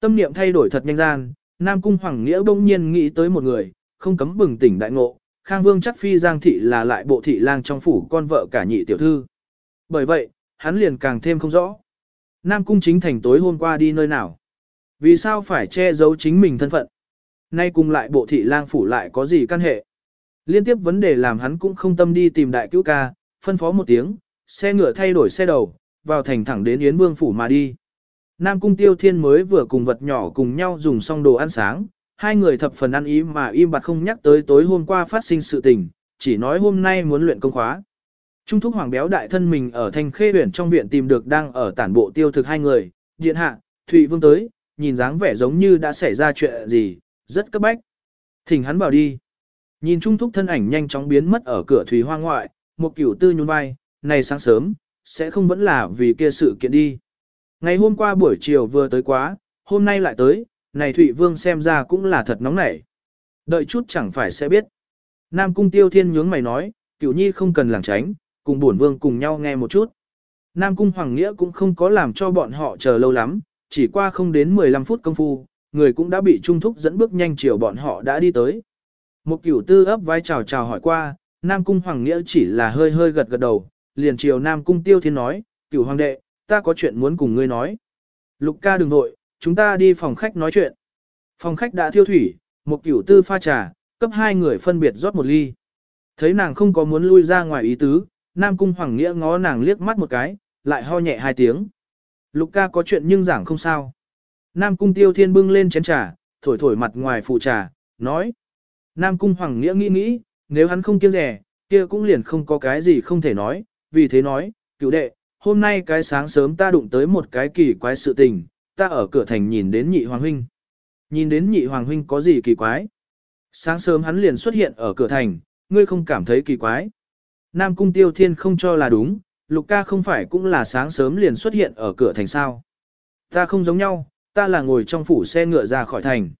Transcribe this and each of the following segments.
Tâm niệm thay đổi thật nhanh gian, Nam Cung Hoàng Nghĩa bỗng nhiên nghĩ tới một người, không cấm bừng tỉnh đại ngộ, Khang Vương chắc phi Giang Thị là lại bộ thị lang trong phủ con vợ cả nhị tiểu thư. Bởi vậy, hắn liền càng thêm không rõ. Nam Cung chính thành tối hôm qua đi nơi nào? Vì sao phải che giấu chính mình thân phận? Nay cùng lại bộ thị lang phủ lại có gì căn hệ? Liên tiếp vấn đề làm hắn cũng không tâm đi tìm đại cứu ca, phân phó một tiếng, xe ngựa thay đổi xe đầu, vào thành thẳng đến Yến Vương phủ mà đi. Nam Cung Tiêu Thiên mới vừa cùng vật nhỏ cùng nhau dùng xong đồ ăn sáng, hai người thập phần ăn ý mà im bặt không nhắc tới tối hôm qua phát sinh sự tình, chỉ nói hôm nay muốn luyện công khóa. Trung thúc hoàng béo đại thân mình ở thanh khê huyện trong viện tìm được đang ở tản bộ tiêu thực hai người, điện hạ, Thụy Vương tới, nhìn dáng vẻ giống như đã xảy ra chuyện gì, rất cấp bách. Thỉnh hắn vào đi. Nhìn Trung thúc thân ảnh nhanh chóng biến mất ở cửa Thủy Hoa ngoại, một cửu tư nhún vai, này sáng sớm, sẽ không vẫn là vì kia sự kiện đi. Ngày hôm qua buổi chiều vừa tới quá, hôm nay lại tới, này Thụy Vương xem ra cũng là thật nóng nảy. Đợi chút chẳng phải sẽ biết. Nam Cung Tiêu Thiên nhướng mày nói, cửu nhi không cần làng tránh, cùng bổn vương cùng nhau nghe một chút. Nam Cung Hoàng Nghĩa cũng không có làm cho bọn họ chờ lâu lắm, chỉ qua không đến 15 phút công phu, người cũng đã bị trung thúc dẫn bước nhanh chiều bọn họ đã đi tới. Một cửu tư ấp vai chào chào hỏi qua, Nam Cung Hoàng Nghĩa chỉ là hơi hơi gật gật đầu, liền chiều Nam Cung Tiêu Thiên nói, cửu hoàng đệ, ta có chuyện muốn cùng ngươi nói. Lục ca đừng nội, chúng ta đi phòng khách nói chuyện. Phòng khách đã thiêu thủy, một cửu tư pha trà, cấp hai người phân biệt rót một ly. Thấy nàng không có muốn lui ra ngoài ý tứ, Nam Cung Hoàng Nghĩa ngó nàng liếc mắt một cái, lại ho nhẹ hai tiếng. Lục ca có chuyện nhưng giảng không sao. Nam Cung Tiêu Thiên bưng lên chén trà, thổi thổi mặt ngoài phụ trà, nói. Nam Cung Hoàng Nghĩa nghĩ nghĩ, nếu hắn không kiêng rẻ, kia cũng liền không có cái gì không thể nói, vì thế nói, cựu đệ, hôm nay cái sáng sớm ta đụng tới một cái kỳ quái sự tình, ta ở cửa thành nhìn đến nhị hoàng huynh. Nhìn đến nhị hoàng huynh có gì kỳ quái? Sáng sớm hắn liền xuất hiện ở cửa thành, ngươi không cảm thấy kỳ quái. Nam cung tiêu thiên không cho là đúng, lục ca không phải cũng là sáng sớm liền xuất hiện ở cửa thành sao. Ta không giống nhau, ta là ngồi trong phủ xe ngựa ra khỏi thành.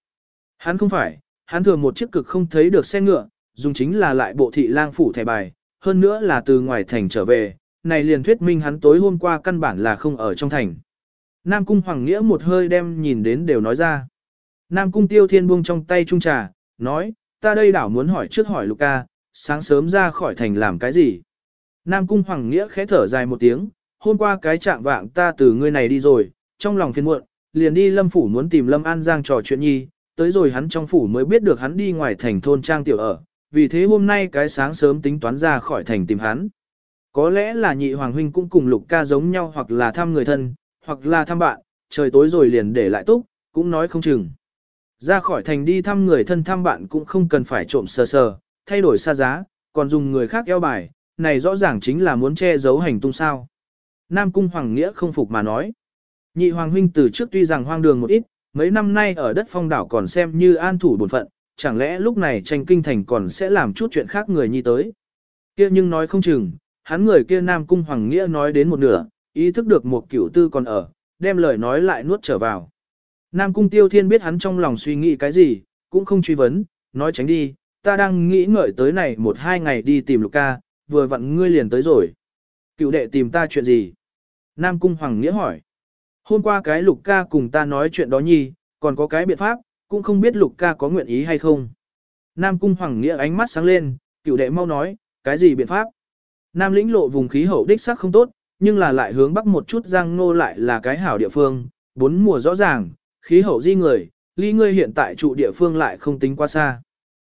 Hắn không phải, hắn thường một chiếc cực không thấy được xe ngựa, dùng chính là lại bộ thị lang phủ thẻ bài, hơn nữa là từ ngoài thành trở về, này liền thuyết minh hắn tối hôm qua căn bản là không ở trong thành. Nam Cung Hoàng Nghĩa một hơi đem nhìn đến đều nói ra. Nam Cung Tiêu Thiên buông trong tay trung trà, nói, ta đây đảo muốn hỏi trước hỏi Luca, sáng sớm ra khỏi thành làm cái gì? Nam Cung Hoàng Nghĩa khẽ thở dài một tiếng, hôm qua cái trạng vạng ta từ ngươi này đi rồi, trong lòng phiền muộn, liền đi Lâm Phủ muốn tìm Lâm An Giang trò chuyện nhi, tới rồi hắn trong phủ mới biết được hắn đi ngoài thành thôn trang tiểu ở, vì thế hôm nay cái sáng sớm tính toán ra khỏi thành tìm hắn. Có lẽ là nhị hoàng huynh cũng cùng lục ca giống nhau hoặc là thăm người thân, hoặc là thăm bạn, trời tối rồi liền để lại túc, cũng nói không chừng. Ra khỏi thành đi thăm người thân thăm bạn cũng không cần phải trộm sờ sờ, thay đổi xa giá, còn dùng người khác eo bài, này rõ ràng chính là muốn che giấu hành tung sao. Nam Cung Hoàng Nghĩa không phục mà nói. Nhị Hoàng Huynh từ trước tuy rằng hoang đường một ít, mấy năm nay ở đất phong đảo còn xem như an thủ bổn phận, chẳng lẽ lúc này tranh kinh thành còn sẽ làm chút chuyện khác người nhi tới. kia nhưng nói không chừng, hắn người kia Nam Cung Hoàng Nghĩa nói đến một nửa, ý thức được một cửu tư còn ở, đem lời nói lại nuốt trở vào. Nam Cung Tiêu Thiên biết hắn trong lòng suy nghĩ cái gì, cũng không truy vấn, nói tránh đi, ta đang nghĩ ngợi tới này một hai ngày đi tìm Lục ca, vừa vặn ngươi liền tới rồi. Cựu đệ tìm ta chuyện gì? Nam Cung Hoàng Nghĩa hỏi. Hôm qua cái Lục ca cùng ta nói chuyện đó nhi, còn có cái biện pháp, cũng không biết Lục ca có nguyện ý hay không. Nam Cung Hoàng Nghĩa ánh mắt sáng lên, cựu đệ mau nói, cái gì biện pháp? Nam lĩnh lộ vùng khí hậu đích sắc không tốt, nhưng là lại hướng bắc một chút giang nô lại là cái hảo địa phương, bốn mùa rõ ràng, khí hậu di người, ly ngươi hiện tại trụ địa phương lại không tính quá xa.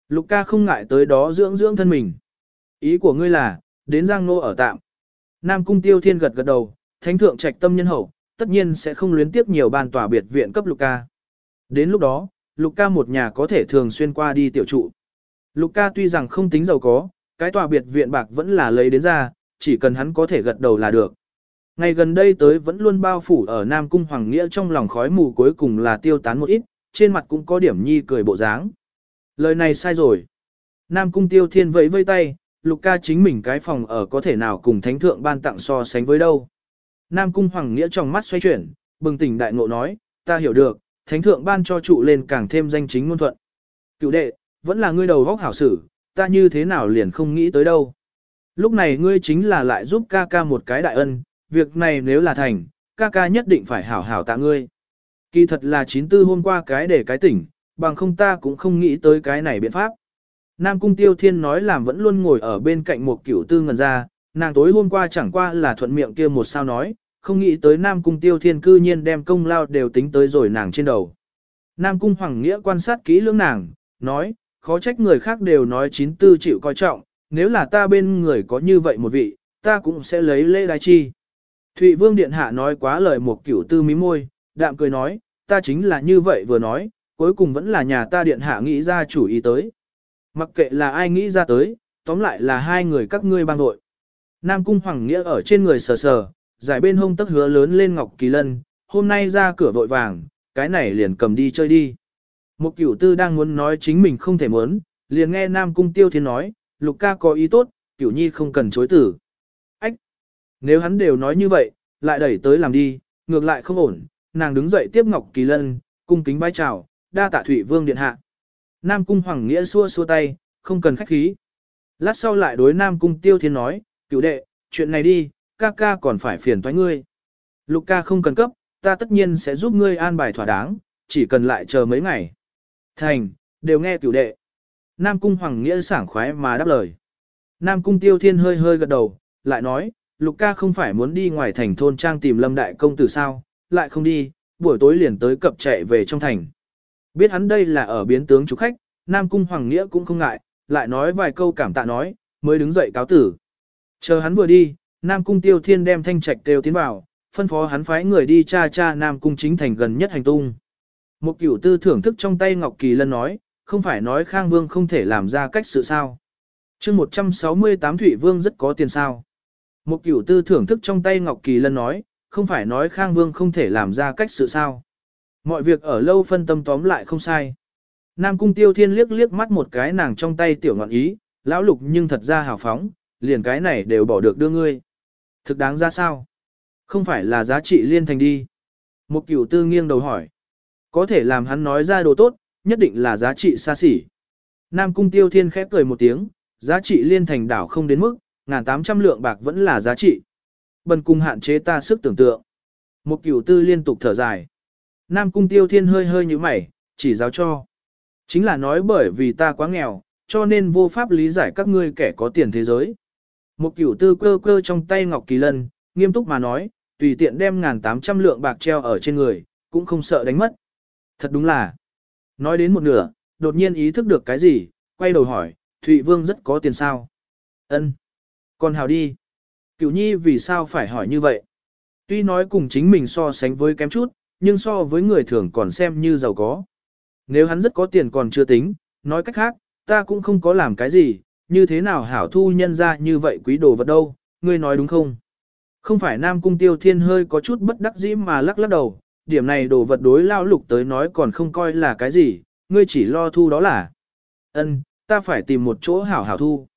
Lục ca không ngại tới đó dưỡng dưỡng thân mình. Ý của ngươi là, đến giang nô ở tạm. Nam cung tiêu thiên gật gật đầu, thánh thượng trạch tâm nhân hậu, tất nhiên sẽ không luyến tiếp nhiều bàn tòa biệt viện cấp lục ca. Đến lúc đó, lục ca một nhà có thể thường xuyên qua đi tiểu trụ. Lục ca tuy rằng không tính giàu có, cái tòa biệt viện bạc vẫn là lấy đến ra, chỉ cần hắn có thể gật đầu là được. Ngày gần đây tới vẫn luôn bao phủ ở Nam Cung Hoàng Nghĩa trong lòng khói mù cuối cùng là tiêu tán một ít, trên mặt cũng có điểm nhi cười bộ dáng. Lời này sai rồi. Nam Cung Tiêu Thiên vẫy vây tay, Lục ca chính mình cái phòng ở có thể nào cùng thánh thượng ban tặng so sánh với đâu. Nam Cung Hoàng Nghĩa trong mắt xoay chuyển, bừng tỉnh đại ngộ nói, ta hiểu được, thánh thượng ban cho trụ lên càng thêm danh chính ngôn thuận. Cựu đệ, vẫn là ngươi đầu góc hảo sử, ta như thế nào liền không nghĩ tới đâu. Lúc này ngươi chính là lại giúp ca ca một cái đại ân, việc này nếu là thành, ca ca nhất định phải hảo hảo tạ ngươi. Kỳ thật là chín tư hôm qua cái để cái tỉnh, bằng không ta cũng không nghĩ tới cái này biện pháp. Nam Cung Tiêu Thiên nói làm vẫn luôn ngồi ở bên cạnh một cửu tư ngần ra, nàng tối hôm qua chẳng qua là thuận miệng kia một sao nói, không nghĩ tới Nam Cung Tiêu Thiên cư nhiên đem công lao đều tính tới rồi nàng trên đầu. Nam Cung Hoàng Nghĩa quan sát kỹ lưỡng nàng, nói, khó trách người khác đều nói chín tư chịu coi trọng, nếu là ta bên người có như vậy một vị, ta cũng sẽ lấy lễ đái chi. Thụy Vương Điện Hạ nói quá lời một kiểu tư mí môi, đạm cười nói, ta chính là như vậy vừa nói, cuối cùng vẫn là nhà ta Điện Hạ nghĩ ra chủ ý tới. Mặc kệ là ai nghĩ ra tới, tóm lại là hai người các ngươi bang đội. Nam Cung Hoàng Nghĩa ở trên người sờ sờ, giải bên hông tấc hứa lớn lên Ngọc Kỳ Lân, hôm nay ra cửa vội vàng, cái này liền cầm đi chơi đi. Một cửu tư đang muốn nói chính mình không thể muốn, liền nghe Nam Cung Tiêu Thiên nói, Lục ca có ý tốt, cửu nhi không cần chối tử. Ách! Nếu hắn đều nói như vậy, lại đẩy tới làm đi, ngược lại không ổn, nàng đứng dậy tiếp Ngọc Kỳ Lân, cung kính bái chào, đa tạ Thủy Vương Điện Hạ. Nam Cung Hoàng Nghĩa xua xua tay, không cần khách khí. Lát sau lại đối Nam Cung Tiêu Thiên nói, cửu đệ, chuyện này đi, ca ca còn phải phiền toái ngươi. Lục ca không cần cấp, ta tất nhiên sẽ giúp ngươi an bài thỏa đáng, chỉ cần lại chờ mấy ngày. Thành, đều nghe cửu đệ. Nam Cung Hoàng Nghĩa sảng khoái mà đáp lời. Nam Cung Tiêu Thiên hơi hơi gật đầu, lại nói, Lục ca không phải muốn đi ngoài thành thôn trang tìm Lâm Đại Công tử sao, lại không đi, buổi tối liền tới cập chạy về trong thành. Biết hắn đây là ở biến tướng chủ khách, Nam Cung Hoàng Nghĩa cũng không ngại, lại nói vài câu cảm tạ nói, mới đứng dậy cáo tử. Chờ hắn vừa đi, Nam Cung Tiêu Thiên đem thanh trạch kêu tiến vào, phân phó hắn phái người đi cha cha Nam Cung chính thành gần nhất hành tung. Một cửu tư thưởng thức trong tay Ngọc Kỳ Lân nói, không phải nói Khang Vương không thể làm ra cách sự sao. chương 168 thủy Vương rất có tiền sao. Một cửu tư thưởng thức trong tay Ngọc Kỳ Lân nói, không phải nói Khang Vương không thể làm ra cách sự sao. Mọi việc ở lâu phân tâm tóm lại không sai. Nam Cung Tiêu Thiên liếc liếc mắt một cái nàng trong tay tiểu ngọn ý, lão lục nhưng thật ra hào phóng, liền cái này đều bỏ được đưa ngươi. Thực đáng ra sao? Không phải là giá trị liên thành đi. Một cửu tư nghiêng đầu hỏi. Có thể làm hắn nói ra đồ tốt, nhất định là giá trị xa xỉ. Nam cung tiêu thiên khẽ cười một tiếng, giá trị liên thành đảo không đến mức, ngàn tám trăm lượng bạc vẫn là giá trị. Bần cung hạn chế ta sức tưởng tượng. Một cửu tư liên tục thở dài. Nam cung tiêu thiên hơi hơi như mày, chỉ giáo cho. Chính là nói bởi vì ta quá nghèo, cho nên vô pháp lý giải các ngươi kẻ có tiền thế giới. Một cửu tư quơ quơ trong tay Ngọc Kỳ Lân, nghiêm túc mà nói, tùy tiện đem ngàn tám trăm lượng bạc treo ở trên người, cũng không sợ đánh mất. Thật đúng là. Nói đến một nửa, đột nhiên ý thức được cái gì, quay đầu hỏi, Thụy Vương rất có tiền sao? Ân, Còn hào đi. Cửu nhi vì sao phải hỏi như vậy? Tuy nói cùng chính mình so sánh với kém chút, nhưng so với người thường còn xem như giàu có. Nếu hắn rất có tiền còn chưa tính, nói cách khác, ta cũng không có làm cái gì, như thế nào hảo thu nhân ra như vậy quý đồ vật đâu, ngươi nói đúng không? Không phải Nam Cung Tiêu Thiên hơi có chút bất đắc dĩ mà lắc lắc đầu, điểm này đồ vật đối lao lục tới nói còn không coi là cái gì, ngươi chỉ lo thu đó là. Ân, ta phải tìm một chỗ hảo hảo thu.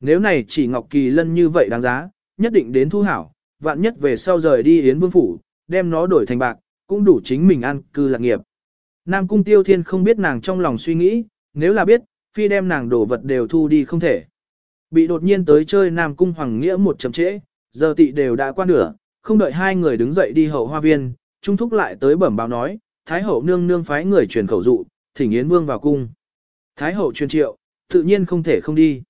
Nếu này chỉ Ngọc Kỳ Lân như vậy đáng giá, nhất định đến thu hảo, vạn nhất về sau rời đi Yến Vương Phủ, đem nó đổi thành bạc, cũng đủ chính mình ăn cư lạc nghiệp. Nam Cung Tiêu Thiên không biết nàng trong lòng suy nghĩ, nếu là biết, phi đem nàng đồ vật đều thu đi không thể. Bị đột nhiên tới chơi Nam Cung Hoàng Nghĩa một chấm trễ, giờ tị đều đã qua nửa, không đợi hai người đứng dậy đi hậu hoa viên, Trung Thúc lại tới bẩm báo nói, Thái Hậu nương nương phái người truyền khẩu dụ, thỉnh Yến Vương vào cung. Thái Hậu truyền triệu, tự nhiên không thể không đi.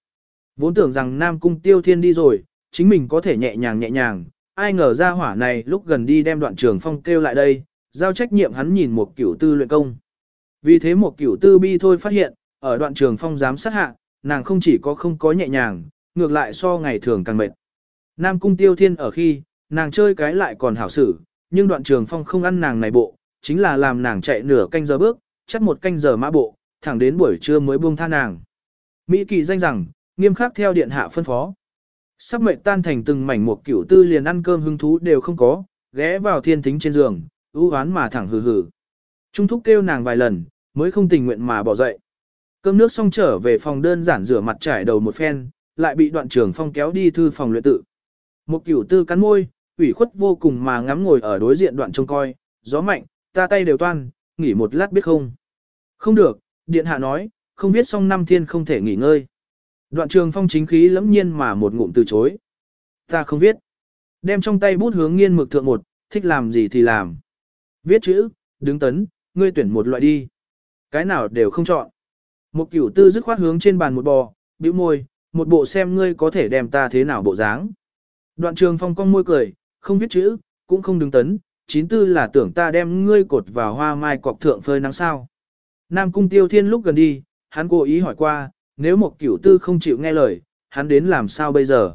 Vốn tưởng rằng Nam Cung Tiêu Thiên đi rồi, chính mình có thể nhẹ nhàng nhẹ nhàng, ai ngờ ra hỏa này lúc gần đi đem đoạn trường phong kêu lại đây, giao trách nhiệm hắn nhìn một cửu tư luyện công. Vì thế một cửu tư bi thôi phát hiện, ở đoạn trường phong giám sát hạ, nàng không chỉ có không có nhẹ nhàng, ngược lại so ngày thường càng mệt. Nam cung tiêu thiên ở khi, nàng chơi cái lại còn hảo xử, nhưng đoạn trường phong không ăn nàng này bộ, chính là làm nàng chạy nửa canh giờ bước, chắc một canh giờ mã bộ, thẳng đến buổi trưa mới buông tha nàng. Mỹ kỳ danh rằng, nghiêm khắc theo điện hạ phân phó. Sắp mệnh tan thành từng mảnh một cửu tư liền ăn cơm hứng thú đều không có, ghé vào thiên thính trên giường, ưu hoán mà thẳng hừ hừ. Trung thúc kêu nàng vài lần, mới không tình nguyện mà bỏ dậy. Cơm nước xong trở về phòng đơn giản rửa mặt trải đầu một phen, lại bị đoạn trường phong kéo đi thư phòng luyện tự. Một cửu tư cắn môi, ủy khuất vô cùng mà ngắm ngồi ở đối diện đoạn trông coi, gió mạnh, ta tay đều toan, nghỉ một lát biết không. Không được, điện hạ nói, không biết xong năm thiên không thể nghỉ ngơi. Đoạn trường phong chính khí lẫm nhiên mà một ngụm từ chối. Ta không viết. Đem trong tay bút hướng nghiên mực thượng một, thích làm gì thì làm. Viết chữ, đứng tấn, ngươi tuyển một loại đi. Cái nào đều không chọn. Một cửu tư dứt khoát hướng trên bàn một bò, bĩu môi, một bộ xem ngươi có thể đem ta thế nào bộ dáng. Đoạn trường phong cong môi cười, không viết chữ, cũng không đứng tấn, chín tư là tưởng ta đem ngươi cột vào hoa mai cọc thượng phơi nắng sao. Nam cung tiêu thiên lúc gần đi, hắn cố ý hỏi qua, nếu một cửu tư không chịu nghe lời, hắn đến làm sao bây giờ.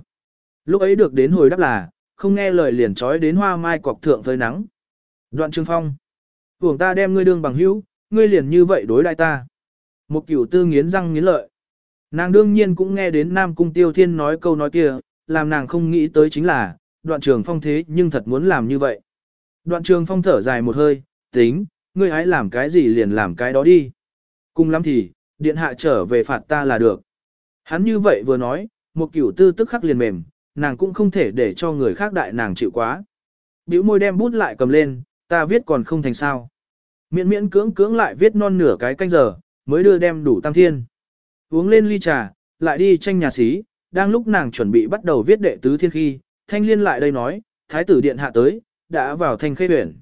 Lúc ấy được đến hồi đáp là, không nghe lời liền trói đến hoa mai cọc thượng phơi nắng. Đoạn trương phong, tưởng ta đem ngươi đương bằng hữu, ngươi liền như vậy đối đại ta. Một cửu tư nghiến răng nghiến lợi. Nàng đương nhiên cũng nghe đến Nam Cung Tiêu Thiên nói câu nói kia, làm nàng không nghĩ tới chính là, đoạn trường phong thế nhưng thật muốn làm như vậy. Đoạn trường phong thở dài một hơi, tính, ngươi hãy làm cái gì liền làm cái đó đi. Cùng lắm thì, điện hạ trở về phạt ta là được. Hắn như vậy vừa nói, một kiểu tư tức khắc liền mềm, nàng cũng không thể để cho người khác đại nàng chịu quá. Biểu môi đem bút lại cầm lên, ta viết còn không thành sao. Miễn miễn cưỡng cưỡng lại viết non nửa cái canh giờ, mới đưa đem đủ tam thiên. Uống lên ly trà, lại đi tranh nhà xí, đang lúc nàng chuẩn bị bắt đầu viết đệ tứ thiên khi, thanh liên lại đây nói, thái tử điện hạ tới, đã vào thanh khê huyện.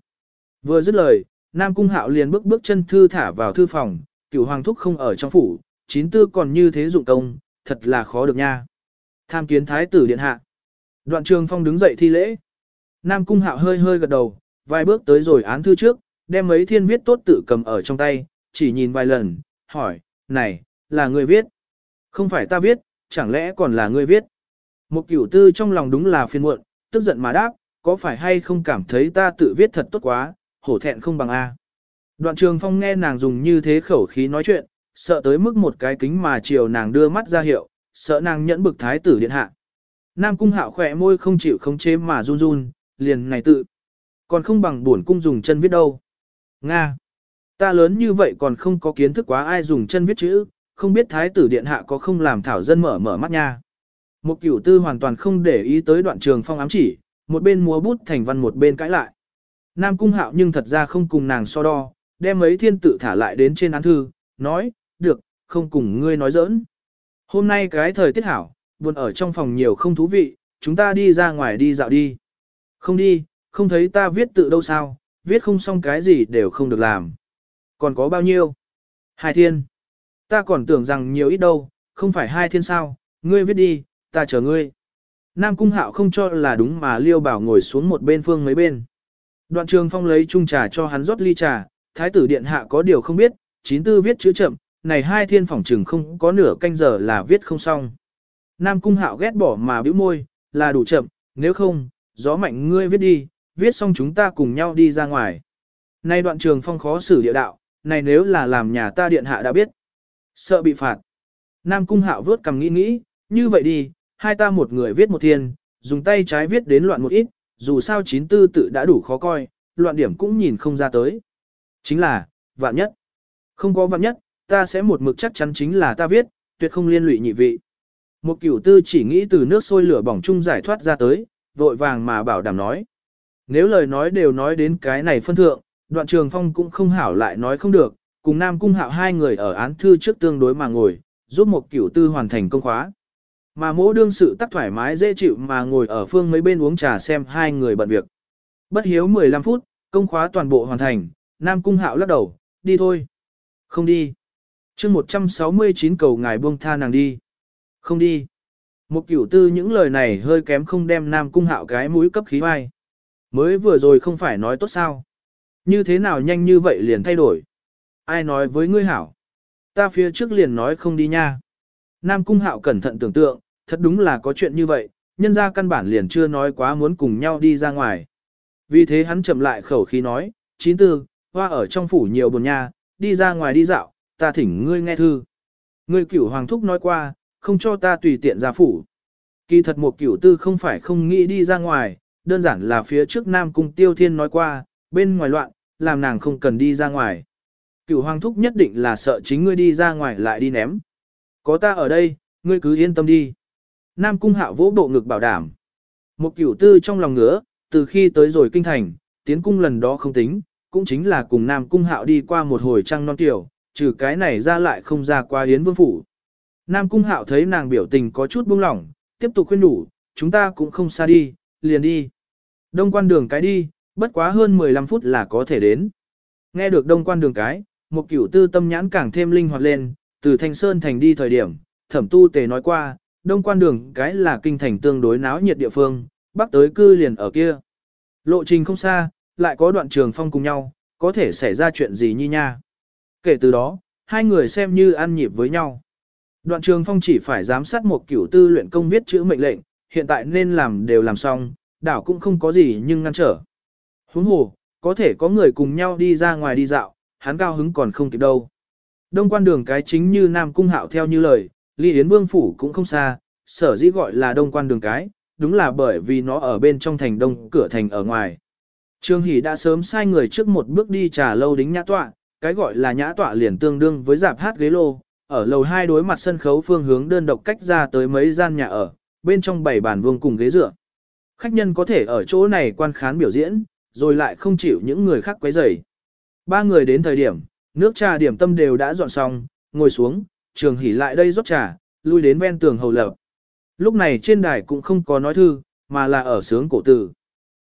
Vừa dứt lời, Nam Cung Hạo liền bước bước chân thư thả vào thư phòng, cửu hoàng thúc không ở trong phủ, chín tư còn như thế dụng công, thật là khó được nha. Tham kiến thái tử điện hạ. Đoạn trường phong đứng dậy thi lễ. Nam Cung Hạo hơi hơi gật đầu, vài bước tới rồi án thư trước, đem mấy thiên viết tốt tự cầm ở trong tay, chỉ nhìn vài lần, hỏi, này, là người viết. Không phải ta viết, chẳng lẽ còn là người viết. Một cửu tư trong lòng đúng là phiền muộn, tức giận mà đáp, có phải hay không cảm thấy ta tự viết thật tốt quá, hổ thẹn không bằng A. Đoạn trường phong nghe nàng dùng như thế khẩu khí nói chuyện, sợ tới mức một cái kính mà chiều nàng đưa mắt ra hiệu, sợ nàng nhẫn bực thái tử điện hạ. Nam cung hạo khỏe môi không chịu khống chế mà run run, liền này tự. Còn không bằng buồn cung dùng chân viết đâu. Nga. Ta lớn như vậy còn không có kiến thức quá ai dùng chân viết chữ, không biết thái tử điện hạ có không làm thảo dân mở mở mắt nha. Một cửu tư hoàn toàn không để ý tới đoạn trường phong ám chỉ, một bên múa bút thành văn một bên cãi lại. Nam cung hạo nhưng thật ra không cùng nàng so đo, đem mấy thiên tự thả lại đến trên án thư, nói, được, không cùng ngươi nói giỡn. Hôm nay cái thời tiết hảo, buồn ở trong phòng nhiều không thú vị, chúng ta đi ra ngoài đi dạo đi. Không đi, không thấy ta viết tự đâu sao, viết không xong cái gì đều không được làm. Còn có bao nhiêu? Hai thiên. Ta còn tưởng rằng nhiều ít đâu, không phải hai thiên sao, ngươi viết đi, ta chờ ngươi. Nam Cung Hạo không cho là đúng mà Liêu Bảo ngồi xuống một bên phương mấy bên. Đoạn trường phong lấy chung trà cho hắn rót ly trà, thái tử điện hạ có điều không biết, chín tư viết chữ chậm, này hai thiên phỏng trừng không có nửa canh giờ là viết không xong. Nam Cung Hạo ghét bỏ mà bĩu môi, là đủ chậm, nếu không, gió mạnh ngươi viết đi, viết xong chúng ta cùng nhau đi ra ngoài. Nay đoạn trường phong khó xử địa đạo, này nếu là làm nhà ta điện hạ đã biết. Sợ bị phạt. Nam Cung Hạo vớt cầm nghĩ nghĩ, như vậy đi, hai ta một người viết một thiên, dùng tay trái viết đến loạn một ít, dù sao chín tư tự đã đủ khó coi, loạn điểm cũng nhìn không ra tới. Chính là, vạn nhất. Không có vạn nhất, ta sẽ một mực chắc chắn chính là ta viết, tuyệt không liên lụy nhị vị. Một cửu tư chỉ nghĩ từ nước sôi lửa bỏng chung giải thoát ra tới, vội vàng mà bảo đảm nói. Nếu lời nói đều nói đến cái này phân thượng, đoạn trường phong cũng không hảo lại nói không được, cùng Nam Cung Hạo hai người ở án thư trước tương đối mà ngồi, giúp một cửu tư hoàn thành công khóa. Mà mỗ đương sự tắc thoải mái dễ chịu mà ngồi ở phương mấy bên uống trà xem hai người bận việc. Bất hiếu 15 phút, công khóa toàn bộ hoàn thành, Nam Cung Hạo lắc đầu, đi thôi. Không đi. chương 169 cầu ngài buông tha nàng đi. Không đi. Một cửu tư những lời này hơi kém không đem Nam Cung Hạo cái mũi cấp khí vai. Mới vừa rồi không phải nói tốt sao. Như thế nào nhanh như vậy liền thay đổi. Ai nói với ngươi hảo? Ta phía trước liền nói không đi nha. Nam Cung Hạo cẩn thận tưởng tượng, thật đúng là có chuyện như vậy, nhân ra căn bản liền chưa nói quá muốn cùng nhau đi ra ngoài. Vì thế hắn chậm lại khẩu khí nói, chín tư, hoa ở trong phủ nhiều buồn nha, đi ra ngoài đi dạo, ta thỉnh ngươi nghe thư. Ngươi cửu hoàng thúc nói qua, không cho ta tùy tiện ra phủ. Kỳ thật một cửu tư không phải không nghĩ đi ra ngoài, đơn giản là phía trước Nam Cung Tiêu Thiên nói qua, bên ngoài loạn, làm nàng không cần đi ra ngoài. Cửu hoàng thúc nhất định là sợ chính ngươi đi ra ngoài lại đi ném. Có ta ở đây, ngươi cứ yên tâm đi. Nam cung hạo vỗ bộ ngực bảo đảm. Một cửu tư trong lòng ngứa, từ khi tới rồi kinh thành, tiến cung lần đó không tính, cũng chính là cùng Nam cung hạo đi qua một hồi trăng non tiểu, trừ cái này ra lại không ra qua yến vương phủ. Nam cung hạo thấy nàng biểu tình có chút buông lỏng, tiếp tục khuyên đủ, chúng ta cũng không xa đi, liền đi. Đông quan đường cái đi, bất quá hơn 15 phút là có thể đến. Nghe được đông quan đường cái, một cửu tư tâm nhãn càng thêm linh hoạt lên, từ Thanh Sơn thành đi thời điểm, thẩm tu tề nói qua, đông quan đường cái là kinh thành tương đối náo nhiệt địa phương, bắc tới cư liền ở kia. Lộ trình không xa, lại có đoạn trường phong cùng nhau, có thể xảy ra chuyện gì như nha. Kể từ đó, hai người xem như ăn nhịp với nhau. Đoạn trường phong chỉ phải giám sát một cửu tư luyện công viết chữ mệnh lệnh, hiện tại nên làm đều làm xong, đảo cũng không có gì nhưng ngăn trở. Huống hồ, có thể có người cùng nhau đi ra ngoài đi dạo, hắn cao hứng còn không kịp đâu. Đông quan đường cái chính như Nam Cung Hạo theo như lời, Ly Yến Vương Phủ cũng không xa, sở dĩ gọi là đông quan đường cái, đúng là bởi vì nó ở bên trong thành đông cửa thành ở ngoài. Trương Hỷ đã sớm sai người trước một bước đi trà lâu đính nhã tọa, cái gọi là nhã tọa liền tương đương với dạp hát ghế lô, ở lầu hai đối mặt sân khấu phương hướng đơn độc cách ra tới mấy gian nhà ở, bên trong bảy bàn vuông cùng ghế dựa. Khách nhân có thể ở chỗ này quan khán biểu diễn, rồi lại không chịu những người khác quấy rầy. Ba người đến thời điểm, nước trà điểm tâm đều đã dọn xong, ngồi xuống, trường hỉ lại đây rót trà, lui đến ven tường hầu lập. Lúc này trên đài cũng không có nói thư, mà là ở sướng cổ tử.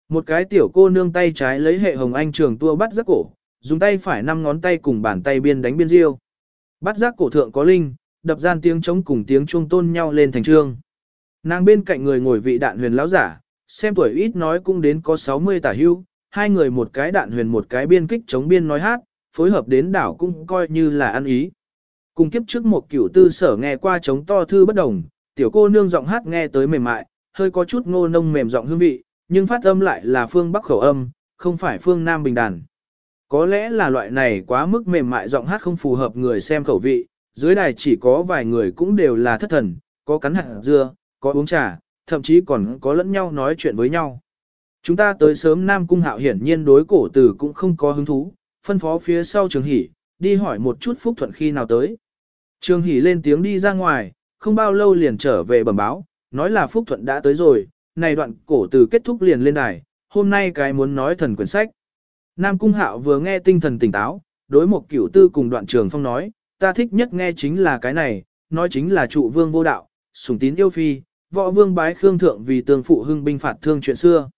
Một cái tiểu cô nương tay trái lấy hệ hồng anh trường tua bắt giác cổ, dùng tay phải năm ngón tay cùng bàn tay biên đánh biên diêu. Bắt giác cổ thượng có linh, đập gian tiếng trống cùng tiếng chuông tôn nhau lên thành trương. Nàng bên cạnh người ngồi vị đạn huyền lão giả, xem tuổi ít nói cũng đến có 60 tả hưu, hai người một cái đạn huyền một cái biên kích chống biên nói hát, phối hợp đến đảo cũng coi như là ăn ý. Cùng kiếp trước một cửu tư sở nghe qua chống to thư bất đồng, tiểu cô nương giọng hát nghe tới mềm mại, hơi có chút ngô nông mềm giọng hương vị, nhưng phát âm lại là phương bắc khẩu âm, không phải phương nam bình đàn. Có lẽ là loại này quá mức mềm mại giọng hát không phù hợp người xem khẩu vị, dưới đài chỉ có vài người cũng đều là thất thần, có cắn hạt dưa, có uống trà, thậm chí còn có lẫn nhau nói chuyện với nhau. Chúng ta tới sớm Nam Cung Hạo hiển nhiên đối cổ tử cũng không có hứng thú, phân phó phía sau Trường Hỷ, đi hỏi một chút Phúc Thuận khi nào tới. Trường Hỷ lên tiếng đi ra ngoài, không bao lâu liền trở về bẩm báo, nói là Phúc Thuận đã tới rồi, này đoạn cổ từ kết thúc liền lên đài, hôm nay cái muốn nói thần quyển sách. Nam Cung Hạo vừa nghe tinh thần tỉnh táo, đối một cửu tư cùng đoạn trường phong nói, ta thích nhất nghe chính là cái này, nói chính là trụ vương vô đạo, sùng tín yêu phi, võ vương bái khương thượng vì tương phụ hưng binh phạt thương chuyện xưa.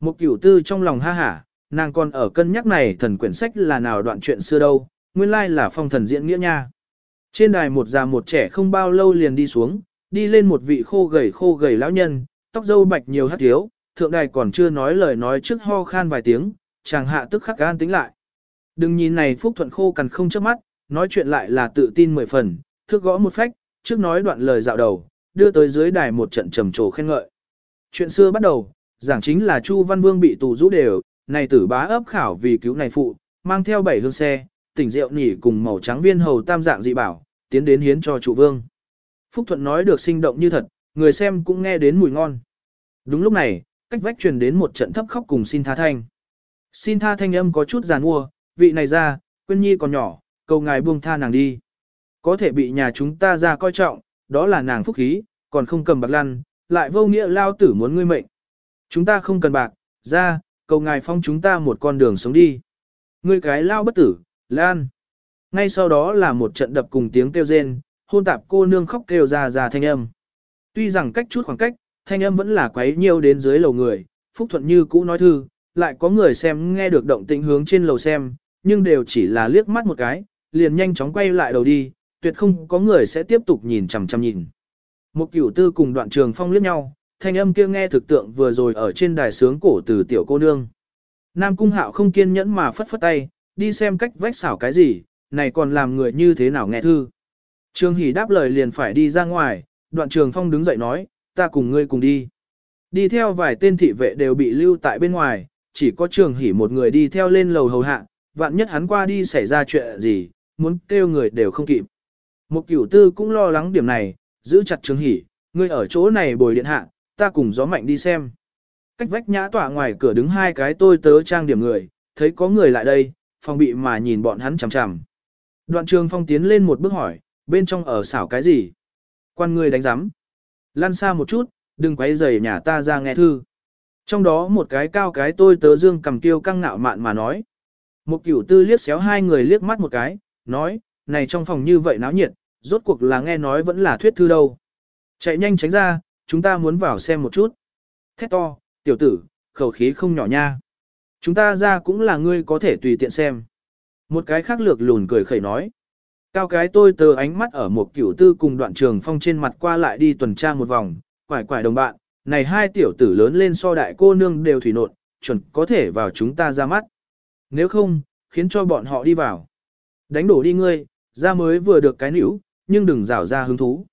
Một cửu tư trong lòng ha hả, nàng còn ở cân nhắc này thần quyển sách là nào đoạn chuyện xưa đâu, nguyên lai là phong thần diễn nghĩa nha. Trên đài một già một trẻ không bao lâu liền đi xuống, đi lên một vị khô gầy khô gầy lão nhân, tóc dâu bạch nhiều hát thiếu, thượng đài còn chưa nói lời nói trước ho khan vài tiếng, chàng hạ tức khắc gan tính lại. Đừng nhìn này phúc thuận khô cằn không chớp mắt, nói chuyện lại là tự tin mười phần, thước gõ một phách, trước nói đoạn lời dạo đầu, đưa tới dưới đài một trận trầm trồ khen ngợi. Chuyện xưa bắt đầu, giảng chính là Chu Văn Vương bị tù rũ đều, này tử bá ấp khảo vì cứu này phụ, mang theo bảy hương xe, tỉnh rượu nhỉ cùng màu trắng viên hầu tam dạng dị bảo, tiến đến hiến cho chủ vương. Phúc Thuận nói được sinh động như thật, người xem cũng nghe đến mùi ngon. Đúng lúc này, cách vách truyền đến một trận thấp khóc cùng xin tha thanh. Xin tha thanh âm có chút giàn mua, vị này ra, quên nhi còn nhỏ, cầu ngài buông tha nàng đi. Có thể bị nhà chúng ta ra coi trọng, đó là nàng phúc khí, còn không cầm bạc lăn, lại vô nghĩa lao tử muốn ngươi mệnh. Chúng ta không cần bạc, ra, cầu ngài phong chúng ta một con đường sống đi. Ngươi cái lao bất tử, lan. Ngay sau đó là một trận đập cùng tiếng kêu rên, hôn tạp cô nương khóc kêu ra ra thanh âm. Tuy rằng cách chút khoảng cách, thanh âm vẫn là quấy nhiều đến dưới lầu người, Phúc Thuận như cũ nói thư, lại có người xem nghe được động tĩnh hướng trên lầu xem, nhưng đều chỉ là liếc mắt một cái, liền nhanh chóng quay lại đầu đi, tuyệt không có người sẽ tiếp tục nhìn chằm chằm nhìn. Một cửu tư cùng đoạn trường phong liếc nhau, thanh âm kia nghe thực tượng vừa rồi ở trên đài sướng cổ từ tiểu cô nương. Nam cung hạo không kiên nhẫn mà phất phất tay, đi xem cách vách xảo cái gì, này còn làm người như thế nào nghe thư. Trường Hỷ đáp lời liền phải đi ra ngoài, đoạn trường phong đứng dậy nói, ta cùng ngươi cùng đi. Đi theo vài tên thị vệ đều bị lưu tại bên ngoài, chỉ có trường Hỷ một người đi theo lên lầu hầu hạ, vạn nhất hắn qua đi xảy ra chuyện gì, muốn kêu người đều không kịp. Một cửu tư cũng lo lắng điểm này, giữ chặt trường Hỷ, ngươi ở chỗ này bồi điện hạ, ta cùng gió mạnh đi xem. Cách vách nhã tỏa ngoài cửa đứng hai cái tôi tớ trang điểm người, thấy có người lại đây, phòng bị mà nhìn bọn hắn chằm chằm. Đoạn trường phong tiến lên một bước hỏi, bên trong ở xảo cái gì? Quan người đánh giám. Lăn xa một chút, đừng quấy rầy nhà ta ra nghe thư. Trong đó một cái cao cái tôi tớ dương cầm tiêu căng ngạo mạn mà nói. Một cửu tư liếc xéo hai người liếc mắt một cái, nói, này trong phòng như vậy náo nhiệt, rốt cuộc là nghe nói vẫn là thuyết thư đâu. Chạy nhanh tránh ra, chúng ta muốn vào xem một chút. Thét to, tiểu tử, khẩu khí không nhỏ nha. Chúng ta ra cũng là ngươi có thể tùy tiện xem. Một cái khác lược lùn cười khẩy nói. Cao cái tôi tờ ánh mắt ở một kiểu tư cùng đoạn trường phong trên mặt qua lại đi tuần tra một vòng, quải quải đồng bạn, này hai tiểu tử lớn lên so đại cô nương đều thủy nộn, chuẩn có thể vào chúng ta ra mắt. Nếu không, khiến cho bọn họ đi vào. Đánh đổ đi ngươi, ra mới vừa được cái nỉu, nhưng đừng rảo ra hứng thú.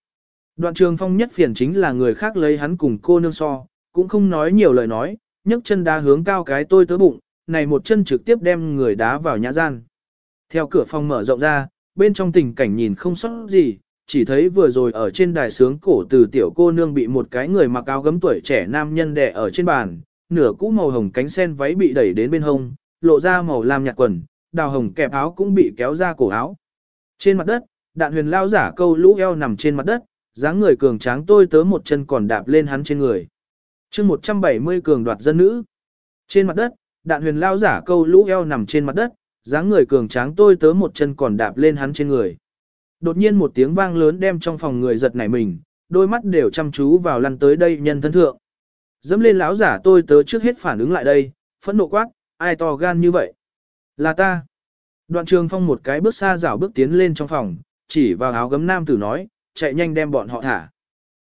Đoạn trường phong nhất phiền chính là người khác lấy hắn cùng cô nương so, cũng không nói nhiều lời nói, nhấc chân đá hướng cao cái tôi tớ bụng, này một chân trực tiếp đem người đá vào nhã gian. Theo cửa phòng mở rộng ra, bên trong tình cảnh nhìn không sót gì, chỉ thấy vừa rồi ở trên đài sướng cổ từ tiểu cô nương bị một cái người mặc áo gấm tuổi trẻ nam nhân đè ở trên bàn, nửa cũ màu hồng cánh sen váy bị đẩy đến bên hông, lộ ra màu lam nhạt quần, đào hồng kẹp áo cũng bị kéo ra cổ áo. Trên mặt đất, đạn huyền lao giả câu lũ eo nằm trên mặt đất, dáng người cường tráng tôi tớ một chân còn đạp lên hắn trên người. chương 170 cường đoạt dân nữ. Trên mặt đất, đạn huyền lao giả câu lũ eo nằm trên mặt đất, dáng người cường tráng tôi tớ một chân còn đạp lên hắn trên người. Đột nhiên một tiếng vang lớn đem trong phòng người giật nảy mình, đôi mắt đều chăm chú vào lăn tới đây nhân thân thượng. Dẫm lên lão giả tôi tớ trước hết phản ứng lại đây, phẫn nộ quát, ai to gan như vậy? Là ta. Đoạn trường phong một cái bước xa rảo bước tiến lên trong phòng, chỉ vào áo gấm nam tử nói, chạy nhanh đem bọn họ thả.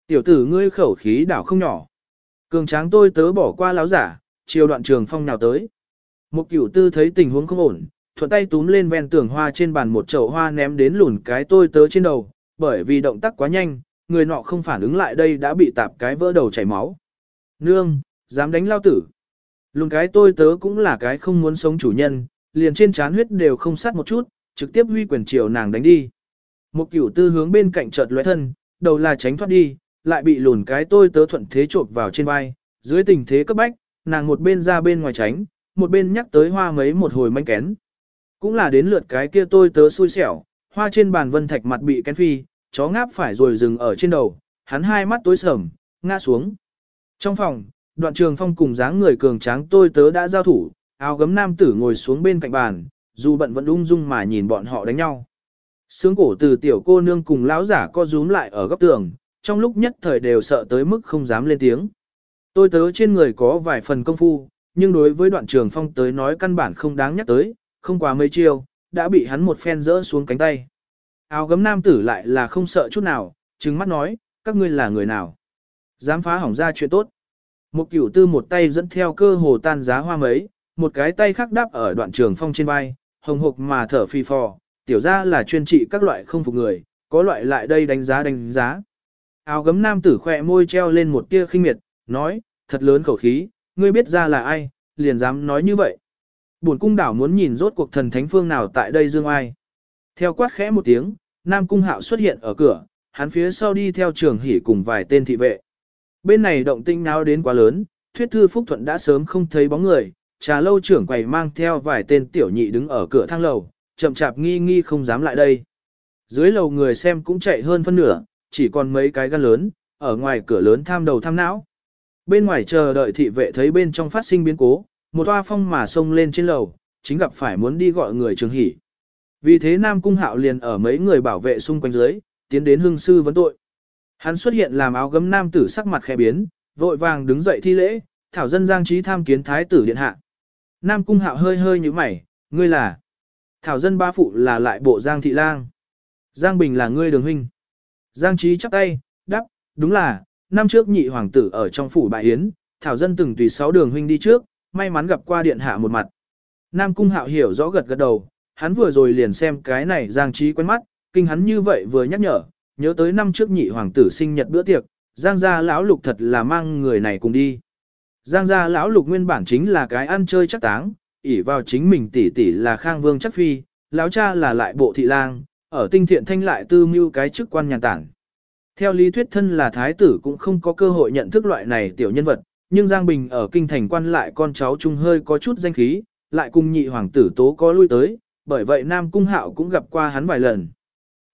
Tiểu tử ngươi khẩu khí đảo không nhỏ. Cường tráng tôi tớ bỏ qua láo giả, chiều đoạn trường phong nào tới. Một cửu tư thấy tình huống không ổn, thuận tay túm lên ven tường hoa trên bàn một chậu hoa ném đến lùn cái tôi tớ trên đầu, bởi vì động tác quá nhanh, người nọ không phản ứng lại đây đã bị tạp cái vỡ đầu chảy máu. Nương, dám đánh lao tử. Lùn cái tôi tớ cũng là cái không muốn sống chủ nhân, liền trên trán huyết đều không sát một chút, trực tiếp huy quyền chiều nàng đánh đi. Một cửu tư hướng bên cạnh chợt lóe thân, đầu là tránh thoát đi, lại bị lùn cái tôi tớ thuận thế trộn vào trên vai, dưới tình thế cấp bách, nàng một bên ra bên ngoài tránh, một bên nhắc tới hoa mấy một hồi manh kén. Cũng là đến lượt cái kia tôi tớ xui xẻo, hoa trên bàn vân thạch mặt bị kén phi, chó ngáp phải rồi dừng ở trên đầu, hắn hai mắt tối sầm, ngã xuống. Trong phòng, đoạn trường phong cùng dáng người cường tráng tôi tớ đã giao thủ, áo gấm nam tử ngồi xuống bên cạnh bàn, dù bận vẫn ung dung mà nhìn bọn họ đánh nhau. Sướng cổ từ tiểu cô nương cùng lão giả co rúm lại ở góc tường, trong lúc nhất thời đều sợ tới mức không dám lên tiếng. Tôi tớ trên người có vài phần công phu, nhưng đối với đoạn trường phong tới nói căn bản không đáng nhắc tới, không quá mấy chiêu, đã bị hắn một phen rỡ xuống cánh tay. Áo gấm nam tử lại là không sợ chút nào, trừng mắt nói, các ngươi là người nào. Dám phá hỏng ra chuyện tốt. Một cửu tư một tay dẫn theo cơ hồ tan giá hoa mấy, một cái tay khác đáp ở đoạn trường phong trên vai, hồng hộc mà thở phi phò, tiểu ra là chuyên trị các loại không phục người, có loại lại đây đánh giá đánh giá. Áo gấm nam tử khỏe môi treo lên một tia khinh miệt, nói, thật lớn khẩu khí, ngươi biết ra là ai, liền dám nói như vậy. Bổn cung đảo muốn nhìn rốt cuộc thần thánh phương nào tại đây dương ai. Theo quát khẽ một tiếng, Nam Cung Hạo xuất hiện ở cửa, hắn phía sau đi theo trường hỉ cùng vài tên thị vệ. Bên này động tinh náo đến quá lớn, thuyết thư Phúc Thuận đã sớm không thấy bóng người, trà lâu trưởng quầy mang theo vài tên tiểu nhị đứng ở cửa thang lầu, chậm chạp nghi nghi không dám lại đây. Dưới lầu người xem cũng chạy hơn phân nửa, chỉ còn mấy cái gan lớn, ở ngoài cửa lớn tham đầu tham não. Bên ngoài chờ đợi thị vệ thấy bên trong phát sinh biến cố, một toa phong mà xông lên trên lầu, chính gặp phải muốn đi gọi người trường hỉ. Vì thế Nam Cung Hạo liền ở mấy người bảo vệ xung quanh dưới, tiến đến hương sư vấn tội. Hắn xuất hiện làm áo gấm nam tử sắc mặt khẽ biến, vội vàng đứng dậy thi lễ, thảo dân giang trí tham kiến thái tử điện hạ. Nam Cung Hạo hơi hơi như mày, ngươi là. Thảo dân ba phụ là lại bộ giang thị lang. Giang Bình là ngươi đường huynh. Giang trí chắp tay, đáp, đúng là, năm trước nhị hoàng tử ở trong phủ bại yến, thảo dân từng tùy sáu đường huynh đi trước, may mắn gặp qua điện hạ một mặt. Nam Cung Hạo hiểu rõ gật gật đầu, hắn vừa rồi liền xem cái này Giang Trí quen mắt, kinh hắn như vậy vừa nhắc nhở, nhớ tới năm trước nhị hoàng tử sinh nhật bữa tiệc, Giang gia lão lục thật là mang người này cùng đi. Giang gia lão lục nguyên bản chính là cái ăn chơi chắc táng, ỷ vào chính mình tỷ tỷ là Khang Vương chắc phi, lão cha là lại bộ thị lang, ở tinh thiện thanh lại tư mưu cái chức quan nhà tản. Theo lý thuyết thân là thái tử cũng không có cơ hội nhận thức loại này tiểu nhân vật, nhưng Giang Bình ở kinh thành quan lại con cháu chung hơi có chút danh khí, lại cùng nhị hoàng tử tố có lui tới, bởi vậy Nam Cung Hạo cũng gặp qua hắn vài lần.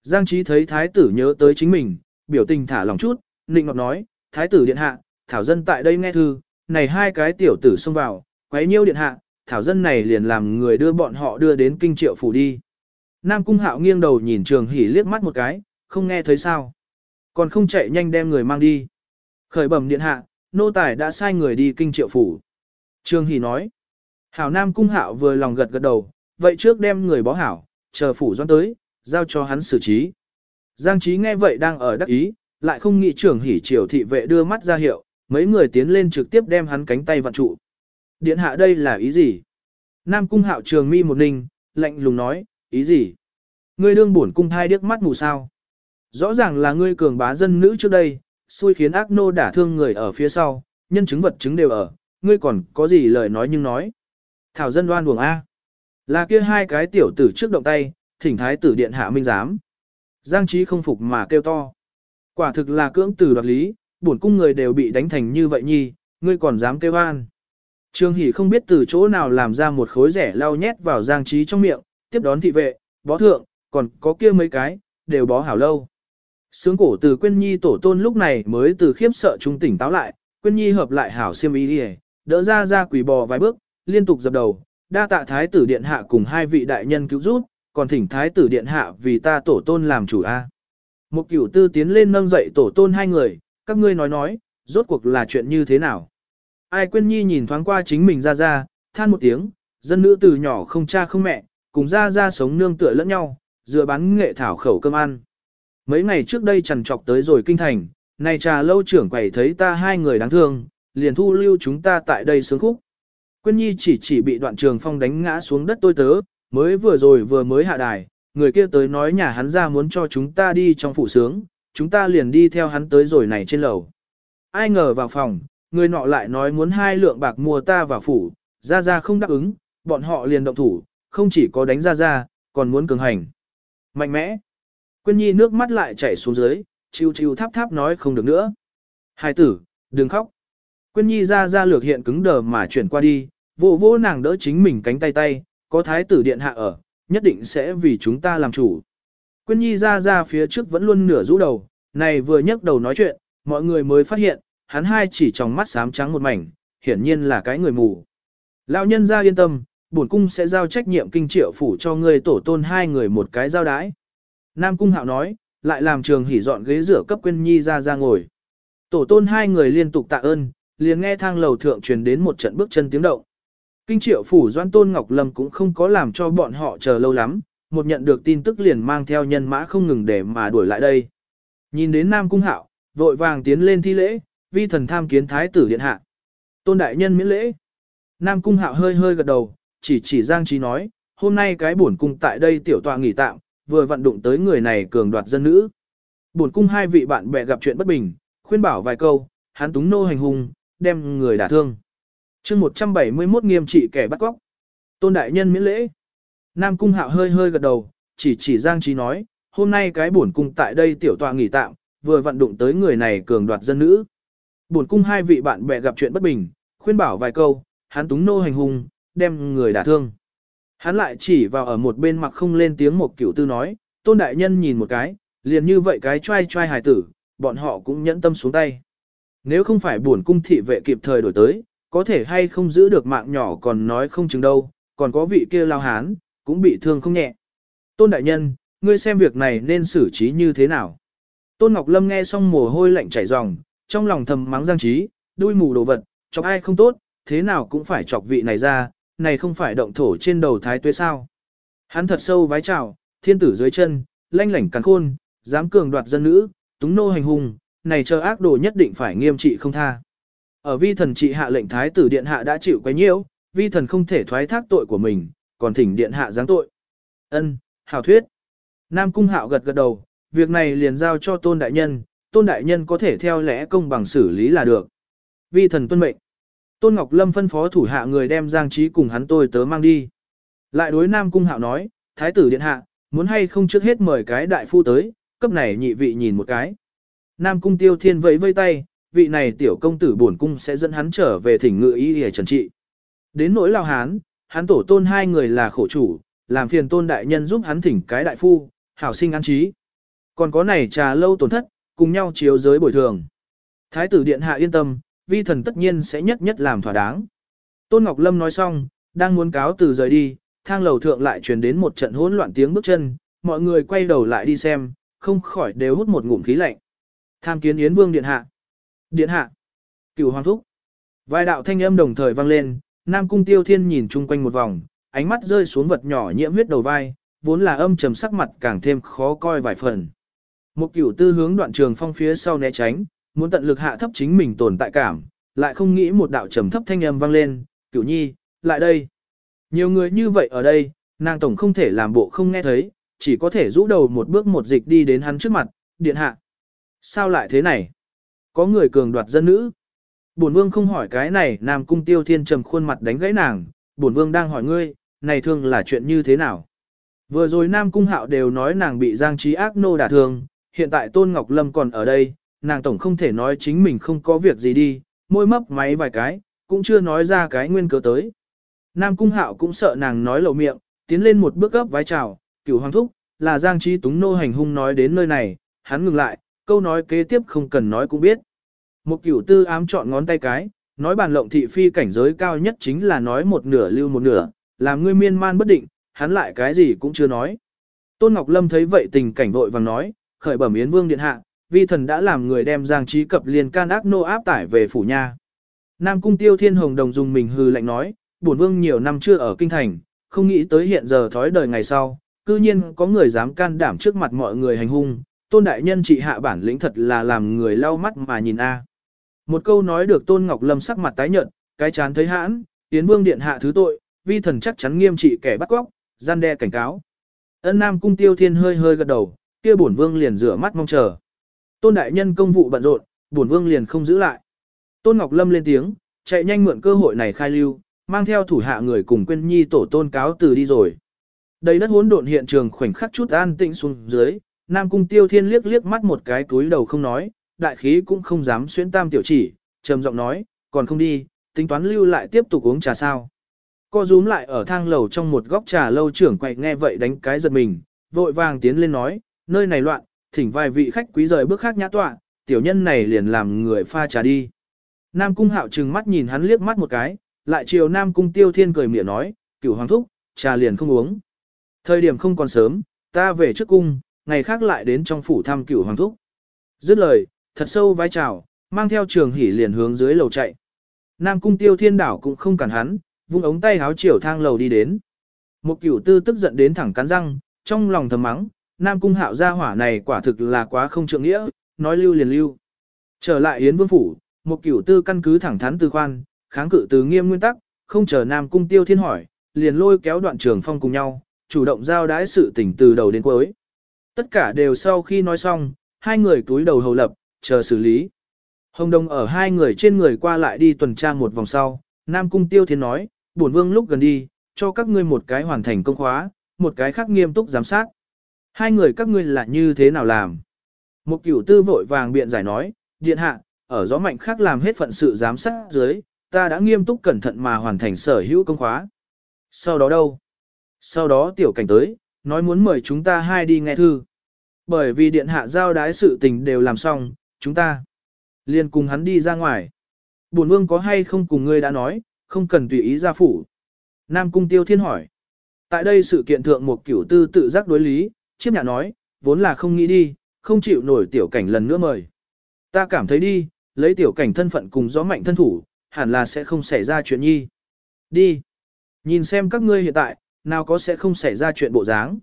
Giang Trí thấy thái tử nhớ tới chính mình, biểu tình thả lòng chút, nịnh ngọt nói, thái tử điện hạ, thảo dân tại đây nghe thư, này hai cái tiểu tử xông vào, quấy nhiêu điện hạ, thảo dân này liền làm người đưa bọn họ đưa đến kinh triệu phủ đi. Nam Cung Hạo nghiêng đầu nhìn Trường Hỷ liếc mắt một cái, không nghe thấy sao. Còn không chạy nhanh đem người mang đi. Khởi bẩm điện hạ, nô tài đã sai người đi kinh triệu phủ. trường Hỷ nói. Hảo Nam Cung Hạo vừa lòng gật gật đầu, vậy trước đem người bó hảo, chờ phủ doan tới, giao cho hắn xử trí. Giang Trí nghe vậy đang ở đắc ý, lại không nghĩ trường hỉ triều thị vệ đưa mắt ra hiệu, mấy người tiến lên trực tiếp đem hắn cánh tay vặn trụ. Điện hạ đây là ý gì? Nam cung hạo trường mi một ninh, lạnh lùng nói, ý gì? Ngươi đương bổn cung thai điếc mắt mù sao? Rõ ràng là ngươi cường bá dân nữ trước đây, xui khiến ác nô đả thương người ở phía sau, nhân chứng vật chứng đều ở, ngươi còn có gì lời nói nhưng nói. Thảo dân đoan buồng A. Là kia hai cái tiểu tử trước động tay, thỉnh thái tử điện hạ minh giám. Giang trí không phục mà kêu to. Quả thực là cưỡng tử đoạt lý, bổn cung người đều bị đánh thành như vậy nhi, ngươi còn dám kêu an. Trương Hỷ không biết từ chỗ nào làm ra một khối rẻ lau nhét vào giang trí trong miệng, tiếp đón thị vệ, bó thượng, còn có kia mấy cái, đều bó hảo lâu. Sướng cổ từ Quyên Nhi tổ tôn lúc này mới từ khiếp sợ trung tỉnh táo lại, Quyên Nhi hợp lại hảo xiêm ý đi đỡ ra ra quỷ bò vài bước, liên tục dập đầu, đa tạ thái tử điện hạ cùng hai vị đại nhân cứu giúp, còn thỉnh thái tử điện hạ vì ta tổ tôn làm chủ a. Một cửu tư tiến lên nâng dậy tổ tôn hai người, các ngươi nói nói, rốt cuộc là chuyện như thế nào. Ai Quyên Nhi nhìn thoáng qua chính mình ra ra, than một tiếng, dân nữ từ nhỏ không cha không mẹ, cùng ra ra sống nương tựa lẫn nhau, dựa bán nghệ thảo khẩu cơm ăn. Mấy ngày trước đây trần trọc tới rồi kinh thành, này trà lâu trưởng quầy thấy ta hai người đáng thương, liền thu lưu chúng ta tại đây sướng khúc. Quyên Nhi chỉ chỉ bị đoạn trường phong đánh ngã xuống đất tôi tớ, mới vừa rồi vừa mới hạ đài, người kia tới nói nhà hắn ra muốn cho chúng ta đi trong phủ sướng, chúng ta liền đi theo hắn tới rồi này trên lầu. Ai ngờ vào phòng, người nọ lại nói muốn hai lượng bạc mua ta vào phủ, ra ra không đáp ứng, bọn họ liền động thủ, không chỉ có đánh ra ra, còn muốn cường hành. Mạnh mẽ. Quyên Nhi nước mắt lại chảy xuống dưới, chiêu chiêu tháp tháp nói không được nữa. Hai tử, đừng khóc. Quyên Nhi ra ra lược hiện cứng đờ mà chuyển qua đi, vô vô nàng đỡ chính mình cánh tay tay, có thái tử điện hạ ở, nhất định sẽ vì chúng ta làm chủ. Quyên Nhi ra ra phía trước vẫn luôn nửa rũ đầu, này vừa nhấc đầu nói chuyện, mọi người mới phát hiện, hắn hai chỉ trong mắt xám trắng một mảnh, hiển nhiên là cái người mù. Lão nhân ra yên tâm, bổn cung sẽ giao trách nhiệm kinh triệu phủ cho ngươi tổ tôn hai người một cái giao đái. Nam cung hạo nói, lại làm trường hỉ dọn ghế rửa cấp Quyên Nhi ra ra ngồi. Tổ tôn hai người liên tục tạ ơn, liền nghe thang lầu thượng truyền đến một trận bước chân tiếng động. Kinh triệu phủ doan tôn Ngọc Lâm cũng không có làm cho bọn họ chờ lâu lắm, một nhận được tin tức liền mang theo nhân mã không ngừng để mà đuổi lại đây. Nhìn đến Nam Cung Hạo, vội vàng tiến lên thi lễ, vi thần tham kiến thái tử điện hạ. Tôn đại nhân miễn lễ. Nam Cung Hạo hơi hơi gật đầu, chỉ chỉ Giang Trí nói, hôm nay cái bổn cung tại đây tiểu tọa nghỉ tạm, vừa vận đụng tới người này cường đoạt dân nữ. Bổn cung hai vị bạn bè gặp chuyện bất bình, khuyên bảo vài câu, hắn túng nô hành hung, đem người đả thương. chương 171 nghiêm trị kẻ bắt cóc. Tôn đại nhân miễn lễ. Nam cung hạo hơi hơi gật đầu, chỉ chỉ Giang Trí nói, hôm nay cái bổn cung tại đây tiểu tọa nghỉ tạm, vừa vận đụng tới người này cường đoạt dân nữ. Bổn cung hai vị bạn bè gặp chuyện bất bình, khuyên bảo vài câu, hắn túng nô hành hung, đem người đả thương. Hắn lại chỉ vào ở một bên mặt không lên tiếng một cửu tư nói, tôn đại nhân nhìn một cái, liền như vậy cái trai trai hài tử, bọn họ cũng nhẫn tâm xuống tay. Nếu không phải buồn cung thị vệ kịp thời đổi tới, có thể hay không giữ được mạng nhỏ còn nói không chừng đâu, còn có vị kia lao hán, cũng bị thương không nhẹ. Tôn đại nhân, ngươi xem việc này nên xử trí như thế nào? Tôn Ngọc Lâm nghe xong mồ hôi lạnh chảy ròng, trong lòng thầm mắng Giang Trí, đuôi mù đồ vật, chọc ai không tốt, thế nào cũng phải chọc vị này ra, này không phải động thổ trên đầu thái tuế sao. Hắn thật sâu vái chào, thiên tử dưới chân, lanh lảnh cắn khôn, dám cường đoạt dân nữ, túng nô hành hùng, này chờ ác đồ nhất định phải nghiêm trị không tha. Ở vi thần trị hạ lệnh thái tử điện hạ đã chịu quấy nhiễu, vi thần không thể thoái thác tội của mình, còn thỉnh điện hạ giáng tội. Ân, hảo thuyết. Nam cung hạo gật gật đầu, việc này liền giao cho tôn đại nhân, tôn đại nhân có thể theo lẽ công bằng xử lý là được. Vi thần tuân mệnh. Tôn Ngọc Lâm phân phó thủ hạ người đem Giang Trí cùng hắn tôi tớ mang đi. Lại đối Nam Cung Hạo nói, Thái tử điện hạ, muốn hay không trước hết mời cái đại phu tới, cấp này nhị vị nhìn một cái. Nam Cung Tiêu Thiên vẫy vây tay, vị này tiểu công tử bổn cung sẽ dẫn hắn trở về thỉnh ngự y để trần trị. Đến nỗi lao hán, hắn tổ tôn hai người là khổ chủ, làm phiền tôn đại nhân giúp hắn thỉnh cái đại phu, hảo sinh an trí. Còn có này trà lâu tổn thất, cùng nhau chiếu giới bồi thường. Thái tử điện hạ yên tâm, vi thần tất nhiên sẽ nhất nhất làm thỏa đáng. Tôn Ngọc Lâm nói xong, đang muốn cáo từ rời đi, thang lầu thượng lại truyền đến một trận hỗn loạn tiếng bước chân, mọi người quay đầu lại đi xem, không khỏi đều hút một ngụm khí lạnh. Tham kiến Yến Vương điện hạ. Điện hạ. Cửu hoàng thúc. Vài đạo thanh âm đồng thời vang lên, Nam cung Tiêu Thiên nhìn chung quanh một vòng, ánh mắt rơi xuống vật nhỏ nhiễm huyết đầu vai, vốn là âm trầm sắc mặt càng thêm khó coi vài phần. Một cửu tư hướng đoạn trường phong phía sau né tránh, muốn tận lực hạ thấp chính mình tồn tại cảm, lại không nghĩ một đạo trầm thấp thanh âm vang lên, cửu nhi, lại đây. Nhiều người như vậy ở đây, nàng tổng không thể làm bộ không nghe thấy, chỉ có thể rũ đầu một bước một dịch đi đến hắn trước mặt, điện hạ. Sao lại thế này? Có người cường đoạt dân nữ. Bổn vương không hỏi cái này, Nam Cung Tiêu Thiên trầm khuôn mặt đánh gãy nàng, bổn vương đang hỏi ngươi, này thương là chuyện như thế nào? Vừa rồi Nam Cung Hạo đều nói nàng bị Giang Trí ác nô đả thương, hiện tại Tôn Ngọc Lâm còn ở đây, nàng tổng không thể nói chính mình không có việc gì đi, môi mấp máy vài cái, cũng chưa nói ra cái nguyên cớ tới. Nam Cung Hạo cũng sợ nàng nói lộ miệng, tiến lên một bước gấp vái chào, cửu hoàng thúc, là Giang Trí Túng nô hành hung nói đến nơi này, hắn ngừng lại, câu nói kế tiếp không cần nói cũng biết. Một cửu tư ám chọn ngón tay cái, nói bàn lộng thị phi cảnh giới cao nhất chính là nói một nửa lưu một nửa, làm ngươi miên man bất định, hắn lại cái gì cũng chưa nói. Tôn Ngọc Lâm thấy vậy tình cảnh vội vàng nói, khởi bẩm Yến Vương Điện Hạ, vi thần đã làm người đem Giang Trí Cập liền can ác nô áp tải về phủ nha. Nam Cung Tiêu Thiên Hồng Đồng dùng mình hư lạnh nói, bổn vương nhiều năm chưa ở kinh thành, không nghĩ tới hiện giờ thói đời ngày sau, cư nhiên có người dám can đảm trước mặt mọi người hành hung, tôn đại nhân trị hạ bản lĩnh thật là làm người lau mắt mà nhìn a. Một câu nói được tôn ngọc lâm sắc mặt tái nhợt, cái chán thấy hãn, yến vương điện hạ thứ tội, vi thần chắc chắn nghiêm trị kẻ bắt cóc, gian đe cảnh cáo. Ân nam cung tiêu thiên hơi hơi gật đầu, kia bổn vương liền rửa mắt mong chờ. Tôn đại nhân công vụ bận rộn, bổn vương liền không giữ lại. Tôn Ngọc Lâm lên tiếng, chạy nhanh mượn cơ hội này khai lưu, mang theo thủ hạ người cùng quên nhi tổ tôn cáo từ đi rồi. Đầy đất hỗn độn hiện trường khoảnh khắc chút an tĩnh xuống dưới, Nam Cung Tiêu Thiên liếc liếc mắt một cái túi đầu không nói, đại khí cũng không dám xuyến tam tiểu chỉ, trầm giọng nói, còn không đi, tính toán lưu lại tiếp tục uống trà sao. Co rúm lại ở thang lầu trong một góc trà lâu trưởng quậy nghe vậy đánh cái giật mình, vội vàng tiến lên nói, nơi này loạn, thỉnh vài vị khách quý rời bước khác nhã tọa, tiểu nhân này liền làm người pha trà đi. Nam Cung Hạo trừng mắt nhìn hắn liếc mắt một cái, lại chiều Nam Cung Tiêu Thiên cười miệng nói, cửu hoàng thúc, trà liền không uống. Thời điểm không còn sớm, ta về trước cung, ngày khác lại đến trong phủ thăm cửu hoàng thúc. Dứt lời, thật sâu vai chào, mang theo trường hỉ liền hướng dưới lầu chạy. Nam Cung Tiêu Thiên đảo cũng không cản hắn, vung ống tay háo chiều thang lầu đi đến. Một cửu tư tức giận đến thẳng cắn răng, trong lòng thầm mắng, Nam Cung hạo gia hỏa này quả thực là quá không trượng nghĩa, nói lưu liền lưu. Trở lại Yến Vương Phủ, một cửu tư căn cứ thẳng thắn từ khoan, kháng cự từ nghiêm nguyên tắc, không chờ Nam Cung Tiêu Thiên hỏi, liền lôi kéo đoạn trường phong cùng nhau, chủ động giao đái sự tình từ đầu đến cuối. Tất cả đều sau khi nói xong, hai người túi đầu hầu lập, chờ xử lý. Hồng Đông ở hai người trên người qua lại đi tuần tra một vòng sau, Nam Cung Tiêu Thiên nói, bổn vương lúc gần đi, cho các ngươi một cái hoàn thành công khóa, một cái khác nghiêm túc giám sát. Hai người các ngươi là như thế nào làm? Một cửu tư vội vàng biện giải nói, điện hạ, ở gió mạnh khác làm hết phận sự giám sát dưới, ta đã nghiêm túc cẩn thận mà hoàn thành sở hữu công khóa. Sau đó đâu? Sau đó tiểu cảnh tới, nói muốn mời chúng ta hai đi nghe thư. Bởi vì điện hạ giao đái sự tình đều làm xong, chúng ta liền cùng hắn đi ra ngoài. Bổn vương có hay không cùng ngươi đã nói, không cần tùy ý ra phủ. Nam cung tiêu thiên hỏi. Tại đây sự kiện thượng một kiểu tư tự giác đối lý, chiếc nhạ nói, vốn là không nghĩ đi, không chịu nổi tiểu cảnh lần nữa mời. Ta cảm thấy đi, lấy tiểu cảnh thân phận cùng gió mạnh thân thủ, hẳn là sẽ không xảy ra chuyện nhi. Đi. Nhìn xem các ngươi hiện tại, nào có sẽ không xảy ra chuyện bộ dáng.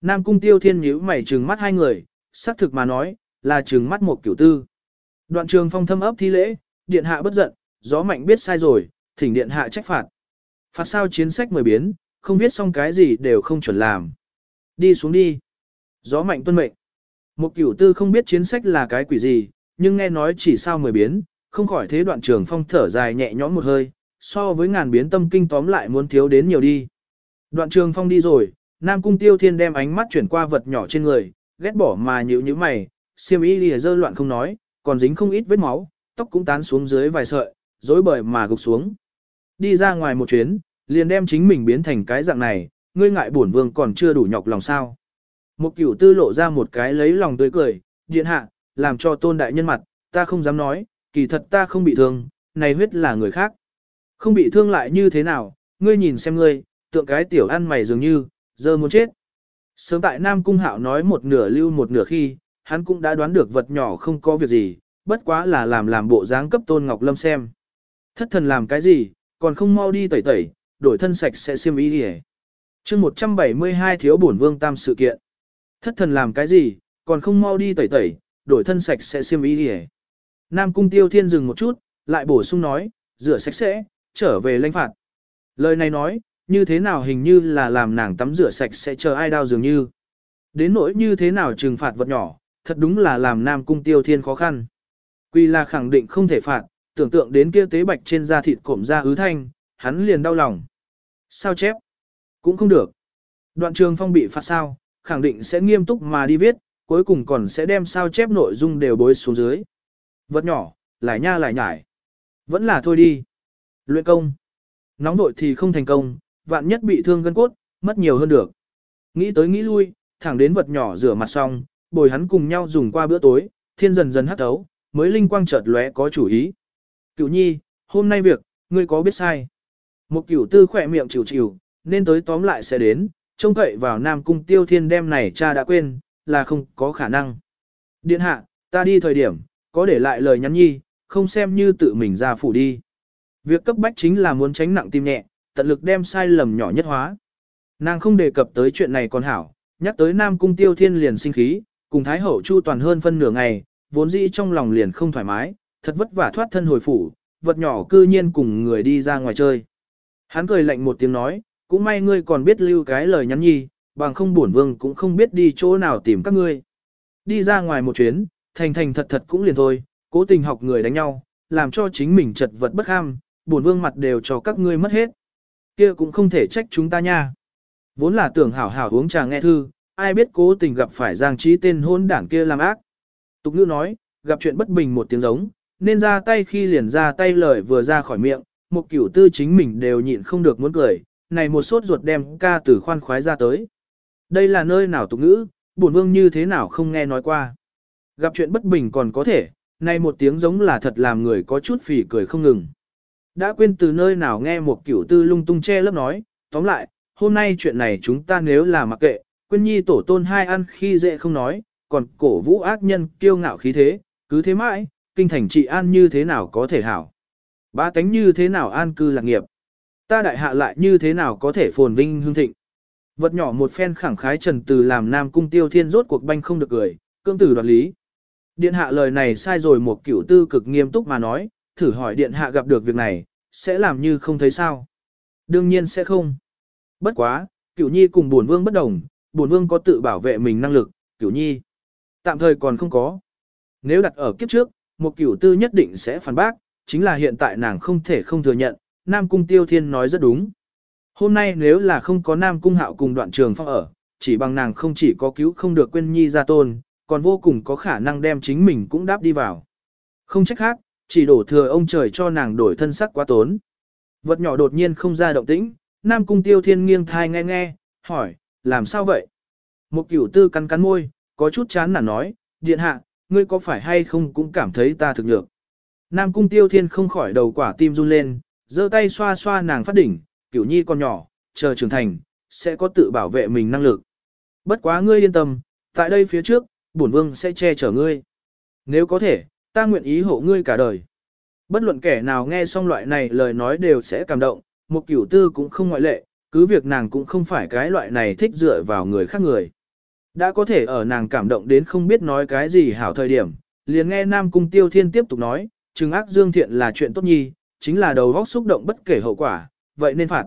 Nam cung tiêu thiên nhíu mày trừng mắt hai người, xác thực mà nói, là trừng mắt một kiểu tư. Đoạn trường phong thâm ấp thi lễ, điện hạ bất giận, gió mạnh biết sai rồi, thỉnh điện hạ trách phạt. Phạt sao chiến sách mười biến, không biết xong cái gì đều không chuẩn làm. Đi xuống đi. Gió mạnh tuân mệnh. Một cửu tư không biết chiến sách là cái quỷ gì, nhưng nghe nói chỉ sao mười biến, không khỏi thế đoạn trường phong thở dài nhẹ nhõm một hơi, so với ngàn biến tâm kinh tóm lại muốn thiếu đến nhiều đi. Đoạn trường phong đi rồi, Nam Cung Tiêu Thiên đem ánh mắt chuyển qua vật nhỏ trên người, ghét bỏ mà nhíu nhíu mày, xiêm y lìa dơ loạn không nói, còn dính không ít vết máu, tóc cũng tán xuống dưới vài sợi, rối bời mà gục xuống. Đi ra ngoài một chuyến, liền đem chính mình biến thành cái dạng này, ngươi ngại bổn vương còn chưa đủ nhọc lòng sao. Một cửu tư lộ ra một cái lấy lòng tươi cười, điện hạ, làm cho tôn đại nhân mặt, ta không dám nói, kỳ thật ta không bị thương, này huyết là người khác. Không bị thương lại như thế nào, ngươi nhìn xem ngươi, tượng cái tiểu ăn mày dường như, giờ muốn chết. Sớm tại Nam Cung Hạo nói một nửa lưu một nửa khi, hắn cũng đã đoán được vật nhỏ không có việc gì, bất quá là làm làm bộ dáng cấp Tôn Ngọc Lâm xem. Thất thần làm cái gì, còn không mau đi tẩy tẩy, đổi thân sạch sẽ xiêm y đi chương 172 thiếu bổn vương tam sự kiện. Thất thần làm cái gì, còn không mau đi tẩy tẩy, đổi thân sạch sẽ xiêm y đi Nam cung tiêu thiên dừng một chút, lại bổ sung nói, rửa sạch sẽ, trở về lãnh phạt. Lời này nói, như thế nào hình như là làm nàng tắm rửa sạch sẽ chờ ai đau dường như. Đến nỗi như thế nào trừng phạt vật nhỏ, thật đúng là làm Nam cung tiêu thiên khó khăn. Quy là khẳng định không thể phạt, tưởng tượng đến kia tế bạch trên da thịt cộm da ứ thanh, hắn liền đau lòng. Sao chép? Cũng không được. Đoạn trường phong bị phạt sao, khẳng định sẽ nghiêm túc mà đi viết, cuối cùng còn sẽ đem sao chép nội dung đều bối xuống dưới. Vật nhỏ, lại nha lại nhải. Vẫn là thôi đi. Luyện công. Nóng vội thì không thành công, vạn nhất bị thương gân cốt, mất nhiều hơn được. Nghĩ tới nghĩ lui, thẳng đến vật nhỏ rửa mặt xong, bồi hắn cùng nhau dùng qua bữa tối, thiên dần dần hắt thấu, mới linh quang chợt lóe có chủ ý. Cửu nhi, hôm nay việc, ngươi có biết sai? Một cửu tư khỏe miệng chịu chịu, nên tới tóm lại sẽ đến, trông cậy vào Nam Cung Tiêu Thiên đem này cha đã quên, là không có khả năng. Điện hạ, ta đi thời điểm, có để lại lời nhắn nhi, không xem như tự mình ra phủ đi. Việc cấp bách chính là muốn tránh nặng tim nhẹ, tận lực đem sai lầm nhỏ nhất hóa. Nàng không đề cập tới chuyện này còn hảo, nhắc tới Nam Cung Tiêu Thiên liền sinh khí, cùng Thái Hậu Chu toàn hơn phân nửa ngày, vốn dĩ trong lòng liền không thoải mái, thật vất vả thoát thân hồi phủ, vật nhỏ cư nhiên cùng người đi ra ngoài chơi. Hắn cười lạnh một tiếng nói, cũng may ngươi còn biết lưu cái lời nhắn nhi, bằng không bổn vương cũng không biết đi chỗ nào tìm các ngươi. Đi ra ngoài một chuyến, thành thành thật thật cũng liền thôi, cố tình học người đánh nhau, làm cho chính mình chật vật bất ham, bổn vương mặt đều cho các ngươi mất hết. Kia cũng không thể trách chúng ta nha. Vốn là tưởng hảo hảo uống trà nghe thư, ai biết cố tình gặp phải giang trí tên hôn đảng kia làm ác. Tục ngữ nói, gặp chuyện bất bình một tiếng giống, nên ra tay khi liền ra tay lời vừa ra khỏi miệng, một kiểu tư chính mình đều nhịn không được muốn cười, này một sốt ruột đem ca từ khoan khoái ra tới. Đây là nơi nào tục ngữ, bổn vương như thế nào không nghe nói qua. Gặp chuyện bất bình còn có thể, này một tiếng giống là thật làm người có chút phỉ cười không ngừng. Đã quên từ nơi nào nghe một kiểu tư lung tung che lớp nói, tóm lại, hôm nay chuyện này chúng ta nếu là mặc kệ, quên nhi tổ tôn hai ăn khi dễ không nói, còn cổ vũ ác nhân kiêu ngạo khí thế, cứ thế mãi, kinh thành trị an như thế nào có thể hảo. Ba tánh như thế nào an cư lạc nghiệp. Ta đại hạ lại như thế nào có thể phồn vinh hương thịnh. Vật nhỏ một phen khẳng khái trần từ làm nam cung tiêu thiên rốt cuộc banh không được cười, cương tử đoạt lý. Điện hạ lời này sai rồi một cửu tư cực nghiêm túc mà nói, thử hỏi điện hạ gặp được việc này, sẽ làm như không thấy sao. Đương nhiên sẽ không. Bất quá, cửu nhi cùng bổn vương bất đồng, bổn vương có tự bảo vệ mình năng lực, cửu nhi. Tạm thời còn không có. Nếu đặt ở kiếp trước, một cửu tư nhất định sẽ phản bác, chính là hiện tại nàng không thể không thừa nhận, Nam Cung Tiêu Thiên nói rất đúng. Hôm nay nếu là không có Nam Cung Hạo cùng đoạn trường phong ở, chỉ bằng nàng không chỉ có cứu không được quên nhi ra tôn, còn vô cùng có khả năng đem chính mình cũng đáp đi vào. Không trách khác, chỉ đổ thừa ông trời cho nàng đổi thân sắc quá tốn. Vật nhỏ đột nhiên không ra động tĩnh, Nam Cung Tiêu Thiên nghiêng thai nghe nghe, hỏi, làm sao vậy? Một cửu tư cắn cắn môi, có chút chán nản nói, điện hạ, ngươi có phải hay không cũng cảm thấy ta thực nhược. Nam Cung Tiêu Thiên không khỏi đầu quả tim run lên, giơ tay xoa xoa nàng phát đỉnh, cửu nhi còn nhỏ, chờ trưởng thành, sẽ có tự bảo vệ mình năng lực. Bất quá ngươi yên tâm, tại đây phía trước, bổn vương sẽ che chở ngươi. Nếu có thể, ta nguyện ý hộ ngươi cả đời. Bất luận kẻ nào nghe xong loại này lời nói đều sẽ cảm động, một cửu tư cũng không ngoại lệ, cứ việc nàng cũng không phải cái loại này thích dựa vào người khác người. Đã có thể ở nàng cảm động đến không biết nói cái gì hảo thời điểm, liền nghe Nam Cung Tiêu Thiên tiếp tục nói, trừng ác dương thiện là chuyện tốt nhi, chính là đầu góc xúc động bất kể hậu quả, vậy nên phạt.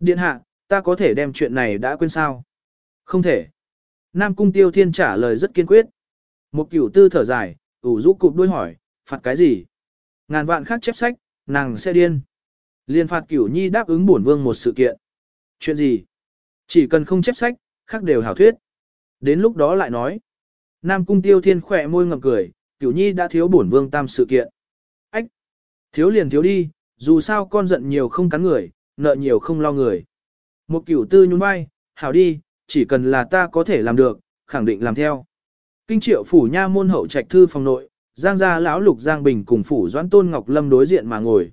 Điện hạ, ta có thể đem chuyện này đã quên sao? Không thể. Nam Cung Tiêu Thiên trả lời rất kiên quyết. Một cửu tư thở dài, ủ rũ cụp đuôi hỏi, phạt cái gì? Ngàn vạn khác chép sách, nàng sẽ điên. Liên phạt cửu nhi đáp ứng bổn vương một sự kiện. Chuyện gì? Chỉ cần không chép sách, khác đều hảo thuyết. Đến lúc đó lại nói. Nam Cung Tiêu Thiên khỏe môi ngậm cười, cửu nhi đã thiếu bổn vương tam sự kiện. Thiếu liền thiếu đi, dù sao con giận nhiều không cắn người, nợ nhiều không lo người. Một cửu tư nhún vai, hảo đi, chỉ cần là ta có thể làm được, khẳng định làm theo. Kinh triệu phủ nha môn hậu trạch thư phòng nội, Giang gia lão lục Giang Bình cùng phủ doãn tôn Ngọc Lâm đối diện mà ngồi.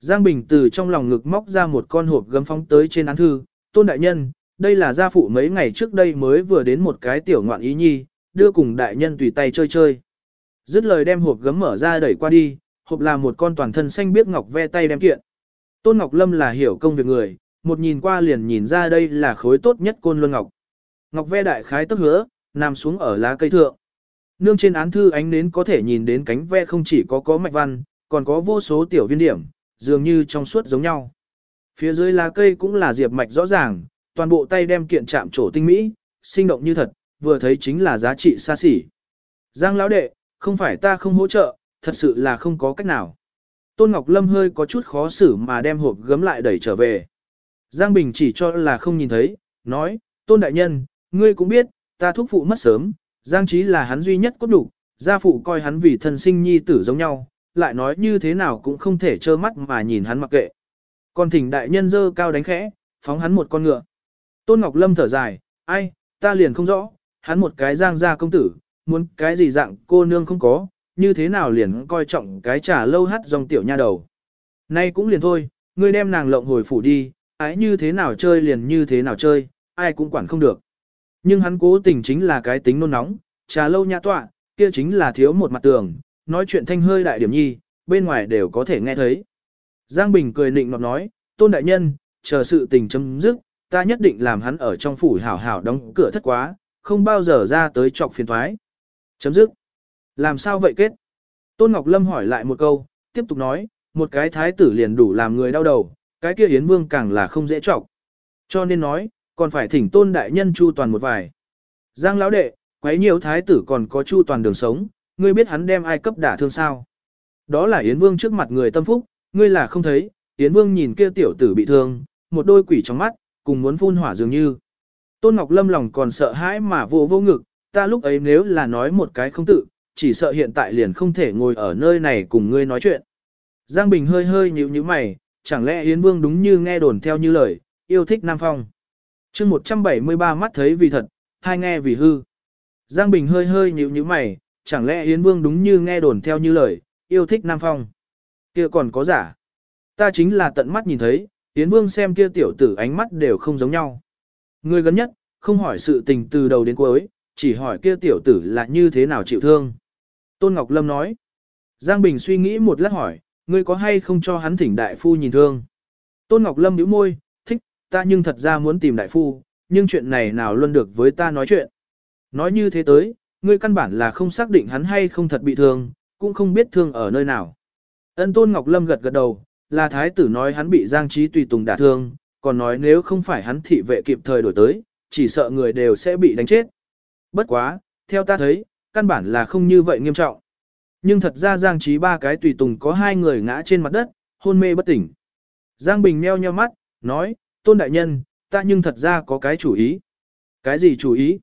Giang Bình từ trong lòng ngực móc ra một con hộp gấm phóng tới trên án thư, tôn đại nhân, đây là gia phụ mấy ngày trước đây mới vừa đến một cái tiểu ngoạn ý nhi, đưa cùng đại nhân tùy tay chơi chơi. Dứt lời đem hộp gấm mở ra đẩy qua đi, hộp là một con toàn thân xanh biếc ngọc ve tay đem kiện. Tôn Ngọc Lâm là hiểu công việc người, một nhìn qua liền nhìn ra đây là khối tốt nhất côn luân ngọc. Ngọc ve đại khái tức hứa, nằm xuống ở lá cây thượng. Nương trên án thư ánh nến có thể nhìn đến cánh ve không chỉ có có mạch văn, còn có vô số tiểu viên điểm, dường như trong suốt giống nhau. Phía dưới lá cây cũng là diệp mạch rõ ràng, toàn bộ tay đem kiện chạm trổ tinh mỹ, sinh động như thật, vừa thấy chính là giá trị xa xỉ. Giang lão đệ, không phải ta không hỗ trợ, thật sự là không có cách nào. Tôn Ngọc Lâm hơi có chút khó xử mà đem hộp gấm lại đẩy trở về. Giang Bình chỉ cho là không nhìn thấy, nói, Tôn Đại Nhân, ngươi cũng biết, ta thúc phụ mất sớm, Giang Trí là hắn duy nhất cốt đủ, gia phụ coi hắn vì thân sinh nhi tử giống nhau, lại nói như thế nào cũng không thể trơ mắt mà nhìn hắn mặc kệ. Còn thỉnh đại nhân dơ cao đánh khẽ, phóng hắn một con ngựa. Tôn Ngọc Lâm thở dài, ai, ta liền không rõ, hắn một cái giang gia công tử, muốn cái gì dạng cô nương không có, như thế nào liền coi trọng cái trà lâu hát dòng tiểu nha đầu. Nay cũng liền thôi, ngươi đem nàng lộng hồi phủ đi, ái như thế nào chơi liền như thế nào chơi, ai cũng quản không được. Nhưng hắn cố tình chính là cái tính nôn nóng, trà lâu nhã tọa, kia chính là thiếu một mặt tường, nói chuyện thanh hơi đại điểm nhi, bên ngoài đều có thể nghe thấy. Giang Bình cười nịnh nọt nói, tôn đại nhân, chờ sự tình chấm dứt, ta nhất định làm hắn ở trong phủ hảo hảo đóng cửa thất quá, không bao giờ ra tới trọc phiền thoái. Chấm dứt. Làm sao vậy kết? Tôn Ngọc Lâm hỏi lại một câu, tiếp tục nói, một cái thái tử liền đủ làm người đau đầu, cái kia Yến Vương càng là không dễ trọc. Cho nên nói, còn phải thỉnh tôn đại nhân chu toàn một vài. Giang lão đệ, quấy nhiều thái tử còn có chu toàn đường sống, ngươi biết hắn đem ai cấp đả thương sao? Đó là Yến Vương trước mặt người tâm phúc, ngươi là không thấy, Yến Vương nhìn kia tiểu tử bị thương, một đôi quỷ trong mắt, cùng muốn phun hỏa dường như. Tôn Ngọc Lâm lòng còn sợ hãi mà vô vô ngực, ta lúc ấy nếu là nói một cái không tự, chỉ sợ hiện tại liền không thể ngồi ở nơi này cùng ngươi nói chuyện. Giang Bình hơi hơi nhíu nhíu mày, chẳng lẽ Yến Vương đúng như nghe đồn theo như lời, yêu thích Nam Phong. chương 173 mắt thấy vì thật, hai nghe vì hư. Giang Bình hơi hơi nhíu nhíu mày, chẳng lẽ Yến Vương đúng như nghe đồn theo như lời, yêu thích Nam Phong. kia còn có giả. Ta chính là tận mắt nhìn thấy, Yến Vương xem kia tiểu tử ánh mắt đều không giống nhau. Người gần nhất, không hỏi sự tình từ đầu đến cuối, chỉ hỏi kia tiểu tử là như thế nào chịu thương. Tôn Ngọc Lâm nói. Giang Bình suy nghĩ một lát hỏi, ngươi có hay không cho hắn thỉnh đại phu nhìn thương? Tôn Ngọc Lâm nhíu môi, thích, ta nhưng thật ra muốn tìm đại phu, nhưng chuyện này nào luôn được với ta nói chuyện. Nói như thế tới, ngươi căn bản là không xác định hắn hay không thật bị thương, cũng không biết thương ở nơi nào. Ân Tôn Ngọc Lâm gật gật đầu, là thái tử nói hắn bị Giang Trí tùy tùng đả thương, còn nói nếu không phải hắn thị vệ kịp thời đổi tới, chỉ sợ người đều sẽ bị đánh chết. Bất quá, theo ta thấy, căn bản là không như vậy nghiêm trọng. Nhưng thật ra Giang Trí ba cái tùy tùng có hai người ngã trên mặt đất, hôn mê bất tỉnh. Giang Bình meo nheo mắt, nói, Tôn Đại Nhân, ta nhưng thật ra có cái chủ ý. Cái gì chủ ý?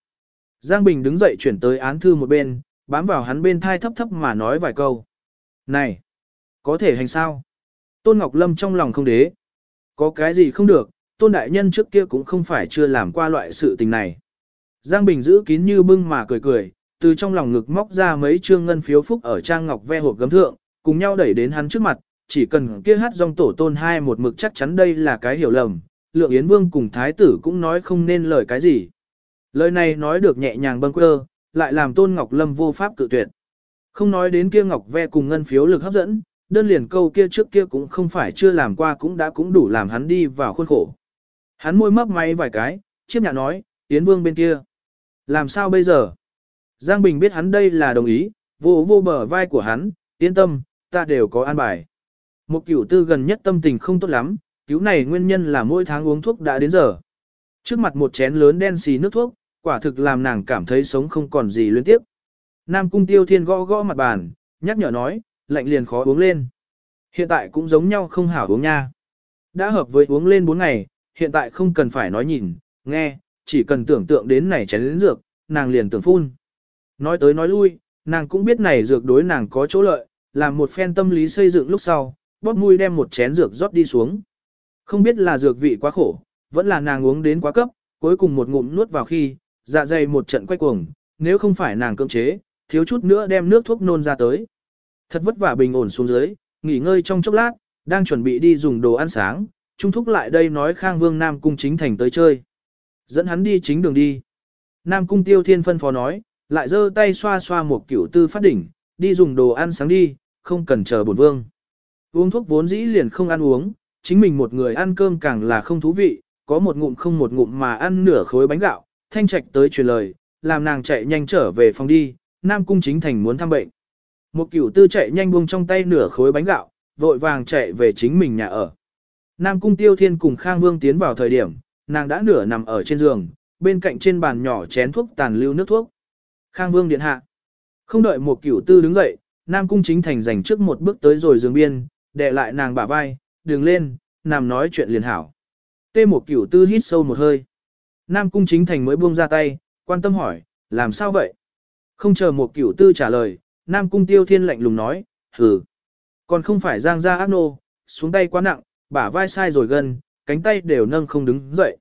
Giang Bình đứng dậy chuyển tới án thư một bên, bám vào hắn bên thai thấp thấp mà nói vài câu. Này, có thể hành sao? Tôn Ngọc Lâm trong lòng không đế. Có cái gì không được, Tôn Đại Nhân trước kia cũng không phải chưa làm qua loại sự tình này. Giang Bình giữ kín như bưng mà cười cười, từ trong lòng ngực móc ra mấy trương ngân phiếu phúc ở trang ngọc ve hộp gấm thượng, cùng nhau đẩy đến hắn trước mặt, chỉ cần kia hát dòng tổ tôn hai một mực chắc chắn đây là cái hiểu lầm, lượng Yến Vương cùng Thái tử cũng nói không nên lời cái gì. Lời này nói được nhẹ nhàng bâng quơ, lại làm tôn Ngọc Lâm vô pháp cự tuyệt. Không nói đến kia Ngọc ve cùng ngân phiếu lực hấp dẫn, đơn liền câu kia trước kia cũng không phải chưa làm qua cũng đã cũng đủ làm hắn đi vào khuôn khổ. Hắn môi mấp máy vài cái, chiếc nhà nói, Yến Vương bên kia. Làm sao bây giờ? Giang Bình biết hắn đây là đồng ý, vô vô bờ vai của hắn, yên tâm, ta đều có an bài. Một cửu tư gần nhất tâm tình không tốt lắm, cứu này nguyên nhân là mỗi tháng uống thuốc đã đến giờ. Trước mặt một chén lớn đen xì nước thuốc, quả thực làm nàng cảm thấy sống không còn gì luyến tiếp. Nam cung tiêu thiên gõ gõ mặt bàn, nhắc nhở nói, lạnh liền khó uống lên. Hiện tại cũng giống nhau không hảo uống nha. Đã hợp với uống lên 4 ngày, hiện tại không cần phải nói nhìn, nghe, chỉ cần tưởng tượng đến này chén lĩnh dược, nàng liền tưởng phun. Nói tới nói lui, nàng cũng biết này dược đối nàng có chỗ lợi, làm một phen tâm lý xây dựng lúc sau, bóp mũi đem một chén dược rót đi xuống. Không biết là dược vị quá khổ, vẫn là nàng uống đến quá cấp, cuối cùng một ngụm nuốt vào khi, dạ dày một trận quay cuồng, nếu không phải nàng cưỡng chế, thiếu chút nữa đem nước thuốc nôn ra tới. Thật vất vả bình ổn xuống dưới, nghỉ ngơi trong chốc lát, đang chuẩn bị đi dùng đồ ăn sáng, trung thúc lại đây nói Khang Vương Nam Cung chính thành tới chơi. Dẫn hắn đi chính đường đi. Nam Cung Tiêu Thiên phân phó nói, lại giơ tay xoa xoa một cửu tư phát đỉnh, đi dùng đồ ăn sáng đi, không cần chờ bổn vương. Uống thuốc vốn dĩ liền không ăn uống, chính mình một người ăn cơm càng là không thú vị, có một ngụm không một ngụm mà ăn nửa khối bánh gạo, thanh trạch tới truyền lời, làm nàng chạy nhanh trở về phòng đi, Nam Cung Chính Thành muốn thăm bệnh. Một cửu tư chạy nhanh buông trong tay nửa khối bánh gạo, vội vàng chạy về chính mình nhà ở. Nam Cung Tiêu Thiên cùng Khang Vương tiến vào thời điểm, nàng đã nửa nằm ở trên giường, bên cạnh trên bàn nhỏ chén thuốc tàn lưu nước thuốc. Khang Vương điện hạ. Không đợi một cửu tư đứng dậy, Nam Cung Chính Thành dành trước một bước tới rồi giường biên, đè lại nàng bả vai, đường lên, nằm nói chuyện liền hảo. Tê một cửu tư hít sâu một hơi. Nam Cung Chính Thành mới buông ra tay, quan tâm hỏi, làm sao vậy? Không chờ một cửu tư trả lời, Nam Cung Tiêu Thiên lạnh lùng nói, hừ. Còn không phải giang ra ác nô, xuống tay quá nặng, bả vai sai rồi gần, cánh tay đều nâng không đứng dậy.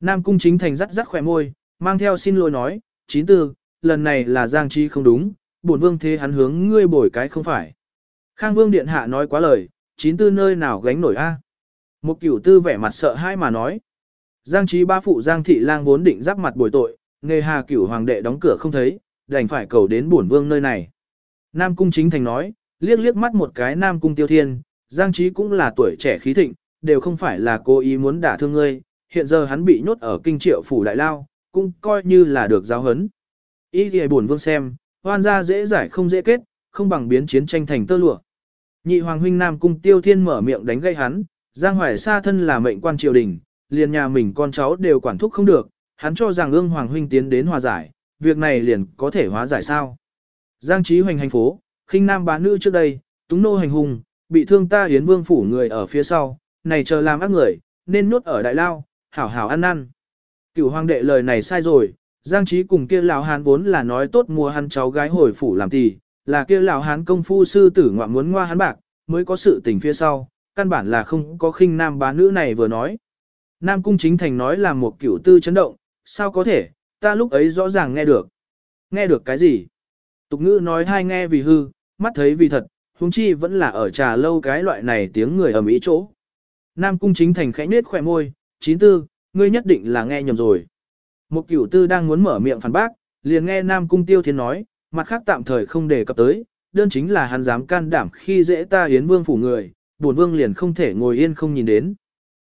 Nam Cung Chính Thành rắt rắt khỏe môi, mang theo xin lỗi nói, chín tư, lần này là giang chi không đúng, bổn vương thế hắn hướng ngươi bồi cái không phải. Khang Vương Điện Hạ nói quá lời, chín tư nơi nào gánh nổi a? Một cửu tư vẻ mặt sợ hãi mà nói. Giang trí ba phụ Giang thị lang vốn định giáp mặt bồi tội, nghề hà cửu hoàng đệ đóng cửa không thấy, đành phải cầu đến bổn vương nơi này. Nam cung chính thành nói, liếc liếc mắt một cái Nam cung tiêu thiên, Giang trí cũng là tuổi trẻ khí thịnh, đều không phải là cố ý muốn đả thương ngươi, hiện giờ hắn bị nhốt ở kinh triệu phủ đại lao, cũng coi như là được giáo hấn. Ý thì buồn vương xem, hoan gia dễ giải không dễ kết, không bằng biến chiến tranh thành tơ lụa. Nhị hoàng huynh Nam cung tiêu thiên mở miệng đánh gây hắn, Giang Hoài Sa thân là mệnh quan triều đình, liền nhà mình con cháu đều quản thúc không được, hắn cho rằng ương hoàng huynh tiến đến hòa giải, việc này liền có thể hóa giải sao. Giang Trí hoành hành phố, khinh nam bán nữ trước đây, túng nô hành hùng, bị thương ta hiến vương phủ người ở phía sau, này chờ làm ác người, nên nuốt ở đại lao, hảo hảo ăn năn. Cửu hoàng đệ lời này sai rồi, Giang Trí cùng kia lão hán vốn là nói tốt mua hắn cháu gái hồi phủ làm tỷ, là kia lão hán công phu sư tử ngoạm muốn ngoa hắn bạc, mới có sự tình phía sau, căn bản là không có khinh nam bá nữ này vừa nói. Nam cung chính thành nói là một kiểu tư chấn động, sao có thể, ta lúc ấy rõ ràng nghe được. Nghe được cái gì? Tục ngữ nói hai nghe vì hư, mắt thấy vì thật, huống chi vẫn là ở trà lâu cái loại này tiếng người ở mỹ chỗ. Nam cung chính thành khẽ nết khỏe môi, chín tư, ngươi nhất định là nghe nhầm rồi. Một cửu tư đang muốn mở miệng phản bác, liền nghe Nam cung tiêu thiên nói, mặt khác tạm thời không đề cập tới, đơn chính là hắn dám can đảm khi dễ ta yến vương phủ người, bổn vương liền không thể ngồi yên không nhìn đến.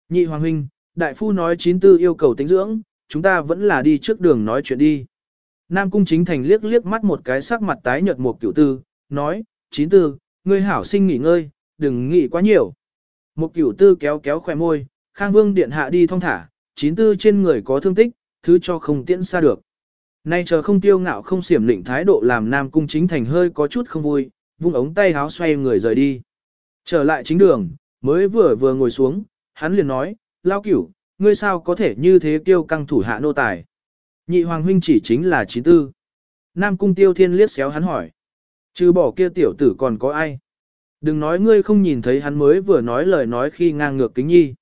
Nhị hoàng huynh, đại phu nói chín tư yêu cầu tính dưỡng, chúng ta vẫn là đi trước đường nói chuyện đi. Nam cung chính thành liếc liếc mắt một cái sắc mặt tái nhợt một cửu tư, nói, chín tư, ngươi hảo sinh nghỉ ngơi, đừng nghĩ quá nhiều. Một cửu tư kéo kéo khỏe môi, khang vương điện hạ đi thong thả, chín tư trên người có thương tích, thứ cho không tiễn xa được. Nay chờ không tiêu ngạo không xiểm lĩnh thái độ làm Nam cung chính thành hơi có chút không vui, vung ống tay háo xoay người rời đi. Trở lại chính đường, mới vừa vừa ngồi xuống, hắn liền nói, lao cửu, ngươi sao có thể như thế tiêu căng thủ hạ nô tài. Nhị hoàng huynh chỉ chính là chín tư. Nam cung tiêu thiên liếc xéo hắn hỏi. Chứ bỏ kia tiểu tử còn có ai. Đừng nói ngươi không nhìn thấy hắn mới vừa nói lời nói khi ngang ngược kính nhi.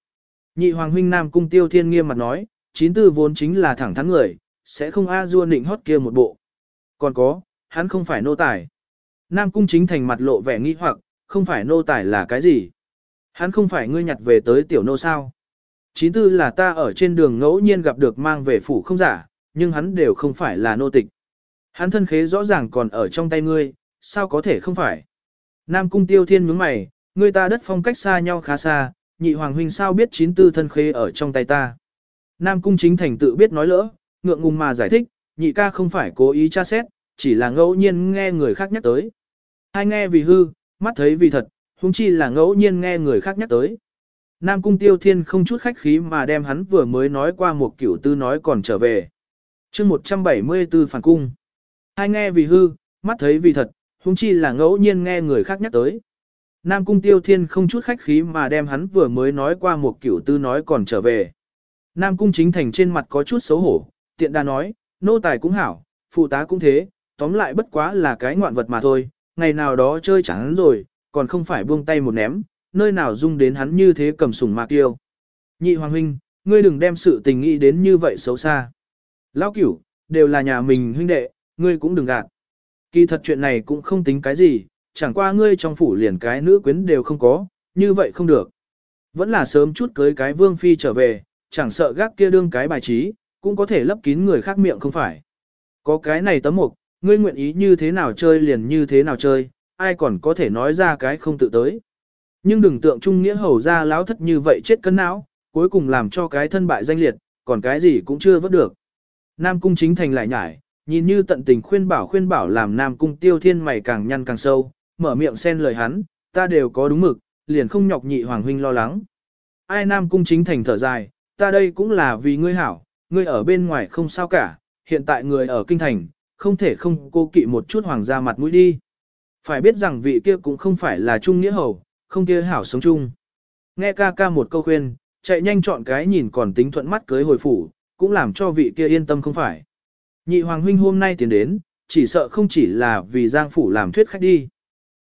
Nhị hoàng huynh Nam cung tiêu thiên nghiêm mặt nói, chín tư vốn chính là thẳng thắn người, sẽ không a dua nịnh hót kia một bộ. Còn có, hắn không phải nô tài. Nam cung chính thành mặt lộ vẻ nghi hoặc, không phải nô tài là cái gì? Hắn không phải ngươi nhặt về tới tiểu nô sao? Chín tư là ta ở trên đường ngẫu nhiên gặp được mang về phủ không giả, nhưng hắn đều không phải là nô tịch. Hắn thân khế rõ ràng còn ở trong tay ngươi, sao có thể không phải? Nam cung tiêu thiên nhướng mày, ngươi ta đất phong cách xa nhau khá xa, nhị hoàng huynh sao biết chín tư thân khế ở trong tay ta? Nam cung chính thành tự biết nói lỡ, ngượng ngùng mà giải thích, nhị ca không phải cố ý tra xét, chỉ là ngẫu nhiên nghe người khác nhắc tới. Hai nghe vì hư, mắt thấy vì thật, huống chi là ngẫu nhiên nghe người khác nhắc tới. Nam Cung Tiêu Thiên không chút khách khí mà đem hắn vừa mới nói qua một kiểu tư nói còn trở về. chương 174 phản cung. Hai nghe vì hư, mắt thấy vì thật, huống chi là ngẫu nhiên nghe người khác nhắc tới. Nam Cung Tiêu Thiên không chút khách khí mà đem hắn vừa mới nói qua một kiểu tư nói còn trở về. Nam Cung chính thành trên mặt có chút xấu hổ, tiện đà nói, nô tài cũng hảo, phụ tá cũng thế, tóm lại bất quá là cái ngoạn vật mà thôi, ngày nào đó chơi chẳng rồi, còn không phải buông tay một ném, nơi nào dung đến hắn như thế cầm sủng mạc tiêu. Nhị hoàng huynh, ngươi đừng đem sự tình nghĩ đến như vậy xấu xa. Lão cửu, đều là nhà mình huynh đệ, ngươi cũng đừng gạt. Kỳ thật chuyện này cũng không tính cái gì, chẳng qua ngươi trong phủ liền cái nữ quyến đều không có, như vậy không được. Vẫn là sớm chút cưới cái vương phi trở về, chẳng sợ gác kia đương cái bài trí, cũng có thể lấp kín người khác miệng không phải. Có cái này tấm mục, ngươi nguyện ý như thế nào chơi liền như thế nào chơi, ai còn có thể nói ra cái không tự tới. Nhưng đừng tượng trung nghĩa hầu ra láo thất như vậy chết cân não, cuối cùng làm cho cái thân bại danh liệt, còn cái gì cũng chưa vớt được. Nam cung chính thành lại nhải, nhìn như tận tình khuyên bảo khuyên bảo làm Nam cung tiêu thiên mày càng nhăn càng sâu, mở miệng xen lời hắn, ta đều có đúng mực, liền không nhọc nhị hoàng huynh lo lắng. Ai Nam cung chính thành thở dài, ta đây cũng là vì ngươi hảo, ngươi ở bên ngoài không sao cả, hiện tại người ở kinh thành, không thể không cô kỵ một chút hoàng gia mặt mũi đi. Phải biết rằng vị kia cũng không phải là trung nghĩa hầu, không kia hảo sống chung. Nghe ca ca một câu khuyên, chạy nhanh chọn cái nhìn còn tính thuận mắt cưới hồi phủ, cũng làm cho vị kia yên tâm không phải. Nhị hoàng huynh hôm nay tiến đến, chỉ sợ không chỉ là vì giang phủ làm thuyết khách đi.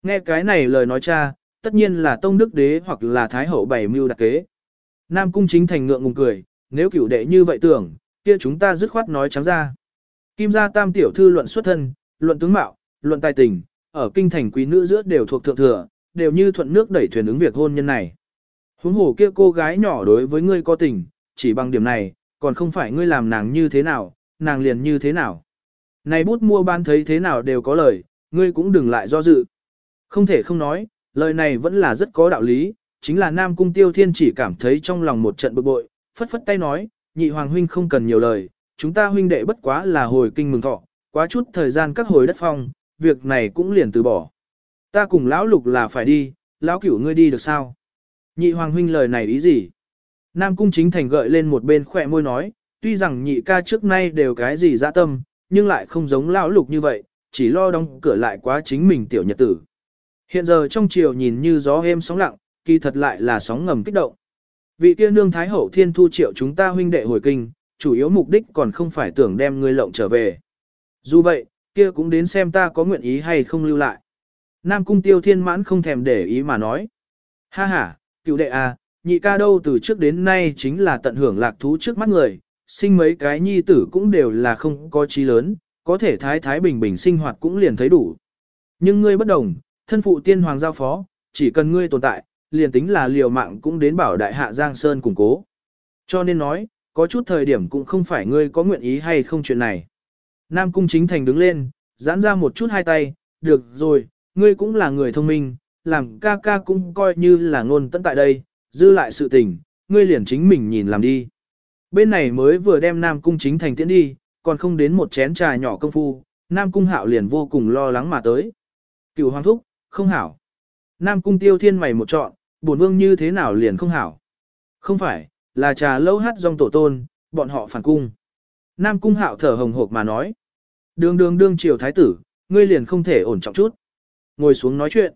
Nghe cái này lời nói cha, tất nhiên là tông đức đế hoặc là thái hậu bảy mưu đặc kế. Nam cung chính thành ngượng ngùng cười, nếu cửu đệ như vậy tưởng, kia chúng ta dứt khoát nói trắng ra. Kim gia tam tiểu thư luận xuất thân, luận tướng mạo, luận tài tình, ở kinh thành quý nữ giữa đều thuộc thượng thừa, đều như thuận nước đẩy thuyền ứng việc hôn nhân này. Huống hồ kia cô gái nhỏ đối với ngươi có tình, chỉ bằng điểm này, còn không phải ngươi làm nàng như thế nào, nàng liền như thế nào. Này bút mua bán thấy thế nào đều có lời, ngươi cũng đừng lại do dự. Không thể không nói, lời này vẫn là rất có đạo lý, chính là Nam Cung Tiêu Thiên chỉ cảm thấy trong lòng một trận bực bội, phất phất tay nói, nhị hoàng huynh không cần nhiều lời, chúng ta huynh đệ bất quá là hồi kinh mừng thọ, quá chút thời gian các hồi đất phong, việc này cũng liền từ bỏ. Ta cùng lão lục là phải đi, lão cửu ngươi đi được sao? Nhị hoàng huynh lời này ý gì? Nam cung chính thành gợi lên một bên khỏe môi nói, tuy rằng nhị ca trước nay đều cái gì dã tâm, nhưng lại không giống lão lục như vậy, chỉ lo đóng cửa lại quá chính mình tiểu nhật tử. Hiện giờ trong chiều nhìn như gió êm sóng lặng, kỳ thật lại là sóng ngầm kích động. Vị kia nương thái hậu thiên thu triệu chúng ta huynh đệ hồi kinh, chủ yếu mục đích còn không phải tưởng đem ngươi lộng trở về. Dù vậy, kia cũng đến xem ta có nguyện ý hay không lưu lại. Nam cung tiêu thiên mãn không thèm để ý mà nói. Ha ha, cựu đệ à, nhị ca đâu từ trước đến nay chính là tận hưởng lạc thú trước mắt người, sinh mấy cái nhi tử cũng đều là không có trí lớn, có thể thái thái bình bình sinh hoạt cũng liền thấy đủ. Nhưng ngươi bất đồng, thân phụ tiên hoàng giao phó, chỉ cần ngươi tồn tại, liền tính là liều mạng cũng đến bảo đại hạ Giang Sơn củng cố. Cho nên nói, có chút thời điểm cũng không phải ngươi có nguyện ý hay không chuyện này. Nam Cung Chính Thành đứng lên, giãn ra một chút hai tay, được rồi, ngươi cũng là người thông minh, làm ca ca cũng coi như là ngôn tận tại đây, dư lại sự tình, ngươi liền chính mình nhìn làm đi. Bên này mới vừa đem Nam Cung Chính Thành tiễn đi, còn không đến một chén trà nhỏ công phu, Nam Cung Hạo liền vô cùng lo lắng mà tới. Cựu Hoàng Thúc, không hảo. Nam Cung Tiêu Thiên mày một chọn, Bổn vương như thế nào liền không hảo. Không phải, là trà lâu hát dòng tổ tôn, bọn họ phản cung. Nam Cung Hạo thở hồng hộc mà nói. Đường đường đương triều thái tử, ngươi liền không thể ổn trọng chút. Ngồi xuống nói chuyện.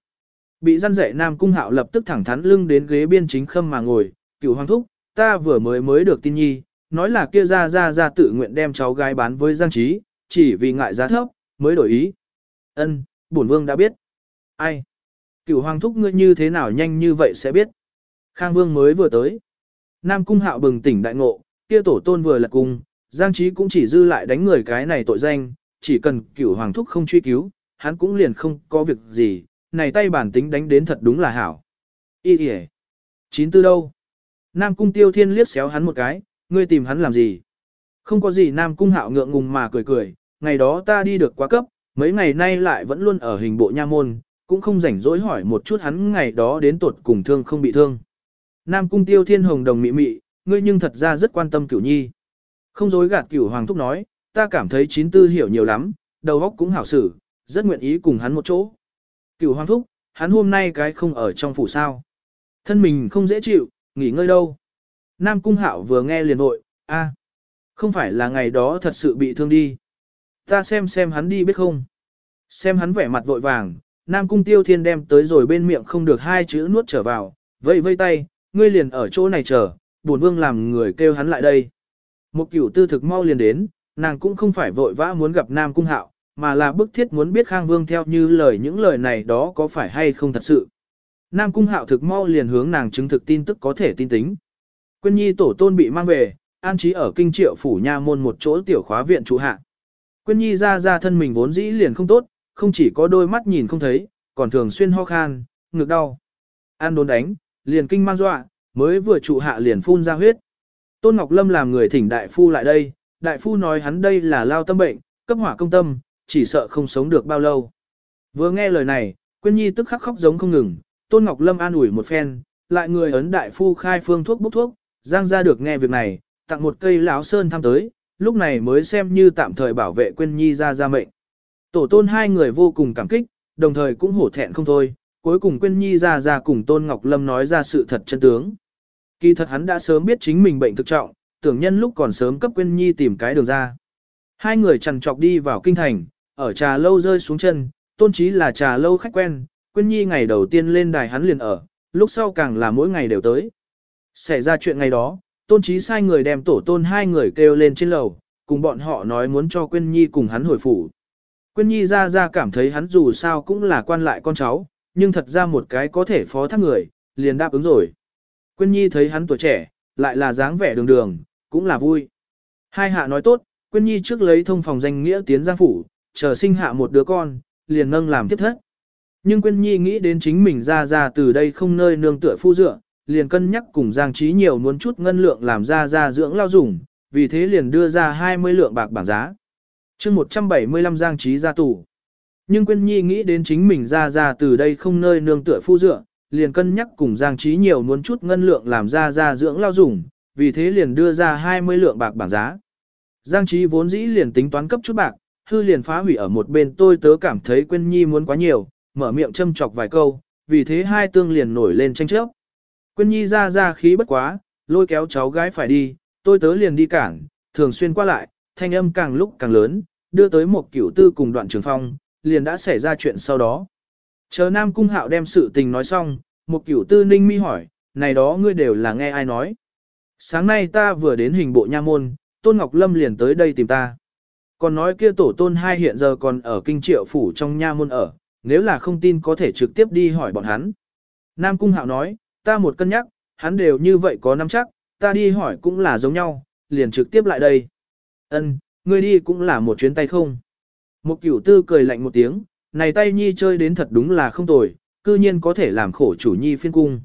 Bị răn dạy Nam Cung Hạo lập tức thẳng thắn lưng đến ghế biên chính khâm mà ngồi, cựu hoàng thúc, ta vừa mới mới được tin nhi, nói là kia ra ra ra tự nguyện đem cháu gái bán với Giang Trí, chỉ vì ngại giá thấp, mới đổi ý. Ân, bổn vương đã biết. Ai? Cửu hoàng thúc ngươi như thế nào nhanh như vậy sẽ biết. Khang vương mới vừa tới. Nam cung hạo bừng tỉnh đại ngộ, kia tổ tôn vừa lật cung, Giang Trí cũng chỉ dư lại đánh người cái này tội danh, chỉ cần cửu hoàng thúc không truy cứu, hắn cũng liền không có việc gì, này tay bản tính đánh đến thật đúng là hảo. Ý kìa. Chín tư đâu? Nam cung tiêu thiên liếc xéo hắn một cái, ngươi tìm hắn làm gì? Không có gì Nam cung hạo ngượng ngùng mà cười cười, ngày đó ta đi được quá cấp, mấy ngày nay lại vẫn luôn ở hình bộ nha môn, cũng không rảnh rỗi hỏi một chút hắn ngày đó đến tột cùng thương không bị thương. Nam cung tiêu thiên hồng đồng mị mị, ngươi nhưng thật ra rất quan tâm cửu nhi. Không dối gạt cửu hoàng thúc nói, ta cảm thấy chín tư hiểu nhiều lắm, đầu óc cũng hảo xử, rất nguyện ý cùng hắn một chỗ. Cửu hoàng thúc, hắn hôm nay cái không ở trong phủ sao. Thân mình không dễ chịu, nghỉ ngơi đâu. Nam cung hạo vừa nghe liền vội, a, không phải là ngày đó thật sự bị thương đi. Ta xem xem hắn đi biết không. Xem hắn vẻ mặt vội vàng, Nam cung tiêu thiên đem tới rồi bên miệng không được hai chữ nuốt trở vào, vây vây tay, ngươi liền ở chỗ này chờ, bổn vương làm người kêu hắn lại đây. Một cửu tư thực mau liền đến, nàng cũng không phải vội vã muốn gặp Nam Cung Hạo, mà là bức thiết muốn biết Khang Vương theo như lời những lời này đó có phải hay không thật sự. Nam Cung Hạo thực mau liền hướng nàng chứng thực tin tức có thể tin tính. Quyên Nhi tổ tôn bị mang về, an trí ở kinh triệu phủ nha môn một chỗ tiểu khóa viện trụ hạ. Quyên Nhi ra ra thân mình vốn dĩ liền không tốt, không chỉ có đôi mắt nhìn không thấy, còn thường xuyên ho khan, ngực đau. An đốn đánh, liền kinh mang dọa, mới vừa trụ hạ liền phun ra huyết. Tôn Ngọc Lâm làm người thỉnh đại phu lại đây, đại phu nói hắn đây là lao tâm bệnh, cấp hỏa công tâm, chỉ sợ không sống được bao lâu. Vừa nghe lời này, Quyên Nhi tức khắc khóc giống không ngừng, Tôn Ngọc Lâm an ủi một phen, lại người ấn đại phu khai phương thuốc bốc thuốc, Giang gia được nghe việc này, tặng một cây lão sơn thăm tới, lúc này mới xem như tạm thời bảo vệ Quyên nhi ra ra mệnh. Tổ tôn hai người vô cùng cảm kích, đồng thời cũng hổ thẹn không thôi, cuối cùng quên nhi ra ra cùng tôn Ngọc Lâm nói ra sự thật chân tướng. Kỳ thật hắn đã sớm biết chính mình bệnh thực trọng, tưởng nhân lúc còn sớm cấp quên nhi tìm cái đường ra. Hai người chằn trọc đi vào kinh thành, ở trà lâu rơi xuống chân, tôn trí là trà lâu khách quen, quên nhi ngày đầu tiên lên đài hắn liền ở, lúc sau càng là mỗi ngày đều tới. Xảy ra chuyện ngày đó, tôn trí sai người đem tổ tôn hai người kêu lên trên lầu, cùng bọn họ nói muốn cho Quyên Nhi cùng hắn hồi phủ. Quyên Nhi ra ra cảm thấy hắn dù sao cũng là quan lại con cháu, nhưng thật ra một cái có thể phó thác người, liền đáp ứng rồi. Quyên Nhi thấy hắn tuổi trẻ, lại là dáng vẻ đường đường, cũng là vui. Hai hạ nói tốt, Quyên Nhi trước lấy thông phòng danh nghĩa tiến giang phủ, chờ sinh hạ một đứa con, liền nâng làm tiếp thất. Nhưng Quyên Nhi nghĩ đến chính mình ra ra từ đây không nơi nương tựa phu dựa, liền cân nhắc cùng Giang Trí nhiều muốn chút ngân lượng làm ra ra dưỡng lao dùng, vì thế liền đưa ra 20 lượng bạc bảng giá chương 175 Giang Trí ra tù. Nhưng Quyên Nhi nghĩ đến chính mình ra ra từ đây không nơi nương tựa phu dựa, liền cân nhắc cùng Giang Trí nhiều muốn chút ngân lượng làm ra ra dưỡng lao dùng, vì thế liền đưa ra 20 lượng bạc bảng giá. Giang Trí vốn dĩ liền tính toán cấp chút bạc, hư liền phá hủy ở một bên tôi tớ cảm thấy Quyên Nhi muốn quá nhiều, mở miệng châm chọc vài câu, vì thế hai tương liền nổi lên tranh chấp. Quyên Nhi ra ra khí bất quá, lôi kéo cháu gái phải đi, tôi tớ liền đi cản, thường xuyên qua lại, thanh âm càng lúc càng lớn, đưa tới một cửu tư cùng đoạn trường phong, liền đã xảy ra chuyện sau đó. Chờ Nam Cung Hạo đem sự tình nói xong, một cửu tư ninh mi hỏi, này đó ngươi đều là nghe ai nói. Sáng nay ta vừa đến hình bộ nha môn, Tôn Ngọc Lâm liền tới đây tìm ta. Còn nói kia tổ tôn hai hiện giờ còn ở kinh triệu phủ trong nha môn ở, nếu là không tin có thể trực tiếp đi hỏi bọn hắn. Nam Cung Hạo nói, ta một cân nhắc, hắn đều như vậy có nắm chắc, ta đi hỏi cũng là giống nhau, liền trực tiếp lại đây. Ân, ngươi đi cũng là một chuyến tay không. Một cửu tư cười lạnh một tiếng, này tay nhi chơi đến thật đúng là không tồi, cư nhiên có thể làm khổ chủ nhi phiên cung.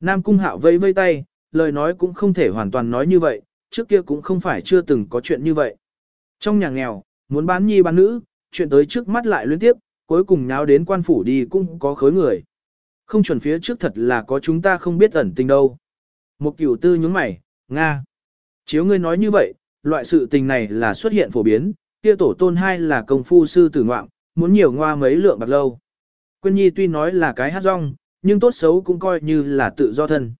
Nam cung hạo vây vây tay, lời nói cũng không thể hoàn toàn nói như vậy, trước kia cũng không phải chưa từng có chuyện như vậy. Trong nhà nghèo, muốn bán nhi bán nữ, chuyện tới trước mắt lại liên tiếp, cuối cùng nháo đến quan phủ đi cũng có khối người. Không chuẩn phía trước thật là có chúng ta không biết ẩn tình đâu. Một cửu tư nhướng mày, Nga. Chiếu ngươi nói như vậy, loại sự tình này là xuất hiện phổ biến, kia tổ tôn hai là công phu sư tử ngoạm, muốn nhiều ngoa mấy lượng bạc lâu. Quyên Nhi tuy nói là cái hát rong, nhưng tốt xấu cũng coi như là tự do thân.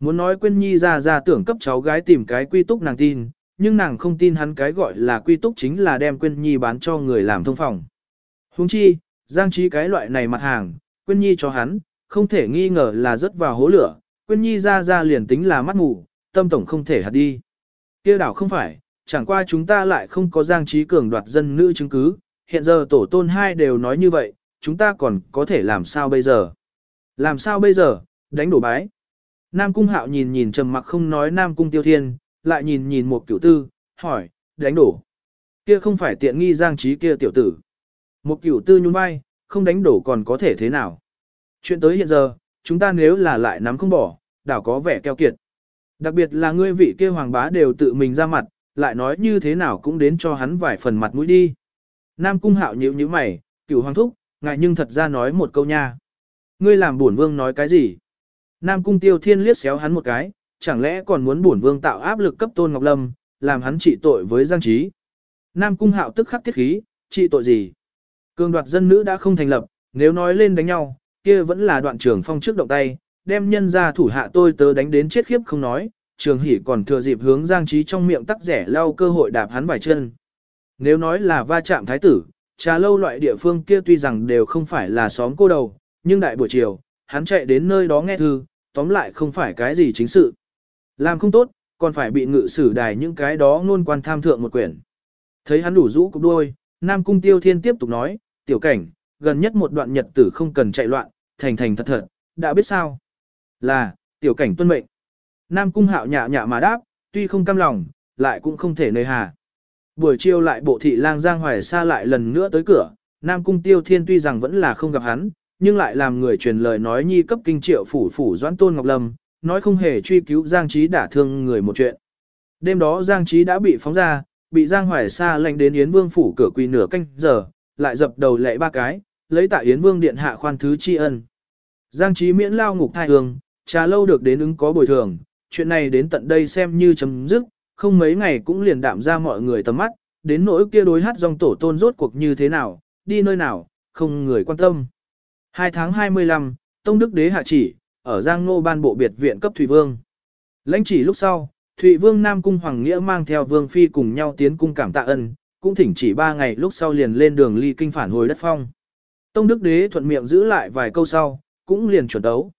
Muốn nói Quyên Nhi ra ra tưởng cấp cháu gái tìm cái quy túc nàng tin, nhưng nàng không tin hắn cái gọi là quy túc chính là đem Quyên Nhi bán cho người làm thông phòng. Huống chi, giang trí cái loại này mặt hàng, Quyên Nhi cho hắn, không thể nghi ngờ là rớt vào hố lửa, Quyên Nhi ra ra liền tính là mắt ngủ, tâm tổng không thể hạt đi kia đảo không phải, chẳng qua chúng ta lại không có giang trí cường đoạt dân nữ chứng cứ, hiện giờ tổ tôn hai đều nói như vậy, chúng ta còn có thể làm sao bây giờ? Làm sao bây giờ, đánh đổ bái. Nam Cung Hạo nhìn nhìn trầm mặc không nói Nam Cung Tiêu Thiên, lại nhìn nhìn một cửu tư, hỏi, đánh đổ. Kia không phải tiện nghi giang trí kia tiểu tử. Một cửu tư nhún vai, không đánh đổ còn có thể thế nào. Chuyện tới hiện giờ, chúng ta nếu là lại nắm không bỏ, đảo có vẻ keo kiệt. Đặc biệt là ngươi vị kia hoàng bá đều tự mình ra mặt, lại nói như thế nào cũng đến cho hắn vài phần mặt mũi đi. Nam cung hạo nhíu nhíu mày, cửu hoàng thúc, ngại nhưng thật ra nói một câu nha. Ngươi làm bổn vương nói cái gì? Nam cung tiêu thiên liếc xéo hắn một cái, chẳng lẽ còn muốn bổn vương tạo áp lực cấp tôn ngọc lâm, làm hắn trị tội với giang trí. Nam cung hạo tức khắc tiết khí, trị tội gì? Cường đoạt dân nữ đã không thành lập, nếu nói lên đánh nhau, kia vẫn là đoạn trưởng phong trước động tay, đem nhân ra thủ hạ tôi tớ đánh đến chết khiếp không nói, trường hỉ còn thừa dịp hướng giang trí trong miệng tắc rẻ lau cơ hội đạp hắn vài chân. Nếu nói là va chạm thái tử, trà lâu loại địa phương kia tuy rằng đều không phải là xóm cô đầu, nhưng đại buổi chiều, hắn chạy đến nơi đó nghe thư, tóm lại không phải cái gì chính sự. Làm không tốt, còn phải bị ngự xử đài những cái đó ngôn quan tham thượng một quyển. Thấy hắn đủ rũ cục đôi, Nam Cung Tiêu Thiên tiếp tục nói, tiểu cảnh, gần nhất một đoạn nhật tử không cần chạy loạn, thành thành thật thật, đã biết sao. Là, tiểu cảnh tuân mệnh. Nam cung hạo nhạ nhạ mà đáp, tuy không cam lòng, lại cũng không thể nơi hà. Buổi chiều lại bộ thị lang Giang Hoài Sa lại lần nữa tới cửa, Nam cung tiêu thiên tuy rằng vẫn là không gặp hắn, nhưng lại làm người truyền lời nói nhi cấp kinh triệu phủ phủ doãn tôn Ngọc Lâm, nói không hề truy cứu Giang Trí đả thương người một chuyện. Đêm đó Giang Trí đã bị phóng ra, bị Giang Hoài Sa lệnh đến Yến Vương phủ cửa quỳ nửa canh giờ, lại dập đầu lệ ba cái, lấy tạ Yến Vương điện hạ khoan thứ tri ân. Giang trí miễn lao ngục thai hương, trà lâu được đến ứng có bồi thường, chuyện này đến tận đây xem như chấm dứt, không mấy ngày cũng liền đạm ra mọi người tầm mắt, đến nỗi kia đối hát dòng tổ tôn rốt cuộc như thế nào, đi nơi nào, không người quan tâm. 2 tháng 25, Tông Đức Đế hạ chỉ, ở Giang Nô ban bộ biệt viện cấp Thủy Vương. Lãnh chỉ lúc sau, Thụy Vương Nam Cung Hoàng Nghĩa mang theo Vương Phi cùng nhau tiến cung cảm tạ ân, cũng thỉnh chỉ ba ngày lúc sau liền lên đường ly kinh phản hồi đất phong. Tông Đức Đế thuận miệng giữ lại vài câu sau, cũng liền chuẩn đấu.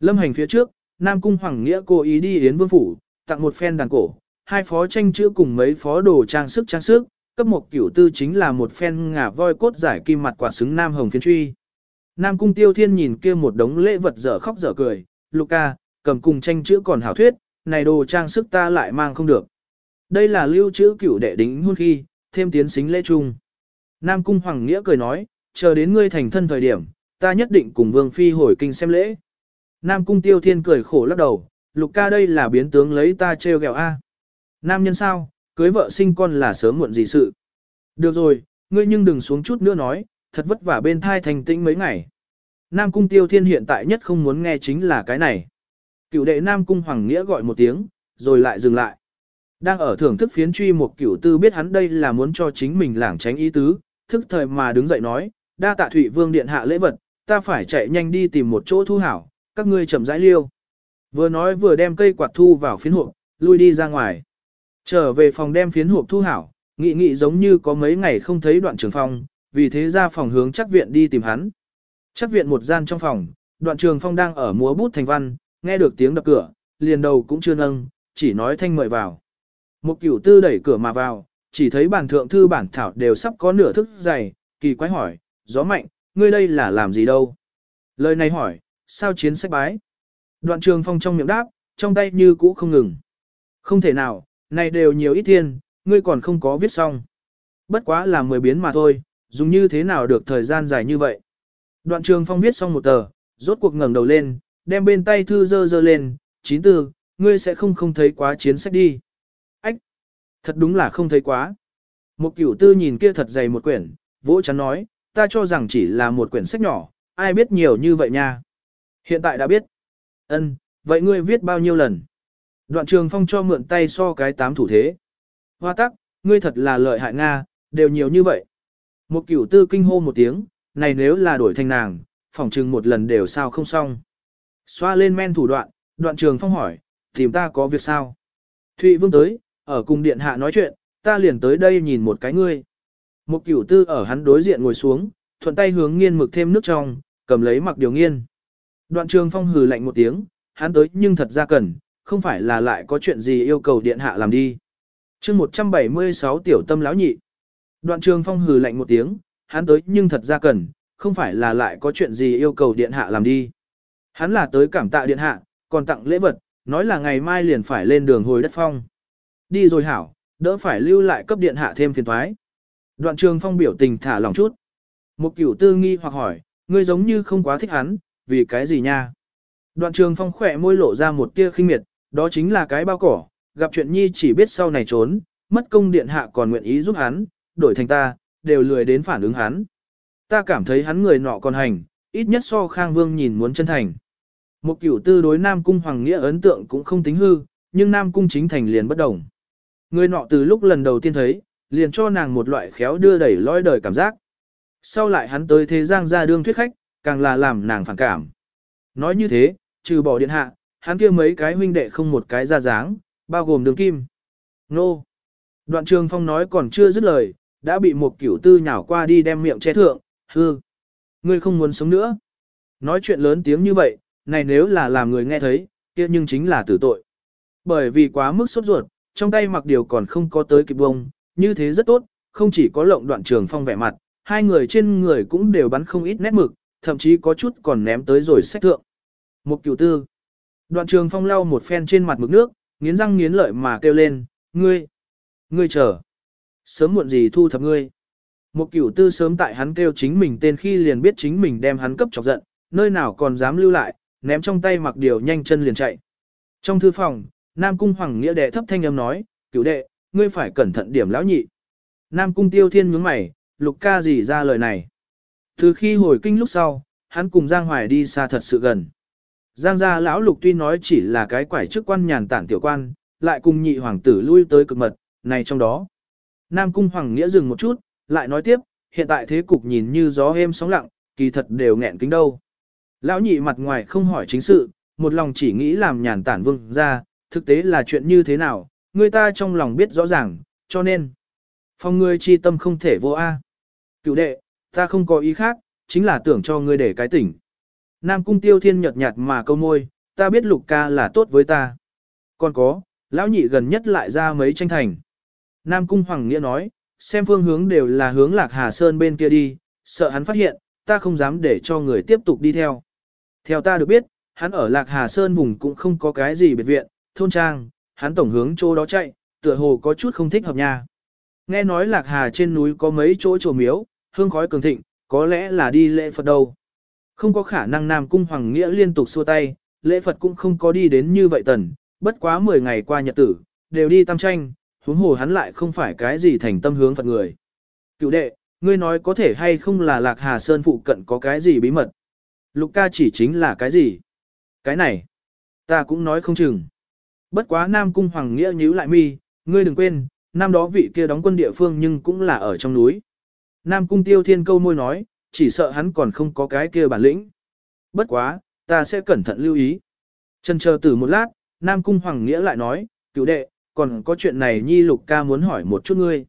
Lâm hành phía trước, Nam Cung Hoàng Nghĩa cố ý đi Yến Vương Phủ, tặng một phen đàn cổ, hai phó tranh chữ cùng mấy phó đồ trang sức trang sức, cấp một kiểu tư chính là một phen ngả voi cốt giải kim mặt quả xứng Nam Hồng phiến truy. Nam Cung Tiêu Thiên nhìn kia một đống lễ vật dở khóc dở cười, Luca, cầm cùng tranh chữ còn hảo thuyết, này đồ trang sức ta lại mang không được. Đây là lưu trữ cửu đệ đính hôn khi, thêm tiến xính lễ chung. Nam Cung Hoàng Nghĩa cười nói, chờ đến ngươi thành thân thời điểm, ta nhất định cùng Vương Phi hồi kinh xem lễ. Nam Cung Tiêu Thiên cười khổ lắc đầu, lục ca đây là biến tướng lấy ta trêu ghẹo a. Nam nhân sao, cưới vợ sinh con là sớm muộn gì sự. Được rồi, ngươi nhưng đừng xuống chút nữa nói, thật vất vả bên thai thành tĩnh mấy ngày. Nam Cung Tiêu Thiên hiện tại nhất không muốn nghe chính là cái này. Cựu đệ Nam Cung Hoàng Nghĩa gọi một tiếng, rồi lại dừng lại. Đang ở thưởng thức phiến truy một cửu tư biết hắn đây là muốn cho chính mình lảng tránh ý tứ, thức thời mà đứng dậy nói, đa tạ Thụy Vương Điện hạ lễ vật, ta phải chạy nhanh đi tìm một chỗ thu hảo, các ngươi chậm rãi liêu. Vừa nói vừa đem cây quạt thu vào phiến hộp, lui đi ra ngoài. Trở về phòng đem phiến hộp thu hảo, nghị nghị giống như có mấy ngày không thấy đoạn trường phong, vì thế ra phòng hướng chắc viện đi tìm hắn. Chắc viện một gian trong phòng, đoạn trường phong đang ở múa bút thành văn, nghe được tiếng đập cửa, liền đầu cũng chưa nâng, chỉ nói thanh mời vào. Một cửu tư đẩy cửa mà vào, chỉ thấy bản thượng thư bản thảo đều sắp có nửa thức dày, kỳ quái hỏi, gió mạnh, ngươi đây là làm gì đâu? Lời này hỏi, sao chiến sách bái? Đoạn trường phong trong miệng đáp, trong tay như cũ không ngừng. Không thể nào, này đều nhiều ít thiên, ngươi còn không có viết xong. Bất quá là mười biến mà thôi, dùng như thế nào được thời gian dài như vậy. Đoạn trường phong viết xong một tờ, rốt cuộc ngẩng đầu lên, đem bên tay thư dơ dơ lên, chín tư, ngươi sẽ không không thấy quá chiến sách đi. Ách! Thật đúng là không thấy quá. Một cửu tư nhìn kia thật dày một quyển, vỗ chắn nói, ta cho rằng chỉ là một quyển sách nhỏ, ai biết nhiều như vậy nha. Hiện tại đã biết. Ân, vậy ngươi viết bao nhiêu lần? Đoạn trường phong cho mượn tay so cái tám thủ thế. Hoa tắc, ngươi thật là lợi hại Nga, đều nhiều như vậy. Một cửu tư kinh hô một tiếng, này nếu là đổi thành nàng, phỏng chừng một lần đều sao không xong. Xoa lên men thủ đoạn, đoạn trường phong hỏi, tìm ta có việc sao? Thụy vương tới, ở cùng điện hạ nói chuyện, ta liền tới đây nhìn một cái ngươi. Một cửu tư ở hắn đối diện ngồi xuống, thuận tay hướng nghiên mực thêm nước trong, cầm lấy mặc điều nghiên. Đoạn trường phong hừ lạnh một tiếng, hắn tới nhưng thật ra cần, không phải là lại có chuyện gì yêu cầu điện hạ làm đi. chương 176 tiểu tâm lão nhị. Đoạn trường phong hừ lạnh một tiếng, hắn tới nhưng thật ra cần, không phải là lại có chuyện gì yêu cầu điện hạ làm đi. Hắn là tới cảm tạ điện hạ, còn tặng lễ vật, nói là ngày mai liền phải lên đường hồi đất phong. Đi rồi hảo, đỡ phải lưu lại cấp điện hạ thêm phiền thoái. Đoạn trường phong biểu tình thả lòng chút. Một cửu tư nghi hoặc hỏi, ngươi giống như không quá thích hắn, vì cái gì nha? Đoạn trường phong khỏe môi lộ ra một tia khinh miệt, đó chính là cái bao cỏ, gặp chuyện nhi chỉ biết sau này trốn, mất công điện hạ còn nguyện ý giúp hắn, đổi thành ta, đều lười đến phản ứng hắn. Ta cảm thấy hắn người nọ còn hành, ít nhất so Khang Vương nhìn muốn chân thành. Một kiểu tư đối Nam Cung Hoàng Nghĩa ấn tượng cũng không tính hư, nhưng Nam Cung chính thành liền bất đồng. Người nọ từ lúc lần đầu tiên thấy, liền cho nàng một loại khéo đưa đẩy lôi đời cảm giác. Sau lại hắn tới thế giang ra đương thuyết khách, càng là làm nàng phản cảm. Nói như thế, trừ bỏ điện hạ, hắn kia mấy cái huynh đệ không một cái ra dáng, bao gồm đường kim. Nô! Đoạn trường phong nói còn chưa dứt lời, đã bị một kiểu tư nhảo qua đi đem miệng che thượng, hư. Ngươi không muốn sống nữa. Nói chuyện lớn tiếng như vậy, này nếu là làm người nghe thấy, kia nhưng chính là tử tội. Bởi vì quá mức sốt ruột, trong tay mặc điều còn không có tới kịp bông, như thế rất tốt, không chỉ có lộng đoạn trường phong vẻ mặt, hai người trên người cũng đều bắn không ít nét mực, thậm chí có chút còn ném tới rồi sách thượng. Một cửu tư. Đoạn trường phong lau một phen trên mặt mực nước, nghiến răng nghiến lợi mà kêu lên, ngươi, ngươi chờ. Sớm muộn gì thu thập ngươi. Một cửu tư sớm tại hắn kêu chính mình tên khi liền biết chính mình đem hắn cấp chọc giận, nơi nào còn dám lưu lại, ném trong tay mặc điều nhanh chân liền chạy. Trong thư phòng, Nam Cung Hoàng Nghĩa đệ thấp thanh âm nói, cửu đệ, ngươi phải cẩn thận điểm lão nhị. Nam Cung Tiêu Thiên nhướng mày, lục ca gì ra lời này. Từ khi hồi kinh lúc sau, hắn cùng Giang Hoài đi xa thật sự gần. Giang gia lão lục tuy nói chỉ là cái quải chức quan nhàn tản tiểu quan, lại cùng nhị hoàng tử lui tới cực mật, này trong đó. Nam cung hoàng nghĩa dừng một chút, lại nói tiếp, hiện tại thế cục nhìn như gió êm sóng lặng, kỳ thật đều nghẹn kính đâu. Lão nhị mặt ngoài không hỏi chính sự, một lòng chỉ nghĩ làm nhàn tản vương ra, thực tế là chuyện như thế nào, người ta trong lòng biết rõ ràng, cho nên, phong ngươi chi tâm không thể vô a. Cựu đệ, ta không có ý khác, chính là tưởng cho ngươi để cái tỉnh. Nam cung tiêu thiên nhợt nhạt mà câu môi, ta biết lục ca là tốt với ta. Còn có, lão nhị gần nhất lại ra mấy tranh thành. Nam cung hoàng nghĩa nói, xem phương hướng đều là hướng lạc hà sơn bên kia đi, sợ hắn phát hiện, ta không dám để cho người tiếp tục đi theo. Theo ta được biết, hắn ở lạc hà sơn vùng cũng không có cái gì biệt viện, thôn trang, hắn tổng hướng chỗ đó chạy, tựa hồ có chút không thích hợp nha. Nghe nói lạc hà trên núi có mấy chỗ chùa miếu, hương khói cường thịnh, có lẽ là đi lễ Phật đâu. Không có khả năng Nam Cung Hoàng Nghĩa liên tục xua tay, lễ Phật cũng không có đi đến như vậy tần, bất quá 10 ngày qua nhật tử, đều đi tam tranh, huống hồ hắn lại không phải cái gì thành tâm hướng Phật người. Cựu đệ, ngươi nói có thể hay không là Lạc Hà Sơn phụ cận có cái gì bí mật? Lục ca chỉ chính là cái gì? Cái này, ta cũng nói không chừng. Bất quá Nam Cung Hoàng Nghĩa nhíu lại mi, ngươi đừng quên, năm đó vị kia đóng quân địa phương nhưng cũng là ở trong núi. Nam Cung Tiêu Thiên câu môi nói, chỉ sợ hắn còn không có cái kia bản lĩnh. Bất quá, ta sẽ cẩn thận lưu ý. Chân chờ từ một lát, Nam Cung Hoàng Nghĩa lại nói, cựu đệ, còn có chuyện này Nhi Lục ca muốn hỏi một chút ngươi.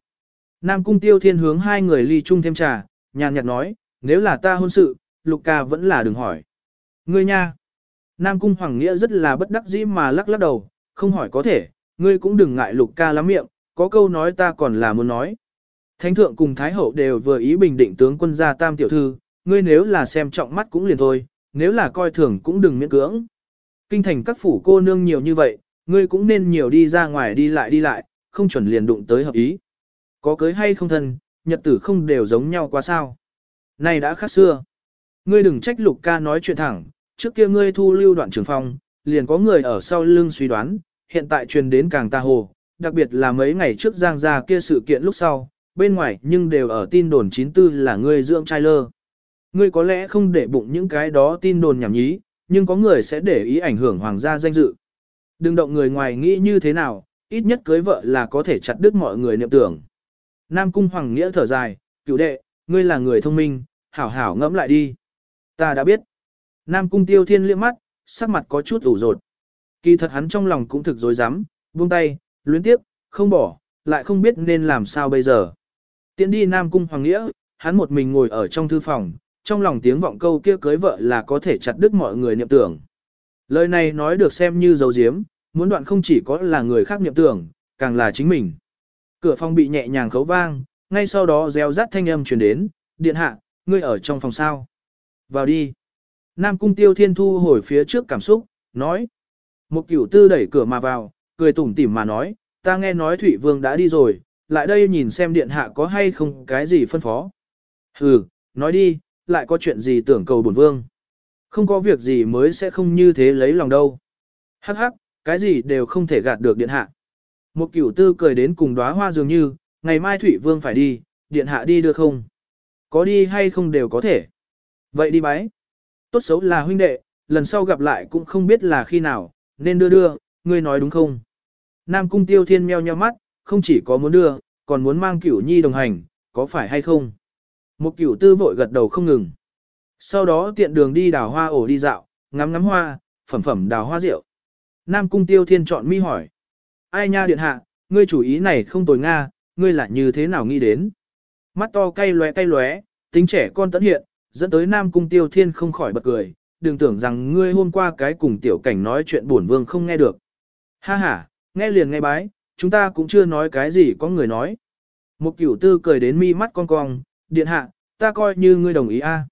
Nam Cung Tiêu Thiên hướng hai người ly chung thêm trà, nhàn nhạt nói, nếu là ta hôn sự, Lục ca vẫn là đừng hỏi. Ngươi nha. Nam Cung Hoàng Nghĩa rất là bất đắc dĩ mà lắc lắc đầu, không hỏi có thể, ngươi cũng đừng ngại Lục ca lắm miệng, có câu nói ta còn là muốn nói. Thánh thượng cùng Thái hậu đều vừa ý bình định tướng quân gia tam tiểu thư, ngươi nếu là xem trọng mắt cũng liền thôi, nếu là coi thường cũng đừng miễn cưỡng. Kinh thành các phủ cô nương nhiều như vậy, ngươi cũng nên nhiều đi ra ngoài đi lại đi lại, không chuẩn liền đụng tới hợp ý. Có cưới hay không thân, nhật tử không đều giống nhau quá sao. Này đã khác xưa. Ngươi đừng trách lục ca nói chuyện thẳng, trước kia ngươi thu lưu đoạn trường phong, liền có người ở sau lưng suy đoán, hiện tại truyền đến càng ta hồ, đặc biệt là mấy ngày trước giang ra kia sự kiện lúc sau, bên ngoài nhưng đều ở tin đồn 94 là ngươi dưỡng trai lơ. Ngươi có lẽ không để bụng những cái đó tin đồn nhảm nhí, nhưng có người sẽ để ý ảnh hưởng hoàng gia danh dự. Đừng động người ngoài nghĩ như thế nào, ít nhất cưới vợ là có thể chặt đứt mọi người niệm tưởng. Nam cung hoàng nghĩa thở dài, cựu đệ, ngươi là người thông minh, hảo hảo ngẫm lại đi. Ta đã biết. Nam cung tiêu thiên liếc mắt, sắc mặt có chút ủ rột. Kỳ thật hắn trong lòng cũng thực dối rắm buông tay, luyến tiếp, không bỏ, lại không biết nên làm sao bây giờ. Tiến đi Nam Cung Hoàng Nghĩa, hắn một mình ngồi ở trong thư phòng, trong lòng tiếng vọng câu kia cưới vợ là có thể chặt đứt mọi người niệm tưởng. Lời này nói được xem như dấu diếm, muốn đoạn không chỉ có là người khác niệm tưởng, càng là chính mình. Cửa phòng bị nhẹ nhàng khấu vang, ngay sau đó reo rắt thanh âm truyền đến, điện hạ, ngươi ở trong phòng sao. Vào đi. Nam Cung Tiêu Thiên Thu hồi phía trước cảm xúc, nói. Một cửu tư đẩy cửa mà vào, cười tủm tỉm mà nói, ta nghe nói Thụy Vương đã đi rồi, lại đây nhìn xem điện hạ có hay không cái gì phân phó. Hừ, nói đi, lại có chuyện gì tưởng cầu bổn vương. Không có việc gì mới sẽ không như thế lấy lòng đâu. Hắc hắc, cái gì đều không thể gạt được điện hạ. Một cửu tư cười đến cùng đóa hoa dường như, ngày mai thủy Vương phải đi, điện hạ đi được không? Có đi hay không đều có thể. Vậy đi bái. Tốt xấu là huynh đệ, lần sau gặp lại cũng không biết là khi nào, nên đưa đưa, ngươi nói đúng không? Nam cung tiêu thiên meo nheo mắt, không chỉ có muốn đưa, còn muốn mang cửu nhi đồng hành, có phải hay không? Một cửu tư vội gật đầu không ngừng. Sau đó tiện đường đi đào hoa ổ đi dạo, ngắm ngắm hoa, phẩm phẩm đào hoa rượu. Nam cung tiêu thiên chọn mi hỏi. Ai nha điện hạ, ngươi chủ ý này không tồi nga, ngươi là như thế nào nghĩ đến? Mắt to cay lóe cay lóe, tính trẻ con tận hiện, dẫn tới Nam cung tiêu thiên không khỏi bật cười. Đừng tưởng rằng ngươi hôm qua cái cùng tiểu cảnh nói chuyện buồn vương không nghe được. Ha ha, nghe liền nghe bái, chúng ta cũng chưa nói cái gì có người nói. Một cửu tư cười đến mi mắt con cong, điện hạ, ta coi như ngươi đồng ý a.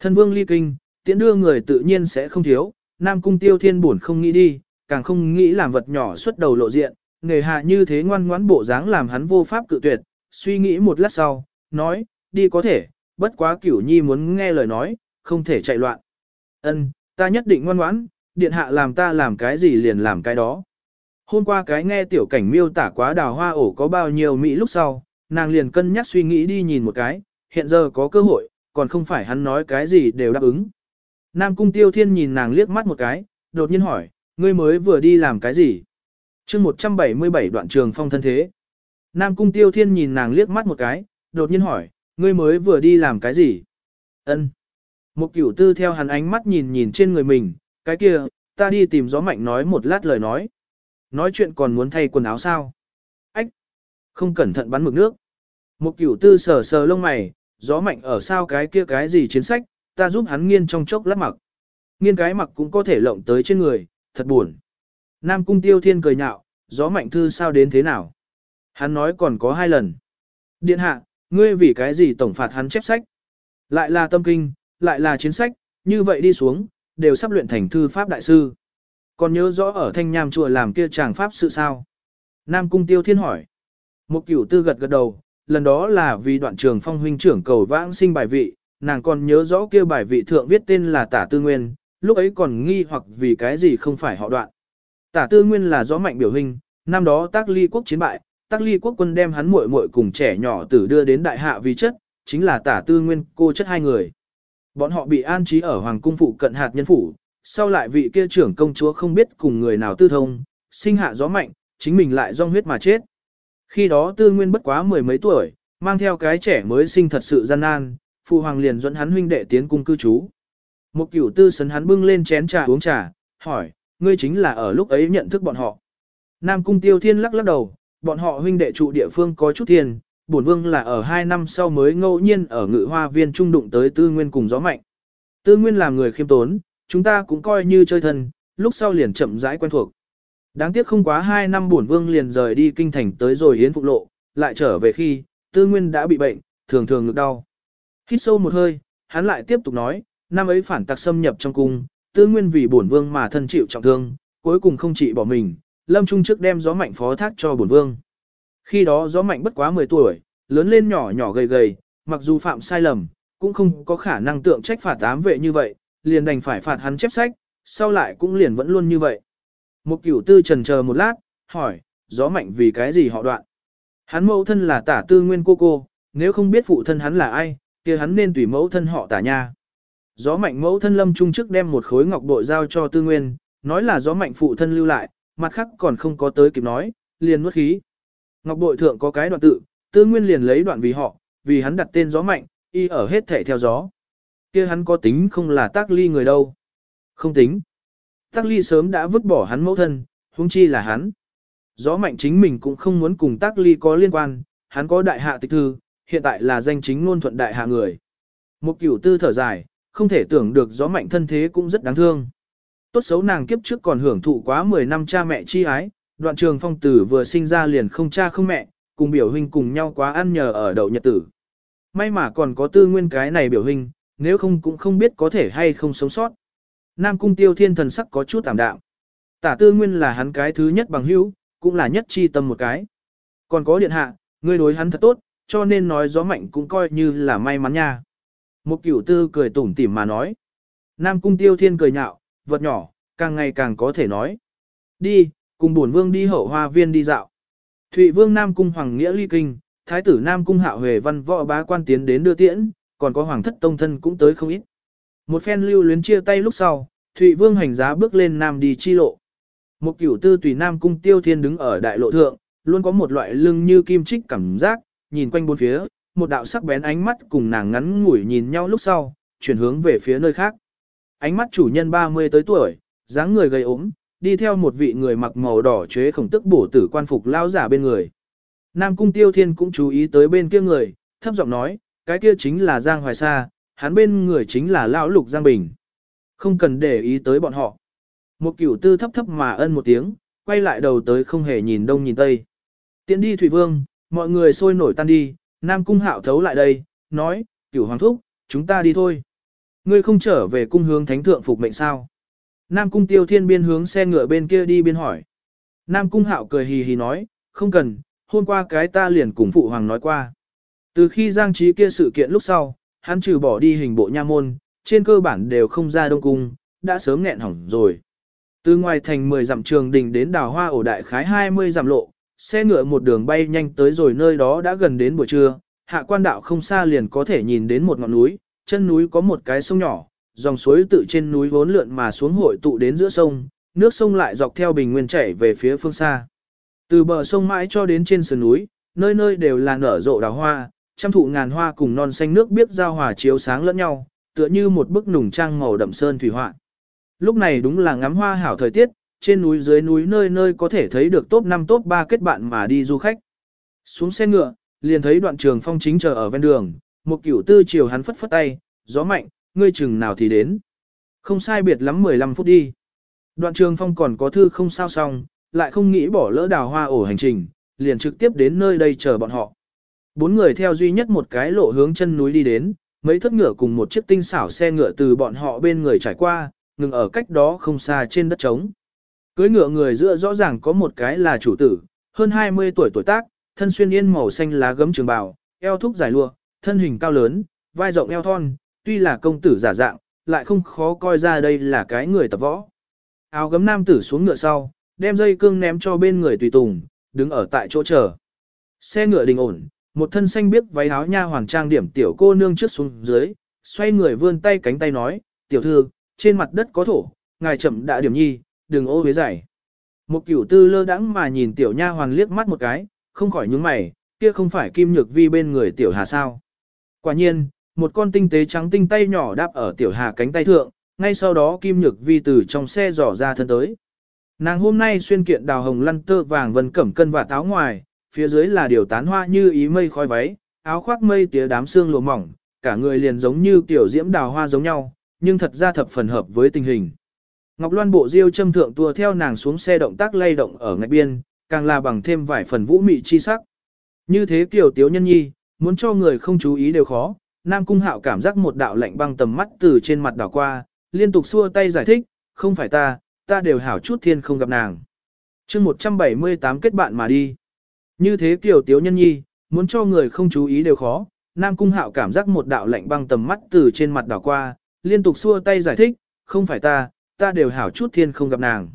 Thân vương ly kinh, tiễn đưa người tự nhiên sẽ không thiếu, nam cung tiêu thiên buồn không nghĩ đi, càng không nghĩ làm vật nhỏ xuất đầu lộ diện, nghề hạ như thế ngoan ngoãn bộ dáng làm hắn vô pháp cự tuyệt, suy nghĩ một lát sau, nói, đi có thể, bất quá cửu nhi muốn nghe lời nói, không thể chạy loạn. Ân, ta nhất định ngoan ngoãn, điện hạ làm ta làm cái gì liền làm cái đó. Hôm qua cái nghe tiểu cảnh miêu tả quá đào hoa ổ có bao nhiêu Mỹ lúc sau, nàng liền cân nhắc suy nghĩ đi nhìn một cái, hiện giờ có cơ hội, còn không phải hắn nói cái gì đều đáp ứng. Nam Cung Tiêu Thiên nhìn nàng liếc mắt một cái, đột nhiên hỏi, ngươi mới vừa đi làm cái gì? chương 177 đoạn trường phong thân thế. Nam Cung Tiêu Thiên nhìn nàng liếc mắt một cái, đột nhiên hỏi, ngươi mới vừa đi làm cái gì? Ân. Một cửu tư theo hắn ánh mắt nhìn nhìn trên người mình, cái kia, ta đi tìm gió mạnh nói một lát lời nói. Nói chuyện còn muốn thay quần áo sao? Ách! Không cẩn thận bắn mực nước. Một cửu tư sờ sờ lông mày, gió mạnh ở sao cái kia cái gì chiến sách, ta giúp hắn nghiên trong chốc lát mặc. Nghiên cái mặc cũng có thể lộng tới trên người, thật buồn. Nam cung tiêu thiên cười nhạo, gió mạnh thư sao đến thế nào? Hắn nói còn có hai lần. Điện hạ, ngươi vì cái gì tổng phạt hắn chép sách? Lại là tâm kinh, lại là chiến sách, như vậy đi xuống, đều sắp luyện thành thư pháp đại sư. Còn nhớ rõ ở thanh nham chùa làm kia chàng pháp sự sao? Nam cung tiêu thiên hỏi. Một cửu tư gật gật đầu, lần đó là vì đoạn trường phong huynh trưởng cầu vãng sinh bài vị, nàng còn nhớ rõ kia bài vị thượng viết tên là tả tư nguyên, lúc ấy còn nghi hoặc vì cái gì không phải họ đoạn. Tả tư nguyên là gió mạnh biểu hình, năm đó tác ly quốc chiến bại, tác ly quốc quân đem hắn muội muội cùng trẻ nhỏ tử đưa đến đại hạ vì chất, chính là tả tư nguyên cô chất hai người. Bọn họ bị an trí ở hoàng cung phụ cận hạt nhân phủ, sau lại vị kia trưởng công chúa không biết cùng người nào tư thông, sinh hạ gió mạnh, chính mình lại do huyết mà chết. Khi đó tư nguyên bất quá mười mấy tuổi, mang theo cái trẻ mới sinh thật sự gian nan, phụ hoàng liền dẫn hắn huynh đệ tiến cung cư trú. Một cửu tư sấn hắn bưng lên chén trà uống trà, hỏi, ngươi chính là ở lúc ấy nhận thức bọn họ. Nam cung tiêu thiên lắc lắc đầu, bọn họ huynh đệ trụ địa phương có chút tiền, bổn vương là ở hai năm sau mới ngẫu nhiên ở ngự hoa viên trung đụng tới tư nguyên cùng gió mạnh. Tư nguyên làm người khiêm tốn, chúng ta cũng coi như chơi thân, lúc sau liền chậm rãi quen thuộc. Đáng tiếc không quá hai năm bổn vương liền rời đi kinh thành tới rồi yến phục lộ, lại trở về khi, tư nguyên đã bị bệnh, thường thường ngực đau. Hít sâu một hơi, hắn lại tiếp tục nói, năm ấy phản tặc xâm nhập trong cung, tư nguyên vì bổn vương mà thân chịu trọng thương, cuối cùng không chỉ bỏ mình, lâm trung trước đem gió mạnh phó thác cho bổn vương. Khi đó gió mạnh bất quá 10 tuổi, lớn lên nhỏ nhỏ gầy gầy, mặc dù phạm sai lầm, cũng không có khả năng tượng trách phạt ám vệ như vậy, liền đành phải phạt hắn chép sách, sau lại cũng liền vẫn luôn như vậy. Một cửu tư trần chờ một lát, hỏi, gió mạnh vì cái gì họ đoạn? Hắn mẫu thân là tả tư nguyên cô cô, nếu không biết phụ thân hắn là ai, kia hắn nên tùy mẫu thân họ tả nha. Gió mạnh mẫu thân lâm trung trước đem một khối ngọc bội giao cho tư nguyên, nói là gió mạnh phụ thân lưu lại, mặt khác còn không có tới kịp nói, liền nuốt khí. Ngọc bội thượng có cái đoạn tự, tư nguyên liền lấy đoạn vì họ, vì hắn đặt tên gió mạnh, y ở hết thể theo gió kia hắn có tính không là tác ly người đâu. Không tính. Tác ly sớm đã vứt bỏ hắn mẫu thân, huống chi là hắn. Gió mạnh chính mình cũng không muốn cùng tác ly có liên quan, hắn có đại hạ tịch thư, hiện tại là danh chính ngôn thuận đại hạ người. Một cửu tư thở dài, không thể tưởng được gió mạnh thân thế cũng rất đáng thương. Tốt xấu nàng kiếp trước còn hưởng thụ quá 10 năm cha mẹ chi ái, đoạn trường phong tử vừa sinh ra liền không cha không mẹ, cùng biểu huynh cùng nhau quá ăn nhờ ở đậu nhật tử. May mà còn có tư nguyên cái này biểu huynh, nếu không cũng không biết có thể hay không sống sót. Nam cung tiêu thiên thần sắc có chút tạm đạm. Tả tư nguyên là hắn cái thứ nhất bằng hữu, cũng là nhất chi tâm một cái. Còn có điện hạ, ngươi đối hắn thật tốt, cho nên nói gió mạnh cũng coi như là may mắn nha. Một cửu tư cười tủm tỉm mà nói. Nam cung tiêu thiên cười nhạo, vật nhỏ, càng ngày càng có thể nói. Đi, cùng bổn vương đi hậu hoa viên đi dạo. Thụy vương Nam cung hoàng nghĩa ly kinh, thái tử Nam cung hạo huệ văn võ bá quan tiến đến đưa tiễn, còn có hoàng thất tông thân cũng tới không ít. Một phen lưu luyến chia tay lúc sau, Thụy vương hành giá bước lên Nam đi chi lộ. Một cửu tư tùy Nam cung tiêu thiên đứng ở đại lộ thượng, luôn có một loại lưng như kim trích cảm giác, nhìn quanh bốn phía, một đạo sắc bén ánh mắt cùng nàng ngắn ngủi nhìn nhau lúc sau, chuyển hướng về phía nơi khác. Ánh mắt chủ nhân 30 tới tuổi, dáng người gầy ốm, đi theo một vị người mặc màu đỏ chế khổng tức bổ tử quan phục lao giả bên người. Nam cung tiêu thiên cũng chú ý tới bên kia người, thấp giọng nói, cái kia chính là Giang Hoài Sa, hắn bên người chính là lão lục Giang Bình. Không cần để ý tới bọn họ. Một cửu tư thấp thấp mà ân một tiếng, quay lại đầu tới không hề nhìn đông nhìn tây. Tiến đi Thủy Vương, mọi người sôi nổi tan đi, Nam cung hạo thấu lại đây, nói, cửu hoàng thúc, chúng ta đi thôi. Ngươi không trở về cung hướng thánh thượng phục mệnh sao? Nam cung tiêu thiên biên hướng xe ngựa bên kia đi biên hỏi. Nam cung hạo cười hì hì nói, không cần, hôm qua cái ta liền cùng phụ hoàng nói qua. Từ khi giang trí kia sự kiện lúc sau, hắn trừ bỏ đi hình bộ nha môn, trên cơ bản đều không ra đông cung, đã sớm nghẹn hỏng rồi. Từ ngoài thành 10 dặm trường đình đến đào hoa ổ đại khái 20 dặm lộ, xe ngựa một đường bay nhanh tới rồi nơi đó đã gần đến buổi trưa, hạ quan đạo không xa liền có thể nhìn đến một ngọn núi, chân núi có một cái sông nhỏ, dòng suối tự trên núi vốn lượn mà xuống hội tụ đến giữa sông, nước sông lại dọc theo bình nguyên chảy về phía phương xa. Từ bờ sông mãi cho đến trên sườn núi, nơi nơi đều là nở rộ đào hoa, trăm thụ ngàn hoa cùng non xanh nước biết giao hòa chiếu sáng lẫn nhau, tựa như một bức nùng trang màu đậm sơn thủy họa. Lúc này đúng là ngắm hoa hảo thời tiết, trên núi dưới núi nơi nơi có thể thấy được top 5 top 3 kết bạn mà đi du khách. Xuống xe ngựa, liền thấy đoạn trường phong chính chờ ở ven đường, một cửu tư chiều hắn phất phất tay, gió mạnh, ngươi chừng nào thì đến. Không sai biệt lắm 15 phút đi. Đoạn trường phong còn có thư không sao xong, lại không nghĩ bỏ lỡ đào hoa ổ hành trình, liền trực tiếp đến nơi đây chờ bọn họ. Bốn người theo duy nhất một cái lộ hướng chân núi đi đến, mấy thất ngựa cùng một chiếc tinh xảo xe ngựa từ bọn họ bên người trải qua, ngừng ở cách đó không xa trên đất trống. Cưới ngựa người giữa rõ ràng có một cái là chủ tử, hơn 20 tuổi tuổi tác, thân xuyên yên màu xanh lá gấm trường bào, eo thúc dài lụa, thân hình cao lớn, vai rộng eo thon, tuy là công tử giả dạng, lại không khó coi ra đây là cái người tập võ. Áo gấm nam tử xuống ngựa sau, đem dây cương ném cho bên người tùy tùng, đứng ở tại chỗ chờ. Xe ngựa đình ổn, một thân xanh biếc váy áo nha hoàng trang điểm tiểu cô nương trước xuống dưới, xoay người vươn tay cánh tay nói, tiểu thư, trên mặt đất có thổ, ngài chậm đã điểm nhi, đừng ô với giải. Một cửu tư lơ đãng mà nhìn tiểu nha hoàng liếc mắt một cái, không khỏi nhướng mày, kia không phải kim nhược vi bên người tiểu hà sao. Quả nhiên, một con tinh tế trắng tinh tay nhỏ đáp ở tiểu hà cánh tay thượng, ngay sau đó kim nhược vi từ trong xe dò ra thân tới. Nàng hôm nay xuyên kiện đào hồng lăn tơ vàng vân cẩm cân và táo ngoài, phía dưới là điều tán hoa như ý mây khói váy, áo khoác mây tía đám xương lụa mỏng, cả người liền giống như tiểu diễm đào hoa giống nhau, nhưng thật ra thập phần hợp với tình hình. Ngọc Loan bộ diêu châm thượng tua theo nàng xuống xe động tác lay động ở ngạch biên, càng là bằng thêm vài phần vũ mị chi sắc. Như thế kiểu tiếu nhân nhi, muốn cho người không chú ý đều khó, Nam Cung Hạo cảm giác một đạo lạnh băng tầm mắt từ trên mặt đảo qua, liên tục xua tay giải thích, không phải ta, ta đều hảo chút thiên không gặp nàng. chương 178 kết bạn mà đi. Như thế kiểu tiếu nhân nhi, muốn cho người không chú ý đều khó, Nam Cung Hạo cảm giác một đạo lạnh băng tầm mắt từ trên mặt đảo qua, liên tục xua tay giải thích, không phải ta, ta đều hảo chút thiên không gặp nàng.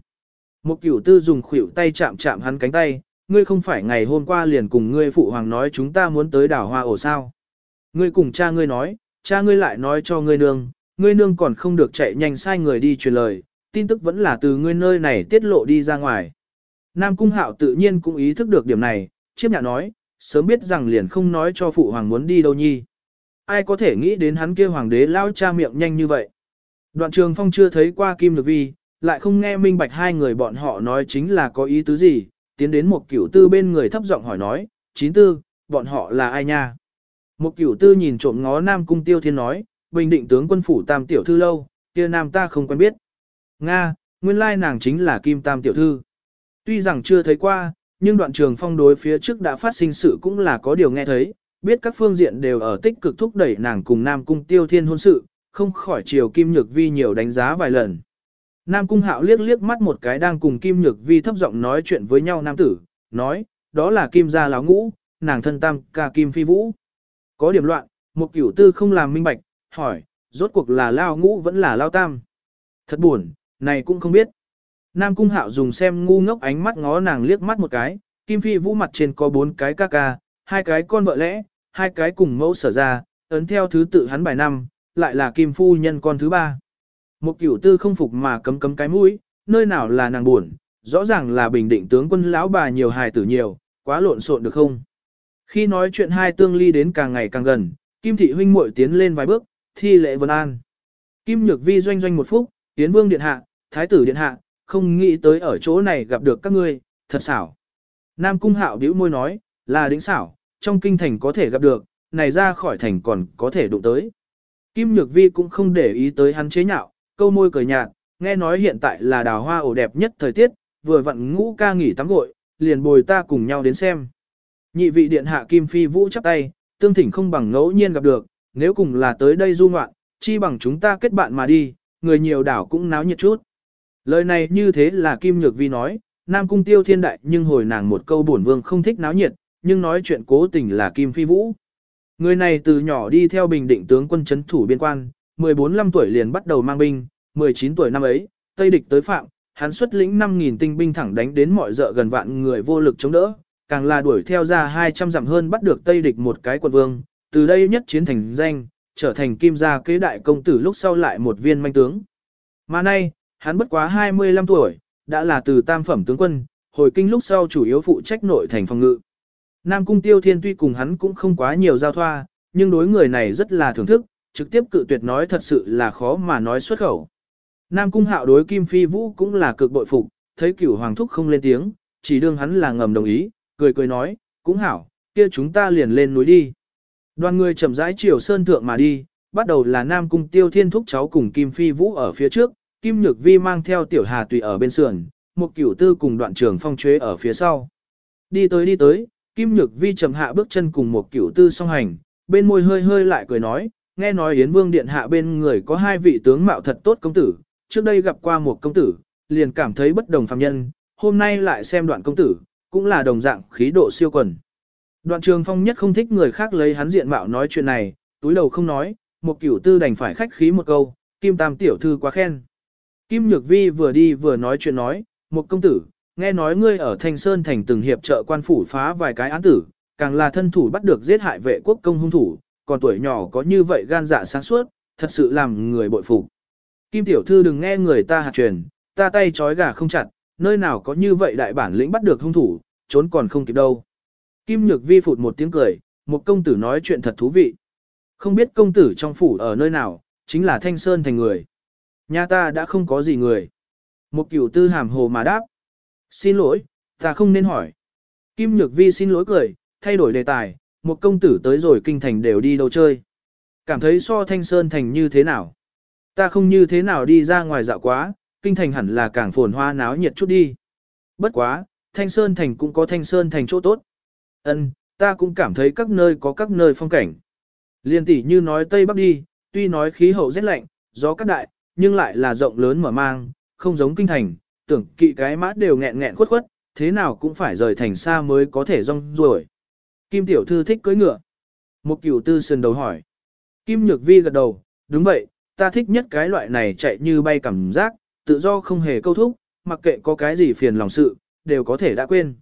Một cửu tư dùng khuỷu tay chạm chạm hắn cánh tay, ngươi không phải ngày hôm qua liền cùng ngươi phụ hoàng nói chúng ta muốn tới đảo hoa ổ sao. Ngươi cùng cha ngươi nói, cha ngươi lại nói cho ngươi nương, ngươi nương còn không được chạy nhanh sai người đi truyền lời, tin tức vẫn là từ ngươi nơi này tiết lộ đi ra ngoài. Nam Cung Hạo tự nhiên cũng ý thức được điểm này, chiếp nhạ nói, sớm biết rằng liền không nói cho phụ hoàng muốn đi đâu nhi. Ai có thể nghĩ đến hắn kia hoàng đế lao cha miệng nhanh như vậy. Đoạn trường phong chưa thấy qua Kim Nhược Vi, lại không nghe minh bạch hai người bọn họ nói chính là có ý tứ gì, tiến đến một cửu tư bên người thấp giọng hỏi nói, chín tư, bọn họ là ai nha? Một cửu tư nhìn trộm ngó Nam Cung Tiêu Thiên nói, bình định tướng quân phủ tam tiểu thư lâu, kia Nam ta không quen biết. Nga, nguyên lai nàng chính là Kim Tam tiểu thư. Tuy rằng chưa thấy qua, nhưng đoạn trường phong đối phía trước đã phát sinh sự cũng là có điều nghe thấy, biết các phương diện đều ở tích cực thúc đẩy nàng cùng Nam Cung Tiêu Thiên hôn sự, không khỏi chiều Kim Nhược Vi nhiều đánh giá vài lần. Nam Cung Hạo liếc liếc mắt một cái đang cùng Kim Nhược Vi thấp giọng nói chuyện với nhau nam tử, nói, đó là Kim gia láo ngũ, nàng thân tam ca Kim Phi Vũ. Có điểm loạn, một cửu tư không làm minh bạch, hỏi, rốt cuộc là lao ngũ vẫn là lao tam. Thật buồn, này cũng không biết. Nam Cung Hạo dùng xem ngu ngốc ánh mắt ngó nàng liếc mắt một cái, Kim Phi Vũ mặt trên có bốn cái ca ca, hai cái con vợ lẽ, hai cái cùng mẫu sở ra, ấn theo thứ tự hắn bài năm, lại là Kim Phu nhân con thứ ba. Một cửu tư không phục mà cấm cấm cái mũi, nơi nào là nàng buồn, rõ ràng là bình định tướng quân lão bà nhiều hài tử nhiều, quá lộn xộn được không? Khi nói chuyện hai tương ly đến càng ngày càng gần, Kim thị huynh muội tiến lên vài bước, thi lễ vân an. Kim nhược vi doanh doanh một phút, tiến vương điện hạ, thái tử điện hạ, không nghĩ tới ở chỗ này gặp được các ngươi, thật xảo. Nam cung hạo bĩu môi nói, là đỉnh xảo, trong kinh thành có thể gặp được, này ra khỏi thành còn có thể đụng tới. Kim nhược vi cũng không để ý tới hắn chế nhạo, câu môi cười nhạt, nghe nói hiện tại là đào hoa ổ đẹp nhất thời tiết, vừa vặn ngũ ca nghỉ tắm gội, liền bồi ta cùng nhau đến xem. Nhị vị điện hạ Kim Phi Vũ chắp tay, tương thỉnh không bằng ngẫu nhiên gặp được, nếu cùng là tới đây du ngoạn, chi bằng chúng ta kết bạn mà đi, người nhiều đảo cũng náo nhiệt chút. Lời này như thế là Kim Nhược Vi nói, Nam Cung Tiêu Thiên Đại nhưng hồi nàng một câu bổn vương không thích náo nhiệt, nhưng nói chuyện cố tình là Kim Phi Vũ. Người này từ nhỏ đi theo bình định tướng quân chấn thủ biên quan, 14-15 tuổi liền bắt đầu mang binh, 19 tuổi năm ấy, Tây địch tới phạm, hắn xuất lĩnh 5.000 tinh binh thẳng đánh đến mọi dợ gần vạn người vô lực chống đỡ, càng là đuổi theo ra 200 dặm hơn bắt được Tây địch một cái quận vương, từ đây nhất chiến thành danh, trở thành kim gia kế đại công tử lúc sau lại một viên manh tướng. Mà nay, hắn bất quá 25 tuổi, đã là từ tam phẩm tướng quân, hồi kinh lúc sau chủ yếu phụ trách nội thành phòng ngự. Nam Cung Tiêu Thiên tuy cùng hắn cũng không quá nhiều giao thoa, nhưng đối người này rất là thưởng thức, trực tiếp cự tuyệt nói thật sự là khó mà nói xuất khẩu. Nam Cung Hạo đối Kim Phi Vũ cũng là cực bội phục, thấy cửu hoàng thúc không lên tiếng, chỉ đương hắn là ngầm đồng ý, cười cười nói, cũng hảo, kia chúng ta liền lên núi đi. Đoàn người chậm rãi chiều sơn thượng mà đi, bắt đầu là Nam Cung Tiêu Thiên thúc cháu cùng Kim Phi Vũ ở phía trước, Kim Nhược Vi mang theo Tiểu Hà tùy ở bên sườn, một cửu tư cùng đoạn trường phong chế ở phía sau. Đi tới đi tới, Kim Nhược Vi chậm hạ bước chân cùng một cửu tư song hành, bên môi hơi hơi lại cười nói, nghe nói Yến Vương Điện hạ bên người có hai vị tướng mạo thật tốt công tử, trước đây gặp qua một công tử, liền cảm thấy bất đồng phàm nhân, hôm nay lại xem đoạn công tử, cũng là đồng dạng khí độ siêu quần. Đoạn trường phong nhất không thích người khác lấy hắn diện mạo nói chuyện này, túi đầu không nói, một cửu tư đành phải khách khí một câu, Kim Tam tiểu thư quá khen. Kim Nhược Vi vừa đi vừa nói chuyện nói, một công tử, nghe nói ngươi ở Thanh Sơn thành từng hiệp trợ quan phủ phá vài cái án tử, càng là thân thủ bắt được giết hại vệ quốc công hung thủ, còn tuổi nhỏ có như vậy gan dạ sáng suốt, thật sự làm người bội phục. Kim tiểu thư đừng nghe người ta hạt truyền, ta tay trói gà không chặt, nơi nào có như vậy đại bản lĩnh bắt được hung thủ, trốn còn không kịp đâu. Kim Nhược Vi phụt một tiếng cười, một công tử nói chuyện thật thú vị. Không biết công tử trong phủ ở nơi nào, chính là Thanh Sơn thành người. Nhà ta đã không có gì người. Một cửu tư hàm hồ mà đáp. Xin lỗi, ta không nên hỏi. Kim Nhược Vi xin lỗi cười, thay đổi đề tài, một công tử tới rồi kinh thành đều đi đâu chơi. Cảm thấy so Thanh Sơn thành như thế nào? Ta không như thế nào đi ra ngoài dạo quá, kinh thành hẳn là càng phồn hoa náo nhiệt chút đi. Bất quá, Thanh Sơn thành cũng có Thanh Sơn thành chỗ tốt. Ân, ta cũng cảm thấy các nơi có các nơi phong cảnh. Liên tỷ như nói Tây Bắc đi, tuy nói khí hậu rét lạnh, gió cắt đại, nhưng lại là rộng lớn mở mang, không giống kinh thành, tưởng kỵ cái mát đều nghẹn nghẹn khuất khuất, thế nào cũng phải rời thành xa mới có thể rong ruổi. Kim tiểu thư thích cưỡi ngựa. Một cửu tư sườn đầu hỏi. Kim nhược vi gật đầu, đúng vậy, ta thích nhất cái loại này chạy như bay cảm giác, tự do không hề câu thúc, mặc kệ có cái gì phiền lòng sự, đều có thể đã quên.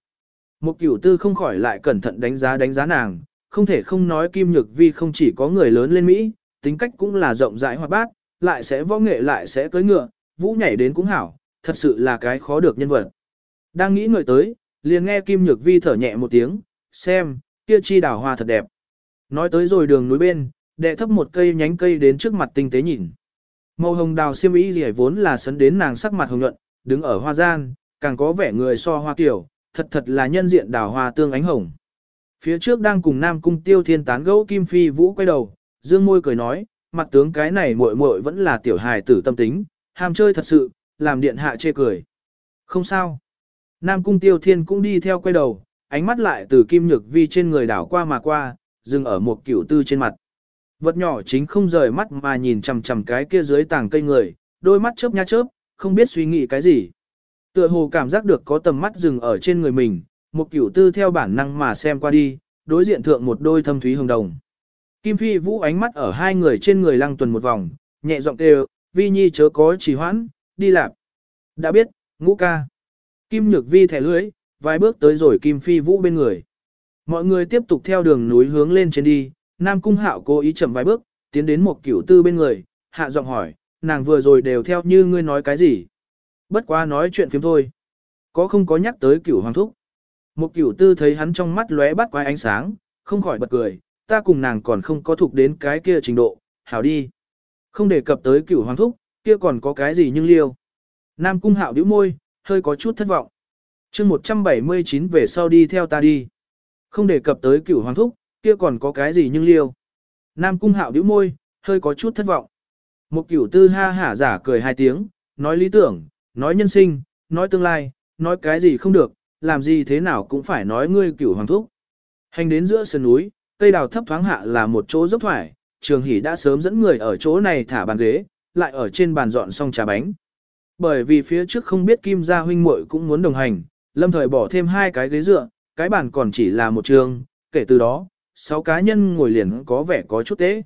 Một cửu tư không khỏi lại cẩn thận đánh giá đánh giá nàng, không thể không nói Kim Nhược Vi không chỉ có người lớn lên Mỹ, tính cách cũng là rộng rãi hoạt bát, lại sẽ võ nghệ lại sẽ cưỡi ngựa, vũ nhảy đến cũng hảo, thật sự là cái khó được nhân vật. Đang nghĩ người tới, liền nghe Kim Nhược Vi thở nhẹ một tiếng, xem, kia chi đào hoa thật đẹp. Nói tới rồi đường núi bên, đệ thấp một cây nhánh cây đến trước mặt tinh tế nhìn. Màu hồng đào xiêm y gì vốn là sấn đến nàng sắc mặt hồng nhuận, đứng ở hoa gian, càng có vẻ người so hoa kiểu, thật thật là nhân diện đào hoa tương ánh hồng. Phía trước đang cùng Nam Cung Tiêu Thiên tán gẫu Kim Phi Vũ quay đầu, dương môi cười nói, mặt tướng cái này muội muội vẫn là tiểu hài tử tâm tính, ham chơi thật sự, làm điện hạ chê cười. Không sao. Nam Cung Tiêu Thiên cũng đi theo quay đầu, ánh mắt lại từ Kim Nhược Vi trên người đảo qua mà qua, dừng ở một kiểu tư trên mặt. Vật nhỏ chính không rời mắt mà nhìn chằm chằm cái kia dưới tảng cây người, đôi mắt chớp nha chớp, không biết suy nghĩ cái gì. Tựa hồ cảm giác được có tầm mắt dừng ở trên người mình, một kiểu tư theo bản năng mà xem qua đi, đối diện thượng một đôi thâm thúy hồng đồng. Kim Phi Vũ ánh mắt ở hai người trên người lăng tuần một vòng, nhẹ giọng kêu, Vi Nhi chớ có trì hoãn, đi lạc. Đã biết, ngũ ca. Kim Nhược Vi thẻ lưới, vài bước tới rồi Kim Phi Vũ bên người. Mọi người tiếp tục theo đường núi hướng lên trên đi, Nam Cung Hạo cố ý chậm vài bước, tiến đến một cửu tư bên người, hạ giọng hỏi, nàng vừa rồi đều theo như ngươi nói cái gì. Bất quá nói chuyện phiếm thôi. Có không có nhắc tới cửu hoàng thúc. Một cửu tư thấy hắn trong mắt lóe bắt quái ánh sáng, không khỏi bật cười, ta cùng nàng còn không có thuộc đến cái kia trình độ, hảo đi. Không đề cập tới cửu hoàng thúc, kia còn có cái gì nhưng liêu. Nam cung hạo bĩu môi, hơi có chút thất vọng. chương 179 về sau đi theo ta đi. Không đề cập tới cửu hoàng thúc, kia còn có cái gì nhưng liêu. Nam cung hạo bĩu môi, hơi có chút thất vọng. Một cửu tư ha hả giả cười hai tiếng, nói lý tưởng, nói nhân sinh, nói tương lai, nói cái gì không được, làm gì thế nào cũng phải nói ngươi cửu hoàng thúc. Hành đến giữa sườn núi, cây đào thấp thoáng hạ là một chỗ dốc thoải, trường hỷ đã sớm dẫn người ở chỗ này thả bàn ghế, lại ở trên bàn dọn xong trà bánh. Bởi vì phía trước không biết kim gia huynh muội cũng muốn đồng hành, lâm thời bỏ thêm hai cái ghế dựa, cái bàn còn chỉ là một trường, kể từ đó, sáu cá nhân ngồi liền có vẻ có chút tế.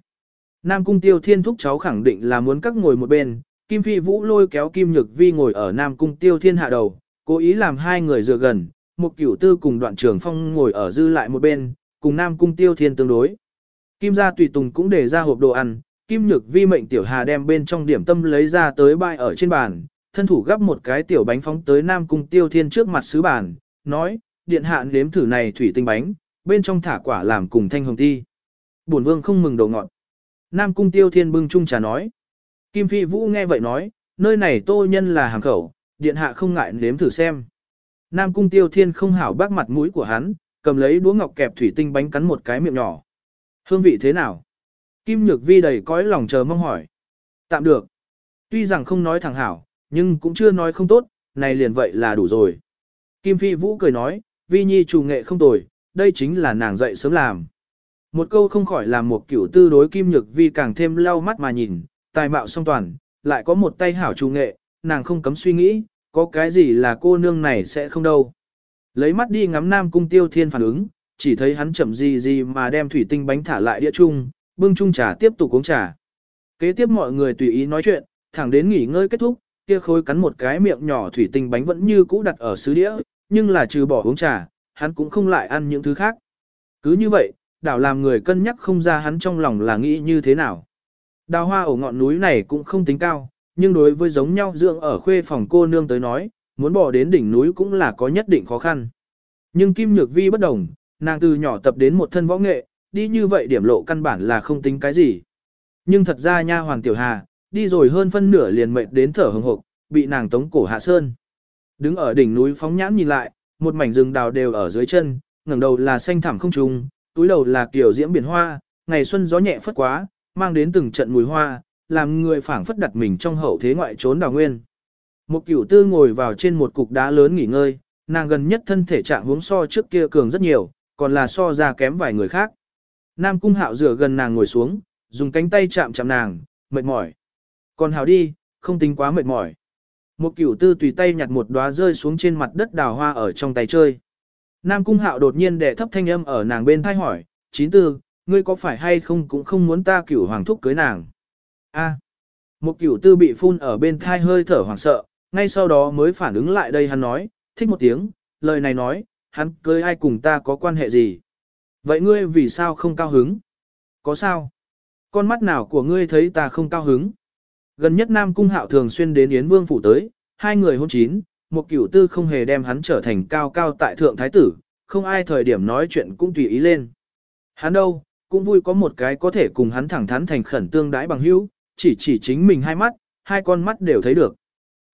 Nam cung tiêu thiên thúc cháu khẳng định là muốn các ngồi một bên, Kim Phi Vũ lôi kéo Kim Nhược Vi ngồi ở Nam cung tiêu thiên hạ đầu, cố ý làm hai người dựa gần, một cửu tư cùng đoạn trường phong ngồi ở dư lại một bên, cùng Nam cung tiêu thiên tương đối. Kim gia tùy tùng cũng để ra hộp đồ ăn, Kim Nhược Vi mệnh tiểu hà đem bên trong điểm tâm lấy ra tới bãi ở trên bàn, thân thủ gắp một cái tiểu bánh phóng tới Nam Cung Tiêu Thiên trước mặt sứ bàn, nói, điện hạ nếm thử này thủy tinh bánh, bên trong thả quả làm cùng thanh hồng ti. Bổn vương không mừng đồ ngọt. Nam Cung Tiêu Thiên bưng chung trà nói. Kim Phi Vũ nghe vậy nói, nơi này tô nhân là hàng khẩu, điện hạ không ngại nếm thử xem. Nam Cung Tiêu Thiên không hảo bác mặt mũi của hắn, cầm lấy đũa ngọc kẹp thủy tinh bánh cắn một cái miệng nhỏ. Hương vị thế nào? Kim Nhược Vi đầy cõi lòng chờ mong hỏi. Tạm được. Tuy rằng không nói thẳng hảo, nhưng cũng chưa nói không tốt, này liền vậy là đủ rồi. Kim Phi Vũ cười nói, Vi Nhi chủ nghệ không tồi, đây chính là nàng dậy sớm làm. Một câu không khỏi làm một kiểu tư đối Kim Nhược Vi càng thêm lau mắt mà nhìn, tài mạo song toàn, lại có một tay hảo chủ nghệ, nàng không cấm suy nghĩ, có cái gì là cô nương này sẽ không đâu. Lấy mắt đi ngắm Nam Cung Tiêu Thiên phản ứng, chỉ thấy hắn chậm gì gì mà đem thủy tinh bánh thả lại đĩa chung, bưng chung trà tiếp tục uống trà. Kế tiếp mọi người tùy ý nói chuyện, thẳng đến nghỉ ngơi kết thúc, kia khối cắn một cái miệng nhỏ thủy tinh bánh vẫn như cũ đặt ở sứ đĩa, nhưng là trừ bỏ uống trà, hắn cũng không lại ăn những thứ khác. Cứ như vậy, đảo làm người cân nhắc không ra hắn trong lòng là nghĩ như thế nào. Đào hoa ở ngọn núi này cũng không tính cao, nhưng đối với giống nhau dưỡng ở khuê phòng cô nương tới nói, muốn bỏ đến đỉnh núi cũng là có nhất định khó khăn. Nhưng Kim Nhược Vi bất đồng, nàng từ nhỏ tập đến một thân võ nghệ, đi như vậy điểm lộ căn bản là không tính cái gì. Nhưng thật ra nha hoàng tiểu hà, đi rồi hơn phân nửa liền mệt đến thở hừng hực, bị nàng tống cổ hạ sơn. Đứng ở đỉnh núi phóng nhãn nhìn lại, một mảnh rừng đào đều ở dưới chân, ngẩng đầu là xanh thẳm không trùng, túi đầu là kiểu diễm biển hoa, ngày xuân gió nhẹ phất quá, mang đến từng trận mùi hoa, làm người phảng phất đặt mình trong hậu thế ngoại trốn đào nguyên. Một cửu tư ngồi vào trên một cục đá lớn nghỉ ngơi, nàng gần nhất thân thể trạng huống so trước kia cường rất nhiều, còn là so ra kém vài người khác. Nam cung hạo rửa gần nàng ngồi xuống, dùng cánh tay chạm chạm nàng, mệt mỏi. Còn hảo đi, không tính quá mệt mỏi. Một cửu tư tùy tay nhặt một đóa rơi xuống trên mặt đất đào hoa ở trong tay chơi. Nam cung hạo đột nhiên để thấp thanh âm ở nàng bên thai hỏi, chín tư, ngươi có phải hay không cũng không muốn ta cửu hoàng thúc cưới nàng. A. Một cửu tư bị phun ở bên thai hơi thở hoảng sợ, ngay sau đó mới phản ứng lại đây hắn nói, thích một tiếng, lời này nói, hắn cưới ai cùng ta có quan hệ gì. Vậy ngươi vì sao không cao hứng? Có sao? Con mắt nào của ngươi thấy ta không cao hứng? Gần nhất Nam Cung Hạo thường xuyên đến Yến Vương phủ tới, hai người hôn chín, một cửu tư không hề đem hắn trở thành cao cao tại thượng thái tử, không ai thời điểm nói chuyện cũng tùy ý lên. Hắn đâu, cũng vui có một cái có thể cùng hắn thẳng thắn thành khẩn tương đãi bằng hữu, chỉ chỉ chính mình hai mắt, hai con mắt đều thấy được.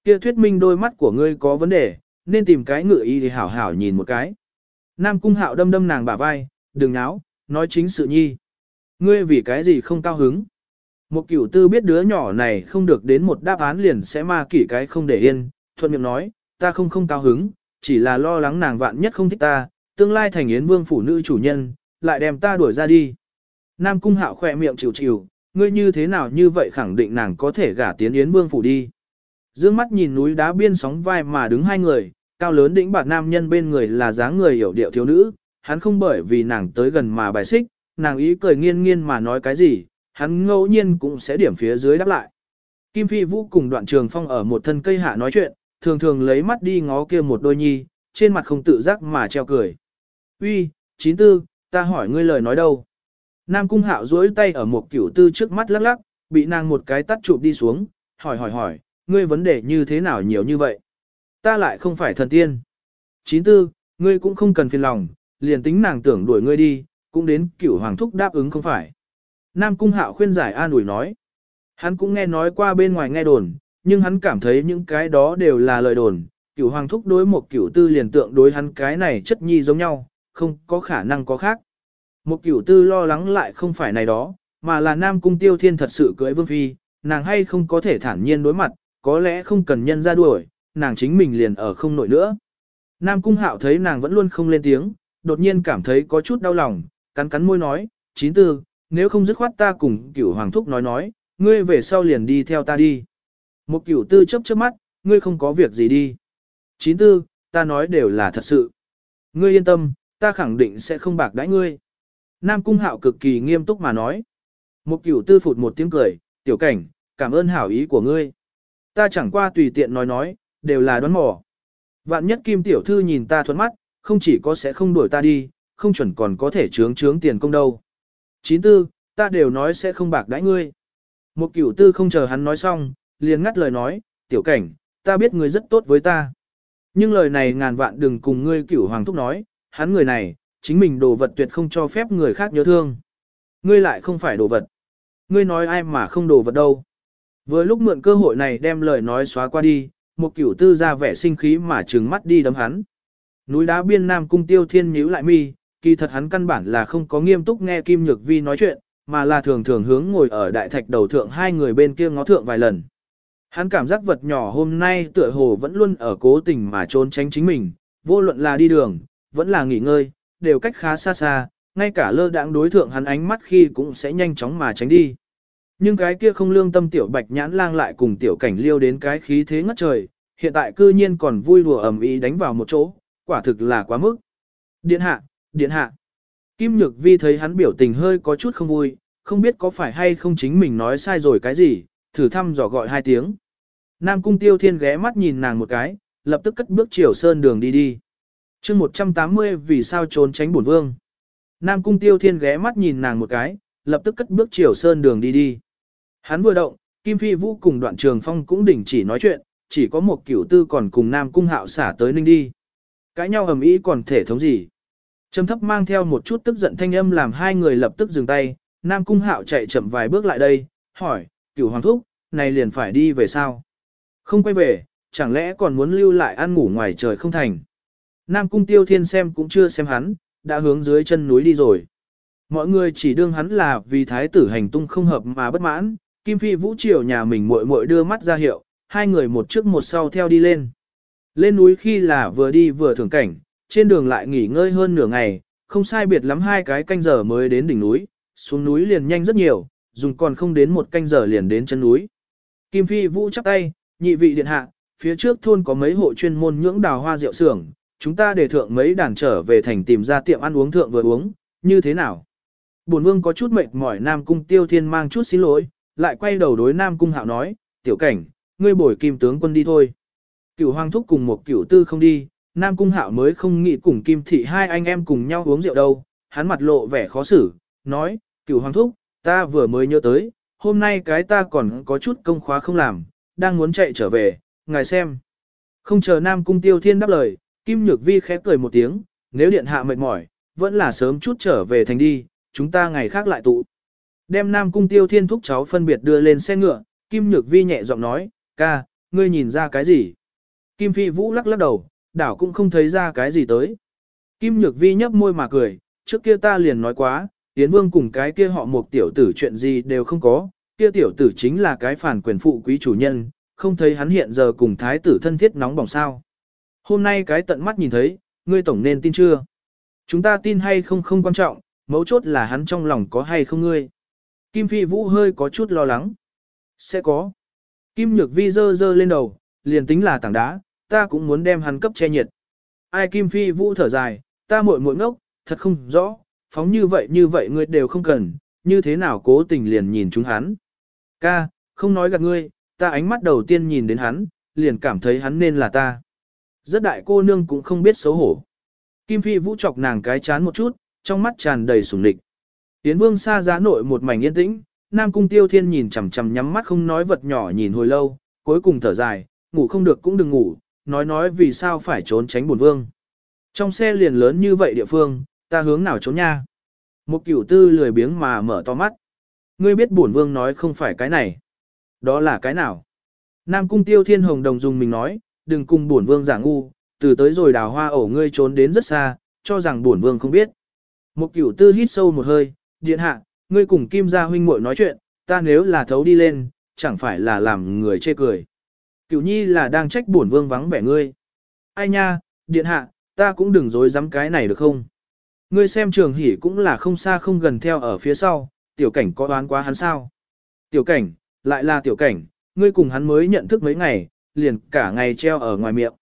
Kia thuyết minh đôi mắt của ngươi có vấn đề, nên tìm cái ngựa y thì hảo hảo nhìn một cái. Nam cung hạo đâm đâm nàng bả vai, đừng náo, nói chính sự nhi. Ngươi vì cái gì không cao hứng? Một cửu tư biết đứa nhỏ này không được đến một đáp án liền sẽ ma kỷ cái không để yên, thuận miệng nói, ta không không cao hứng, chỉ là lo lắng nàng vạn nhất không thích ta, tương lai thành yến vương phủ nữ chủ nhân, lại đem ta đuổi ra đi. Nam cung hạo khỏe miệng chịu chịu, ngươi như thế nào như vậy khẳng định nàng có thể gả tiến yến vương phủ đi. Dương mắt nhìn núi đá biên sóng vai mà đứng hai người, cao lớn đỉnh bạc nam nhân bên người là dáng người hiểu điệu thiếu nữ, hắn không bởi vì nàng tới gần mà bài xích, nàng ý cười nghiên nghiên mà nói cái gì, hắn ngẫu nhiên cũng sẽ điểm phía dưới đáp lại. Kim Phi Vũ cùng đoạn trường phong ở một thân cây hạ nói chuyện, thường thường lấy mắt đi ngó kia một đôi nhi, trên mặt không tự giác mà treo cười. Uy, chín tư, ta hỏi ngươi lời nói đâu? Nam cung hạo duỗi tay ở một cửu tư trước mắt lắc lắc, bị nàng một cái tắt chụp đi xuống, hỏi hỏi hỏi, ngươi vấn đề như thế nào nhiều như vậy? Ta lại không phải thần tiên. Chín tư, ngươi cũng không cần phiền lòng, liền tính nàng tưởng đuổi ngươi đi, cũng đến cửu hoàng thúc đáp ứng không phải. Nam cung hạo khuyên giải an ủi nói. Hắn cũng nghe nói qua bên ngoài nghe đồn, nhưng hắn cảm thấy những cái đó đều là lời đồn. Cửu hoàng thúc đối một cửu tư liền tượng đối hắn cái này chất nhi giống nhau, không có khả năng có khác. Một cửu tư lo lắng lại không phải này đó, mà là Nam cung tiêu thiên thật sự cưới vương phi, nàng hay không có thể thản nhiên đối mặt, có lẽ không cần nhân ra đuổi, nàng chính mình liền ở không nổi nữa. Nam cung hạo thấy nàng vẫn luôn không lên tiếng, đột nhiên cảm thấy có chút đau lòng, cắn cắn môi nói, chín tư, nếu không dứt khoát ta cùng cửu hoàng thúc nói nói, ngươi về sau liền đi theo ta đi. Một cửu tư chấp chớp mắt, ngươi không có việc gì đi. Chín tư, ta nói đều là thật sự. Ngươi yên tâm, ta khẳng định sẽ không bạc đãi ngươi. Nam cung hạo cực kỳ nghiêm túc mà nói. Một cửu tư phụt một tiếng cười, tiểu cảnh, cảm ơn hảo ý của ngươi. Ta chẳng qua tùy tiện nói nói, đều là đoán mò. Vạn nhất kim tiểu thư nhìn ta thuận mắt, không chỉ có sẽ không đuổi ta đi, không chuẩn còn có thể trướng trướng tiền công đâu. Chín tư, ta đều nói sẽ không bạc đãi ngươi. Một cửu tư không chờ hắn nói xong, liền ngắt lời nói, tiểu cảnh, ta biết ngươi rất tốt với ta. Nhưng lời này ngàn vạn đừng cùng ngươi cửu hoàng thúc nói, hắn người này, chính mình đồ vật tuyệt không cho phép người khác nhớ thương. Ngươi lại không phải đồ vật. Ngươi nói ai mà không đồ vật đâu. Vừa lúc mượn cơ hội này đem lời nói xóa qua đi, một cửu tư ra vẻ sinh khí mà trừng mắt đi đấm hắn. Núi đá biên nam cung tiêu thiên nhíu lại mi, kỳ thật hắn căn bản là không có nghiêm túc nghe Kim Nhược Vi nói chuyện, mà là thường thường hướng ngồi ở đại thạch đầu thượng hai người bên kia ngó thượng vài lần. Hắn cảm giác vật nhỏ hôm nay tựa hồ vẫn luôn ở cố tình mà trốn tránh chính mình, vô luận là đi đường, vẫn là nghỉ ngơi, đều cách khá xa xa, ngay cả lơ đãng đối thượng hắn ánh mắt khi cũng sẽ nhanh chóng mà tránh đi. Nhưng cái kia không lương tâm tiểu bạch nhãn lang lại cùng tiểu cảnh liêu đến cái khí thế ngất trời, hiện tại cư nhiên còn vui đùa ầm ĩ đánh vào một chỗ, quả thực là quá mức. Điện hạ, điện hạ. Kim Nhược Vi thấy hắn biểu tình hơi có chút không vui, không biết có phải hay không chính mình nói sai rồi cái gì, thử thăm dò gọi hai tiếng. Nam Cung Tiêu Thiên ghé mắt nhìn nàng một cái, lập tức cất bước chiều sơn đường đi đi. chương 180 vì sao trốn tránh bổn vương. Nam Cung Tiêu Thiên ghé mắt nhìn nàng một cái, lập tức cất bước chiều sơn đường đi đi. Hắn vừa động, Kim Phi Vũ cùng đoạn trường phong cũng đình chỉ nói chuyện, chỉ có một cửu tư còn cùng Nam Cung hạo xả tới ninh đi. Cãi nhau ầm ĩ còn thể thống gì. Trầm thấp mang theo một chút tức giận thanh âm làm hai người lập tức dừng tay, Nam Cung hạo chạy chậm vài bước lại đây, hỏi, cửu hoàng thúc, này liền phải đi về sao? Không quay về, chẳng lẽ còn muốn lưu lại ăn ngủ ngoài trời không thành? Nam Cung tiêu thiên xem cũng chưa xem hắn, đã hướng dưới chân núi đi rồi. Mọi người chỉ đương hắn là vì thái tử hành tung không hợp mà bất mãn, Kim Phi Vũ Triều nhà mình muội muội đưa mắt ra hiệu, hai người một trước một sau theo đi lên. Lên núi khi là vừa đi vừa thưởng cảnh, trên đường lại nghỉ ngơi hơn nửa ngày, không sai biệt lắm hai cái canh giờ mới đến đỉnh núi, xuống núi liền nhanh rất nhiều, dùng còn không đến một canh giờ liền đến chân núi. Kim Phi Vũ chắp tay, nhị vị điện hạ, phía trước thôn có mấy hộ chuyên môn nhưỡng đào hoa rượu xưởng, chúng ta để thượng mấy đàn trở về thành tìm ra tiệm ăn uống thượng vừa uống, như thế nào? Bổn vương có chút mệt mỏi Nam Cung Tiêu Thiên mang chút xin lỗi, lại quay đầu đối Nam Cung Hạo nói, tiểu cảnh, ngươi bồi kim tướng quân đi thôi. Cửu Hoàng Thúc cùng một cửu tư không đi, Nam Cung Hạo mới không nghĩ cùng Kim Thị hai anh em cùng nhau uống rượu đâu, hắn mặt lộ vẻ khó xử, nói, Cửu Hoàng Thúc, ta vừa mới nhớ tới, hôm nay cái ta còn có chút công khóa không làm, đang muốn chạy trở về, ngài xem. Không chờ Nam Cung Tiêu Thiên đáp lời, Kim Nhược Vi khẽ cười một tiếng, nếu điện hạ mệt mỏi, vẫn là sớm chút trở về thành đi, chúng ta ngày khác lại tụ. Đem Nam Cung Tiêu Thiên thúc cháu phân biệt đưa lên xe ngựa, Kim Nhược Vi nhẹ giọng nói, ca, ngươi nhìn ra cái gì? Kim Phi Vũ lắc lắc đầu, đảo cũng không thấy ra cái gì tới. Kim Nhược Vi nhấp môi mà cười, trước kia ta liền nói quá, Yến Vương cùng cái kia họ một tiểu tử chuyện gì đều không có, kia tiểu tử chính là cái phản quyền phụ quý chủ nhân, không thấy hắn hiện giờ cùng thái tử thân thiết nóng bỏng sao. Hôm nay cái tận mắt nhìn thấy, ngươi tổng nên tin chưa? Chúng ta tin hay không không quan trọng, mấu chốt là hắn trong lòng có hay không ngươi. Kim Phi Vũ hơi có chút lo lắng. Sẽ có. Kim Nhược Vi dơ dơ lên đầu, liền tính là tảng đá, ta cũng muốn đem hắn cấp che nhiệt. Ai Kim Phi Vũ thở dài, ta muội muội ngốc, thật không rõ, phóng như vậy như vậy ngươi đều không cần, như thế nào cố tình liền nhìn chúng hắn. Ca, không nói gạt ngươi, ta ánh mắt đầu tiên nhìn đến hắn, liền cảm thấy hắn nên là ta. Rất đại cô nương cũng không biết xấu hổ. Kim Phi Vũ chọc nàng cái chán một chút, trong mắt tràn đầy sủng lịch. Yến Vương xa giá nội một mảnh yên tĩnh, Nam Cung Tiêu Thiên nhìn chằm chằm nhắm mắt không nói vật nhỏ nhìn hồi lâu, cuối cùng thở dài, ngủ không được cũng đừng ngủ, nói nói vì sao phải trốn tránh bổn vương. Trong xe liền lớn như vậy địa phương, ta hướng nào trốn nha. Một cửu tư lười biếng mà mở to mắt. Ngươi biết bổn vương nói không phải cái này. Đó là cái nào? Nam Cung Tiêu Thiên Hồng Đồng dùng mình nói, đừng cùng bổn vương giả ngu, từ tới rồi đào hoa ổ ngươi trốn đến rất xa, cho rằng bổn vương không biết. Một cửu tư hít sâu một hơi, điện hạ, ngươi cùng kim gia huynh muội nói chuyện, ta nếu là thấu đi lên, chẳng phải là làm người chê cười. Cửu nhi là đang trách bổn vương vắng vẻ ngươi. Ai nha, điện hạ, ta cũng đừng dối dám cái này được không? Ngươi xem trường hỉ cũng là không xa không gần theo ở phía sau, tiểu cảnh có đoán quá hắn sao? Tiểu cảnh, lại là tiểu cảnh, ngươi cùng hắn mới nhận thức mấy ngày, liền cả ngày treo ở ngoài miệng.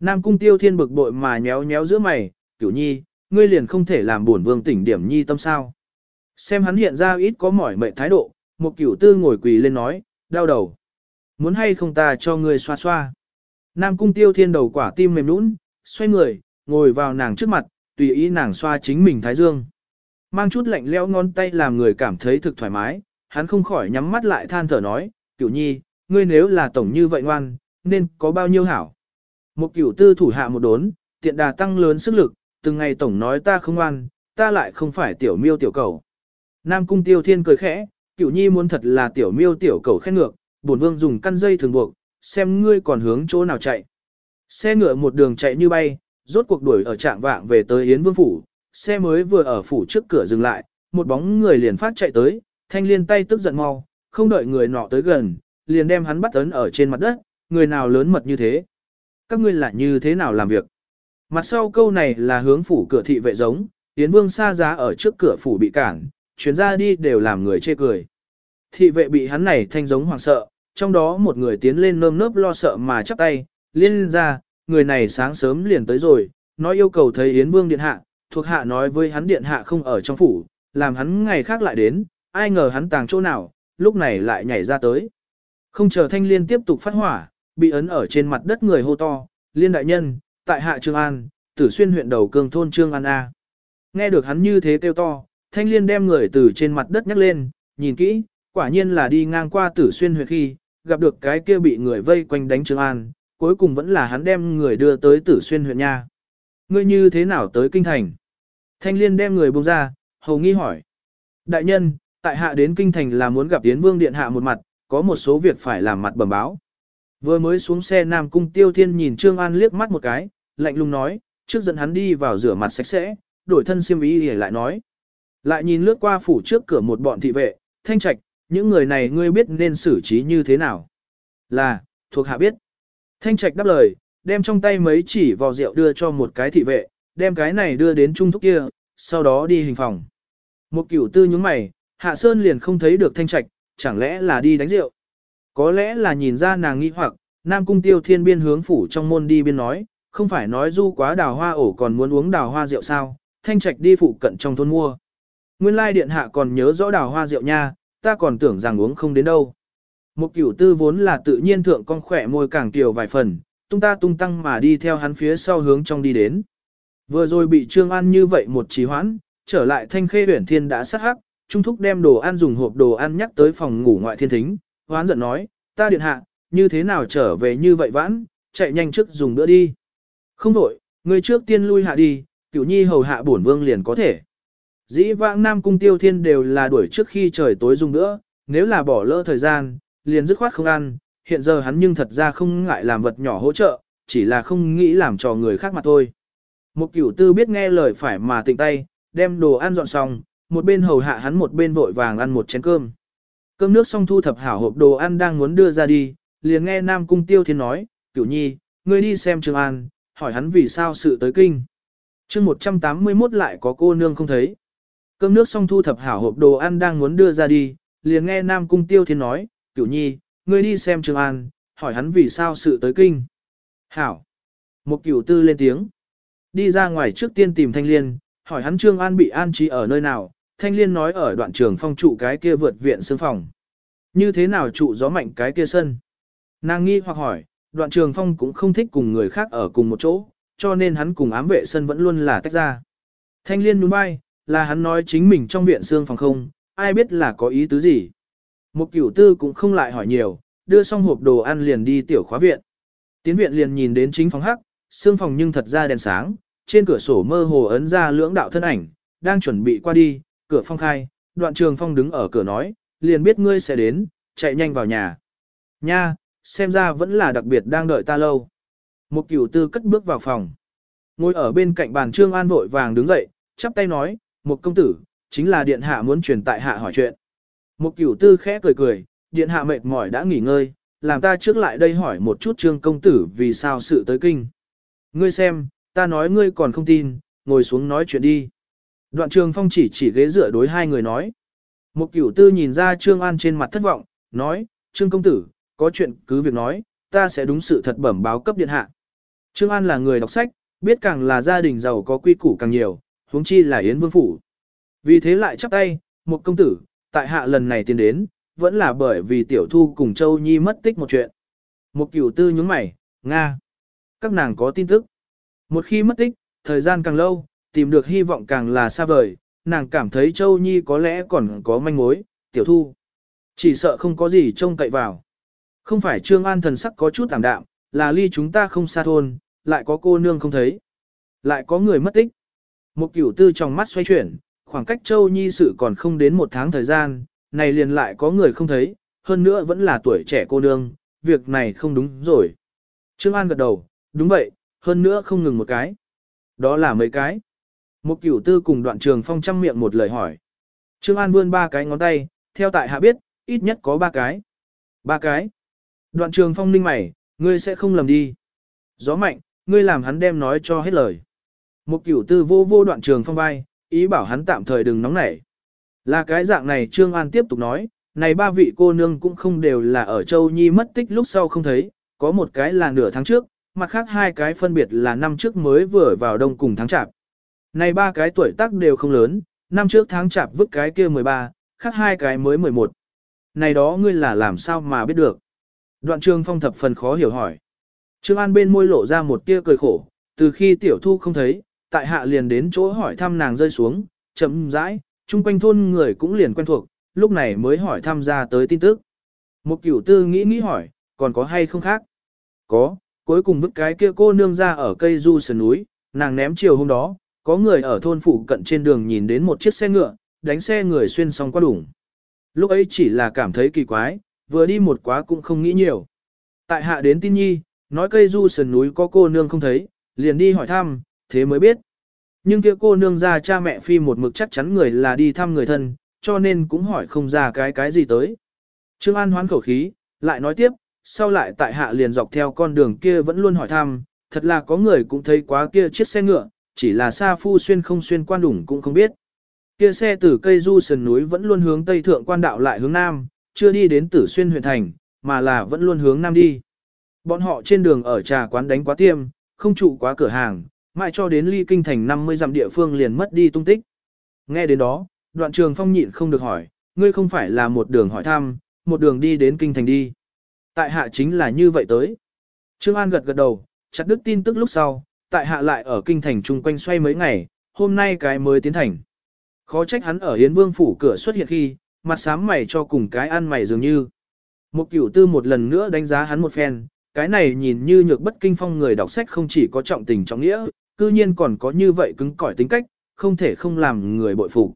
Nam cung tiêu thiên bực bội mà nhéo nhéo giữa mày, cửu nhi, ngươi liền không thể làm bổn vương tỉnh điểm nhi tâm sao. Xem hắn hiện ra ít có mỏi mệt thái độ, một cửu tư ngồi quỳ lên nói, đau đầu. Muốn hay không ta cho ngươi xoa xoa. Nam cung tiêu thiên đầu quả tim mềm nũng, xoay người, ngồi vào nàng trước mặt, tùy ý nàng xoa chính mình thái dương. mang chút lạnh leo ngón tay làm người cảm thấy thực thoải mái, hắn không khỏi nhắm mắt lại than thở nói, cửu nhi, ngươi nếu là tổng như vậy ngoan, nên có bao nhiêu hảo. Một cửu tư thủ hạ một đốn, tiện đà tăng lớn sức lực, từng ngày tổng nói ta không ngoan, ta lại không phải tiểu miêu tiểu cầu. Nam cung tiêu thiên cười khẽ, cửu nhi muốn thật là tiểu miêu tiểu cầu khen ngược, bổn vương dùng căn dây thường buộc, xem ngươi còn hướng chỗ nào chạy. Xe ngựa một đường chạy như bay, rốt cuộc đuổi ở trạng vạng về tới Yến Vương Phủ, xe mới vừa ở phủ trước cửa dừng lại, một bóng người liền phát chạy tới, thanh liên tay tức giận mau, không đợi người nọ tới gần, liền đem hắn bắt ấn ở trên mặt đất, người nào lớn mật như thế. Các ngươi là như thế nào làm việc? Mặt sau câu này là hướng phủ cửa thị vệ giống, Yến Vương xa giá ở trước cửa phủ bị cản, chuyến ra đi đều làm người chê cười. Thị vệ bị hắn này thanh giống hoảng sợ, trong đó một người tiến lên nơm nớp lo sợ mà chắp tay, liên ra, người này sáng sớm liền tới rồi, nói yêu cầu thấy Yến Vương Điện Hạ, thuộc hạ nói với hắn Điện Hạ không ở trong phủ, làm hắn ngày khác lại đến, ai ngờ hắn tàng chỗ nào, lúc này lại nhảy ra tới. Không chờ thanh liên tiếp tục phát hỏa, bị ấn ở trên mặt đất người hô to, liên đại nhân, tại hạ Trương An, tử xuyên huyện đầu cường thôn Trương An A. Nghe được hắn như thế kêu to, thanh liên đem người từ trên mặt đất nhắc lên, nhìn kỹ, quả nhiên là đi ngang qua tử xuyên Huyệt khi, gặp được cái kia bị người vây quanh đánh Trương An, cuối cùng vẫn là hắn đem người đưa tới tử xuyên huyện nha. Ngươi như thế nào tới kinh thành? Thanh liên đem người buông ra, hầu nghi hỏi. Đại nhân, tại hạ đến kinh thành là muốn gặp tiến vương điện hạ một mặt, có một số việc phải làm mặt bẩm báo. Vừa mới xuống xe Nam Cung Tiêu Thiên nhìn Trương An liếc mắt một cái, lạnh lùng nói, trước dẫn hắn đi vào rửa mặt sạch sẽ, đổi thân xiêm y để lại nói. Lại nhìn lướt qua phủ trước cửa một bọn thị vệ, thanh trạch, những người này ngươi biết nên xử trí như thế nào? Là, thuộc hạ biết. Thanh trạch đáp lời, đem trong tay mấy chỉ vò rượu đưa cho một cái thị vệ, đem cái này đưa đến trung thúc kia, sau đó đi hình phòng. Một cửu tư nhướng mày, hạ sơn liền không thấy được thanh trạch, chẳng lẽ là đi đánh rượu? Có lẽ là nhìn ra nàng nghi hoặc, Nam Cung Tiêu Thiên biên hướng phủ trong môn đi biên nói, không phải nói du quá đào hoa ổ còn muốn uống đào hoa rượu sao, thanh trạch đi phụ cận trong thôn mua. Nguyên lai điện hạ còn nhớ rõ đào hoa rượu nha, ta còn tưởng rằng uống không đến đâu. Một cửu tư vốn là tự nhiên thượng con khỏe môi càng tiểu vài phần, tung ta tung tăng mà đi theo hắn phía sau hướng trong đi đến. Vừa rồi bị Trương An như vậy một trí hoãn, trở lại thanh khê huyển thiên đã sát hắc, trung thúc đem đồ ăn dùng hộp đồ ăn nhắc tới phòng ngủ ngoại thiên thính, hoán giận nói, ta điện hạ, như thế nào trở về như vậy vãn, chạy nhanh trước dùng bữa đi. Không đổi, người trước tiên lui hạ đi, cửu nhi hầu hạ bổn vương liền có thể. Dĩ vãng Nam Cung Tiêu Thiên đều là đuổi trước khi trời tối dùng nữa, nếu là bỏ lỡ thời gian, liền dứt khoát không ăn, hiện giờ hắn nhưng thật ra không ngại làm vật nhỏ hỗ trợ, chỉ là không nghĩ làm cho người khác mà thôi. Một cửu tư biết nghe lời phải mà tịnh tay, đem đồ ăn dọn xong, một bên hầu hạ hắn một bên vội vàng ăn một chén cơm. Cơm nước xong thu thập hảo hộp đồ ăn đang muốn đưa ra đi, liền nghe Nam Cung Tiêu Thiên nói, cửu nhi, ngươi đi xem Trường An, hỏi hắn vì sao sự tới kinh. chương 181 lại có cô nương không thấy. Cơm nước xong thu thập hảo hộp đồ ăn đang muốn đưa ra đi, liền nghe Nam Cung Tiêu Thiên nói, cửu nhi, ngươi đi xem Trường An, hỏi hắn vì sao sự tới kinh. Hảo. Một cửu tư lên tiếng. Đi ra ngoài trước tiên tìm Thanh Liên, hỏi hắn Trương An bị an trí ở nơi nào, Thanh Liên nói ở đoạn trường phong trụ cái kia vượt viện xương phòng. Như thế nào trụ gió mạnh cái kia sân? Nàng nghi hoặc hỏi, đoạn trường phong cũng không thích cùng người khác ở cùng một chỗ, cho nên hắn cùng ám vệ sân vẫn luôn là tách ra. Thanh Liên đúng bay, là hắn nói chính mình trong viện xương phòng không, ai biết là có ý tứ gì. Một cửu tư cũng không lại hỏi nhiều, đưa xong hộp đồ ăn liền đi tiểu khóa viện. Tiến viện liền nhìn đến chính phòng hắc, xương phòng nhưng thật ra đèn sáng, trên cửa sổ mơ hồ ấn ra lưỡng đạo thân ảnh, đang chuẩn bị qua đi, cửa phong khai, đoạn trường phong đứng ở cửa nói, liền biết ngươi sẽ đến, chạy nhanh vào nhà. Nha, xem ra vẫn là đặc biệt đang đợi ta lâu. Một cửu tư cất bước vào phòng. Ngồi ở bên cạnh bàn trương an vội vàng đứng dậy, chắp tay nói, một công tử, chính là điện hạ muốn truyền tại hạ hỏi chuyện. Một cửu tư khẽ cười cười, điện hạ mệt mỏi đã nghỉ ngơi, làm ta trước lại đây hỏi một chút trương công tử vì sao sự tới kinh. Ngươi xem, ta nói ngươi còn không tin, ngồi xuống nói chuyện đi. Đoạn trường phong chỉ chỉ ghế dựa đối hai người nói. Một cửu tư nhìn ra trương an trên mặt thất vọng, nói, trương công tử, có chuyện cứ việc nói, ta sẽ đúng sự thật bẩm báo cấp điện hạ. Trương An là người đọc sách, biết càng là gia đình giàu có quy củ càng nhiều, huống chi là Yến Vương Phủ. Vì thế lại chắp tay, một công tử, tại hạ lần này tiến đến, vẫn là bởi vì tiểu thu cùng Châu Nhi mất tích một chuyện. Một cửu tư nhướng mày, Nga. Các nàng có tin tức. Một khi mất tích, thời gian càng lâu, tìm được hy vọng càng là xa vời, nàng cảm thấy Châu Nhi có lẽ còn có manh mối, tiểu thu. Chỉ sợ không có gì trông cậy vào. Không phải Trương An thần sắc có chút tạm đạm, là ly chúng ta không xa thôn, lại có cô nương không thấy. Lại có người mất tích. Một cửu tư trong mắt xoay chuyển, khoảng cách Châu Nhi sự còn không đến một tháng thời gian, này liền lại có người không thấy, hơn nữa vẫn là tuổi trẻ cô nương, việc này không đúng rồi. Trương An gật đầu, đúng vậy, hơn nữa không ngừng một cái. Đó là mấy cái. Một cửu tư cùng đoạn trường phong chăm miệng một lời hỏi. Trương An vươn ba cái ngón tay, theo tại hạ biết, ít nhất có ba cái. Ba cái. Đoạn trường phong ninh mày, ngươi sẽ không lầm đi. Gió mạnh, ngươi làm hắn đem nói cho hết lời. Một cửu tư vô vô đoạn trường phong vai, ý bảo hắn tạm thời đừng nóng nảy. Là cái dạng này Trương An tiếp tục nói, này ba vị cô nương cũng không đều là ở Châu Nhi mất tích lúc sau không thấy, có một cái là nửa tháng trước, mặt khác hai cái phân biệt là năm trước mới vừa vào đông cùng tháng chạp. Này ba cái tuổi tác đều không lớn, năm trước tháng chạp vứt cái kia 13, khác hai cái mới 11. Này đó ngươi là làm sao mà biết được? Đoạn trường phong thập phần khó hiểu hỏi. Trương An bên môi lộ ra một tia cười khổ, từ khi tiểu thu không thấy, tại hạ liền đến chỗ hỏi thăm nàng rơi xuống, chậm rãi, chung quanh thôn người cũng liền quen thuộc, lúc này mới hỏi thăm ra tới tin tức. Một cửu tư nghĩ nghĩ hỏi, còn có hay không khác? Có, cuối cùng vứt cái kia cô nương ra ở cây du sườn núi, nàng ném chiều hôm đó, có người ở thôn phụ cận trên đường nhìn đến một chiếc xe ngựa, đánh xe người xuyên xong qua đủng. Lúc ấy chỉ là cảm thấy kỳ quái, vừa đi một quá cũng không nghĩ nhiều. Tại hạ đến tin nhi, nói cây du sườn núi có cô nương không thấy, liền đi hỏi thăm, thế mới biết. Nhưng kia cô nương ra cha mẹ phi một mực chắc chắn người là đi thăm người thân, cho nên cũng hỏi không ra cái cái gì tới. Trương An hoán khẩu khí, lại nói tiếp, sau lại tại hạ liền dọc theo con đường kia vẫn luôn hỏi thăm, thật là có người cũng thấy quá kia chiếc xe ngựa, chỉ là xa phu xuyên không xuyên quan đủng cũng không biết. Kia xe từ cây du sườn núi vẫn luôn hướng tây thượng quan đạo lại hướng nam, chưa đi đến tử xuyên huyện thành, mà là vẫn luôn hướng nam đi. Bọn họ trên đường ở trà quán đánh quá tiêm, không trụ quá cửa hàng, mãi cho đến ly kinh thành 50 dặm địa phương liền mất đi tung tích. Nghe đến đó, đoạn trường phong nhịn không được hỏi, ngươi không phải là một đường hỏi thăm, một đường đi đến kinh thành đi. Tại hạ chính là như vậy tới. Trương An gật gật đầu, chặt đứt tin tức lúc sau, tại hạ lại ở kinh thành chung quanh xoay mấy ngày, hôm nay cái mới tiến thành. Khó trách hắn ở Yến Vương phủ cửa xuất hiện khi, mặt sám mày cho cùng cái ăn mày dường như. Một cửu tư một lần nữa đánh giá hắn một phen, cái này nhìn như nhược bất kinh phong người đọc sách không chỉ có trọng tình trọng nghĩa, cư nhiên còn có như vậy cứng cỏi tính cách, không thể không làm người bội phục.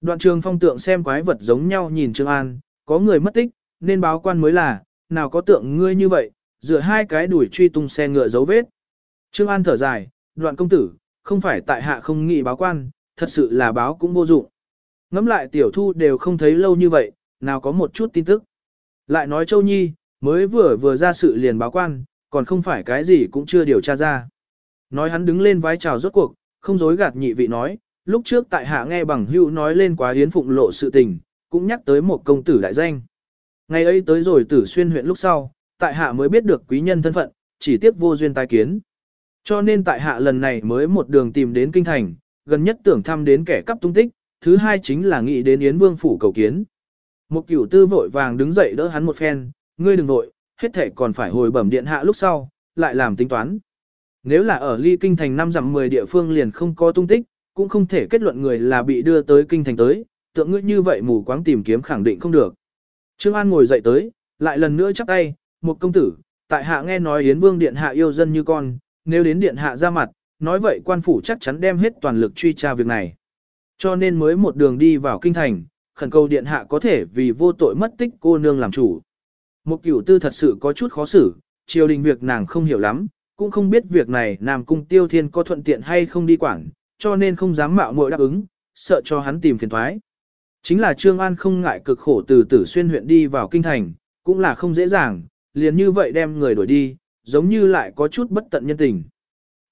Đoạn trường phong tượng xem quái vật giống nhau nhìn Trương An, có người mất tích, nên báo quan mới là, nào có tượng ngươi như vậy, dựa hai cái đuổi truy tung xe ngựa dấu vết. Trương An thở dài, đoạn công tử, không phải tại hạ không nghĩ báo quan, thật sự là báo cũng vô dụng. Ngắm lại tiểu thu đều không thấy lâu như vậy, nào có một chút tin tức. Lại nói Châu Nhi, mới vừa vừa ra sự liền báo quan, còn không phải cái gì cũng chưa điều tra ra. Nói hắn đứng lên vái chào rốt cuộc, không dối gạt nhị vị nói, lúc trước tại hạ nghe bằng hữu nói lên quá hiến phụng lộ sự tình, cũng nhắc tới một công tử đại danh. Ngày ấy tới rồi tử xuyên huyện lúc sau, tại hạ mới biết được quý nhân thân phận, chỉ tiếc vô duyên tai kiến. Cho nên tại hạ lần này mới một đường tìm đến kinh thành, gần nhất tưởng thăm đến kẻ cắp tung tích, thứ hai chính là nghĩ đến Yến Vương phủ cầu kiến. Một cửu tư vội vàng đứng dậy đỡ hắn một phen, ngươi đừng vội, hết thể còn phải hồi bẩm điện hạ lúc sau, lại làm tính toán. Nếu là ở ly kinh thành năm dặm 10 địa phương liền không có tung tích, cũng không thể kết luận người là bị đưa tới kinh thành tới, tượng ngươi như vậy mù quáng tìm kiếm khẳng định không được. Trương An ngồi dậy tới, lại lần nữa chắp tay, một công tử, tại hạ nghe nói Yến Vương Điện Hạ yêu dân như con, nếu đến Điện Hạ ra mặt, nói vậy quan phủ chắc chắn đem hết toàn lực truy tra việc này. Cho nên mới một đường đi vào kinh thành, khẩn cầu Điện Hạ có thể vì vô tội mất tích cô nương làm chủ. Một cửu tư thật sự có chút khó xử, triều đình việc nàng không hiểu lắm, cũng không biết việc này Nam Cung Tiêu Thiên có thuận tiện hay không đi quản, cho nên không dám mạo muội đáp ứng, sợ cho hắn tìm phiền thoái. Chính là Trương An không ngại cực khổ từ tử xuyên huyện đi vào kinh thành, cũng là không dễ dàng, liền như vậy đem người đuổi đi, giống như lại có chút bất tận nhân tình.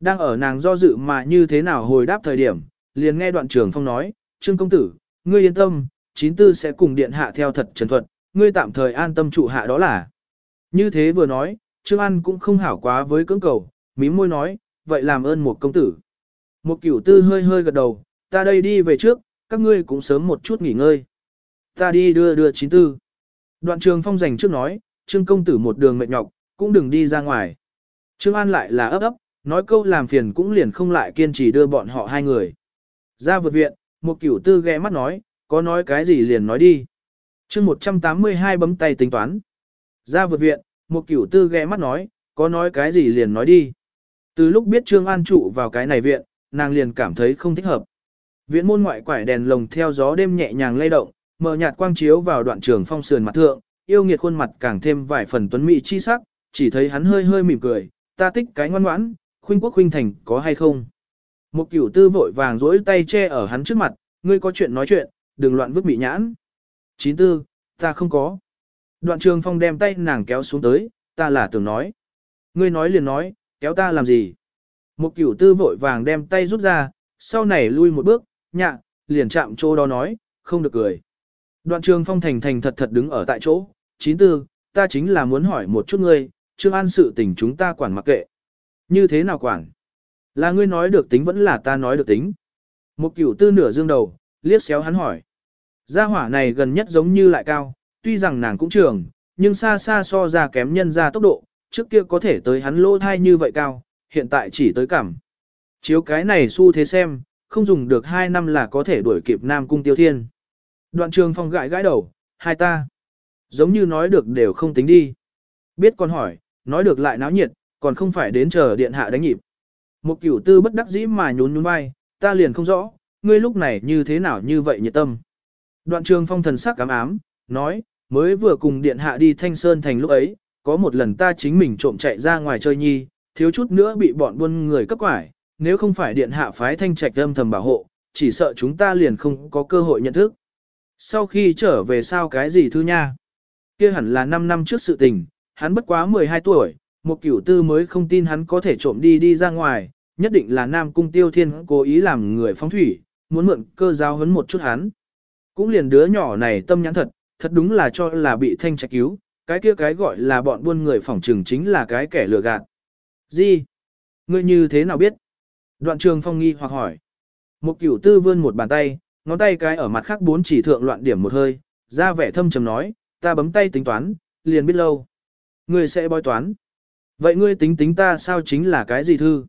Đang ở nàng do dự mà như thế nào hồi đáp thời điểm, liền nghe đoạn trường phong nói, Trương Công Tử, ngươi yên tâm, chín tư sẽ cùng điện hạ theo thật trần thuật, ngươi tạm thời an tâm trụ hạ đó là. Như thế vừa nói, Trương An cũng không hảo quá với cưỡng cầu, mím môi nói, vậy làm ơn một công tử. Một cửu tư hơi hơi gật đầu, ta đây đi về trước, các ngươi cũng sớm một chút nghỉ ngơi. Ta đi đưa đưa chín tư. Đoạn trường phong dành trước nói, trương công tử một đường mệt nhọc, cũng đừng đi ra ngoài. Trương An lại là ấp ấp, nói câu làm phiền cũng liền không lại kiên trì đưa bọn họ hai người. Ra vượt viện, một cửu tư ghé mắt nói, có nói cái gì liền nói đi. chương 182 bấm tay tính toán. Ra vượt viện, một cửu tư ghé mắt nói, có nói cái gì liền nói đi. Từ lúc biết Trương An trụ vào cái này viện, nàng liền cảm thấy không thích hợp. Viện môn ngoại quải đèn lồng theo gió đêm nhẹ nhàng lay động, mở nhạt quang chiếu vào đoạn trường phong sườn mặt thượng, yêu nghiệt khuôn mặt càng thêm vài phần tuấn mỹ chi sắc, chỉ thấy hắn hơi hơi mỉm cười, ta thích cái ngoan ngoãn, khuynh quốc khuynh thành có hay không. Một cửu tư vội vàng dỗi tay che ở hắn trước mặt, ngươi có chuyện nói chuyện, đừng loạn vứt bị nhãn. Chín tư, ta không có. Đoạn trường phong đem tay nàng kéo xuống tới, ta là tưởng nói. Ngươi nói liền nói, kéo ta làm gì? Một cửu tư vội vàng đem tay rút ra, sau này lui một bước, nhạ, liền chạm chỗ đó nói, không được cười. Đoạn trường phong thành thành thật thật đứng ở tại chỗ, chín tư, ta chính là muốn hỏi một chút ngươi, Trương An sự tình chúng ta quản mặc kệ. Như thế nào quản? Là ngươi nói được tính vẫn là ta nói được tính. Một cửu tư nửa dương đầu, liếc xéo hắn hỏi. Gia hỏa này gần nhất giống như lại cao, tuy rằng nàng cũng trường, nhưng xa xa so ra kém nhân ra tốc độ, trước kia có thể tới hắn lỗ thai như vậy cao, hiện tại chỉ tới cảm. Chiếu cái này xu thế xem, không dùng được 2 năm là có thể đuổi kịp Nam Cung Tiêu Thiên. Đoạn trường phong gãi gãi đầu, hai ta. Giống như nói được đều không tính đi. Biết con hỏi, nói được lại náo nhiệt, còn không phải đến chờ điện hạ đánh nhịp. Một cửu tư bất đắc dĩ mà nhún nhún vai, ta liền không rõ, ngươi lúc này như thế nào như vậy nhiệt tâm. Đoạn trường phong thần sắc cám ám, nói, mới vừa cùng điện hạ đi thanh sơn thành lúc ấy, có một lần ta chính mình trộm chạy ra ngoài chơi nhi, thiếu chút nữa bị bọn buôn người cấp quải, nếu không phải điện hạ phái thanh trạch âm thầm bảo hộ, chỉ sợ chúng ta liền không có cơ hội nhận thức. Sau khi trở về sao cái gì thư nha? kia hẳn là 5 năm trước sự tình, hắn bất quá 12 tuổi, một cửu tư mới không tin hắn có thể trộm đi đi ra ngoài, nhất định là Nam Cung Tiêu Thiên cố ý làm người phóng thủy, muốn mượn cơ giáo hấn một chút hắn. Cũng liền đứa nhỏ này tâm nhãn thật, thật đúng là cho là bị thanh trạch cứu, cái kia cái gọi là bọn buôn người phỏng trừng chính là cái kẻ lừa gạt. Gì? Ngươi như thế nào biết? Đoạn trường phong nghi hoặc hỏi. Một cửu tư vươn một bàn tay, ngón tay cái ở mặt khác bốn chỉ thượng loạn điểm một hơi, ra vẻ thâm trầm nói, ta bấm tay tính toán, liền biết lâu. Ngươi sẽ bói toán. Vậy ngươi tính tính ta sao chính là cái gì thư?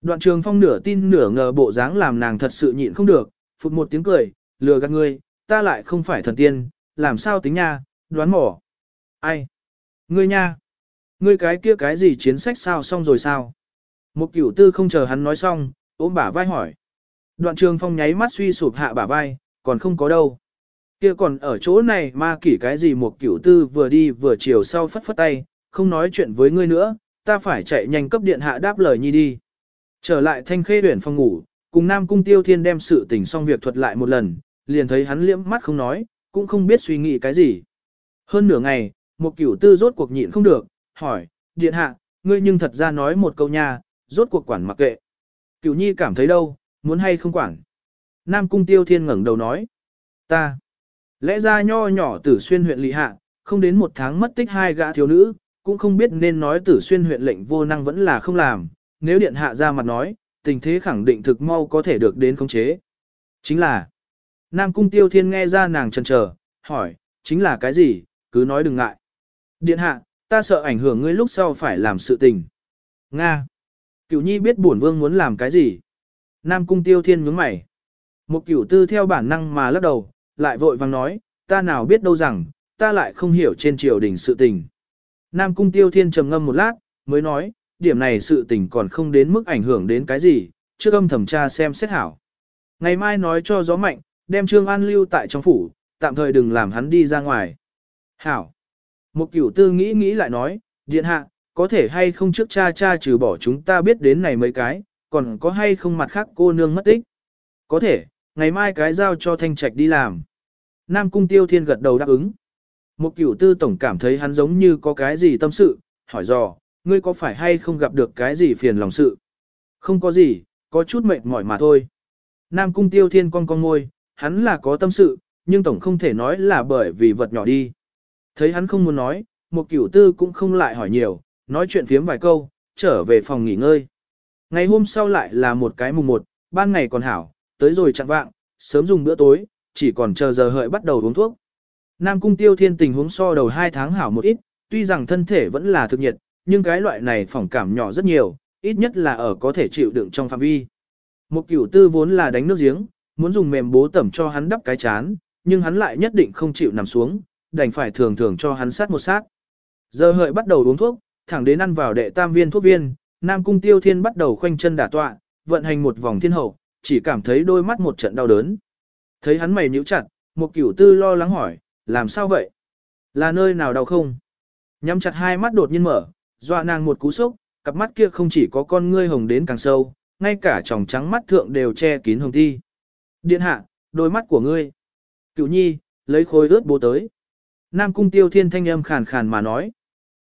Đoạn trường phong nửa tin nửa ngờ bộ dáng làm nàng thật sự nhịn không được, phụt một tiếng cười, lừa gạt ngươi, ta lại không phải thần tiên, làm sao tính nha, đoán mỏ. Ai? Ngươi nha? Ngươi cái kia cái gì chiến sách sao xong rồi sao? Một cửu tư không chờ hắn nói xong, ôm bả vai hỏi. Đoạn trường phong nháy mắt suy sụp hạ bả vai, còn không có đâu. Kia còn ở chỗ này ma kỷ cái gì một cửu tư vừa đi vừa chiều sau phất phất tay, không nói chuyện với ngươi nữa, ta phải chạy nhanh cấp điện hạ đáp lời nhi đi. Trở lại thanh khê huyển phòng ngủ, cùng Nam Cung Tiêu Thiên đem sự tình xong việc thuật lại một lần, liền thấy hắn liễm mắt không nói, cũng không biết suy nghĩ cái gì. Hơn nửa ngày, một cửu tư rốt cuộc nhịn không được, hỏi, điện hạ, ngươi nhưng thật ra nói một câu nha, rốt cuộc quản mặc kệ. Cửu nhi cảm thấy đâu, muốn hay không quản. Nam Cung Tiêu Thiên ngẩng đầu nói, ta, lẽ ra nho nhỏ tử xuyên huyện lị hạ, không đến một tháng mất tích hai gã thiếu nữ, cũng không biết nên nói tử xuyên huyện lệnh vô năng vẫn là không làm, nếu điện hạ ra mặt nói, tình thế khẳng định thực mau có thể được đến khống chế. Chính là, Nam Cung Tiêu Thiên nghe ra nàng chần chờ, hỏi, chính là cái gì, cứ nói đừng ngại. Điện hạ, ta sợ ảnh hưởng ngươi lúc sau phải làm sự tình. Nga. Cửu nhi biết bổn vương muốn làm cái gì. Nam Cung Tiêu Thiên nhướng mày. Một cửu tư theo bản năng mà lắc đầu, lại vội vàng nói, ta nào biết đâu rằng, ta lại không hiểu trên triều đình sự tình. Nam Cung Tiêu Thiên trầm ngâm một lát, mới nói, điểm này sự tình còn không đến mức ảnh hưởng đến cái gì, trước âm thẩm tra xem xét hảo. Ngày mai nói cho gió mạnh, đem Trương An lưu tại trong phủ, tạm thời đừng làm hắn đi ra ngoài. Hảo. Một cửu tư nghĩ nghĩ lại nói, điện hạ, có thể hay không trước cha cha trừ bỏ chúng ta biết đến này mấy cái, còn có hay không mặt khác cô nương mất tích. Có thể, ngày mai cái giao cho thanh trạch đi làm. Nam cung tiêu thiên gật đầu đáp ứng. Một cửu tư tổng cảm thấy hắn giống như có cái gì tâm sự, hỏi dò, ngươi có phải hay không gặp được cái gì phiền lòng sự? Không có gì, có chút mệt mỏi mà thôi. Nam cung tiêu thiên con con ngôi, hắn là có tâm sự, nhưng tổng không thể nói là bởi vì vật nhỏ đi. Thấy hắn không muốn nói, một cửu tư cũng không lại hỏi nhiều, nói chuyện phiếm vài câu, trở về phòng nghỉ ngơi. Ngày hôm sau lại là một cái mùng một, ban ngày còn hảo, tới rồi chặn vạng, sớm dùng bữa tối, chỉ còn chờ giờ hợi bắt đầu uống thuốc. Nam cung tiêu thiên tình huống so đầu 2 tháng hảo một ít, tuy rằng thân thể vẫn là thực nhiệt, nhưng cái loại này phỏng cảm nhỏ rất nhiều, ít nhất là ở có thể chịu đựng trong phạm vi. Một cửu tư vốn là đánh nước giếng, muốn dùng mềm bố tẩm cho hắn đắp cái chán, nhưng hắn lại nhất định không chịu nằm xuống, đành phải thường thường cho hắn sát một sát. Giờ hợi bắt đầu uống thuốc, thẳng đến ăn vào đệ tam viên thuốc viên, Nam Cung Tiêu Thiên bắt đầu khoanh chân đả tọa, vận hành một vòng thiên hậu, chỉ cảm thấy đôi mắt một trận đau đớn. Thấy hắn mày nhíu chặt, một cửu tư lo lắng hỏi, làm sao vậy? Là nơi nào đau không? Nhắm chặt hai mắt đột nhiên mở, dọa nàng một cú sốc, cặp mắt kia không chỉ có con ngươi hồng đến càng sâu, ngay cả tròng trắng mắt thượng đều che kín hồng thi. Điện hạ, đôi mắt của ngươi. Cửu nhi, lấy khối ướt bố tới. Nam cung tiêu thiên thanh âm khàn khàn mà nói.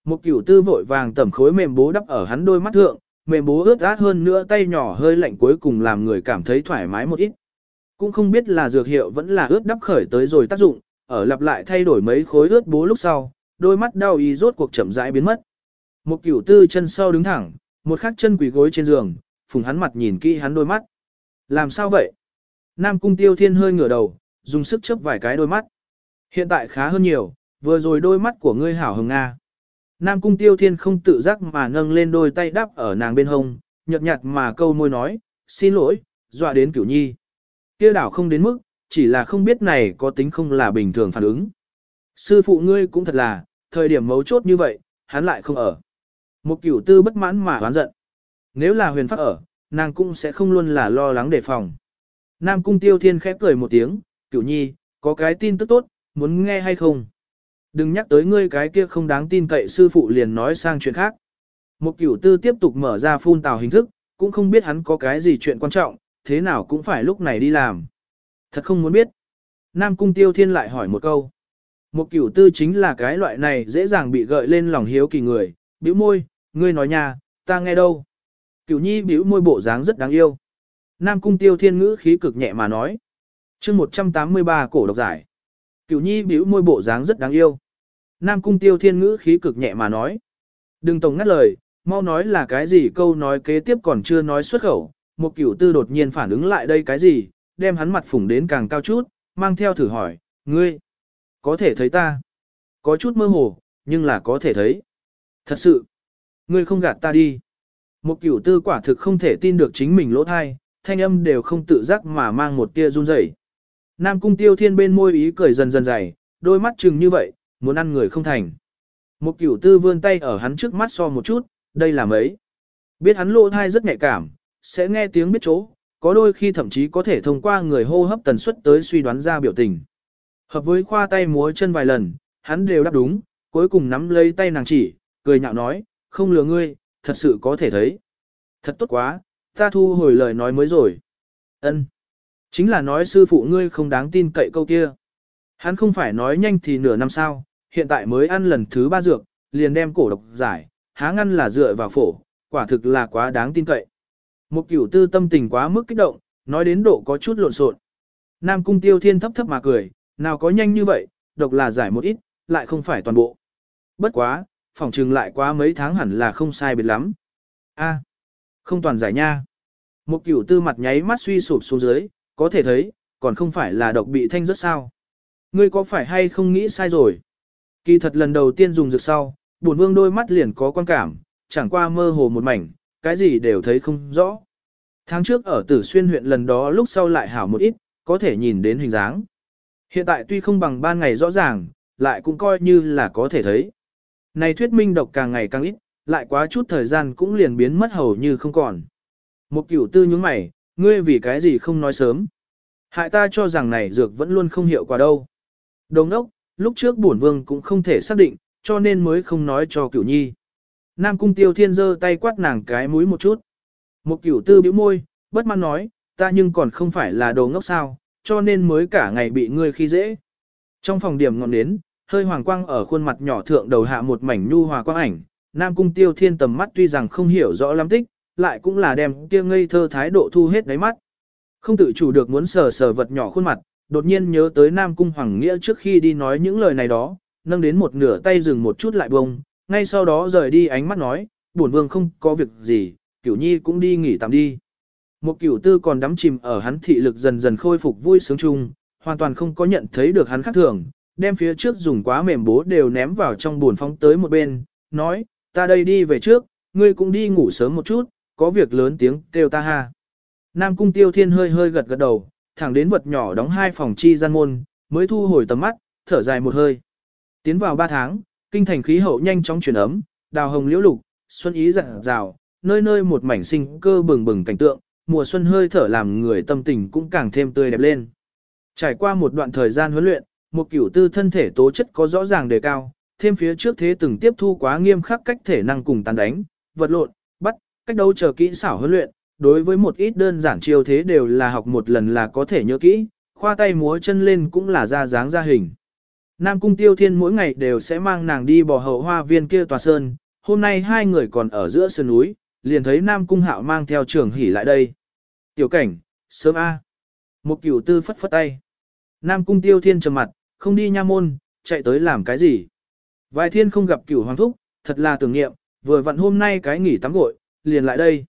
Một cửu tư vội vàng tẩm khối mềm bố đắp ở hắn đôi mắt thượng, mềm bố ướt át hơn nữa tay nhỏ hơi lạnh cuối cùng làm người cảm thấy thoải mái một ít. Cũng không biết là dược hiệu vẫn là ướt đắp khởi tới rồi tác dụng, ở lặp lại thay đổi mấy khối ướt bố lúc sau, đôi mắt đau y rốt cuộc chậm rãi biến mất. Một cửu tư chân sau đứng thẳng, một khắc chân quỳ gối trên giường, phùng hắn mặt nhìn kỹ hắn đôi mắt. Làm sao vậy? Nam cung tiêu thiên hơi ngửa đầu, dùng sức chớp vài cái đôi mắt. Hiện tại khá hơn nhiều, vừa rồi đôi mắt của ngươi hảo hồng Nga. Nam cung tiêu thiên không tự giác mà nâng lên đôi tay đắp ở nàng bên hông, nhợt nhạt mà câu môi nói, xin lỗi, dọa đến cửu nhi. Kia đảo không đến mức, chỉ là không biết này có tính không là bình thường phản ứng. Sư phụ ngươi cũng thật là, thời điểm mấu chốt như vậy, hắn lại không ở. Một cửu tư bất mãn mà hoán giận. Nếu là huyền pháp ở, nàng cũng sẽ không luôn là lo lắng đề phòng. Nam cung tiêu thiên khép cười một tiếng, cửu nhi, có cái tin tức tốt, muốn nghe hay không? Đừng nhắc tới ngươi cái kia không đáng tin cậy sư phụ liền nói sang chuyện khác. Một cửu tư tiếp tục mở ra phun tào hình thức, cũng không biết hắn có cái gì chuyện quan trọng, thế nào cũng phải lúc này đi làm. Thật không muốn biết. Nam cung tiêu thiên lại hỏi một câu. Một cửu tư chính là cái loại này dễ dàng bị gợi lên lòng hiếu kỳ người, bĩu môi, ngươi nói nha, ta nghe đâu. Cửu nhi bĩu môi bộ dáng rất đáng yêu. Nam cung tiêu thiên ngữ khí cực nhẹ mà nói. chương 183 cổ độc giải. Cửu nhi bĩu môi bộ dáng rất đáng yêu. Nam cung tiêu thiên ngữ khí cực nhẹ mà nói. Đừng tổng ngắt lời, mau nói là cái gì câu nói kế tiếp còn chưa nói xuất khẩu. Một cửu tư đột nhiên phản ứng lại đây cái gì, đem hắn mặt phủng đến càng cao chút, mang theo thử hỏi, ngươi, có thể thấy ta. Có chút mơ hồ, nhưng là có thể thấy. Thật sự, ngươi không gạt ta đi. Một cửu tư quả thực không thể tin được chính mình lỗ thai, thanh âm đều không tự giác mà mang một tia run rẩy. Nam cung tiêu thiên bên môi ý cười dần dần dày, đôi mắt chừng như vậy, muốn ăn người không thành. Một cửu tư vươn tay ở hắn trước mắt so một chút, đây là mấy. Biết hắn lỗ thai rất nhạy cảm, sẽ nghe tiếng biết chỗ, có đôi khi thậm chí có thể thông qua người hô hấp tần suất tới suy đoán ra biểu tình. Hợp với khoa tay múa chân vài lần, hắn đều đáp đúng, cuối cùng nắm lấy tay nàng chỉ, cười nhạo nói, không lừa ngươi, thật sự có thể thấy. Thật tốt quá, ta thu hồi lời nói mới rồi. Ân, Chính là nói sư phụ ngươi không đáng tin cậy câu kia. Hắn không phải nói nhanh thì nửa năm sau, hiện tại mới ăn lần thứ ba dược, liền đem cổ độc giải, há ngăn là dựa vào phổ, quả thực là quá đáng tin cậy. Một cửu tư tâm tình quá mức kích động, nói đến độ có chút lộn xộn. Nam cung tiêu thiên thấp thấp mà cười, nào có nhanh như vậy, độc là giải một ít, lại không phải toàn bộ. Bất quá, phòng trừng lại quá mấy tháng hẳn là không sai biệt lắm. A, không toàn giải nha. Một cửu tư mặt nháy mắt suy sụp xuống dưới, có thể thấy, còn không phải là độc bị thanh rất sao. Ngươi có phải hay không nghĩ sai rồi? Kỳ thật lần đầu tiên dùng dược sau, bổn vương đôi mắt liền có quan cảm, chẳng qua mơ hồ một mảnh, cái gì đều thấy không rõ. Tháng trước ở Tử Xuyên huyện lần đó lúc sau lại hảo một ít, có thể nhìn đến hình dáng. Hiện tại tuy không bằng ban ngày rõ ràng, lại cũng coi như là có thể thấy. Này thuyết minh độc càng ngày càng ít, lại quá chút thời gian cũng liền biến mất hầu như không còn. Một cửu tư nhướng mày, ngươi vì cái gì không nói sớm. Hại ta cho rằng này dược vẫn luôn không hiệu quả đâu. Đồng ốc, lúc trước bổn vương cũng không thể xác định, cho nên mới không nói cho cửu nhi. Nam cung tiêu thiên giơ tay quát nàng cái mũi một chút. Một cửu tư bĩu môi, bất mãn nói, ta nhưng còn không phải là đồ ngốc sao, cho nên mới cả ngày bị ngươi khi dễ. Trong phòng điểm ngọn nến, hơi hoàng quang ở khuôn mặt nhỏ thượng đầu hạ một mảnh nhu hòa quang ảnh, Nam cung tiêu thiên tầm mắt tuy rằng không hiểu rõ lắm tích, lại cũng là đem kia ngây thơ thái độ thu hết đáy mắt. Không tự chủ được muốn sờ sờ vật nhỏ khuôn mặt, đột nhiên nhớ tới Nam cung Hoàng Nghĩa trước khi đi nói những lời này đó, nâng đến một nửa tay dừng một chút lại bông, ngay sau đó rời đi ánh mắt nói, bổn vương không có việc gì, cửu nhi cũng đi nghỉ tạm đi. Một cửu tư còn đắm chìm ở hắn thị lực dần dần khôi phục vui sướng chung, hoàn toàn không có nhận thấy được hắn khác thường, đem phía trước dùng quá mềm bố đều ném vào trong buồn phóng tới một bên, nói, ta đây đi về trước, ngươi cũng đi ngủ sớm một chút, có việc lớn tiếng kêu ta ha. Nam cung tiêu thiên hơi hơi gật gật đầu, thẳng đến vật nhỏ đóng hai phòng chi gian môn, mới thu hồi tầm mắt, thở dài một hơi. Tiến vào ba tháng, kinh thành khí hậu nhanh chóng chuyển ấm, đào hồng liễu lục, xuân ý rạng rào, nơi nơi một mảnh sinh cơ bừng bừng cảnh tượng, mùa xuân hơi thở làm người tâm tình cũng càng thêm tươi đẹp lên. Trải qua một đoạn thời gian huấn luyện, một cửu tư thân thể tố chất có rõ ràng đề cao, thêm phía trước thế từng tiếp thu quá nghiêm khắc cách thể năng cùng tàn đánh, vật lộn, bắt, cách đấu chờ kỹ xảo huấn luyện, đối với một ít đơn giản chiêu thế đều là học một lần là có thể nhớ kỹ, khoa tay múa chân lên cũng là ra dáng ra hình. Nam Cung Tiêu Thiên mỗi ngày đều sẽ mang nàng đi bò hậu hoa viên kia tòa sơn, hôm nay hai người còn ở giữa sơn núi, liền thấy Nam Cung Hạo mang theo trưởng hỉ lại đây. Tiểu cảnh, sớm A. Một cửu tư phất phất tay. Nam Cung Tiêu Thiên trầm mặt, không đi nha môn, chạy tới làm cái gì. Vài thiên không gặp cửu hoàng thúc, thật là tưởng niệm, vừa vặn hôm nay cái nghỉ tắm gội, liền lại đây.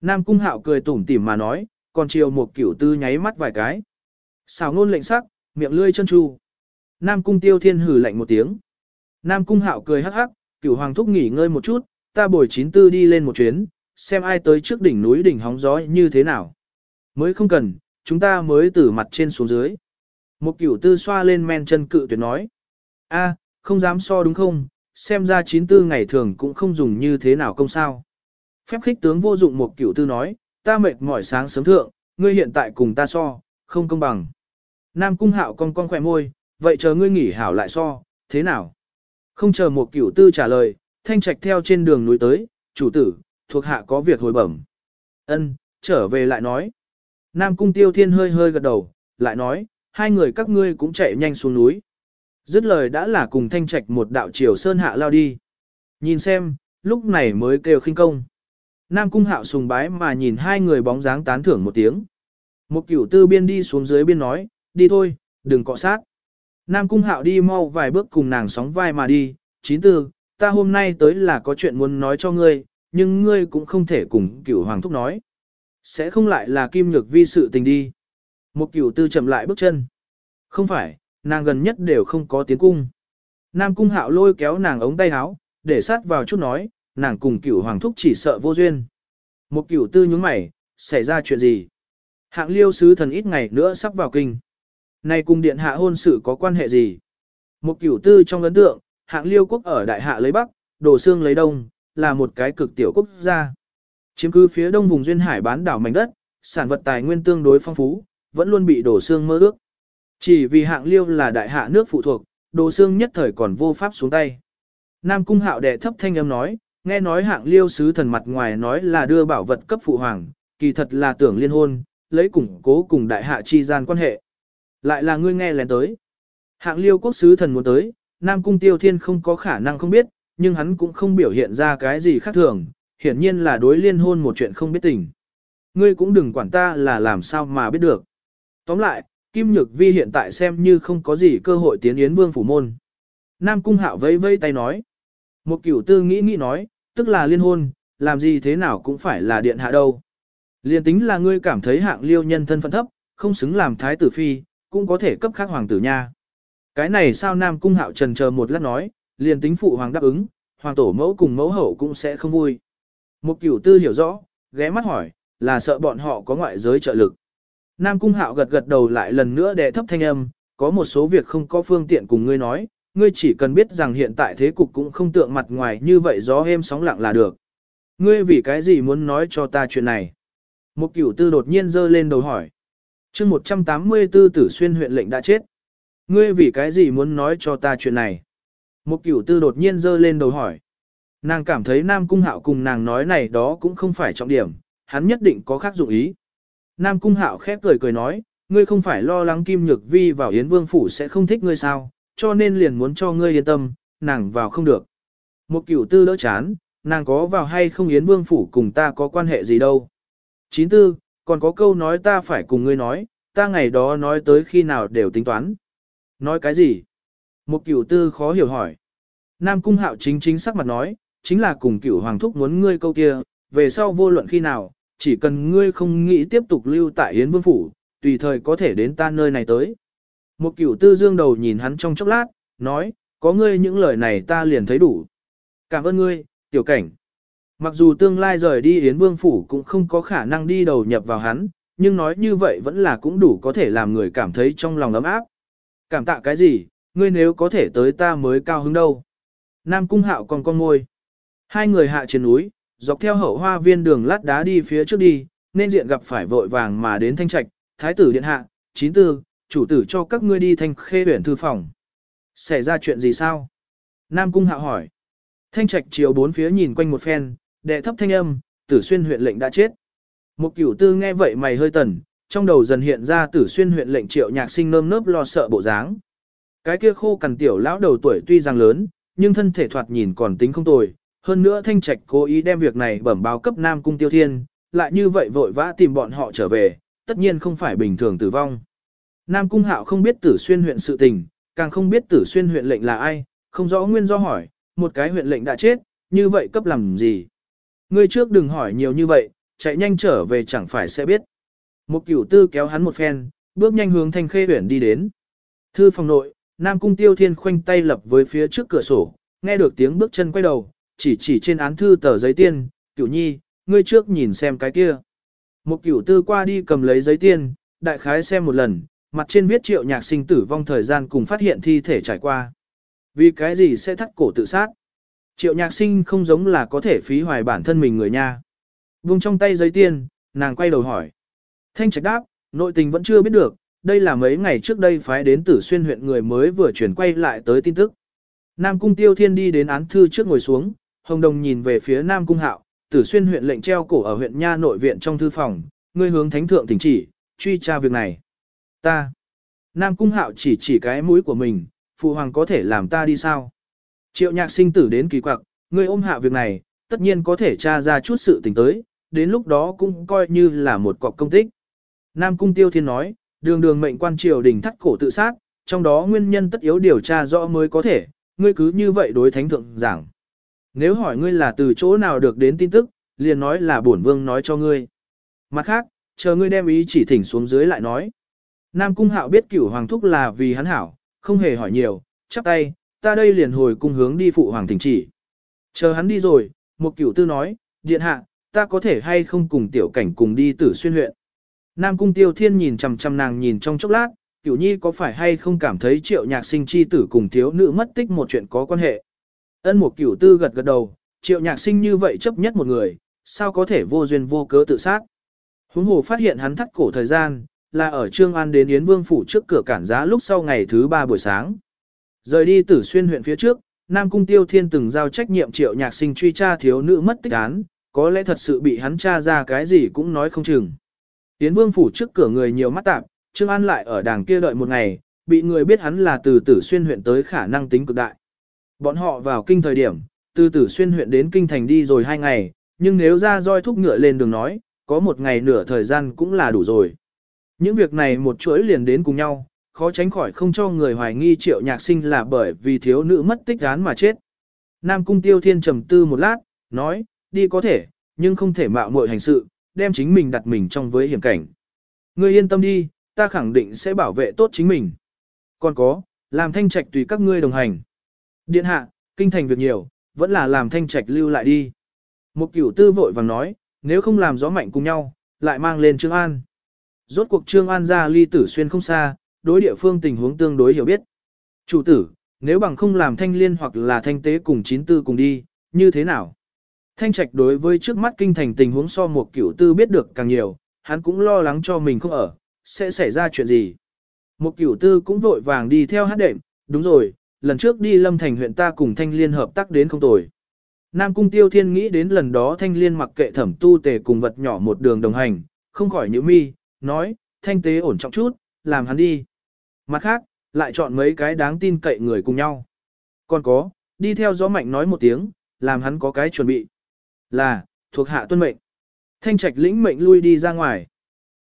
Nam Cung Hạo cười tủm tỉm mà nói, còn chiều một cửu tư nháy mắt vài cái. Xào ngôn lệnh sắc, miệng lươi chân chu. Nam Cung Tiêu Thiên hử lạnh một tiếng. Nam Cung Hạo cười hắc hắc, cửu hoàng thúc nghỉ ngơi một chút, ta bồi chín tư đi lên một chuyến, xem ai tới trước đỉnh núi đỉnh hóng gió như thế nào. Mới không cần, chúng ta mới từ mặt trên xuống dưới. Một cửu tư xoa lên men chân cự tuyệt nói. a không dám so đúng không, xem ra chín tư ngày thường cũng không dùng như thế nào công sao. Phép khích tướng vô dụng một cửu tư nói, ta mệt mỏi sáng sớm thượng, ngươi hiện tại cùng ta so, không công bằng. Nam cung hạo cong cong khỏe môi, vậy chờ ngươi nghỉ hảo lại so, thế nào? Không chờ một cửu tư trả lời, thanh trạch theo trên đường núi tới, chủ tử, thuộc hạ có việc hồi bẩm. Ân, trở về lại nói. Nam cung tiêu thiên hơi hơi gật đầu, lại nói, hai người các ngươi cũng chạy nhanh xuống núi. Dứt lời đã là cùng thanh trạch một đạo triều sơn hạ lao đi. Nhìn xem, lúc này mới kêu khinh công. Nam cung hạo sùng bái mà nhìn hai người bóng dáng tán thưởng một tiếng. Một cửu tư biên đi xuống dưới biên nói, đi thôi, đừng cọ sát. Nam cung hạo đi mau vài bước cùng nàng sóng vai mà đi, chín tư, ta hôm nay tới là có chuyện muốn nói cho ngươi, nhưng ngươi cũng không thể cùng cửu hoàng thúc nói. Sẽ không lại là kim nhược vi sự tình đi. Một cửu tư chậm lại bước chân. Không phải, nàng gần nhất đều không có tiến cung. Nam cung hạo lôi kéo nàng ống tay áo, để sát vào chút nói, nàng cùng cửu hoàng thúc chỉ sợ vô duyên. Một cửu tư nhướng mày, xảy ra chuyện gì? Hạng liêu sứ thần ít ngày nữa sắp vào kinh. Này cùng điện hạ hôn sự có quan hệ gì? Một cửu tư trong ấn tượng, hạng liêu quốc ở đại hạ lấy bắc, đồ xương lấy đông, là một cái cực tiểu quốc gia. Chiếm cứ phía đông vùng duyên hải bán đảo mảnh đất, sản vật tài nguyên tương đối phong phú, vẫn luôn bị đổ xương mơ ước. Chỉ vì hạng liêu là đại hạ nước phụ thuộc, đồ xương nhất thời còn vô pháp xuống tay. Nam cung hạo đệ thấp thanh âm nói, nghe nói hạng liêu sứ thần mặt ngoài nói là đưa bảo vật cấp phụ hoàng, kỳ thật là tưởng liên hôn, lấy củng cố cùng đại hạ chi gian quan hệ. Lại là ngươi nghe lén tới. Hạng liêu quốc sứ thần muốn tới, Nam cung tiêu thiên không có khả năng không biết, nhưng hắn cũng không biểu hiện ra cái gì khác thường, hiển nhiên là đối liên hôn một chuyện không biết tình. Ngươi cũng đừng quản ta là làm sao mà biết được. Tóm lại, Kim Nhược Vi hiện tại xem như không có gì cơ hội tiến Yến Vương phủ môn. Nam Cung Hạo vẫy vẫy tay nói. Một cửu tư nghĩ nghĩ nói, tức là liên hôn, làm gì thế nào cũng phải là điện hạ đâu. Liên tính là ngươi cảm thấy hạng liêu nhân thân phận thấp, không xứng làm thái tử phi, cũng có thể cấp khác hoàng tử nha. Cái này sao Nam Cung Hạo trần chờ một lát nói, liền tính phụ hoàng đáp ứng, hoàng tổ mẫu cùng mẫu hậu cũng sẽ không vui. Một cửu tư hiểu rõ, ghé mắt hỏi, là sợ bọn họ có ngoại giới trợ lực. Nam Cung Hạo gật gật đầu lại lần nữa đè thấp thanh âm, có một số việc không có phương tiện cùng ngươi nói, ngươi chỉ cần biết rằng hiện tại thế cục cũng không tượng mặt ngoài như vậy gió êm sóng lặng là được. Ngươi vì cái gì muốn nói cho ta chuyện này? Một cửu tư đột nhiên giơ lên đầu hỏi. chương 184 tử xuyên huyện lệnh đã chết. Ngươi vì cái gì muốn nói cho ta chuyện này? Một cửu tư đột nhiên giơ lên đầu hỏi. Nàng cảm thấy Nam Cung Hạo cùng nàng nói này đó cũng không phải trọng điểm, hắn nhất định có khác dụng ý. Nam Cung Hạo khép cười cười nói, ngươi không phải lo lắng Kim Nhược Vi vào Yến Vương Phủ sẽ không thích ngươi sao, cho nên liền muốn cho ngươi yên tâm, nàng vào không được. Một cửu tư đỡ chán, nàng có vào hay không Yến Vương Phủ cùng ta có quan hệ gì đâu. Chín tư, còn có câu nói ta phải cùng ngươi nói, ta ngày đó nói tới khi nào đều tính toán. Nói cái gì? Một cửu tư khó hiểu hỏi. Nam Cung Hạo chính chính sắc mặt nói, chính là cùng cửu hoàng thúc muốn ngươi câu kia, về sau vô luận khi nào, chỉ cần ngươi không nghĩ tiếp tục lưu tại Yến Vương Phủ, tùy thời có thể đến ta nơi này tới. Một cửu tư dương đầu nhìn hắn trong chốc lát, nói, có ngươi những lời này ta liền thấy đủ. Cảm ơn ngươi, tiểu cảnh. Mặc dù tương lai rời đi Yến Vương Phủ cũng không có khả năng đi đầu nhập vào hắn, nhưng nói như vậy vẫn là cũng đủ có thể làm người cảm thấy trong lòng ấm áp. Cảm tạ cái gì, ngươi nếu có thể tới ta mới cao hứng đâu. Nam cung hạo còn con ngôi. Hai người hạ trên núi, dọc theo hậu hoa viên đường lát đá đi phía trước đi, nên diện gặp phải vội vàng mà đến thanh trạch, thái tử điện hạ, chín tư, chủ tử cho các ngươi đi thanh khê huyện thư phòng. Xảy ra chuyện gì sao? Nam cung hạo hỏi. Thanh trạch chiều bốn phía nhìn quanh một phen, đệ thấp thanh âm, tử xuyên huyện lệnh đã chết. Một cửu tư nghe vậy mày hơi tần, trong đầu dần hiện ra tử xuyên huyện lệnh triệu nhạc sinh nơm nớp lo sợ bộ dáng. Cái kia khô cằn tiểu lão đầu tuổi tuy rằng lớn, nhưng thân thể thoạt nhìn còn tính không tồi. Hơn nữa thanh trạch cố ý đem việc này bẩm báo cấp Nam Cung Tiêu Thiên, lại như vậy vội vã tìm bọn họ trở về, tất nhiên không phải bình thường tử vong. Nam Cung Hạo không biết tử xuyên huyện sự tình, càng không biết tử xuyên huyện lệnh là ai, không rõ nguyên do hỏi, một cái huyện lệnh đã chết, như vậy cấp làm gì? Ngươi trước đừng hỏi nhiều như vậy, chạy nhanh trở về chẳng phải sẽ biết. Một cửu tư kéo hắn một phen, bước nhanh hướng thanh khê huyện đi đến. Thư phòng nội, Nam Cung Tiêu Thiên khoanh tay lập với phía trước cửa sổ, nghe được tiếng bước chân quay đầu, chỉ chỉ trên án thư tờ giấy tiên, cửu nhi, ngươi trước nhìn xem cái kia. Một cửu tư qua đi cầm lấy giấy tiên, đại khái xem một lần, mặt trên viết triệu nhạc sinh tử vong thời gian cùng phát hiện thi thể trải qua. Vì cái gì sẽ thắt cổ tự sát? Triệu nhạc sinh không giống là có thể phí hoài bản thân mình người nha. Vung trong tay giấy tiên, nàng quay đầu hỏi. Thanh trạch đáp, nội tình vẫn chưa biết được, đây là mấy ngày trước đây phái đến tử xuyên huyện người mới vừa chuyển quay lại tới tin tức. Nam cung tiêu thiên đi đến án thư trước ngồi xuống, hồng đồng nhìn về phía Nam cung hạo, tử xuyên huyện lệnh treo cổ ở huyện nha nội viện trong thư phòng, ngươi hướng thánh thượng tỉnh chỉ, truy tra việc này. Ta. Nam cung hạo chỉ chỉ cái mũi của mình, phụ hoàng có thể làm ta đi sao? Triệu nhạc sinh tử đến kỳ quặc, ngươi ôm hạ việc này, tất nhiên có thể tra ra chút sự tình tới, đến lúc đó cũng coi như là một cọc công tích. Nam cung tiêu thiên nói, đường đường mệnh quan triều đình thắt cổ tự sát, trong đó nguyên nhân tất yếu điều tra rõ mới có thể, ngươi cứ như vậy đối thánh thượng giảng. Nếu hỏi ngươi là từ chỗ nào được đến tin tức, liền nói là bổn vương nói cho ngươi. Mặt khác, chờ ngươi đem ý chỉ thỉnh xuống dưới lại nói. Nam cung hạo biết cửu hoàng thúc là vì hắn hảo, không hề hỏi nhiều, chắp tay, ta đây liền hồi cung hướng đi phụ hoàng thỉnh chỉ. Chờ hắn đi rồi, một cửu tư nói, điện hạ, ta có thể hay không cùng tiểu cảnh cùng đi tử xuyên huyện. Nam cung tiêu thiên nhìn chằm chằm nàng nhìn trong chốc lát, cửu nhi có phải hay không cảm thấy triệu nhạc sinh chi tử cùng thiếu nữ mất tích một chuyện có quan hệ. Ân một cửu tư gật gật đầu, triệu nhạc sinh như vậy chấp nhất một người, sao có thể vô duyên vô cớ tự sát. Huống hồ phát hiện hắn thắt cổ thời gian, là ở Trương An đến Yến Vương phủ trước cửa cản giá lúc sau ngày thứ ba buổi sáng. Rời đi tử xuyên huyện phía trước, Nam Cung Tiêu Thiên từng giao trách nhiệm triệu nhạc sinh truy tra thiếu nữ mất tích án, có lẽ thật sự bị hắn tra ra cái gì cũng nói không chừng. Yến Vương phủ trước cửa người nhiều mắt tạp, Trương An lại ở đàng kia đợi một ngày, bị người biết hắn là từ tử xuyên huyện tới khả năng tính cực đại. Bọn họ vào kinh thời điểm, từ tử xuyên huyện đến kinh thành đi rồi hai ngày, nhưng nếu ra roi thúc ngựa lên đường nói, có một ngày nửa thời gian cũng là đủ rồi. Những việc này một chuỗi liền đến cùng nhau, khó tránh khỏi không cho người hoài nghi triệu nhạc sinh là bởi vì thiếu nữ mất tích án mà chết. Nam cung tiêu thiên trầm tư một lát, nói, đi có thể, nhưng không thể mạo muội hành sự, đem chính mình đặt mình trong với hiểm cảnh. Ngươi yên tâm đi, ta khẳng định sẽ bảo vệ tốt chính mình. Còn có, làm thanh trạch tùy các ngươi đồng hành. Điện hạ, kinh thành việc nhiều, vẫn là làm thanh trạch lưu lại đi. Một cửu tư vội vàng nói, nếu không làm gió mạnh cùng nhau, lại mang lên Trương An. Rốt cuộc Trương An ra ly tử xuyên không xa, đối địa phương tình huống tương đối hiểu biết. Chủ tử, nếu bằng không làm thanh liên hoặc là thanh tế cùng chín tư cùng đi, như thế nào? Thanh trạch đối với trước mắt kinh thành tình huống so một cửu tư biết được càng nhiều, hắn cũng lo lắng cho mình không ở, sẽ xảy ra chuyện gì. Một cửu tư cũng vội vàng đi theo hát đệm, đúng rồi, lần trước đi lâm thành huyện ta cùng thanh liên hợp tác đến không tồi. Nam cung tiêu thiên nghĩ đến lần đó thanh liên mặc kệ thẩm tu tề cùng vật nhỏ một đường đồng hành, không khỏi nhíu mi, nói, thanh tế ổn trọng chút, làm hắn đi. Mặt khác, lại chọn mấy cái đáng tin cậy người cùng nhau. Còn có, đi theo gió mạnh nói một tiếng, làm hắn có cái chuẩn bị. Là, thuộc hạ tuân mệnh. Thanh trạch lĩnh mệnh lui đi ra ngoài.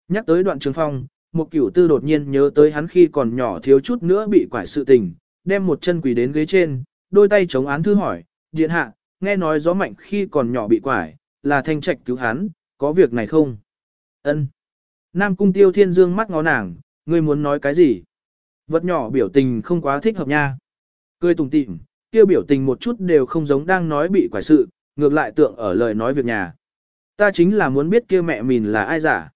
Nhắc tới đoạn trường phong, một cửu tư đột nhiên nhớ tới hắn khi còn nhỏ thiếu chút nữa bị quải sự tình, đem một chân quỳ đến ghế trên, đôi tay chống án thư hỏi, điện hạ, nghe nói gió mạnh khi còn nhỏ bị quải, là thanh trạch cứu hắn, có việc này không? Ân. Nam cung tiêu thiên dương mắt ngó nàng, ngươi muốn nói cái gì? Vật nhỏ biểu tình không quá thích hợp nha. Cười tùng tịm, kêu biểu tình một chút đều không giống đang nói bị quải sự, ngược lại tượng ở lời nói việc nhà. Ta chính là muốn biết kia mẹ mình là ai giả.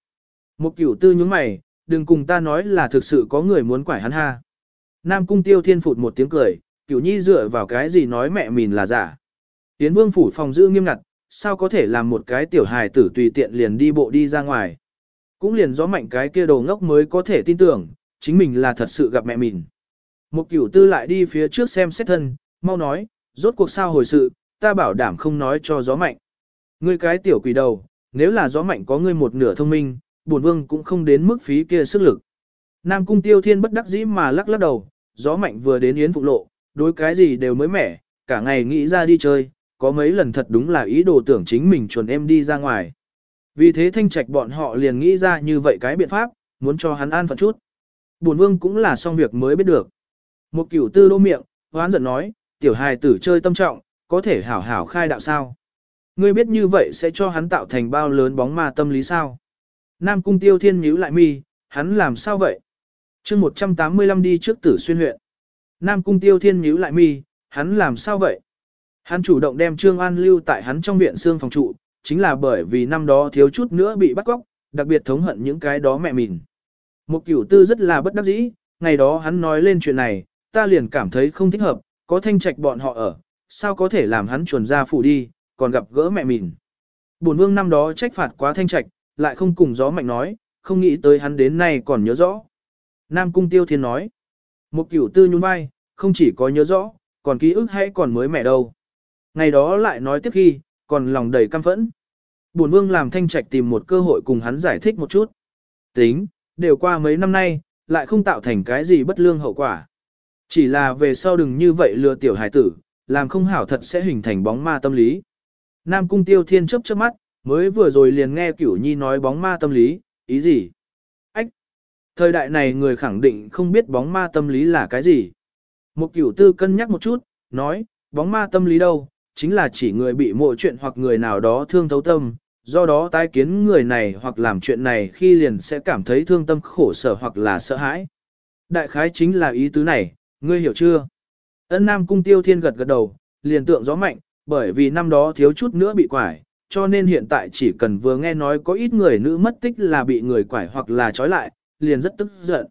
Một cửu tư nhướng mày, đừng cùng ta nói là thực sự có người muốn quải hắn ha. Nam cung tiêu thiên phụt một tiếng cười, cửu nhi dựa vào cái gì nói mẹ mình là giả. Tiến vương phủ phòng giữ nghiêm ngặt, sao có thể làm một cái tiểu hài tử tùy tiện liền đi bộ đi ra ngoài. Cũng liền gió mạnh cái kia đồ ngốc mới có thể tin tưởng, chính mình là thật sự gặp mẹ mình. Một cửu tư lại đi phía trước xem xét thân, mau nói, rốt cuộc sao hồi sự, ta bảo đảm không nói cho gió mạnh. Ngươi cái tiểu quỷ đầu, nếu là gió mạnh có ngươi một nửa thông minh, bổn vương cũng không đến mức phí kia sức lực. Nam cung tiêu thiên bất đắc dĩ mà lắc lắc đầu, gió mạnh vừa đến yến phục lộ, đối cái gì đều mới mẻ, cả ngày nghĩ ra đi chơi, có mấy lần thật đúng là ý đồ tưởng chính mình chuẩn em đi ra ngoài. Vì thế thanh trạch bọn họ liền nghĩ ra như vậy cái biện pháp, muốn cho hắn an phận chút. Bổn vương cũng là xong việc mới biết được. Một cửu tư lô miệng, hoán giận nói, tiểu hài tử chơi tâm trọng, có thể hảo hảo khai đạo sao. Ngươi biết như vậy sẽ cho hắn tạo thành bao lớn bóng ma tâm lý sao. Nam cung tiêu thiên nhíu lại mi, hắn làm sao vậy? Chương 185 đi trước tử xuyên huyện. Nam cung tiêu thiên nhíu lại mi, hắn làm sao vậy? Hắn chủ động đem Trương An lưu tại hắn trong viện xương phòng trụ, chính là bởi vì năm đó thiếu chút nữa bị bắt cóc, đặc biệt thống hận những cái đó mẹ mình. Một cửu tư rất là bất đắc dĩ, ngày đó hắn nói lên chuyện này, ta liền cảm thấy không thích hợp, có thanh trạch bọn họ ở, sao có thể làm hắn chuồn ra phủ đi, còn gặp gỡ mẹ mình. Bổn vương năm đó trách phạt quá thanh trạch, lại không cùng gió mạnh nói, không nghĩ tới hắn đến nay còn nhớ rõ. Nam Cung Tiêu Thiên nói, một cửu tư nhún vai, không chỉ có nhớ rõ, còn ký ức hay còn mới mẻ đâu. Ngày đó lại nói tiếp khi, còn lòng đầy căm phẫn. Bổn vương làm thanh trạch tìm một cơ hội cùng hắn giải thích một chút. Tính, đều qua mấy năm nay, lại không tạo thành cái gì bất lương hậu quả. Chỉ là về sau đừng như vậy lừa tiểu hải tử, làm không hảo thật sẽ hình thành bóng ma tâm lý. Nam cung tiêu thiên chấp chớp mắt, mới vừa rồi liền nghe cửu nhi nói bóng ma tâm lý, ý gì? Thời đại này người khẳng định không biết bóng ma tâm lý là cái gì. Một cửu tư cân nhắc một chút, nói, bóng ma tâm lý đâu, chính là chỉ người bị mộ chuyện hoặc người nào đó thương thấu tâm, do đó tái kiến người này hoặc làm chuyện này khi liền sẽ cảm thấy thương tâm khổ sở hoặc là sợ hãi. Đại khái chính là ý tứ này, ngươi hiểu chưa? Ân Nam Cung Tiêu Thiên gật gật đầu, liền tượng gió mạnh, bởi vì năm đó thiếu chút nữa bị quải, cho nên hiện tại chỉ cần vừa nghe nói có ít người nữ mất tích là bị người quải hoặc là trói lại, liền rất tức giận.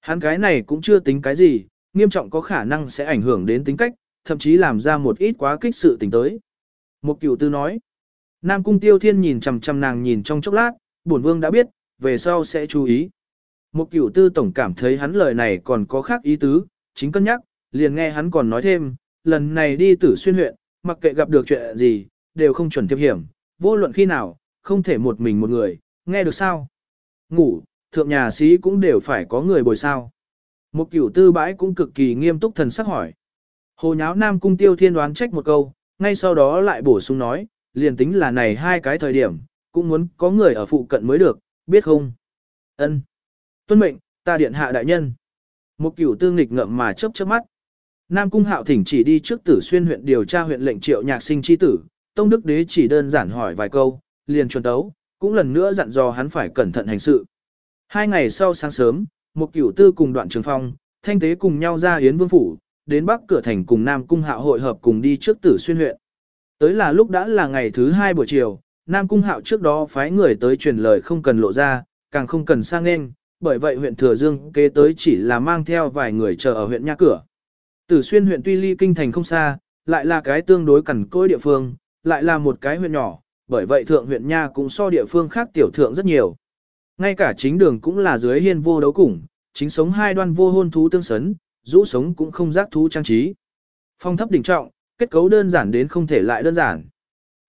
Hắn cái này cũng chưa tính cái gì, nghiêm trọng có khả năng sẽ ảnh hưởng đến tính cách, thậm chí làm ra một ít quá kích sự tình tới. Một cửu tư nói, Nam Cung Tiêu Thiên nhìn chằm chằm nàng nhìn trong chốc lát, bổn vương đã biết, về sau sẽ chú ý. Một cửu tư tổng cảm thấy hắn lời này còn có khác ý tứ, chính cân nhắc, liền nghe hắn còn nói thêm, lần này đi tử xuyên huyện, mặc kệ gặp được chuyện gì, đều không chuẩn tiếp hiểm, vô luận khi nào, không thể một mình một người, nghe được sao? Ngủ, thượng nhà sĩ cũng đều phải có người bồi sao. Một cửu tư bãi cũng cực kỳ nghiêm túc thần sắc hỏi. Hồ nháo nam cung tiêu thiên đoán trách một câu, ngay sau đó lại bổ sung nói, liền tính là này hai cái thời điểm, cũng muốn có người ở phụ cận mới được, biết không? Ân. Tuân mệnh, ta điện hạ đại nhân. Một cửu tư nghịch ngậm mà chớp chớp mắt. Nam cung hạo thỉnh chỉ đi trước tử xuyên huyện điều tra huyện lệnh triệu nhạc sinh chi tử, Tông Đức Đế chỉ đơn giản hỏi vài câu, liền chuẩn tấu, cũng lần nữa dặn dò hắn phải cẩn thận hành sự. Hai ngày sau sáng sớm, một cửu tư cùng đoạn trường phong, thanh tế cùng nhau ra Yến Vương Phủ, đến Bắc cửa thành cùng Nam Cung Hạo hội hợp cùng đi trước tử xuyên huyện. Tới là lúc đã là ngày thứ hai buổi chiều, Nam Cung Hạo trước đó phái người tới truyền lời không cần lộ ra, càng không cần sang nên, bởi vậy huyện Thừa Dương kế tới chỉ là mang theo vài người chờ ở huyện nha cửa. Tử xuyên huyện tuy ly kinh thành không xa, lại là cái tương đối cẩn cối địa phương, lại là một cái huyện nhỏ, bởi vậy thượng huyện nha cũng so địa phương khác tiểu thượng rất nhiều. Ngay cả chính đường cũng là dưới hiên vô đấu củng, chính sống hai đoan vô hôn thú tương sấn, rũ sống cũng không giác thú trang trí. Phong thấp đỉnh trọng, kết cấu đơn giản đến không thể lại đơn giản.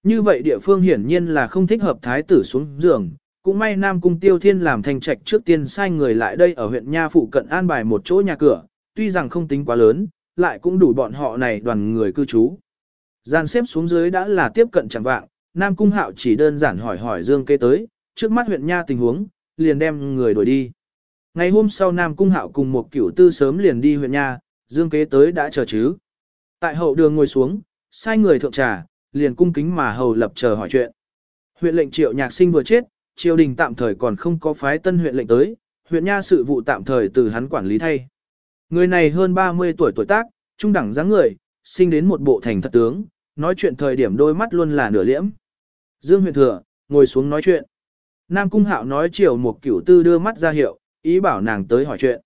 Như vậy địa phương hiển nhiên là không thích hợp thái tử xuống giường, cũng may Nam Cung Tiêu Thiên làm thành trạch trước tiên sai người lại đây ở huyện Nha phụ cận an bài một chỗ nhà cửa, tuy rằng không tính quá lớn, lại cũng đủ bọn họ này đoàn người cư trú. Gian xếp xuống dưới đã là tiếp cận chẳng vạng, Nam Cung Hạo chỉ đơn giản hỏi hỏi Dương Kế tới, trước mắt huyện Nha tình huống, liền đem người đuổi đi. Ngày hôm sau Nam Cung Hạo cùng một cửu tư sớm liền đi huyện nhà Dương Kế tới đã chờ chứ. Tại hậu đường ngồi xuống, sai người thượng trà, liền cung kính mà hầu lập chờ hỏi chuyện. Huyện lệnh triệu nhạc sinh vừa chết, triều đình tạm thời còn không có phái tân huyện lệnh tới, huyện Nha sự vụ tạm thời từ hắn quản lý thay. Người này hơn 30 tuổi tuổi tác, trung đẳng dáng người, sinh đến một bộ thành thật tướng, nói chuyện thời điểm đôi mắt luôn là nửa liễm. Dương huyện thừa, ngồi xuống nói chuyện. Nam Cung Hạo nói chiều một cửu tư đưa mắt ra hiệu, ý bảo nàng tới hỏi chuyện.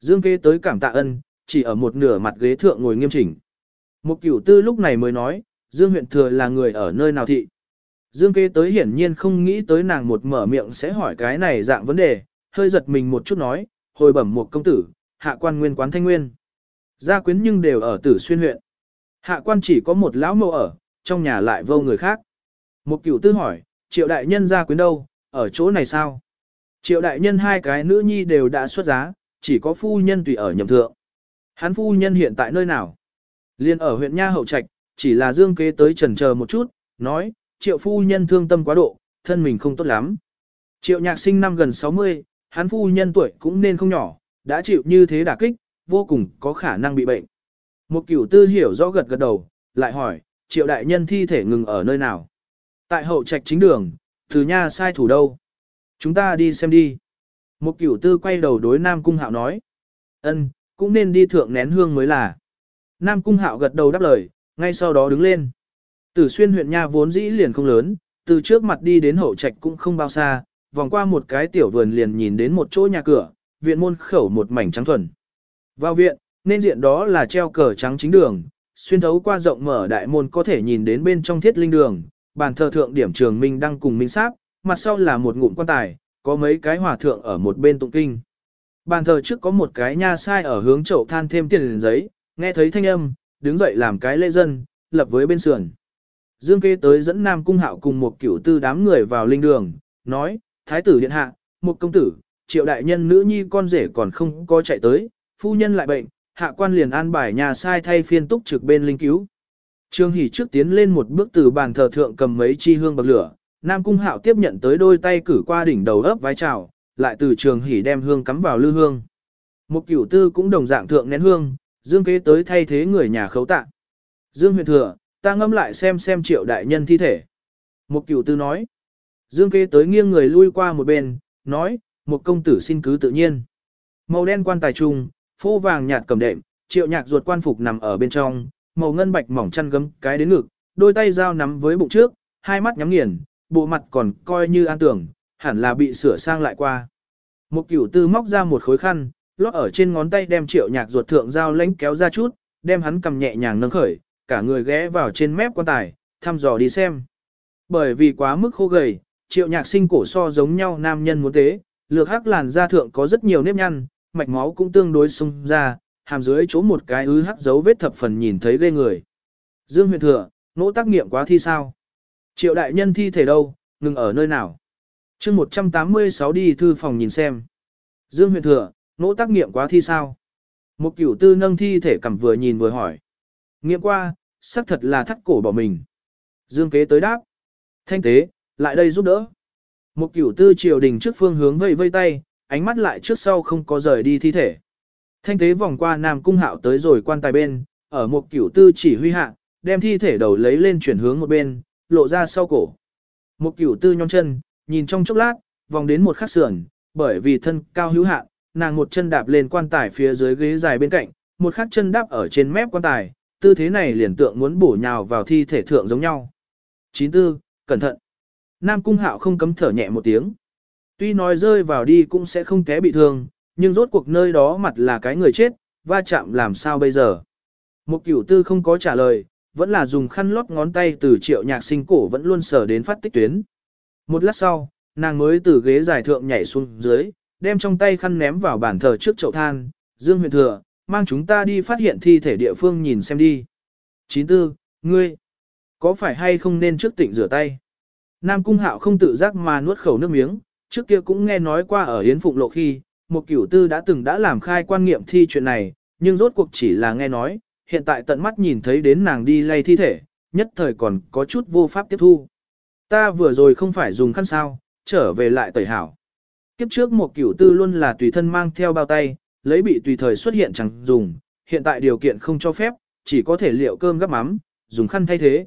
Dương kế tới cảm tạ ân, chỉ ở một nửa mặt ghế thượng ngồi nghiêm chỉnh. Một cửu tư lúc này mới nói, Dương huyện thừa là người ở nơi nào thị. Dương kế tới hiển nhiên không nghĩ tới nàng một mở miệng sẽ hỏi cái này dạng vấn đề, hơi giật mình một chút nói, hồi bẩm một công tử, hạ quan nguyên quán thanh nguyên. Gia quyến nhưng đều ở tử xuyên huyện. Hạ quan chỉ có một lão mẫu ở, trong nhà lại vô người khác. Một cửu tư hỏi, triệu đại nhân gia quyến đâu, ở chỗ này sao? Triệu đại nhân hai cái nữ nhi đều đã xuất giá, chỉ có phu nhân tùy ở nhậm thượng. Hắn phu nhân hiện tại nơi nào? Liên ở huyện Nha Hậu Trạch, chỉ là dương kế tới trần chờ một chút, nói, triệu phu nhân thương tâm quá độ, thân mình không tốt lắm. Triệu nhạc sinh năm gần 60, hắn phu nhân tuổi cũng nên không nhỏ, đã chịu như thế đả kích, vô cùng có khả năng bị bệnh. Một cửu tư hiểu rõ gật gật đầu, lại hỏi, triệu đại nhân thi thể ngừng ở nơi nào? Tại hậu trạch chính đường, từ nha sai thủ đâu? Chúng ta đi xem đi. Một cửu tư quay đầu đối Nam Cung Hạo nói. ân, cũng nên đi thượng nén hương mới là. Nam Cung Hạo gật đầu đáp lời, ngay sau đó đứng lên. Tử xuyên huyện nha vốn dĩ liền không lớn, từ trước mặt đi đến hậu trạch cũng không bao xa, vòng qua một cái tiểu vườn liền nhìn đến một chỗ nhà cửa, viện môn khẩu một mảnh trắng thuần. Vào viện, nên diện đó là treo cờ trắng chính đường, xuyên thấu qua rộng mở đại môn có thể nhìn đến bên trong thiết linh đường, bàn thờ thượng điểm trường minh đang cùng minh sáp, mặt sau là một ngụm quan tài, có mấy cái hòa thượng ở một bên tụng kinh. Bàn thờ trước có một cái nha sai ở hướng chậu than thêm tiền giấy, nghe thấy thanh âm, đứng dậy làm cái lễ dân, lập với bên sườn. Dương kế tới dẫn Nam Cung Hạo cùng một cửu tư đám người vào linh đường, nói, Thái tử điện hạ, một công tử, triệu đại nhân nữ nhi con rể còn không có chạy tới, phu nhân lại bệnh, hạ quan liền an bài nhà sai thay phiên túc trực bên linh cứu. Trương Hỷ trước tiến lên một bước từ bàn thờ thượng cầm mấy chi hương bậc lửa, Nam Cung Hạo tiếp nhận tới đôi tay cử qua đỉnh đầu ấp vái chào, lại từ Trường Hỷ đem hương cắm vào lư hương. Một cửu tư cũng đồng dạng thượng nén hương, Dương kế tới thay thế người nhà khấu tạ. Dương huyện thừa, ta ngâm lại xem xem triệu đại nhân thi thể. Một cửu tư nói. Dương kế tới nghiêng người lui qua một bên, nói, một công tử xin cứ tự nhiên. Màu đen quan tài trung, phô vàng nhạt cầm đệm, triệu nhạc ruột quan phục nằm ở bên trong, màu ngân bạch mỏng chăn gấm cái đến ngực, đôi tay dao nắm với bụng trước, hai mắt nhắm nghiền, bộ mặt còn coi như an tưởng, hẳn là bị sửa sang lại qua. Một cửu tư móc ra một khối khăn, lót ở trên ngón tay đem triệu nhạc ruột thượng dao lánh kéo ra chút, đem hắn cầm nhẹ nhàng nâng khởi, cả người ghé vào trên mép quan tài, thăm dò đi xem. Bởi vì quá mức khô gầy, triệu nhạc sinh cổ so giống nhau nam nhân muốn tế, lược hắc làn da thượng có rất nhiều nếp nhăn, mạch máu cũng tương đối sung ra, hàm dưới chỗ một cái ứ hắc dấu vết thập phần nhìn thấy ghê người. Dương huyện thừa, nỗ tác nghiệm quá thi sao? Triệu đại nhân thi thể đâu, ngừng ở nơi nào? chương 186 đi thư phòng nhìn xem. Dương huyện thừa, nỗ tác nghiệm quá thi sao? Một cửu tư nâng thi thể cầm vừa nhìn vừa hỏi. Nghiệm qua, xác thật là thắt cổ bỏ mình. Dương kế tới đáp. Thanh tế, lại đây giúp đỡ. Một cửu tư triều đình trước phương hướng vây vây tay, ánh mắt lại trước sau không có rời đi thi thể. Thanh tế vòng qua Nam Cung Hạo tới rồi quan tài bên, ở một cửu tư chỉ huy hạ, đem thi thể đầu lấy lên chuyển hướng một bên, lộ ra sau cổ. Một cửu tư nhón chân, nhìn trong chốc lát, vòng đến một khắc sườn, bởi vì thân cao hữu hạn, nàng một chân đạp lên quan tài phía dưới ghế dài bên cạnh, một khắc chân đáp ở trên mép quan tài, tư thế này liền tượng muốn bổ nhào vào thi thể thượng giống nhau. 94, cẩn thận. Nam Cung Hạo không cấm thở nhẹ một tiếng. Tuy nói rơi vào đi cũng sẽ không té bị thương, nhưng rốt cuộc nơi đó mặt là cái người chết, va chạm làm sao bây giờ. Một cửu tư không có trả lời, vẫn là dùng khăn lót ngón tay từ triệu nhạc sinh cổ vẫn luôn sờ đến phát tích tuyến. Một lát sau, nàng mới từ ghế dài thượng nhảy xuống dưới, đem trong tay khăn ném vào bàn thờ trước chậu than, Dương huyện thừa, mang chúng ta đi phát hiện thi thể địa phương nhìn xem đi. 94, ngươi, có phải hay không nên trước tỉnh rửa tay? Nam Cung Hạo không tự giác mà nuốt khẩu nước miếng, trước kia cũng nghe nói qua ở Yến Phụng Lộ khi, một cửu tư đã từng đã làm khai quan nghiệm thi chuyện này, nhưng rốt cuộc chỉ là nghe nói, hiện tại tận mắt nhìn thấy đến nàng đi lay thi thể, nhất thời còn có chút vô pháp tiếp thu. Ta vừa rồi không phải dùng khăn sao, trở về lại tẩy hảo. Kiếp trước một cửu tư luôn là tùy thân mang theo bao tay, lấy bị tùy thời xuất hiện chẳng dùng, hiện tại điều kiện không cho phép, chỉ có thể liệu cơm gắp mắm, dùng khăn thay thế.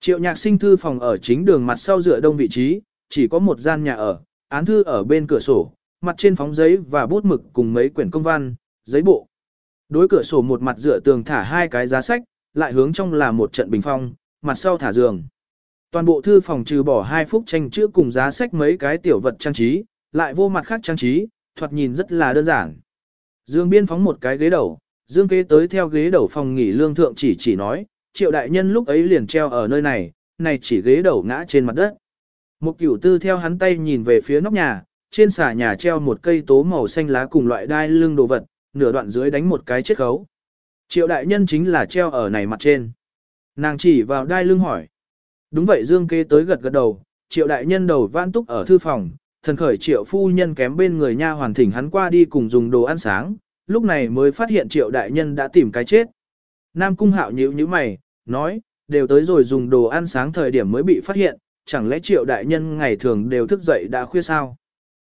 Triệu nhạc sinh thư phòng ở chính đường mặt sau dựa đông vị trí, chỉ có một gian nhà ở, án thư ở bên cửa sổ, mặt trên phóng giấy và bút mực cùng mấy quyển công văn, giấy bộ. Đối cửa sổ một mặt dựa tường thả hai cái giá sách, lại hướng trong là một trận bình phong, mặt sau thả giường. Toàn bộ thư phòng trừ bỏ hai phút tranh chữ cùng giá sách mấy cái tiểu vật trang trí, lại vô mặt khác trang trí, thoạt nhìn rất là đơn giản. Dương biên phóng một cái ghế đầu, Dương kế tới theo ghế đầu phòng nghỉ lương thượng chỉ chỉ nói, triệu đại nhân lúc ấy liền treo ở nơi này, này chỉ ghế đầu ngã trên mặt đất. Một cửu tư theo hắn tay nhìn về phía nóc nhà, trên xà nhà treo một cây tố màu xanh lá cùng loại đai lưng đồ vật, nửa đoạn dưới đánh một cái chết khấu. Triệu đại nhân chính là treo ở này mặt trên. Nàng chỉ vào đai lưng hỏi. Đúng vậy Dương kế tới gật gật đầu, triệu đại nhân đầu vãn túc ở thư phòng, thần khởi triệu phu nhân kém bên người nha hoàn thỉnh hắn qua đi cùng dùng đồ ăn sáng, lúc này mới phát hiện triệu đại nhân đã tìm cái chết. Nam cung hạo nhíu như mày, nói, đều tới rồi dùng đồ ăn sáng thời điểm mới bị phát hiện, chẳng lẽ triệu đại nhân ngày thường đều thức dậy đã khuya sao?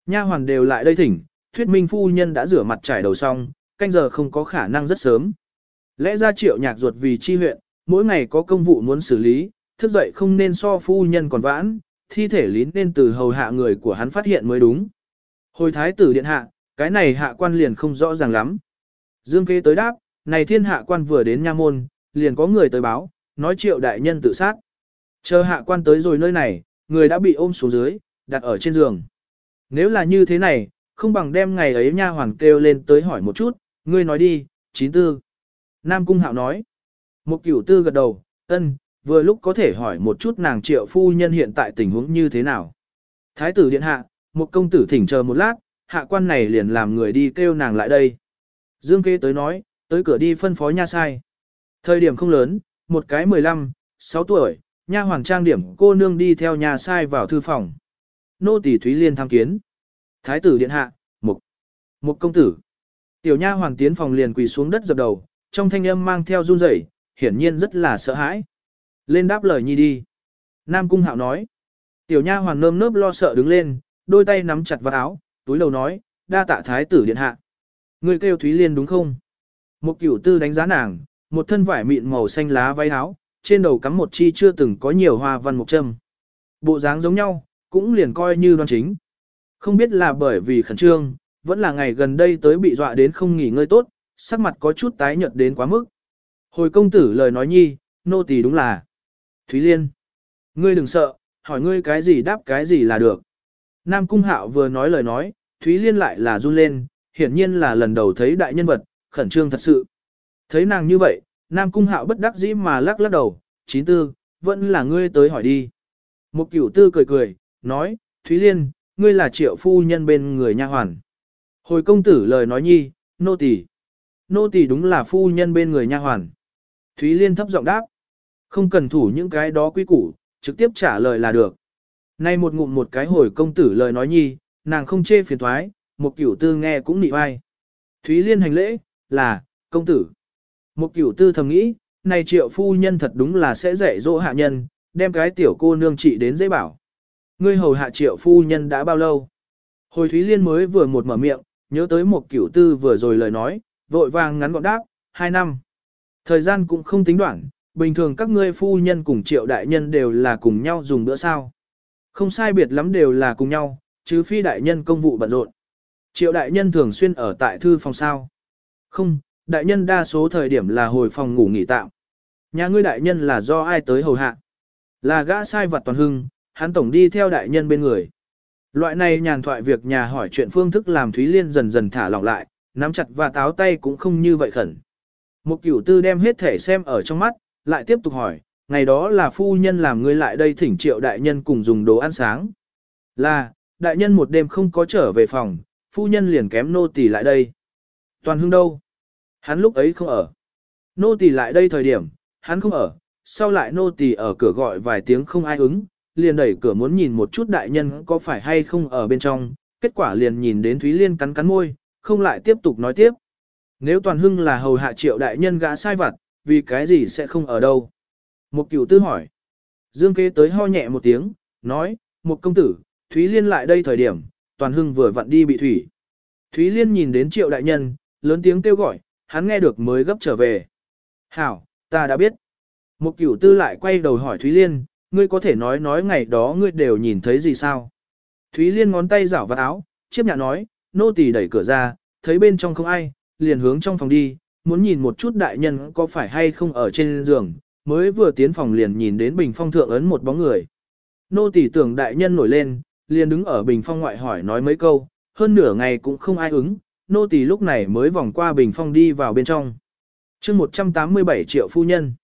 Nha hoàn đều lại đây thỉnh, thuyết minh phu nhân đã rửa mặt trải đầu xong, canh giờ không có khả năng rất sớm. Lẽ ra triệu nhạc ruột vì chi huyện, mỗi ngày có công vụ muốn xử lý, thức dậy không nên so phu nhân còn vãn, thi thể lín nên từ hầu hạ người của hắn phát hiện mới đúng. Hồi thái tử điện hạ, cái này hạ quan liền không rõ ràng lắm. Dương kế tới đáp, này thiên hạ quan vừa đến nha môn, liền có người tới báo, nói triệu đại nhân tự sát. Chờ hạ quan tới rồi nơi này, người đã bị ôm xuống dưới, đặt ở trên giường. Nếu là như thế này, không bằng đem ngày ấy nha hoàn kêu lên tới hỏi một chút, ngươi nói đi, chín tư. Nam Cung Hạo nói, một cửu tư gật đầu, ân, vừa lúc có thể hỏi một chút nàng triệu phu nhân hiện tại tình huống như thế nào. Thái tử điện hạ, một công tử thỉnh chờ một lát, hạ quan này liền làm người đi kêu nàng lại đây. Dương kế tới nói, tới cửa đi phân phó nha sai. Thời điểm không lớn, một cái 15, 6 tuổi, nha hoàng trang điểm cô nương đi theo nhà sai vào thư phòng. Nô tỳ Thúy Liên tham kiến. Thái tử điện hạ, mục, mục công tử. Tiểu nha hoàng tiến phòng liền quỳ xuống đất dập đầu, trong thanh âm mang theo run rẩy, hiển nhiên rất là sợ hãi. Lên đáp lời nhi đi. Nam cung hạo nói. Tiểu nha hoàng nơm nớp lo sợ đứng lên, đôi tay nắm chặt vào áo, túi lầu nói, đa tạ thái tử điện hạ. Người kêu Thúy Liên đúng không? Một cửu tư đánh giá nàng, một thân vải mịn màu xanh lá váy áo, trên đầu cắm một chi chưa từng có nhiều hoa văn mộc châm. Bộ dáng giống nhau, cũng liền coi như đoan chính. Không biết là bởi vì khẩn trương, vẫn là ngày gần đây tới bị dọa đến không nghỉ ngơi tốt, sắc mặt có chút tái nhợt đến quá mức. Hồi công tử lời nói nhi, nô tỳ đúng là. Thúy Liên. Ngươi đừng sợ, hỏi ngươi cái gì đáp cái gì là được. Nam Cung Hạo vừa nói lời nói, Thúy Liên lại là run lên, hiển nhiên là lần đầu thấy đại nhân vật, khẩn trương thật sự. Thấy nàng như vậy, Nam Cung Hạo bất đắc dĩ mà lắc lắc đầu, chín tư, vẫn là ngươi tới hỏi đi. Một cửu tư cười cười, nói, Thúy Liên, ngươi là triệu phu nhân bên người nha hoàn. Hồi công tử lời nói nhi, nô tỳ, Nô tỳ đúng là phu nhân bên người nha hoàn. Thúy Liên thấp giọng đáp. Không cần thủ những cái đó quý củ, trực tiếp trả lời là được. Nay một ngụm một cái hồi công tử lời nói nhi, nàng không chê phiền thoái, một cửu tư nghe cũng nị vai. Thúy Liên hành lễ, là, công tử. Một cửu tư thầm nghĩ, này triệu phu nhân thật đúng là sẽ dạy dỗ hạ nhân, đem cái tiểu cô nương trị đến dễ bảo. Ngươi hầu hạ triệu phu nhân đã bao lâu? Hồi Thúy Liên mới vừa một mở miệng, nhớ tới một cửu tư vừa rồi lời nói, vội vàng ngắn gọn đáp, hai năm. Thời gian cũng không tính đoạn, bình thường các ngươi phu nhân cùng triệu đại nhân đều là cùng nhau dùng bữa sao. Không sai biệt lắm đều là cùng nhau, chứ phi đại nhân công vụ bận rộn. Triệu đại nhân thường xuyên ở tại thư phòng sao. Không, đại nhân đa số thời điểm là hồi phòng ngủ nghỉ tạm. Nhà ngươi đại nhân là do ai tới hầu hạ? Là gã sai vật toàn hưng, hắn tổng đi theo đại nhân bên người. Loại này nhàn thoại việc nhà hỏi chuyện phương thức làm Thúy Liên dần dần thả lỏng lại, nắm chặt và táo tay cũng không như vậy khẩn. Một cửu tư đem hết thể xem ở trong mắt, lại tiếp tục hỏi, ngày đó là phu nhân làm ngươi lại đây thỉnh triệu đại nhân cùng dùng đồ ăn sáng. Là, đại nhân một đêm không có trở về phòng, phu nhân liền kém nô tỳ lại đây. Toàn hưng đâu? Hắn lúc ấy không ở. Nô tỳ lại đây thời điểm, hắn không ở, sau lại nô tỳ ở cửa gọi vài tiếng không ai ứng, liền đẩy cửa muốn nhìn một chút đại nhân có phải hay không ở bên trong, kết quả liền nhìn đến Thúy Liên cắn cắn môi, không lại tiếp tục nói tiếp. Nếu toàn hưng là hầu hạ triệu đại nhân gã sai vặt, vì cái gì sẽ không ở đâu? Một cửu tư hỏi. Dương kế tới ho nhẹ một tiếng, nói, một công tử, Thúy Liên lại đây thời điểm, toàn hưng vừa vặn đi bị thủy. Thúy Liên nhìn đến triệu đại nhân, lớn tiếng kêu gọi, hắn nghe được mới gấp trở về. Hảo, ta đã biết. Một cửu tư lại quay đầu hỏi Thúy Liên, ngươi có thể nói nói ngày đó ngươi đều nhìn thấy gì sao? Thúy Liên ngón tay rảo vào áo, chiếp nhạ nói, nô tỳ đẩy cửa ra, thấy bên trong không ai, liền hướng trong phòng đi, muốn nhìn một chút đại nhân có phải hay không ở trên giường, mới vừa tiến phòng liền nhìn đến bình phong thượng ấn một bóng người. Nô tỳ tưởng đại nhân nổi lên, liền đứng ở bình phong ngoại hỏi nói mấy câu, hơn nửa ngày cũng không ai ứng, nô tỳ lúc này mới vòng qua bình phong đi vào bên trong. chương 187 triệu phu nhân.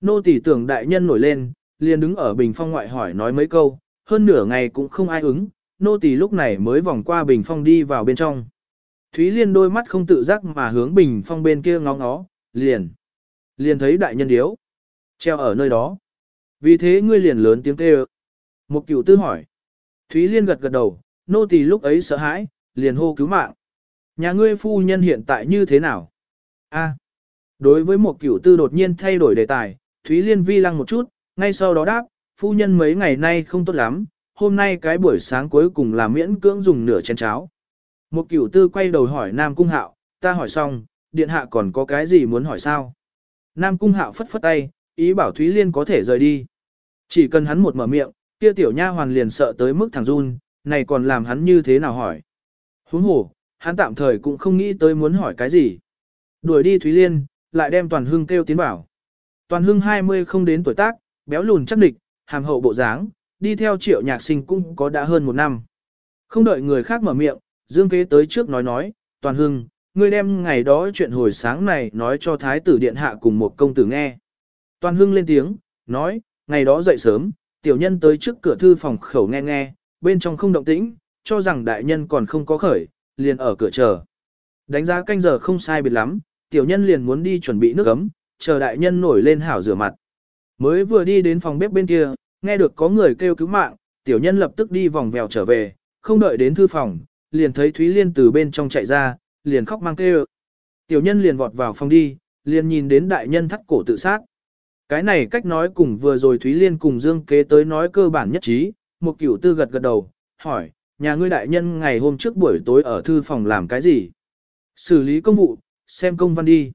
Nô tỷ tưởng đại nhân nổi lên, liền đứng ở bình phong ngoại hỏi nói mấy câu, hơn nửa ngày cũng không ai ứng, nô tỳ lúc này mới vòng qua bình phong đi vào bên trong. Thúy Liên đôi mắt không tự giác mà hướng bình phong bên kia ngó ngó, liền. Liền thấy đại nhân điếu. Treo ở nơi đó. Vì thế ngươi liền lớn tiếng kêu. Một cửu tư hỏi. Thúy Liên gật gật đầu, nô tỳ lúc ấy sợ hãi, liền hô cứu mạng. Nhà ngươi phu nhân hiện tại như thế nào? A. Đối với một cửu tư đột nhiên thay đổi đề tài, Thúy Liên vi lăng một chút, ngay sau đó đáp, phu nhân mấy ngày nay không tốt lắm, hôm nay cái buổi sáng cuối cùng là miễn cưỡng dùng nửa chén cháo. Một cửu tư quay đầu hỏi Nam Cung Hạo, ta hỏi xong, điện hạ còn có cái gì muốn hỏi sao? Nam Cung Hạo phất phất tay, ý bảo Thúy Liên có thể rời đi. Chỉ cần hắn một mở miệng, kia tiểu nha hoàn liền sợ tới mức thằng run, này còn làm hắn như thế nào hỏi. Huống hồ, hắn tạm thời cũng không nghĩ tới muốn hỏi cái gì. Đuổi đi Thúy Liên, lại đem Toàn Hưng kêu tiến bảo. Toàn Hưng 20 không đến tuổi tác, béo lùn chắc địch, hàm hậu bộ dáng, đi theo triệu nhạc sinh cũng có đã hơn một năm. Không đợi người khác mở miệng, Dương Kế tới trước nói nói, Toàn Hưng, ngươi đem ngày đó chuyện hồi sáng này nói cho Thái tử Điện Hạ cùng một công tử nghe. Toàn Hưng lên tiếng, nói, ngày đó dậy sớm, tiểu nhân tới trước cửa thư phòng khẩu nghe nghe, bên trong không động tĩnh, cho rằng đại nhân còn không có khởi, liền ở cửa chờ. Đánh giá canh giờ không sai biệt lắm, tiểu nhân liền muốn đi chuẩn bị nước ấm, chờ đại nhân nổi lên hảo rửa mặt. Mới vừa đi đến phòng bếp bên kia, nghe được có người kêu cứu mạng, tiểu nhân lập tức đi vòng vèo trở về, không đợi đến thư phòng, liền thấy Thúy Liên từ bên trong chạy ra, liền khóc mang kêu. Tiểu nhân liền vọt vào phòng đi, liền nhìn đến đại nhân thắt cổ tự sát. Cái này cách nói cùng vừa rồi Thúy Liên cùng Dương kế tới nói cơ bản nhất trí, một cửu tư gật gật đầu, hỏi, nhà ngươi đại nhân ngày hôm trước buổi tối ở thư phòng làm cái gì? Xử lý công vụ, xem công văn đi.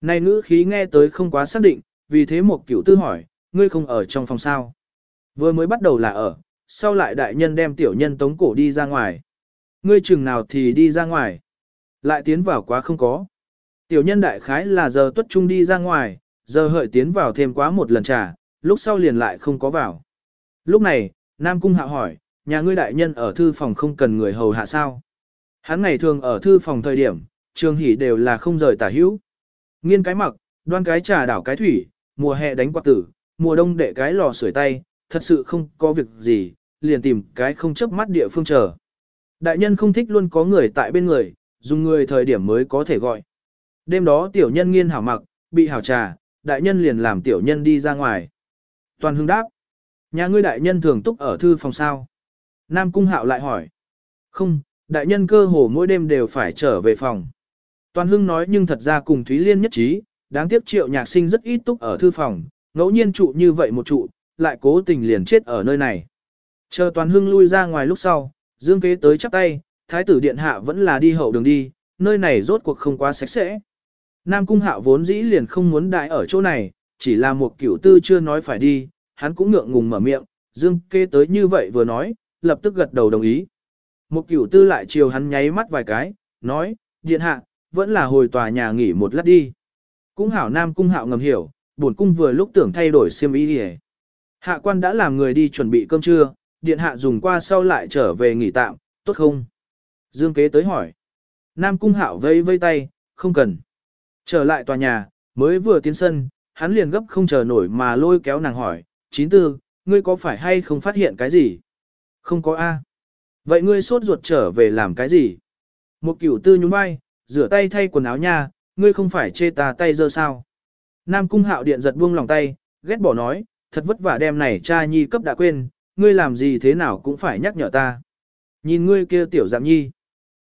Này ngữ khí nghe tới không quá xác định, vì thế một cửu tư hỏi, ngươi không ở trong phòng sao? Vừa mới bắt đầu là ở, sau lại đại nhân đem tiểu nhân tống cổ đi ra ngoài. Ngươi chừng nào thì đi ra ngoài. Lại tiến vào quá không có. Tiểu nhân đại khái là giờ tuất trung đi ra ngoài, giờ hợi tiến vào thêm quá một lần trà, lúc sau liền lại không có vào. Lúc này, Nam Cung hạ hỏi, nhà ngươi đại nhân ở thư phòng không cần người hầu hạ sao? Hắn ngày thường ở thư phòng thời điểm, trường hỉ đều là không rời tả hữu. Nghiên cái mặc, đoan cái trà đảo cái thủy, mùa hè đánh quạt tử, mùa đông đệ cái lò sưởi tay, thật sự không có việc gì, liền tìm cái không chấp mắt địa phương chờ. Đại nhân không thích luôn có người tại bên người, dùng người thời điểm mới có thể gọi. Đêm đó tiểu nhân nghiên hảo mặc, bị hảo trà, đại nhân liền làm tiểu nhân đi ra ngoài. Toàn hưng đáp. Nhà ngươi đại nhân thường túc ở thư phòng sao? Nam cung hạo lại hỏi. Không, đại nhân cơ hồ mỗi đêm đều phải trở về phòng. Toàn hưng nói nhưng thật ra cùng Thúy Liên nhất trí, đáng tiếc triệu nhạc sinh rất ít túc ở thư phòng, ngẫu nhiên trụ như vậy một trụ, lại cố tình liền chết ở nơi này. Chờ toàn hưng lui ra ngoài lúc sau, dương kế tới chắp tay, thái tử điện hạ vẫn là đi hậu đường đi, nơi này rốt cuộc không quá sạch sẽ. Nam cung hạo vốn dĩ liền không muốn đại ở chỗ này, chỉ là một cửu tư chưa nói phải đi, hắn cũng ngượng ngùng mở miệng, dương kế tới như vậy vừa nói, lập tức gật đầu đồng ý. Một cửu tư lại chiều hắn nháy mắt vài cái, nói, điện hạ, vẫn là hồi tòa nhà nghỉ một lát đi. Cũng hảo nam cung hạo ngầm hiểu, bổn cung vừa lúc tưởng thay đổi xiêm y đi Hạ quan đã làm người đi chuẩn bị cơm trưa, điện hạ dùng qua sau lại trở về nghỉ tạm, tốt không? Dương kế tới hỏi. Nam cung hạo vây vây tay, không cần. Trở lại tòa nhà, mới vừa tiến sân, hắn liền gấp không chờ nổi mà lôi kéo nàng hỏi, chín tư, ngươi có phải hay không phát hiện cái gì? Không có A. Vậy ngươi sốt ruột trở về làm cái gì? Một cửu tư nhún vai, rửa tay thay quần áo nha, ngươi không phải chê ta tay dơ sao? Nam cung hạo điện giật buông lòng tay, ghét bỏ nói, thật vất vả đem này cha nhi cấp đã quên, ngươi làm gì thế nào cũng phải nhắc nhở ta. Nhìn ngươi kia tiểu dạng nhi.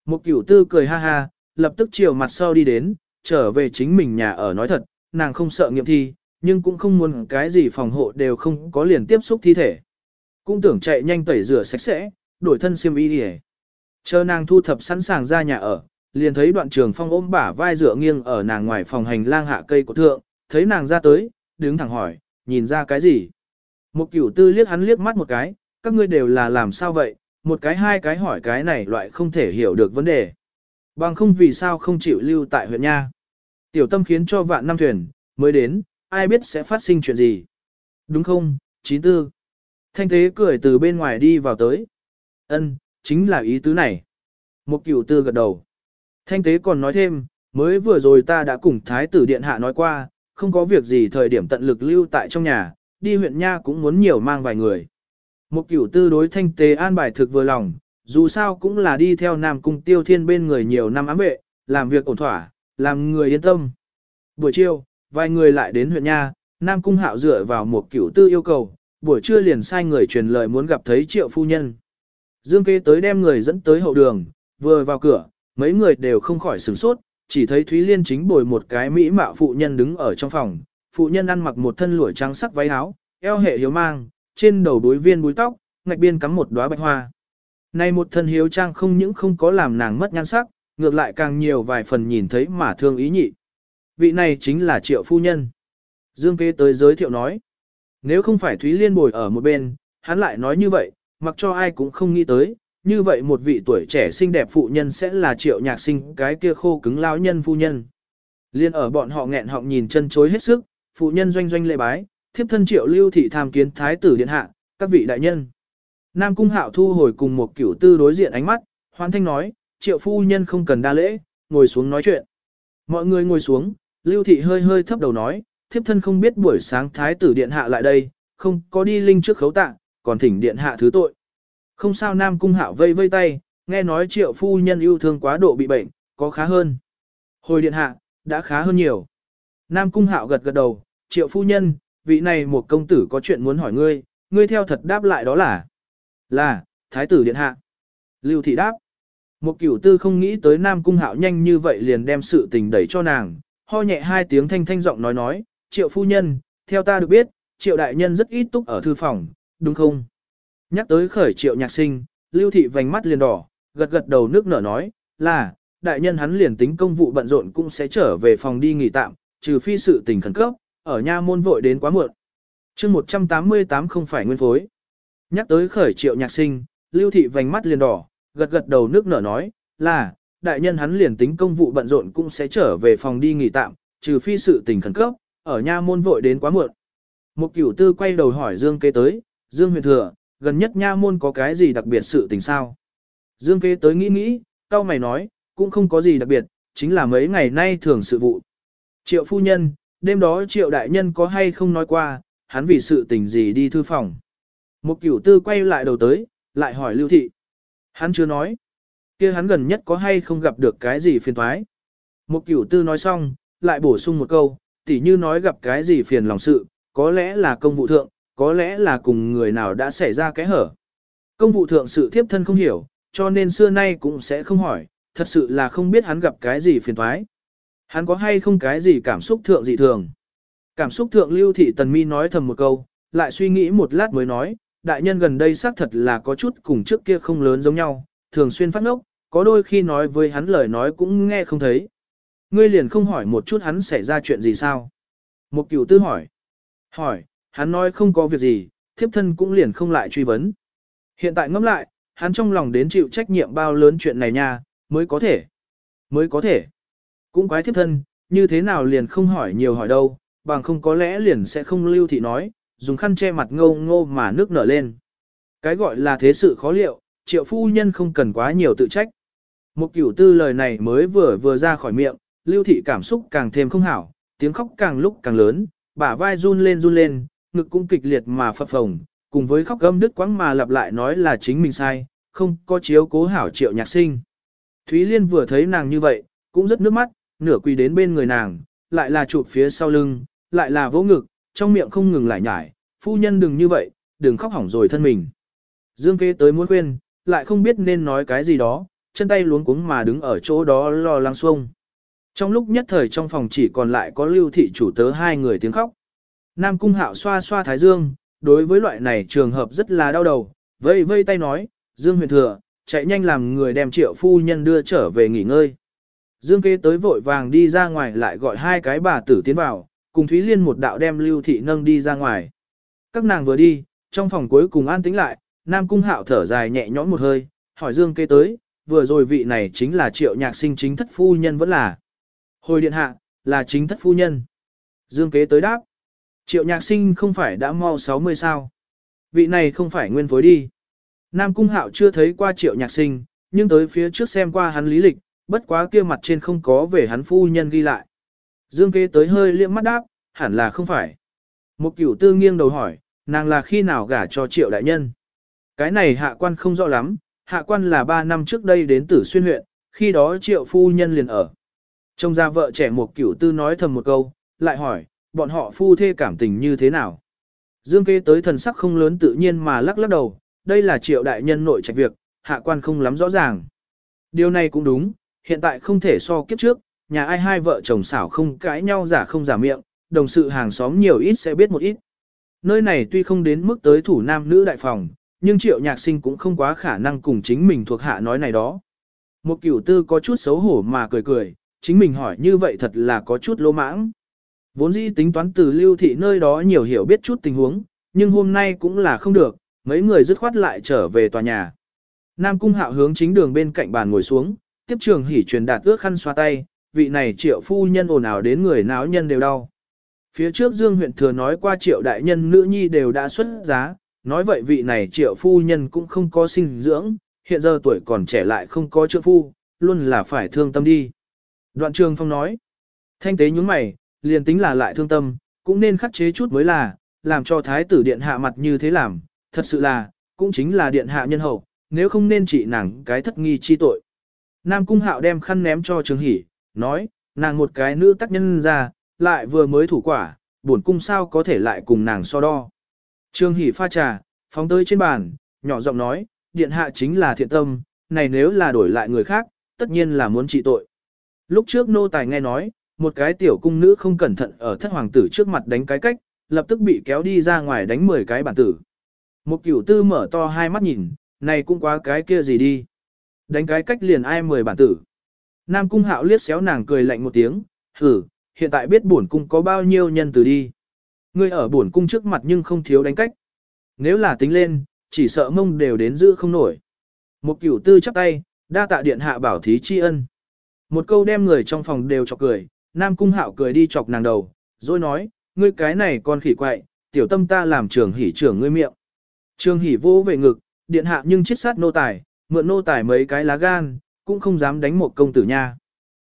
Một cửu tư cười ha ha, lập tức chiều mặt sau đi đến, trở về chính mình nhà ở nói thật, nàng không sợ nghiệm thi, nhưng cũng không muốn cái gì phòng hộ đều không có liền tiếp xúc thi thể. Cũng tưởng chạy nhanh tẩy rửa sạch sẽ, đổi thân xiêm y đi Chờ nàng thu thập sẵn sàng ra nhà ở, liền thấy đoạn trường phong ôm bả vai dựa nghiêng ở nàng ngoài phòng hành lang hạ cây của thượng, thấy nàng ra tới, đứng thẳng hỏi, nhìn ra cái gì? Một cửu tư liếc hắn liếc mắt một cái, các ngươi đều là làm sao vậy, một cái hai cái hỏi cái này loại không thể hiểu được vấn đề. Bằng không vì sao không chịu lưu tại huyện nha. Tiểu tâm khiến cho vạn năm thuyền, mới đến, ai biết sẽ phát sinh chuyện gì. Đúng không, chín tư. Thanh tế cười từ bên ngoài đi vào tới. Ân, chính là ý tứ này. Một cửu tư gật đầu. Thanh tế còn nói thêm, mới vừa rồi ta đã cùng thái tử điện hạ nói qua, không có việc gì thời điểm tận lực lưu tại trong nhà, đi huyện nha cũng muốn nhiều mang vài người. Một cửu tư đối thanh tế an bài thực vừa lòng, dù sao cũng là đi theo Nam Cung Tiêu Thiên bên người nhiều năm ám vệ, làm việc ổn thỏa, làm người yên tâm. Buổi chiều, vài người lại đến huyện nha, Nam Cung Hạo dựa vào một cửu tư yêu cầu, buổi trưa liền sai người truyền lời muốn gặp thấy triệu phu nhân. Dương kế tới đem người dẫn tới hậu đường, vừa vào cửa, mấy người đều không khỏi sửng sốt, chỉ thấy Thúy Liên chính bồi một cái mỹ mạo phụ nhân đứng ở trong phòng. Phụ nhân ăn mặc một thân lụa trắng sắc váy áo, eo hệ hiếu mang, trên đầu đối viên búi tóc, ngạch biên cắm một đóa bạch hoa. Này một thân hiếu trang không những không có làm nàng mất nhan sắc, ngược lại càng nhiều vài phần nhìn thấy mà thương ý nhị. Vị này chính là triệu phu nhân. Dương kế tới giới thiệu nói. Nếu không phải Thúy Liên bồi ở một bên, hắn lại nói như vậy, mặc cho ai cũng không nghĩ tới, như vậy một vị tuổi trẻ xinh đẹp phụ nhân sẽ là triệu nhạc sinh cái kia khô cứng lão nhân phu nhân. Liên ở bọn họ nghẹn họng nhìn chân chối hết sức, phụ nhân doanh doanh lệ bái, thiếp thân triệu lưu thị tham kiến thái tử điện hạ, các vị đại nhân. Nam cung hạo thu hồi cùng một cửu tư đối diện ánh mắt, hoan thanh nói, triệu phu nhân không cần đa lễ, ngồi xuống nói chuyện. Mọi người ngồi xuống, lưu thị hơi hơi thấp đầu nói, thiếp thân không biết buổi sáng thái tử điện hạ lại đây, không có đi linh trước khấu tạ, còn thỉnh điện hạ thứ tội. Không sao Nam Cung Hạo vây vây tay, nghe nói triệu phu nhân yêu thương quá độ bị bệnh, có khá hơn. Hồi điện hạ, đã khá hơn nhiều. Nam Cung Hạo gật gật đầu, triệu phu nhân, vị này một công tử có chuyện muốn hỏi ngươi, ngươi theo thật đáp lại đó là. Là, thái tử điện hạ. Lưu thị đáp. Một cửu tư không nghĩ tới Nam Cung Hạo nhanh như vậy liền đem sự tình đẩy cho nàng, ho nhẹ hai tiếng thanh thanh giọng nói nói, triệu phu nhân, theo ta được biết, triệu đại nhân rất ít túc ở thư phòng, đúng không? Nhắc tới khởi triệu nhạc sinh, lưu thị vành mắt liền đỏ, gật gật đầu nước nở nói, là, đại nhân hắn liền tính công vụ bận rộn cũng sẽ trở về phòng đi nghỉ tạm, trừ phi sự tình khẩn cấp, ở nha môn vội đến quá muộn. chương 188 không phải nguyên phối. Nhắc tới khởi triệu nhạc sinh, lưu thị vành mắt liền đỏ, gật gật đầu nước nở nói, là, đại nhân hắn liền tính công vụ bận rộn cũng sẽ trở về phòng đi nghỉ tạm, trừ phi sự tình khẩn cấp, ở nha môn vội đến quá muộn. Một cửu tư quay đầu hỏi Dương kế tới, Dương huyền thừa, gần nhất nha môn có cái gì đặc biệt sự tình sao? Dương kế tới nghĩ nghĩ, cao mày nói, cũng không có gì đặc biệt, chính là mấy ngày nay thường sự vụ. Triệu phu nhân, đêm đó triệu đại nhân có hay không nói qua, hắn vì sự tình gì đi thư phòng. Một cửu tư quay lại đầu tới, lại hỏi lưu thị. Hắn chưa nói. kia hắn gần nhất có hay không gặp được cái gì phiền thoái. Một cửu tư nói xong, lại bổ sung một câu, tỉ như nói gặp cái gì phiền lòng sự, có lẽ là công vụ thượng, có lẽ là cùng người nào đã xảy ra cái hở. Công vụ thượng sự thiếp thân không hiểu, cho nên xưa nay cũng sẽ không hỏi, thật sự là không biết hắn gặp cái gì phiền thoái. Hắn có hay không cái gì cảm xúc thượng dị thường. Cảm xúc thượng lưu thị tần mi nói thầm một câu, lại suy nghĩ một lát mới nói, đại nhân gần đây xác thật là có chút cùng trước kia không lớn giống nhau, thường xuyên phát ngốc, có đôi khi nói với hắn lời nói cũng nghe không thấy. Ngươi liền không hỏi một chút hắn xảy ra chuyện gì sao? Một cửu tư hỏi. Hỏi, hắn nói không có việc gì, thiếp thân cũng liền không lại truy vấn. Hiện tại ngẫm lại, hắn trong lòng đến chịu trách nhiệm bao lớn chuyện này nha, mới có thể. Mới có thể. Cũng quái thiếp thân, như thế nào liền không hỏi nhiều hỏi đâu, bằng không có lẽ liền sẽ không lưu thị nói, dùng khăn che mặt ngô ngô mà nước nở lên. Cái gọi là thế sự khó liệu, triệu phu nhân không cần quá nhiều tự trách. Một cửu tư lời này mới vừa vừa ra khỏi miệng, lưu thị cảm xúc càng thêm không hảo, tiếng khóc càng lúc càng lớn, bả vai run lên run lên, ngực cũng kịch liệt mà phập phồng, cùng với khóc gâm đứt quãng mà lặp lại nói là chính mình sai, không có chiếu cố hảo triệu nhạc sinh. Thúy Liên vừa thấy nàng như vậy, cũng rất nước mắt, nửa quỳ đến bên người nàng, lại là chụp phía sau lưng, lại là vỗ ngực, trong miệng không ngừng lại nhải, phu nhân đừng như vậy, đừng khóc hỏng rồi thân mình. Dương kế tới muốn khuyên, lại không biết nên nói cái gì đó, chân tay luống cuống mà đứng ở chỗ đó lo lắng xuông. Trong lúc nhất thời trong phòng chỉ còn lại có lưu thị chủ tớ hai người tiếng khóc. Nam cung hạo xoa xoa thái dương, đối với loại này trường hợp rất là đau đầu, vây vây tay nói, Dương huyền thừa, chạy nhanh làm người đem triệu phu nhân đưa trở về nghỉ ngơi. Dương kế tới vội vàng đi ra ngoài lại gọi hai cái bà tử tiến vào, cùng Thúy Liên một đạo đem lưu thị nâng đi ra ngoài. Các nàng vừa đi, trong phòng cuối cùng an tĩnh lại, Nam cung hạo thở dài nhẹ nhõm một hơi, hỏi Dương kế tới, vừa rồi vị này chính là triệu nhạc sinh chính thất phu nhân vẫn là. Hồi điện hạ, là chính thất phu nhân. Dương kế tới đáp. Triệu nhạc sinh không phải đã mau 60 sao. Vị này không phải nguyên phối đi. Nam Cung Hạo chưa thấy qua triệu nhạc sinh, nhưng tới phía trước xem qua hắn lý lịch, bất quá kia mặt trên không có về hắn phu nhân ghi lại. Dương kế tới hơi liễm mắt đáp, hẳn là không phải. Một cửu tư nghiêng đầu hỏi, nàng là khi nào gả cho triệu đại nhân. Cái này hạ quan không rõ lắm, hạ quan là 3 năm trước đây đến tử xuyên huyện, khi đó triệu phu nhân liền ở. Trong gia vợ trẻ một cửu tư nói thầm một câu, lại hỏi, bọn họ phu thê cảm tình như thế nào. Dương kế tới thần sắc không lớn tự nhiên mà lắc lắc đầu, đây là triệu đại nhân nội trạch việc, hạ quan không lắm rõ ràng. Điều này cũng đúng, hiện tại không thể so kiếp trước, nhà ai hai vợ chồng xảo không cãi nhau giả không giả miệng, đồng sự hàng xóm nhiều ít sẽ biết một ít. Nơi này tuy không đến mức tới thủ nam nữ đại phòng, nhưng triệu nhạc sinh cũng không quá khả năng cùng chính mình thuộc hạ nói này đó. Một cửu tư có chút xấu hổ mà cười cười, chính mình hỏi như vậy thật là có chút lỗ mãng. Vốn dĩ tính toán từ lưu thị nơi đó nhiều hiểu biết chút tình huống, nhưng hôm nay cũng là không được, mấy người dứt khoát lại trở về tòa nhà. Nam cung hạo hướng chính đường bên cạnh bàn ngồi xuống, tiếp trường hỉ truyền đạt ước khăn xoa tay, vị này triệu phu nhân ồn ào đến người náo nhân đều đau. Phía trước Dương huyện thừa nói qua triệu đại nhân nữ nhi đều đã xuất giá, nói vậy vị này triệu phu nhân cũng không có sinh dưỡng, hiện giờ tuổi còn trẻ lại không có trượng phu, luôn là phải thương tâm đi. Đoạn trường phong nói, thanh tế nhúng mày, liền tính là lại thương tâm, cũng nên khắc chế chút mới là, làm cho thái tử điện hạ mặt như thế làm, thật sự là, cũng chính là điện hạ nhân hậu, nếu không nên trị nàng cái thất nghi chi tội. Nam cung hạo đem khăn ném cho trường hỷ, nói, nàng một cái nữ tác nhân ra, lại vừa mới thủ quả, buồn cung sao có thể lại cùng nàng so đo. Trường hỷ pha trà, phóng tới trên bàn, nhỏ giọng nói, điện hạ chính là thiện tâm, này nếu là đổi lại người khác, tất nhiên là muốn trị tội. Lúc trước nô tài nghe nói, một cái tiểu cung nữ không cẩn thận ở thất hoàng tử trước mặt đánh cái cách, lập tức bị kéo đi ra ngoài đánh 10 cái bản tử. Một cửu tư mở to hai mắt nhìn, này cũng quá cái kia gì đi. Đánh cái cách liền ai 10 bản tử. Nam cung hạo liếc xéo nàng cười lạnh một tiếng, hử, hiện tại biết bổn cung có bao nhiêu nhân từ đi. Ngươi ở bổn cung trước mặt nhưng không thiếu đánh cách. Nếu là tính lên, chỉ sợ mông đều đến giữ không nổi. Một cửu tư chắp tay, đa tạ điện hạ bảo thí tri ân. Một câu đem người trong phòng đều chọc cười, Nam Cung Hạo cười đi chọc nàng đầu, rồi nói, ngươi cái này con khỉ quậy, tiểu tâm ta làm trường hỉ trưởng ngươi miệng. Trường hỉ vô về ngực, điện hạ nhưng chết sát nô tài, mượn nô tài mấy cái lá gan, cũng không dám đánh một công tử nha.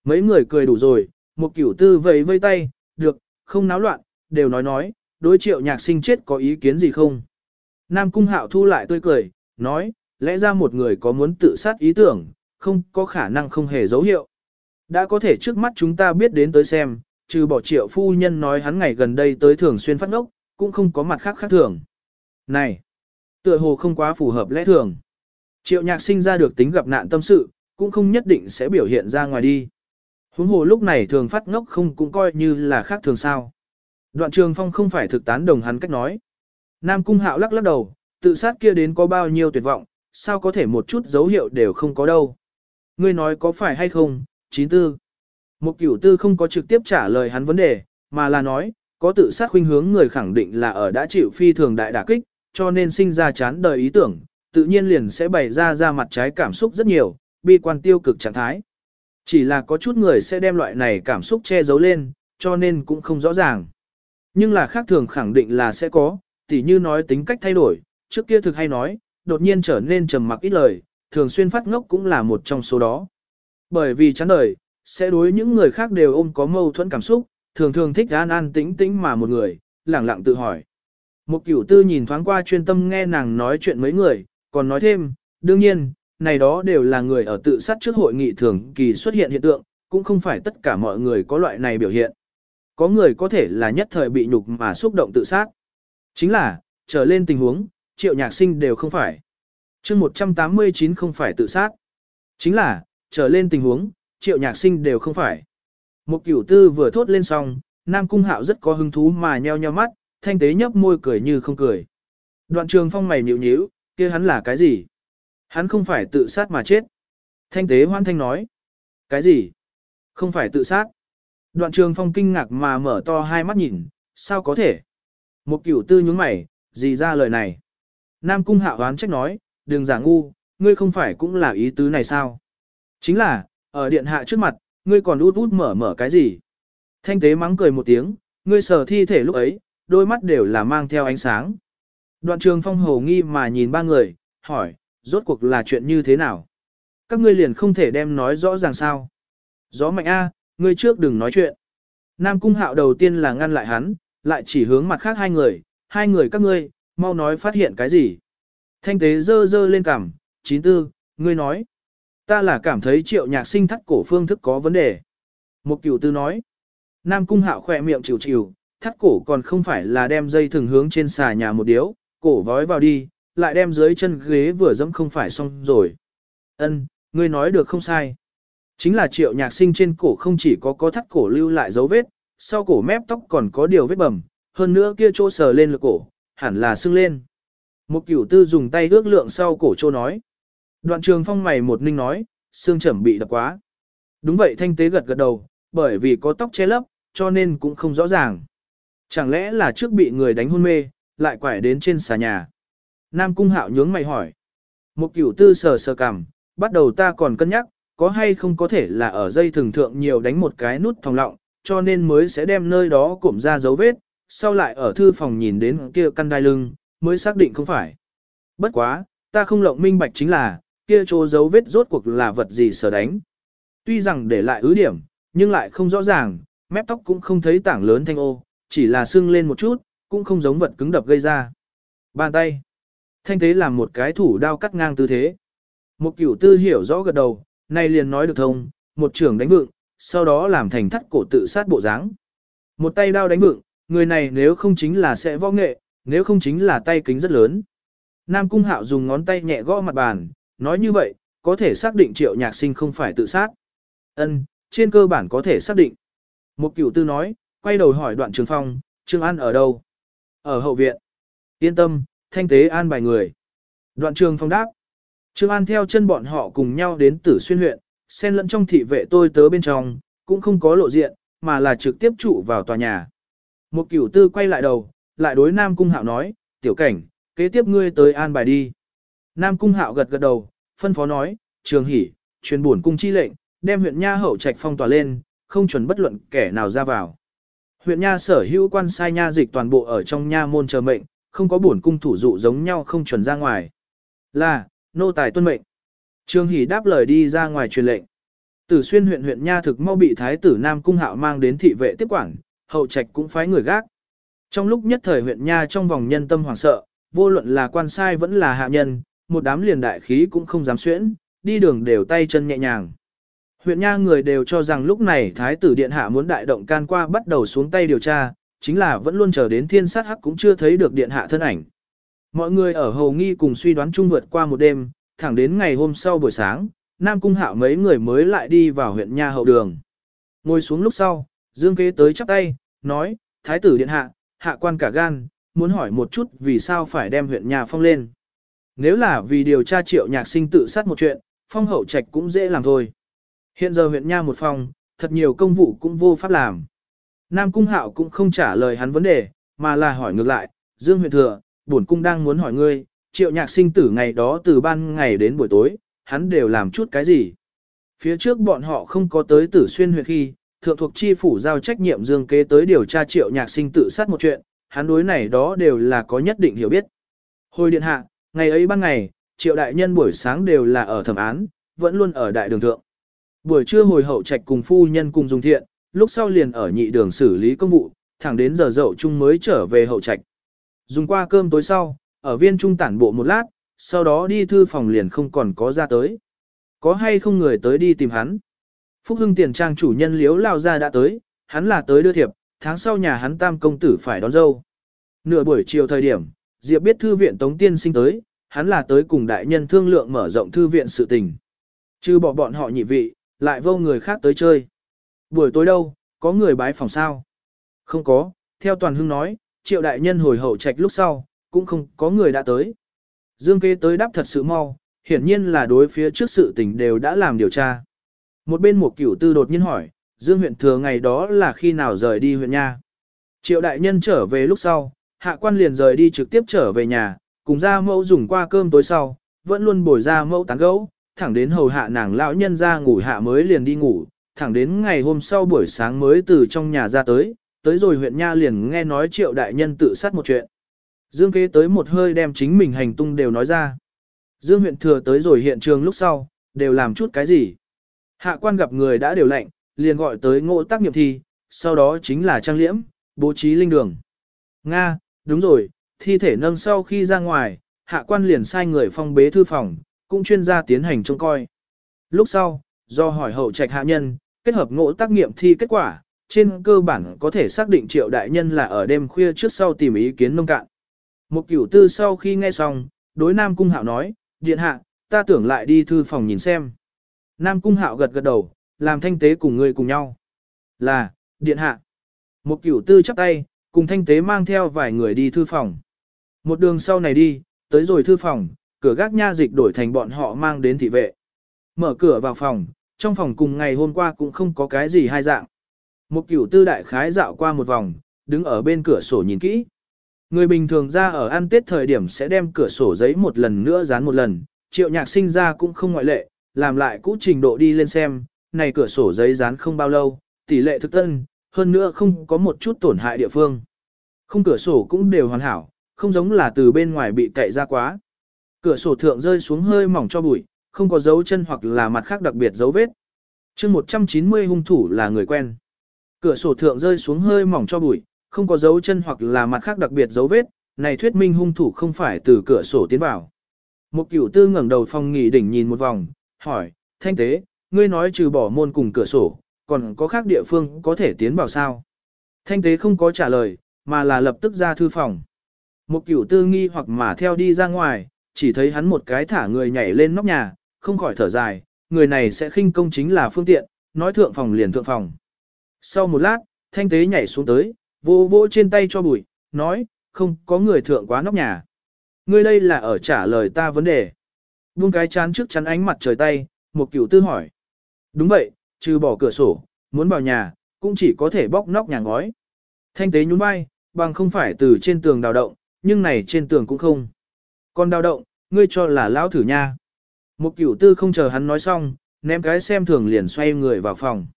Mấy người cười đủ rồi, một cửu tư vẫy vây tay, được, không náo loạn, đều nói nói, đối triệu nhạc sinh chết có ý kiến gì không. Nam Cung Hạo thu lại tươi cười, nói, lẽ ra một người có muốn tự sát ý tưởng, không có khả năng không hề dấu hiệu. Đã có thể trước mắt chúng ta biết đến tới xem, trừ bỏ triệu phu nhân nói hắn ngày gần đây tới thường xuyên phát ngốc, cũng không có mặt khác khác thường. Này, tựa hồ không quá phù hợp lẽ thường. Triệu nhạc sinh ra được tính gặp nạn tâm sự, cũng không nhất định sẽ biểu hiện ra ngoài đi. Huống hồ lúc này thường phát ngốc không cũng coi như là khác thường sao. Đoạn trường phong không phải thực tán đồng hắn cách nói. Nam cung hạo lắc lắc đầu, tự sát kia đến có bao nhiêu tuyệt vọng, sao có thể một chút dấu hiệu đều không có đâu. Ngươi nói có phải hay không, 94. Một cửu tư không có trực tiếp trả lời hắn vấn đề, mà là nói, có tự sát khuynh hướng người khẳng định là ở đã chịu phi thường đại đả kích, cho nên sinh ra chán đời ý tưởng, tự nhiên liền sẽ bày ra ra mặt trái cảm xúc rất nhiều, bi quan tiêu cực trạng thái. Chỉ là có chút người sẽ đem loại này cảm xúc che giấu lên, cho nên cũng không rõ ràng. Nhưng là khác thường khẳng định là sẽ có, tỉ như nói tính cách thay đổi, trước kia thực hay nói, đột nhiên trở nên trầm mặc ít lời, thường xuyên phát ngốc cũng là một trong số đó. Bởi vì chán đời, sẽ đối những người khác đều ôm có mâu thuẫn cảm xúc, thường thường thích an an tĩnh tĩnh mà một người, lẳng lặng tự hỏi. Một cửu tư nhìn thoáng qua chuyên tâm nghe nàng nói chuyện mấy người, còn nói thêm, đương nhiên, này đó đều là người ở tự sát trước hội nghị thường kỳ xuất hiện hiện tượng, cũng không phải tất cả mọi người có loại này biểu hiện. Có người có thể là nhất thời bị nhục mà xúc động tự sát. Chính là, trở lên tình huống, triệu nhạc sinh đều không phải. chương 189 không phải tự sát. Chính là, trở lên tình huống, triệu nhạc sinh đều không phải. Một cửu tư vừa thốt lên xong, Nam Cung Hạo rất có hứng thú mà nheo nheo mắt, thanh tế nhấp môi cười như không cười. Đoạn trường phong mày nhịu nhíu, kia hắn là cái gì? Hắn không phải tự sát mà chết. Thanh tế hoan thanh nói. Cái gì? Không phải tự sát. Đoạn trường phong kinh ngạc mà mở to hai mắt nhìn, sao có thể? Một cửu tư nhướng mày, gì ra lời này? Nam cung hạo hoán trách nói, đừng giả ngu, ngươi không phải cũng là ý tứ này sao? Chính là, ở điện hạ trước mặt, ngươi còn út út mở mở cái gì? Thanh tế mắng cười một tiếng, ngươi sờ thi thể lúc ấy, đôi mắt đều là mang theo ánh sáng. Đoạn trường phong hồ nghi mà nhìn ba người, hỏi, rốt cuộc là chuyện như thế nào? Các ngươi liền không thể đem nói rõ ràng sao? Gió mạnh A, ngươi trước đừng nói chuyện. Nam cung hạo đầu tiên là ngăn lại hắn, lại chỉ hướng mặt khác hai người, hai người các ngươi, mau nói phát hiện cái gì. Thanh tế dơ dơ lên cằm, chín tư, ngươi nói. Ta là cảm thấy triệu nhạc sinh thắt cổ phương thức có vấn đề. Một cửu tư nói. Nam cung hạo khỏe miệng chịu chịu, thắt cổ còn không phải là đem dây thường hướng trên xà nhà một điếu, cổ vói vào đi, lại đem dưới chân ghế vừa dẫm không phải xong rồi. Ân, ngươi nói được không sai. Chính là triệu nhạc sinh trên cổ không chỉ có có thắt cổ lưu lại dấu vết, sau cổ mép tóc còn có điều vết bầm, hơn nữa kia chỗ sờ lên lực cổ, hẳn là sưng lên. Một cửu tư dùng tay ước lượng sau cổ chỗ nói. Đoạn trường phong mày một ninh nói, xương chẩm bị đập quá. Đúng vậy thanh tế gật gật đầu, bởi vì có tóc che lấp, cho nên cũng không rõ ràng. Chẳng lẽ là trước bị người đánh hôn mê, lại quải đến trên xà nhà. Nam cung hạo nhướng mày hỏi. Một cửu tư sờ sờ cằm, bắt đầu ta còn cân nhắc, có hay không có thể là ở dây thường thượng nhiều đánh một cái nút thòng lọng, cho nên mới sẽ đem nơi đó cụm ra dấu vết, sau lại ở thư phòng nhìn đến kia căn đai lưng, mới xác định không phải. Bất quá, ta không lộng minh bạch chính là, kia chỗ dấu vết rốt cuộc là vật gì sở đánh. Tuy rằng để lại ứ điểm, nhưng lại không rõ ràng, mép tóc cũng không thấy tảng lớn thanh ô, chỉ là sưng lên một chút, cũng không giống vật cứng đập gây ra. Bàn tay. Thanh thế làm một cái thủ đao cắt ngang tư thế. Một cửu tư hiểu rõ gật đầu, nay liền nói được thông, một trưởng đánh vượng, sau đó làm thành thắt cổ tự sát bộ dáng. Một tay đao đánh vượng, người này nếu không chính là sẽ võ nghệ, nếu không chính là tay kính rất lớn. Nam Cung Hạo dùng ngón tay nhẹ gõ mặt bàn, nói như vậy, có thể xác định triệu nhạc sinh không phải tự sát. Ân, trên cơ bản có thể xác định. Một cửu tư nói, quay đầu hỏi đoạn trường phong, Trương An ở đâu? Ở hậu viện. Yên tâm, thanh tế an bài người. Đoạn trường phong đáp. Trương An theo chân bọn họ cùng nhau đến tử xuyên huyện, xen lẫn trong thị vệ tôi tớ bên trong, cũng không có lộ diện, mà là trực tiếp trụ vào tòa nhà. Một cửu tư quay lại đầu, lại đối Nam Cung Hạo nói, tiểu cảnh, kế tiếp ngươi tới an bài đi. Nam Cung Hạo gật gật đầu, phân phó nói, trường hỉ, truyền buồn cung chi lệnh, đem huyện Nha hậu trạch phong tỏa lên, không chuẩn bất luận kẻ nào ra vào. Huyện Nha sở hữu quan sai nha dịch toàn bộ ở trong nha môn chờ mệnh, không có buồn cung thủ dụ giống nhau không chuẩn ra ngoài. Là, nô tài tuân mệnh. Trường hỉ đáp lời đi ra ngoài truyền lệnh. Tử xuyên huyện huyện Nha thực mau bị thái tử Nam Cung Hạo mang đến thị vệ tiếp quản, hậu trạch cũng phái người gác. Trong lúc nhất thời huyện Nha trong vòng nhân tâm hoảng sợ, vô luận là quan sai vẫn là hạ nhân, một đám liền đại khí cũng không dám xuyễn, đi đường đều tay chân nhẹ nhàng. Huyện Nha người đều cho rằng lúc này Thái tử Điện Hạ muốn đại động can qua bắt đầu xuống tay điều tra, chính là vẫn luôn chờ đến thiên sát hắc cũng chưa thấy được Điện Hạ thân ảnh. Mọi người ở Hầu Nghi cùng suy đoán chung vượt qua một đêm, thẳng đến ngày hôm sau buổi sáng, Nam Cung Hạo mấy người mới lại đi vào huyện Nha hậu đường. Ngồi xuống lúc sau, Dương Kế tới chắp tay, nói, Thái tử Điện Hạ, hạ quan cả gan, muốn hỏi một chút vì sao phải đem huyện nhà phong lên. Nếu là vì điều tra triệu nhạc sinh tự sát một chuyện, phong hậu trạch cũng dễ làm thôi. Hiện giờ huyện nha một phòng, thật nhiều công vụ cũng vô pháp làm. Nam Cung Hạo cũng không trả lời hắn vấn đề, mà là hỏi ngược lại, Dương huyện thừa, bổn cung đang muốn hỏi ngươi, triệu nhạc sinh tử ngày đó từ ban ngày đến buổi tối, hắn đều làm chút cái gì. Phía trước bọn họ không có tới tử xuyên huyện khi, thượng thuộc chi phủ giao trách nhiệm Dương kế tới điều tra triệu nhạc sinh tự sát một chuyện, hắn đối này đó đều là có nhất định hiểu biết. Hồi điện hạ, ngày ấy ban ngày, triệu đại nhân buổi sáng đều là ở thẩm án, vẫn luôn ở đại đường thượng. Buổi trưa hồi hậu trạch cùng phu nhân cùng dùng thiện, lúc sau liền ở nhị đường xử lý công vụ, thẳng đến giờ dậu chung mới trở về hậu trạch. Dùng qua cơm tối sau, ở viên trung tản bộ một lát, sau đó đi thư phòng liền không còn có ra tới. Có hay không người tới đi tìm hắn? Phúc Hưng tiền trang chủ nhân liếu lao ra đã tới, hắn là tới đưa thiệp, tháng sau nhà hắn tam công tử phải đón dâu. Nửa buổi chiều thời điểm, Diệp biết thư viện Tống Tiên sinh tới, hắn là tới cùng đại nhân thương lượng mở rộng thư viện sự tình. Chứ bỏ bọn họ nhị vị, lại vô người khác tới chơi. Buổi tối đâu, có người bái phòng sao? Không có, theo Toàn Hưng nói, triệu đại nhân hồi hậu trạch lúc sau, cũng không có người đã tới. Dương kế tới đáp thật sự mau, hiển nhiên là đối phía trước sự tình đều đã làm điều tra. Một bên một cửu tư đột nhiên hỏi, Dương huyện thừa ngày đó là khi nào rời đi huyện nha. Triệu đại nhân trở về lúc sau, hạ quan liền rời đi trực tiếp trở về nhà, cùng ra mẫu dùng qua cơm tối sau, vẫn luôn bồi ra mẫu tán gẫu thẳng đến hầu hạ nàng lão nhân ra ngủ hạ mới liền đi ngủ, thẳng đến ngày hôm sau buổi sáng mới từ trong nhà ra tới, tới rồi huyện Nha liền nghe nói triệu đại nhân tự sát một chuyện. Dương kế tới một hơi đem chính mình hành tung đều nói ra. Dương huyện thừa tới rồi hiện trường lúc sau, đều làm chút cái gì. Hạ quan gặp người đã đều lệnh, liền gọi tới ngộ tác nghiệp thi, sau đó chính là trang liễm, bố trí linh đường. Nga, đúng rồi, thi thể nâng sau khi ra ngoài, hạ quan liền sai người phong bế thư phòng, cũng chuyên gia tiến hành trông coi. Lúc sau, do hỏi hậu trạch hạ nhân, kết hợp ngộ tác nghiệm thi kết quả, trên cơ bản có thể xác định triệu đại nhân là ở đêm khuya trước sau tìm ý kiến nông cạn. Một cửu tư sau khi nghe xong, đối Nam Cung Hạo nói, điện hạ, ta tưởng lại đi thư phòng nhìn xem. Nam Cung Hạo gật gật đầu, làm thanh tế cùng người cùng nhau. Là, điện hạ. Một cửu tư chắp tay, cùng thanh tế mang theo vài người đi thư phòng. Một đường sau này đi, tới rồi thư phòng, cửa gác nha dịch đổi thành bọn họ mang đến thị vệ. Mở cửa vào phòng, trong phòng cùng ngày hôm qua cũng không có cái gì hai dạng. Một cửu tư đại khái dạo qua một vòng, đứng ở bên cửa sổ nhìn kỹ. Người bình thường ra ở ăn tết thời điểm sẽ đem cửa sổ giấy một lần nữa dán một lần, triệu nhạc sinh ra cũng không ngoại lệ, làm lại cũ trình độ đi lên xem, này cửa sổ giấy dán không bao lâu, tỷ lệ thực tân, hơn nữa không có một chút tổn hại địa phương. Không cửa sổ cũng đều hoàn hảo, không giống là từ bên ngoài bị cậy ra quá. Cửa sổ thượng rơi xuống hơi mỏng cho bụi, không có dấu chân hoặc là mặt khác đặc biệt dấu vết. chương 190 hung thủ là người quen. Cửa sổ thượng rơi xuống hơi mỏng cho bụi, không có dấu chân hoặc là mặt khác đặc biệt dấu vết, này thuyết minh hung thủ không phải từ cửa sổ tiến vào. Một cửu tư ngẩng đầu phòng nghỉ đỉnh nhìn một vòng, hỏi, thanh tế, ngươi nói trừ bỏ môn cùng cửa sổ, còn có khác địa phương có thể tiến vào sao? Thanh tế không có trả lời, mà là lập tức ra thư phòng. Một cửu tư nghi hoặc mà theo đi ra ngoài, chỉ thấy hắn một cái thả người nhảy lên nóc nhà, không khỏi thở dài, người này sẽ khinh công chính là phương tiện, nói thượng phòng liền thượng phòng. Sau một lát, thanh tế nhảy xuống tới, vô vô trên tay cho bụi, nói, không có người thượng quá nóc nhà. Ngươi đây là ở trả lời ta vấn đề. Buông cái chán trước chắn ánh mặt trời tay, một cửu tư hỏi. Đúng vậy, trừ bỏ cửa sổ, muốn vào nhà, cũng chỉ có thể bóc nóc nhà ngói. Thanh tế nhún vai, bằng không phải từ trên tường đào động, nhưng này trên tường cũng không. Còn đào động, ngươi cho là lão thử nha. Một cửu tư không chờ hắn nói xong, ném cái xem thường liền xoay người vào phòng.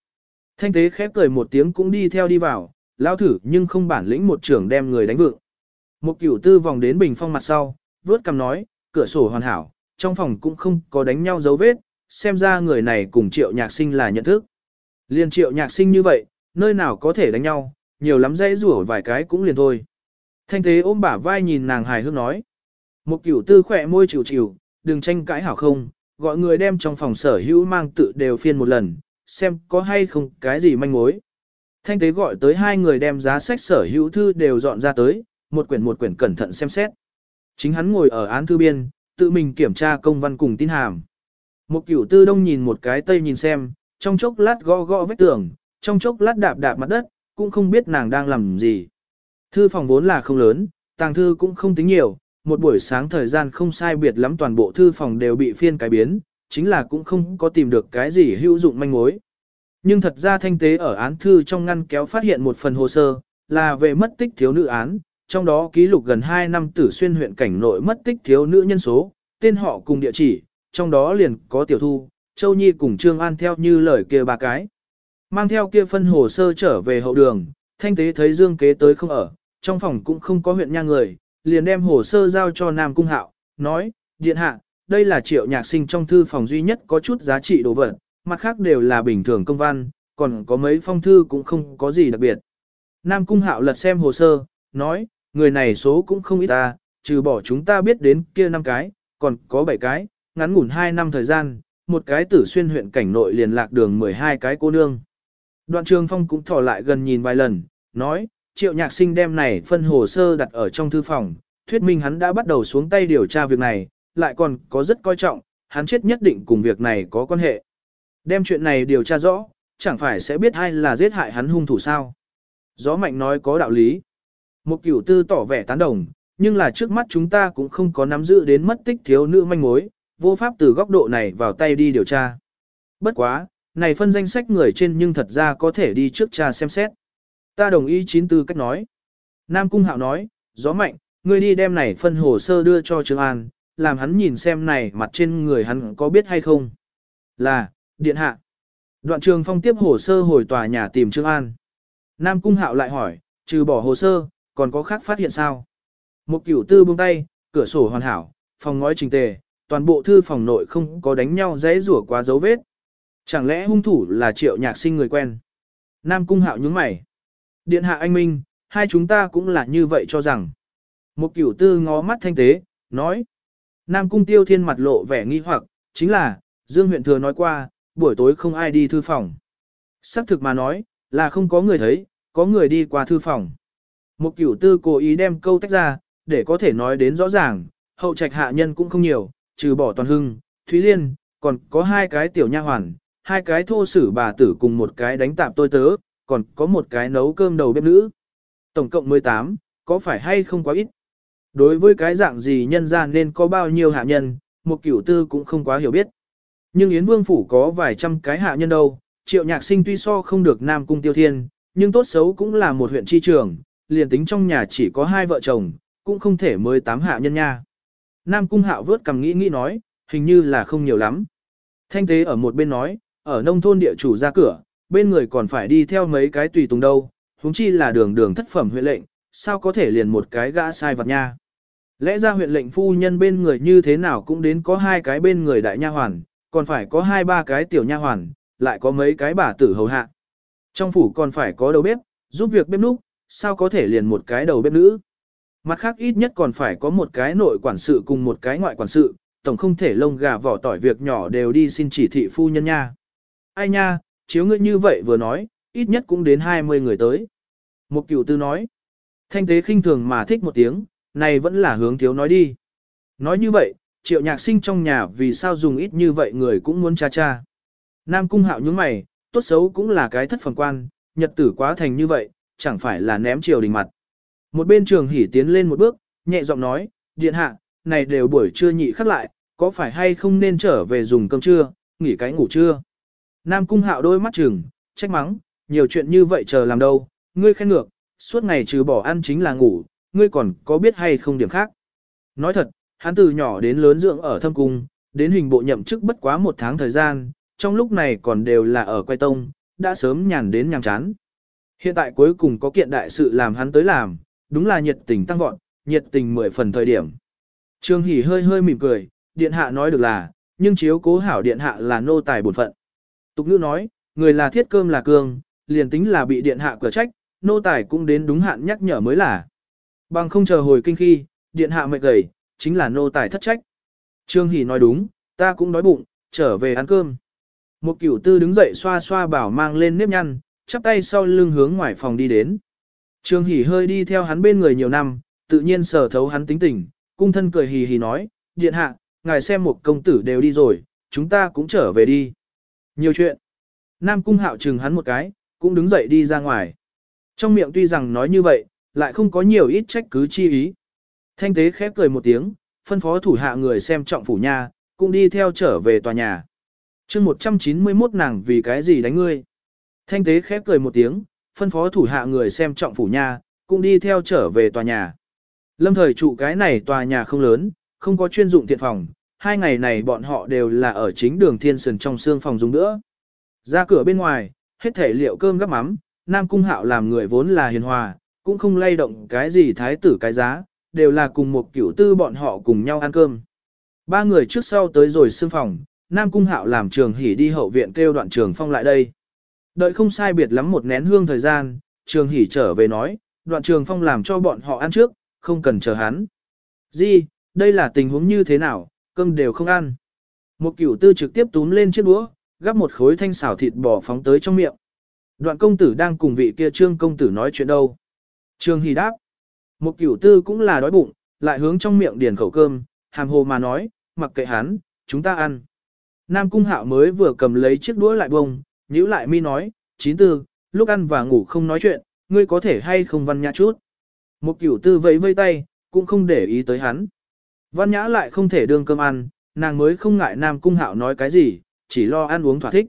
Thanh tế khép cười một tiếng cũng đi theo đi vào, lão thử nhưng không bản lĩnh một trưởng đem người đánh vượng. Một cửu tư vòng đến bình phong mặt sau, vớt cầm nói, cửa sổ hoàn hảo, trong phòng cũng không có đánh nhau dấu vết, xem ra người này cùng triệu nhạc sinh là nhận thức. Liên triệu nhạc sinh như vậy, nơi nào có thể đánh nhau, nhiều lắm dễ rủa vài cái cũng liền thôi. Thanh thế ôm bả vai nhìn nàng hài hước nói. Một cửu tư khỏe môi chịu chịu, đừng tranh cãi hảo không, gọi người đem trong phòng sở hữu mang tự đều phiên một lần, xem có hay không cái gì manh mối. Thanh tế gọi tới hai người đem giá sách sở hữu thư đều dọn ra tới, một quyển một quyển cẩn thận xem xét. Chính hắn ngồi ở án thư biên, tự mình kiểm tra công văn cùng tin hàm. Một cửu tư đông nhìn một cái tây nhìn xem, trong chốc lát gõ gõ vết tường, trong chốc lát đạp đạp mặt đất, cũng không biết nàng đang làm gì. Thư phòng vốn là không lớn, tàng thư cũng không tính nhiều, một buổi sáng thời gian không sai biệt lắm toàn bộ thư phòng đều bị phiên cái biến, chính là cũng không có tìm được cái gì hữu dụng manh mối. Nhưng thật ra thanh tế ở án thư trong ngăn kéo phát hiện một phần hồ sơ, là về mất tích thiếu nữ án, trong đó ký lục gần 2 năm tử xuyên huyện cảnh nội mất tích thiếu nữ nhân số, tên họ cùng địa chỉ, trong đó liền có tiểu thu, Châu Nhi cùng Trương An theo như lời kia ba cái. Mang theo kia phân hồ sơ trở về hậu đường, thanh tế thấy Dương kế tới không ở, trong phòng cũng không có huyện nha người, liền đem hồ sơ giao cho Nam Cung Hạo, nói, điện hạ, đây là triệu nhạc sinh trong thư phòng duy nhất có chút giá trị đồ vật, mặt khác đều là bình thường công văn, còn có mấy phong thư cũng không có gì đặc biệt. Nam Cung Hạo lật xem hồ sơ, nói, người này số cũng không ít ta, trừ bỏ chúng ta biết đến kia năm cái, còn có bảy cái, ngắn ngủn hai năm thời gian, một cái tử xuyên huyện cảnh nội liền lạc đường 12 cái cô nương. Đoạn trường phong cũng thỏ lại gần nhìn vài lần, nói, triệu nhạc sinh đem này phân hồ sơ đặt ở trong thư phòng, thuyết minh hắn đã bắt đầu xuống tay điều tra việc này, lại còn có rất coi trọng, hắn chết nhất định cùng việc này có quan hệ. Đem chuyện này điều tra rõ, chẳng phải sẽ biết ai là giết hại hắn hung thủ sao. Gió mạnh nói có đạo lý. Một cửu tư tỏ vẻ tán đồng, nhưng là trước mắt chúng ta cũng không có nắm giữ đến mất tích thiếu nữ manh mối, vô pháp từ góc độ này vào tay đi điều tra. Bất quá, này phân danh sách người trên nhưng thật ra có thể đi trước cha xem xét. Ta đồng ý chín tư cách nói. Nam Cung Hạo nói, gió mạnh, ngươi đi đem này phân hồ sơ đưa cho Trương An, làm hắn nhìn xem này mặt trên người hắn có biết hay không. Là, điện hạ. Đoạn trường phong tiếp hồ sơ hồi tòa nhà tìm Trương An. Nam Cung Hạo lại hỏi, trừ bỏ hồ sơ, còn có khác phát hiện sao? Một cửu tư buông tay, cửa sổ hoàn hảo, phòng ngói trình tề, toàn bộ thư phòng nội không có đánh nhau dễ rủa quá dấu vết. Chẳng lẽ hung thủ là triệu nhạc sinh người quen? Nam Cung Hạo nhướng mày. Điện hạ anh Minh, hai chúng ta cũng là như vậy cho rằng. Một cửu tư ngó mắt thanh tế, nói. Nam Cung Tiêu Thiên mặt lộ vẻ nghi hoặc, chính là, Dương huyện thừa nói qua, buổi tối không ai đi thư phòng. Sắc thực mà nói, là không có người thấy, có người đi qua thư phòng. Một cửu tư cố ý đem câu tách ra, để có thể nói đến rõ ràng, hậu trạch hạ nhân cũng không nhiều, trừ bỏ toàn hưng, Thúy Liên, còn có hai cái tiểu nha hoàn, hai cái thô sử bà tử cùng một cái đánh tạp tôi tớ, còn có một cái nấu cơm đầu bếp nữ. Tổng cộng 18, có phải hay không quá ít? Đối với cái dạng gì nhân gian nên có bao nhiêu hạ nhân, một cửu tư cũng không quá hiểu biết. Nhưng Yến Vương Phủ có vài trăm cái hạ nhân đâu, triệu nhạc sinh tuy so không được Nam Cung Tiêu Thiên, nhưng tốt xấu cũng là một huyện tri trường, liền tính trong nhà chỉ có hai vợ chồng, cũng không thể mới tám hạ nhân nha. Nam Cung Hạo vớt cầm nghĩ nghĩ nói, hình như là không nhiều lắm. Thanh tế ở một bên nói, ở nông thôn địa chủ ra cửa, bên người còn phải đi theo mấy cái tùy tùng đâu, huống chi là đường đường thất phẩm huyện lệnh, sao có thể liền một cái gã sai vật nha. Lẽ ra huyện lệnh phu nhân bên người như thế nào cũng đến có hai cái bên người đại nha hoàn, còn phải có hai ba cái tiểu nha hoàn, lại có mấy cái bà tử hầu hạ. Trong phủ còn phải có đầu bếp, giúp việc bếp núc, sao có thể liền một cái đầu bếp nữ. Mặt khác ít nhất còn phải có một cái nội quản sự cùng một cái ngoại quản sự, tổng không thể lông gà vỏ tỏi việc nhỏ đều đi xin chỉ thị phu nhân nha. Ai nha, chiếu ngươi như vậy vừa nói, ít nhất cũng đến 20 người tới. Một cửu tư nói, thanh tế khinh thường mà thích một tiếng, này vẫn là hướng thiếu nói đi. Nói như vậy, triệu nhạc sinh trong nhà vì sao dùng ít như vậy người cũng muốn cha cha. Nam cung hạo những mày, tốt xấu cũng là cái thất phẩm quan, nhật tử quá thành như vậy, chẳng phải là ném triều đình mặt. Một bên trường hỉ tiến lên một bước, nhẹ giọng nói, điện hạ, này đều buổi trưa nhị khắc lại, có phải hay không nên trở về dùng cơm trưa, nghỉ cái ngủ trưa. Nam cung hạo đôi mắt trừng, trách mắng, nhiều chuyện như vậy chờ làm đâu, ngươi khen ngược, suốt ngày trừ bỏ ăn chính là ngủ, ngươi còn có biết hay không điểm khác. Nói thật, hắn từ nhỏ đến lớn dưỡng ở thâm cung, đến hình bộ nhậm chức bất quá một tháng thời gian, trong lúc này còn đều là ở quay tông, đã sớm nhàn đến nhàm chán. Hiện tại cuối cùng có kiện đại sự làm hắn tới làm, đúng là nhiệt tình tăng vọt, nhiệt tình mười phần thời điểm. Trương Hỷ hơi hơi mỉm cười, điện hạ nói được là, nhưng chiếu cố hảo điện hạ là nô tài bổn phận. Tục ngữ nói, người là thiết cơm là cương, liền tính là bị điện hạ cửa trách, nô tài cũng đến đúng hạn nhắc nhở mới là. Bằng không chờ hồi kinh khi, điện hạ mệt gầy, chính là nô tài thất trách. Trương Hỷ nói đúng, ta cũng đói bụng, trở về ăn cơm. Một cửu tư đứng dậy xoa xoa bảo mang lên nếp nhăn, chắp tay sau lưng hướng ngoài phòng đi đến. Trương Hỷ hơi đi theo hắn bên người nhiều năm, tự nhiên sở thấu hắn tính tình, cung thân cười hì hì nói, điện hạ, ngài xem một công tử đều đi rồi, chúng ta cũng trở về đi. Nhiều chuyện. Nam cung hạo trừng hắn một cái, cũng đứng dậy đi ra ngoài. Trong miệng tuy rằng nói như vậy, lại không có nhiều ít trách cứ chi ý. Thanh tế khép cười một tiếng, phân phó thủ hạ người xem trọng phủ nha, cũng đi theo trở về tòa nhà. chương 191 nàng vì cái gì đánh ngươi. Thanh tế khép cười một tiếng, phân phó thủ hạ người xem trọng phủ nha, cũng đi theo trở về tòa nhà. Lâm thời trụ cái này tòa nhà không lớn, không có chuyên dụng tiện phòng, hai ngày này bọn họ đều là ở chính đường thiên sườn trong xương phòng dùng nữa. Ra cửa bên ngoài, hết thể liệu cơm gắp mắm, Nam Cung Hạo làm người vốn là hiền hòa, cũng không lay động cái gì thái tử cái giá, đều là cùng một kiểu tư bọn họ cùng nhau ăn cơm. Ba người trước sau tới rồi xương phòng, Nam Cung Hạo làm trường hỉ đi hậu viện kêu đoạn trường phong lại đây. Đợi không sai biệt lắm một nén hương thời gian, trường hỉ trở về nói, đoạn trường phong làm cho bọn họ ăn trước, không cần chờ hắn. Di, đây là tình huống như thế nào, cơm đều không ăn. Một cửu tư trực tiếp túm lên chiếc đũa, gắp một khối thanh xào thịt bò phóng tới trong miệng. Đoạn công tử đang cùng vị kia trương công tử nói chuyện đâu. Trương Hỷ đáp. Một cửu tư cũng là đói bụng, lại hướng trong miệng điền khẩu cơm, hàm hồ mà nói, mặc kệ hắn, chúng ta ăn. Nam cung hạo mới vừa cầm lấy chiếc đũa lại bông, nhíu lại mi nói, chín tư, lúc ăn và ngủ không nói chuyện, ngươi có thể hay không văn nhã chút. Một cửu tư vẫy vây tay, cũng không để ý tới hắn. Văn nhã lại không thể đương cơm ăn, nàng mới không ngại Nam cung hạo nói cái gì, chỉ lo ăn uống thỏa thích.